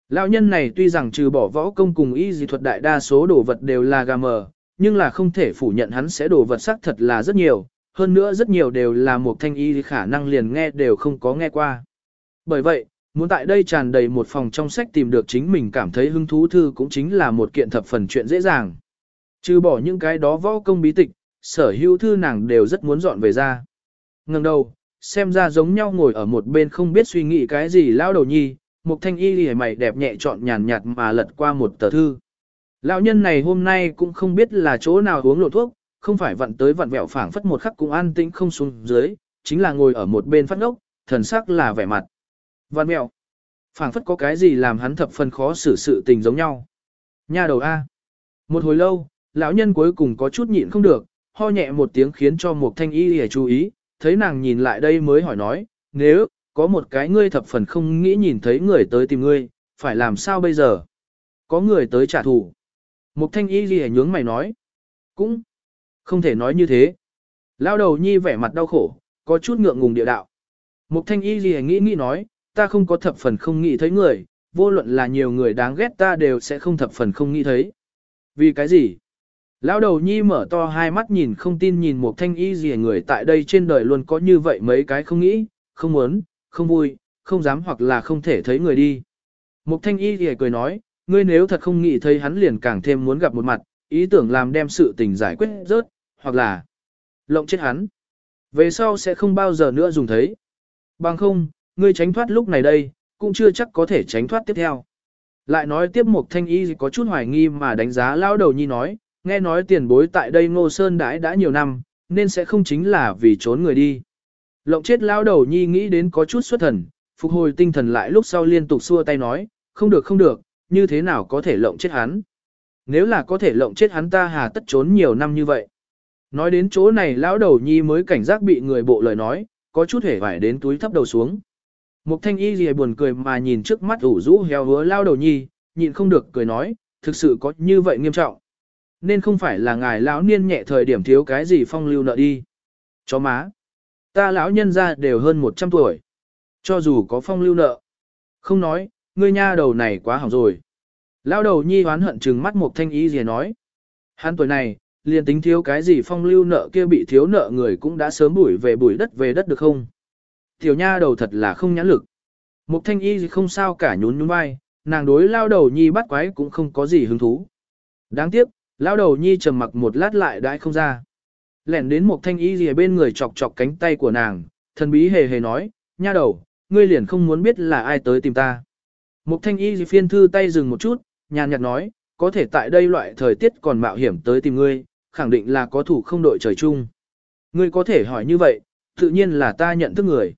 Lão nhân này tuy rằng trừ bỏ võ công cùng y dị thuật đại đa số đồ vật đều là gà mờ, nhưng là không thể phủ nhận hắn sẽ đồ vật sắc thật là rất nhiều, hơn nữa rất nhiều đều là một thanh y khả năng liền nghe đều không có nghe qua. Bởi vậy, muốn tại đây tràn đầy một phòng trong sách tìm được chính mình cảm thấy hứng thú thư cũng chính là một kiện thập phần chuyện dễ dàng. Trừ bỏ những cái đó võ công bí tịch, sở hữu thư nàng đều rất muốn dọn về ra. Ngừng đầu, xem ra giống nhau ngồi ở một bên không biết suy nghĩ cái gì lao đầu nhi, một thanh y lì mày đẹp nhẹ chọn nhàn nhạt mà lật qua một tờ thư. Lão nhân này hôm nay cũng không biết là chỗ nào uống lộ thuốc, không phải vặn tới vặn vẹo phảng phất một khắc cũng an tĩnh không xuống dưới, chính là ngồi ở một bên phát ngốc, thần sắc là vẻ mặt. Vặn mẹo. phảng phất có cái gì làm hắn thập phần khó xử sự tình giống nhau. Nha đầu A. Một hồi lâu, lão nhân cuối cùng có chút nhịn không được, ho nhẹ một tiếng khiến cho một thanh y hề chú ý, thấy nàng nhìn lại đây mới hỏi nói, nếu, có một cái ngươi thập phần không nghĩ nhìn thấy người tới tìm ngươi, phải làm sao bây giờ? Có người tới trả thù. Mục thanh y gì nhướng mày nói. Cũng không thể nói như thế. Lao đầu nhi vẻ mặt đau khổ, có chút ngượng ngùng địa đạo. Mục thanh y gì nghĩ nghĩ nói, ta không có thập phần không nghĩ thấy người, vô luận là nhiều người đáng ghét ta đều sẽ không thập phần không nghĩ thấy. Vì cái gì? Lão đầu nhi mở to hai mắt nhìn không tin nhìn một thanh y gì người tại đây trên đời luôn có như vậy mấy cái không nghĩ, không muốn, không vui, không dám hoặc là không thể thấy người đi. Một thanh y gì cười nói, ngươi nếu thật không nghĩ thấy hắn liền càng thêm muốn gặp một mặt, ý tưởng làm đem sự tình giải quyết rớt, hoặc là lộng chết hắn. Về sau sẽ không bao giờ nữa dùng thấy. Bằng không, ngươi tránh thoát lúc này đây, cũng chưa chắc có thể tránh thoát tiếp theo. Lại nói tiếp một thanh y có chút hoài nghi mà đánh giá lao đầu nhi nói, nghe nói tiền bối tại đây ngô sơn đãi đã nhiều năm, nên sẽ không chính là vì trốn người đi. Lộng chết lao đầu nhi nghĩ đến có chút xuất thần, phục hồi tinh thần lại lúc sau liên tục xua tay nói, không được không được, như thế nào có thể lộng chết hắn. Nếu là có thể lộng chết hắn ta hà tất trốn nhiều năm như vậy. Nói đến chỗ này lão đầu nhi mới cảnh giác bị người bộ lời nói, có chút hề vải đến túi thấp đầu xuống. Mục thanh y gì buồn cười mà nhìn trước mắt ủ rũ heo hứa lao đầu nhi, nhịn không được cười nói, thực sự có như vậy nghiêm trọng. Nên không phải là ngài lão niên nhẹ thời điểm thiếu cái gì phong lưu nợ đi. Chó má. Ta lão nhân ra đều hơn 100 tuổi. Cho dù có phong lưu nợ. Không nói, ngươi nha đầu này quá hỏng rồi. Lao đầu nhi hoán hận trừng mắt một thanh ý gì nói. Hắn tuổi này, liền tính thiếu cái gì phong lưu nợ kia bị thiếu nợ người cũng đã sớm bủi về bủi đất về đất được không? Tiểu nha đầu thật là không nhãn lực. Một thanh y gì không sao cả nhún nhún vai, nàng đối lao đầu nhi bắt quái cũng không có gì hứng thú. Đáng tiếc, lao đầu nhi trầm mặc một lát lại đãi không ra. Lẻn đến một thanh y gì bên người chọc chọc cánh tay của nàng, thần bí hề hề nói, nha đầu, ngươi liền không muốn biết là ai tới tìm ta. Mục thanh y phiên thư tay dừng một chút, nhàn nhạt nói, có thể tại đây loại thời tiết còn mạo hiểm tới tìm ngươi, khẳng định là có thủ không đội trời chung. Ngươi có thể hỏi như vậy, tự nhiên là ta nhận thức người.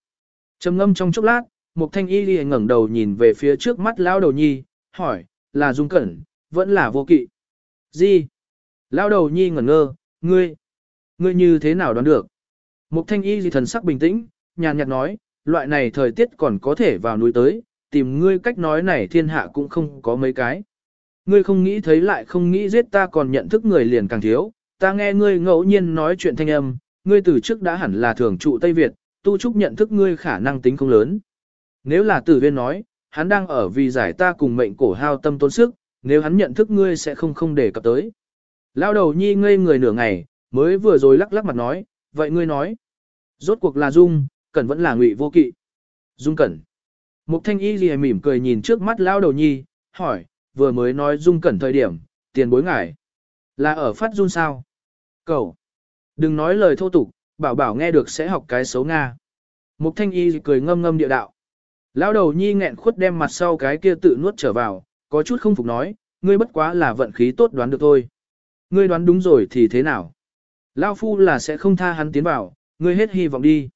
Trầm ngâm trong chốc lát, Mục thanh y liền ngẩng đầu nhìn về phía trước mắt lão đầu nhi, hỏi, là dung cẩn, vẫn là vô kỵ. Gì? Lão đầu nhi ngẩn ngơ, ngươi, ngươi như thế nào đoán được? Mục thanh y gì thần sắc bình tĩnh, nhàn nhạt nói, loại này thời tiết còn có thể vào núi tới, tìm ngươi cách nói này thiên hạ cũng không có mấy cái. Ngươi không nghĩ thấy lại không nghĩ giết ta còn nhận thức người liền càng thiếu, ta nghe ngươi ngẫu nhiên nói chuyện thanh âm, ngươi từ trước đã hẳn là thường trụ Tây Việt, tu trúc nhận thức ngươi khả năng tính không lớn. Nếu là tử viên nói, hắn đang ở vì giải ta cùng mệnh cổ hao tâm tốn sức, nếu hắn nhận thức ngươi sẽ không không để cập tới. Lao đầu nhi ngây người nửa ngày, mới vừa rồi lắc lắc mặt nói, vậy ngươi nói. Rốt cuộc là Dung, Cẩn vẫn là ngụy vô kỵ. Dung Cẩn. Mục thanh y gì mỉm cười nhìn trước mắt lao đầu nhi, hỏi, vừa mới nói dung cẩn thời điểm, tiền bối ngải. Là ở phát run sao? Cậu. Đừng nói lời thô tục, bảo bảo nghe được sẽ học cái xấu Nga. Mục thanh y cười ngâm ngâm địa đạo. Lao đầu nhi nghẹn khuất đem mặt sau cái kia tự nuốt trở vào, có chút không phục nói, ngươi bất quá là vận khí tốt đoán được thôi. Ngươi đoán đúng rồi thì thế nào? Lao phu là sẽ không tha hắn tiến vào, ngươi hết hy vọng đi.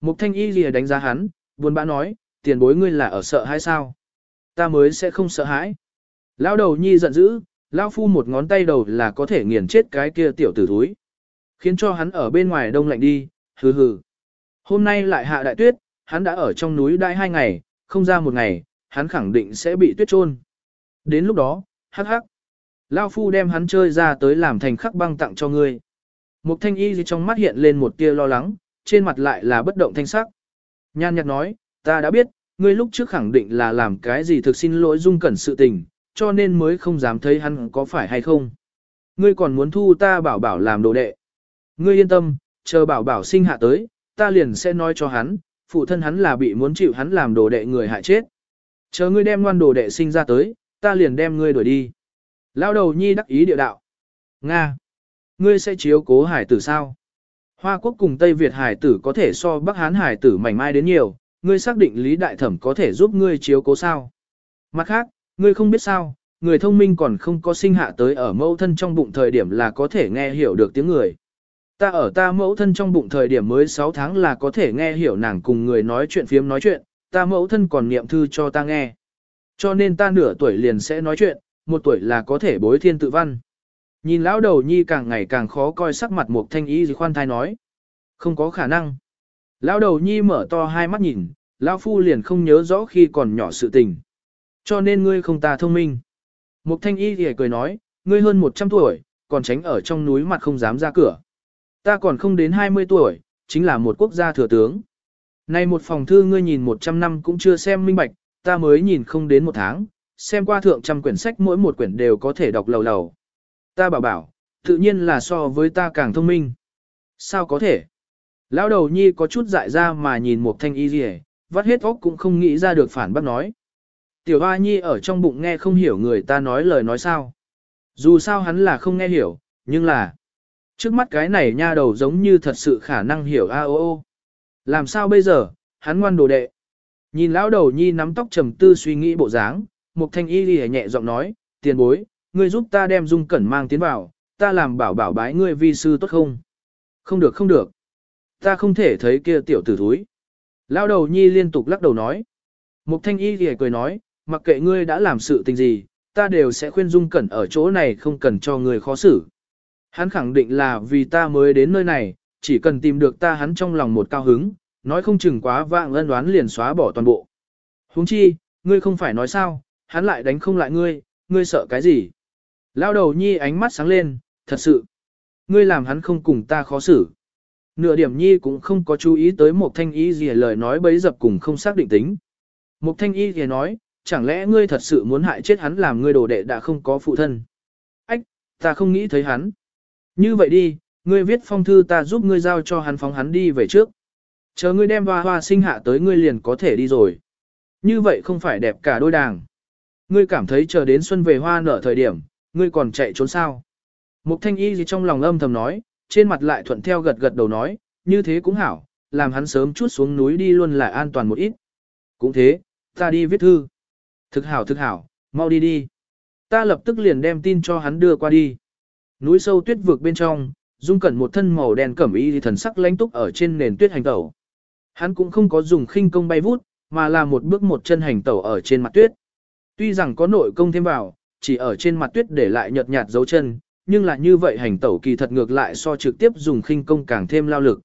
Mục thanh y lìa đánh giá hắn, buồn bã nói, tiền bối ngươi là ở sợ hãi sao? Ta mới sẽ không sợ hãi. Lão đầu nhi giận dữ, lão phu một ngón tay đầu là có thể nghiền chết cái kia tiểu tử thúi. Khiến cho hắn ở bên ngoài đông lạnh đi, hừ hừ. Hôm nay lại hạ đại tuyết, hắn đã ở trong núi đại hai ngày, không ra một ngày, hắn khẳng định sẽ bị tuyết trôn. Đến lúc đó, hắc hắc. Lão phu đem hắn chơi ra tới làm thành khắc băng tặng cho ngươi. Mục thanh y gì trong mắt hiện lên một tia lo lắng, trên mặt lại là bất động thanh sắc. Nhan nhạt nói, ta đã biết, ngươi lúc trước khẳng định là làm cái gì thực xin lỗi dung cẩn sự tình, cho nên mới không dám thấy hắn có phải hay không. Ngươi còn muốn thu ta bảo bảo làm đồ đệ. Ngươi yên tâm, chờ bảo bảo sinh hạ tới, ta liền sẽ nói cho hắn, phụ thân hắn là bị muốn chịu hắn làm đồ đệ người hại chết. Chờ ngươi đem ngoan đồ đệ sinh ra tới, ta liền đem ngươi đuổi đi. Lao đầu nhi đắc ý địa đạo. Nga! Ngươi sẽ chiếu cố hải tử sao? Hoa quốc cùng Tây Việt hải tử có thể so Bắc Hán hải tử mảnh mai đến nhiều, ngươi xác định Lý Đại Thẩm có thể giúp ngươi chiếu cố sao. Mặt khác, ngươi không biết sao, người thông minh còn không có sinh hạ tới ở mẫu thân trong bụng thời điểm là có thể nghe hiểu được tiếng người. Ta ở ta mẫu thân trong bụng thời điểm mới 6 tháng là có thể nghe hiểu nàng cùng người nói chuyện phiếm nói chuyện, ta mẫu thân còn niệm thư cho ta nghe. Cho nên ta nửa tuổi liền sẽ nói chuyện, một tuổi là có thể bối thiên tự văn. Nhìn lão đầu nhi càng ngày càng khó coi sắc mặt một thanh ý gì khoan thai nói. Không có khả năng. Lão đầu nhi mở to hai mắt nhìn, lão phu liền không nhớ rõ khi còn nhỏ sự tình. Cho nên ngươi không ta thông minh. Mục thanh y thì cười nói, ngươi hơn 100 tuổi, còn tránh ở trong núi mặt không dám ra cửa. Ta còn không đến 20 tuổi, chính là một quốc gia thừa tướng. nay một phòng thư ngươi nhìn 100 năm cũng chưa xem minh bạch, ta mới nhìn không đến một tháng, xem qua thượng trăm quyển sách mỗi một quyển đều có thể đọc lầu lầu. Ta bảo bảo, tự nhiên là so với ta càng thông minh. Sao có thể? Lão đầu nhi có chút dại ra mà nhìn một thanh y gì vắt hết óc cũng không nghĩ ra được phản bác nói. Tiểu hoa nhi ở trong bụng nghe không hiểu người ta nói lời nói sao. Dù sao hắn là không nghe hiểu, nhưng là... Trước mắt cái này nha đầu giống như thật sự khả năng hiểu a o o. Làm sao bây giờ, hắn ngoan đồ đệ. Nhìn lão đầu nhi nắm tóc trầm tư suy nghĩ bộ dáng, một thanh y gì nhẹ giọng nói, tiền bối, ngươi giúp ta đem dung cẩn mang tiến vào, ta làm bảo bảo bái ngươi vi sư tốt không? Không được không được. Ta không thể thấy kia tiểu tử thúi. Lão đầu nhi liên tục lắc đầu nói. Mục thanh y thì cười nói, mặc kệ ngươi đã làm sự tình gì, ta đều sẽ khuyên dung cẩn ở chỗ này không cần cho người khó xử. Hắn khẳng định là vì ta mới đến nơi này, chỉ cần tìm được ta hắn trong lòng một cao hứng, nói không chừng quá vạng ân đoán liền xóa bỏ toàn bộ. Huống chi, ngươi không phải nói sao, hắn lại đánh không lại ngươi, ngươi sợ cái gì? Lao đầu nhi ánh mắt sáng lên, thật sự. Ngươi làm hắn không cùng ta khó xử. Nửa điểm nhi cũng không có chú ý tới một thanh y gì lời nói bấy dập cùng không xác định tính. Một thanh y gì nói, chẳng lẽ ngươi thật sự muốn hại chết hắn làm ngươi đồ đệ đã không có phụ thân? Ách, ta không nghĩ thấy hắn. Như vậy đi, ngươi viết phong thư ta giúp ngươi giao cho hắn phóng hắn đi về trước. Chờ ngươi đem hoa hoa sinh hạ tới ngươi liền có thể đi rồi. Như vậy không phải đẹp cả đôi đàng. Ngươi cảm thấy chờ đến xuân về hoa nở thời điểm, ngươi còn chạy trốn sao? Mục thanh y gì trong lòng âm thầm nói, trên mặt lại thuận theo gật gật đầu nói, như thế cũng hảo, làm hắn sớm chút xuống núi đi luôn lại an toàn một ít. Cũng thế, ta đi viết thư. Thực hảo thực hảo, mau đi đi. Ta lập tức liền đem tin cho hắn đưa qua đi. Núi sâu tuyết vực bên trong, dung cẩn một thân màu đen cẩm y thần sắc lãnh túc ở trên nền tuyết hành tẩu. Hắn cũng không có dùng khinh công bay vút, mà là một bước một chân hành tẩu ở trên mặt tuyết. Tuy rằng có nội công thêm vào, chỉ ở trên mặt tuyết để lại nhợt nhạt dấu chân, nhưng là như vậy hành tẩu kỳ thật ngược lại so trực tiếp dùng khinh công càng thêm lao lực.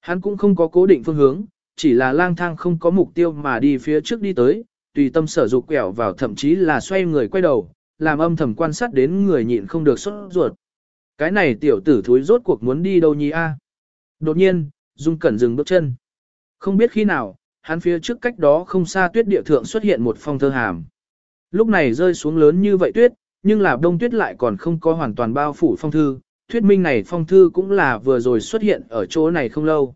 Hắn cũng không có cố định phương hướng, chỉ là lang thang không có mục tiêu mà đi phía trước đi tới, tùy tâm sở dục quẹo vào thậm chí là xoay người quay đầu, làm âm thầm quan sát đến người nhịn không được sốt ruột. Cái này tiểu tử thúi rốt cuộc muốn đi đâu nhi a? Đột nhiên, Dung Cẩn dừng bước chân. Không biết khi nào, hắn phía trước cách đó không xa tuyết địa thượng xuất hiện một phong thơ hàm. Lúc này rơi xuống lớn như vậy tuyết, nhưng là đông tuyết lại còn không có hoàn toàn bao phủ phong thư, thuyết minh này phong thư cũng là vừa rồi xuất hiện ở chỗ này không lâu.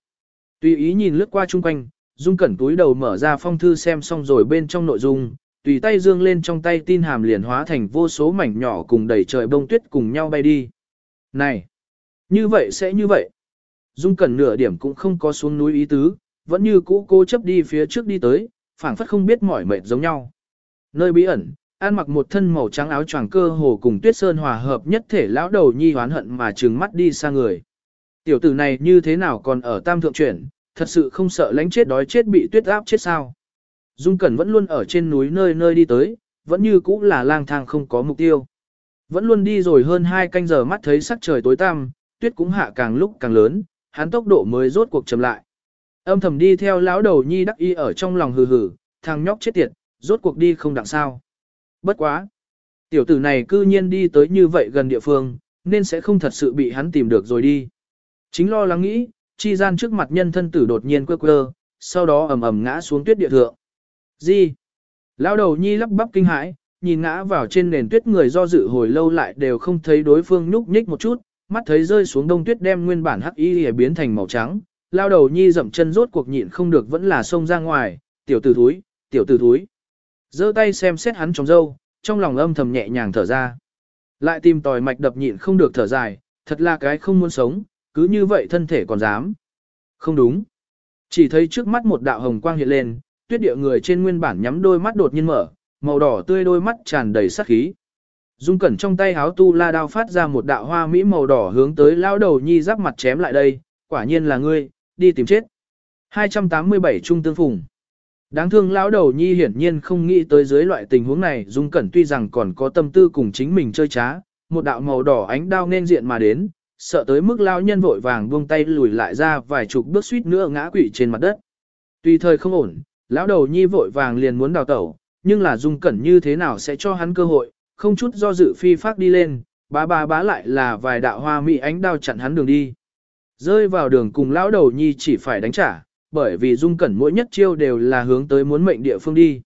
Tùy ý nhìn lướt qua chung quanh, Dung Cẩn túi đầu mở ra phong thư xem xong rồi bên trong nội dung, tùy tay dương lên trong tay tin hàm liền hóa thành vô số mảnh nhỏ cùng đầy trời bông tuyết cùng nhau bay đi. Này! Như vậy sẽ như vậy. Dung Cẩn nửa điểm cũng không có xuống núi ý tứ, vẫn như cũ cố chấp đi phía trước đi tới, phảng phất không biết mỏi mệt giống nhau. Nơi bí ẩn, An mặc một thân màu trắng áo choàng cơ hồ cùng Tuyết Sơn hòa hợp nhất thể lão đầu nhi hoán hận mà trừng mắt đi xa người. Tiểu tử này như thế nào còn ở tam thượng chuyển, thật sự không sợ lánh chết đói chết bị tuyết áp chết sao. Dung Cẩn vẫn luôn ở trên núi nơi nơi đi tới, vẫn như cũ là lang thang không có mục tiêu. Vẫn luôn đi rồi hơn hai canh giờ mắt thấy sắc trời tối tăm, tuyết cũng hạ càng lúc càng lớn, hắn tốc độ mới rốt cuộc chậm lại. Âm thầm đi theo lão đầu nhi đắc y ở trong lòng hừ hừ, thằng nhóc chết tiệt, rốt cuộc đi không đặng sao. Bất quá. Tiểu tử này cư nhiên đi tới như vậy gần địa phương, nên sẽ không thật sự bị hắn tìm được rồi đi. Chính lo lắng nghĩ, chi gian trước mặt nhân thân tử đột nhiên quơ quơ, sau đó ầm ầm ngã xuống tuyết địa thượng. Gì? lao đầu nhi lắp bắp kinh hãi, nhìn ngã vào trên nền tuyết người do dự hồi lâu lại đều không thấy đối phương nhúc nhích một chút, mắt thấy rơi xuống đông tuyết đem nguyên bản hắc y biến thành màu trắng. Lao đầu nhi dậm chân rốt cuộc nhịn không được vẫn là xông ra ngoài, tiểu tử thúi, tiểu tử thúi giơ tay xem xét hắn trong dâu, trong lòng âm thầm nhẹ nhàng thở ra. Lại tìm tòi mạch đập nhịn không được thở dài, thật là cái không muốn sống, cứ như vậy thân thể còn dám. Không đúng. Chỉ thấy trước mắt một đạo hồng quang hiện lên, tuyết địa người trên nguyên bản nhắm đôi mắt đột nhiên mở, màu đỏ tươi đôi mắt tràn đầy sát khí. Dung cẩn trong tay háo tu la đao phát ra một đạo hoa mỹ màu đỏ hướng tới lao đầu nhi giáp mặt chém lại đây, quả nhiên là ngươi, đi tìm chết. 287 Trung Tương Phùng Đáng thương lão đầu nhi hiển nhiên không nghĩ tới dưới loại tình huống này Dung Cẩn tuy rằng còn có tâm tư cùng chính mình chơi trá, một đạo màu đỏ ánh đao nên diện mà đến, sợ tới mức lão nhân vội vàng buông tay lùi lại ra vài chục bước suýt nữa ngã quỵ trên mặt đất. Tuy thời không ổn, lão đầu nhi vội vàng liền muốn đào tẩu, nhưng là Dung Cẩn như thế nào sẽ cho hắn cơ hội, không chút do dự phi phát đi lên, bá bá bá lại là vài đạo hoa mỹ ánh đao chặn hắn đường đi. Rơi vào đường cùng lão đầu nhi chỉ phải đánh trả, bởi vì Dung Cẩn mỗi nhất chiêu đều là hướng tới muốn mệnh địa phương đi.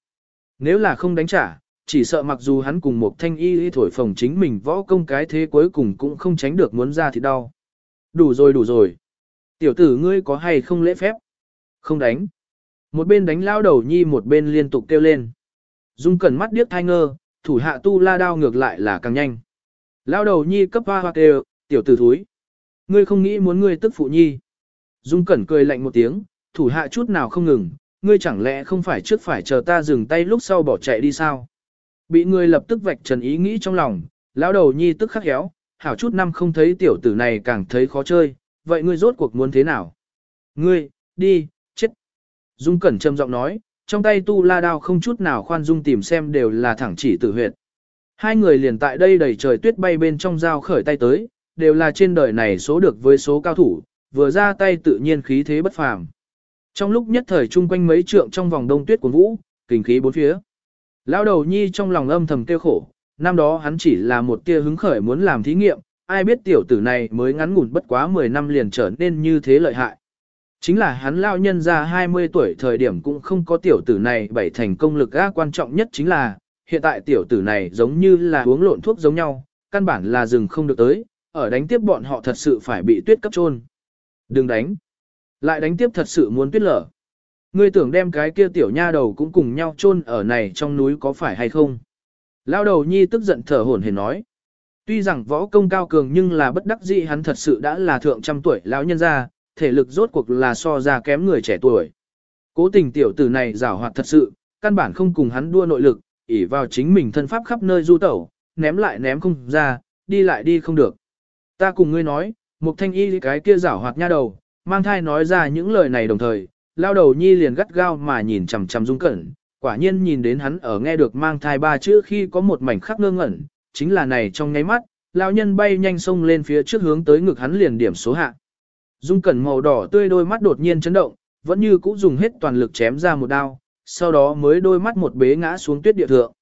Nếu là không đánh trả, chỉ sợ mặc dù hắn cùng một thanh y y thổi phồng chính mình võ công cái thế cuối cùng cũng không tránh được muốn ra thì đau. Đủ rồi đủ rồi. Tiểu tử ngươi có hay không lễ phép? Không đánh. Một bên đánh lao đầu nhi một bên liên tục kêu lên. Dung cẩn mắt điếc thai ngơ, thủ hạ tu la đao ngược lại là càng nhanh. Lao đầu nhi cấp hoa hoa kêu, tiểu tử thúi. Ngươi không nghĩ muốn ngươi tức phụ nhi. Dung cẩn cười lạnh một tiếng, thủ hạ chút nào không ngừng, ngươi chẳng lẽ không phải trước phải chờ ta dừng tay lúc sau bỏ chạy đi sao? Bị ngươi lập tức vạch trần ý nghĩ trong lòng, lão đầu nhi tức khắc héo, hảo chút năm không thấy tiểu tử này càng thấy khó chơi, vậy ngươi rốt cuộc muốn thế nào? Ngươi, đi, chết. Dung Cẩn trầm giọng nói, trong tay tu la đao không chút nào khoan dung tìm xem đều là thẳng chỉ tử huyệt. Hai người liền tại đây đầy trời tuyết bay bên trong dao khởi tay tới, đều là trên đời này số được với số cao thủ, vừa ra tay tự nhiên khí thế bất phàm. Trong lúc nhất thời chung quanh mấy trượng trong vòng đông tuyết của vũ, kinh khí bốn phía. Lão đầu nhi trong lòng âm thầm kêu khổ, năm đó hắn chỉ là một tia hứng khởi muốn làm thí nghiệm, ai biết tiểu tử này mới ngắn ngủn bất quá 10 năm liền trở nên như thế lợi hại. Chính là hắn lao nhân ra 20 tuổi thời điểm cũng không có tiểu tử này bảy thành công lực á quan trọng nhất chính là, hiện tại tiểu tử này giống như là uống lộn thuốc giống nhau, căn bản là rừng không được tới, ở đánh tiếp bọn họ thật sự phải bị tuyết cấp trôn. Đừng đánh. Lại đánh tiếp thật sự muốn tuyết lở. Ngươi tưởng đem cái kia tiểu nha đầu cũng cùng nhau chôn ở này trong núi có phải hay không? Lao đầu nhi tức giận thở hổn hển nói. Tuy rằng võ công cao cường nhưng là bất đắc dĩ hắn thật sự đã là thượng trăm tuổi lão nhân gia, thể lực rốt cuộc là so ra kém người trẻ tuổi. Cố tình tiểu tử này giảo hoạt thật sự, căn bản không cùng hắn đua nội lực, ỷ vào chính mình thân pháp khắp nơi du tẩu, ném lại ném không ra, đi lại đi không được. Ta cùng ngươi nói, một thanh y cái kia giảo hoạt nha đầu, mang thai nói ra những lời này đồng thời, lao đầu nhi liền gắt gao mà nhìn chằm chằm dung cẩn, quả nhiên nhìn đến hắn ở nghe được mang thai ba chữ khi có một mảnh khắc ngơ ngẩn, chính là này trong nháy mắt, lao nhân bay nhanh sông lên phía trước hướng tới ngực hắn liền điểm số hạ. Dung cẩn màu đỏ tươi đôi mắt đột nhiên chấn động, vẫn như cũ dùng hết toàn lực chém ra một đao, sau đó mới đôi mắt một bế ngã xuống tuyết địa thượng.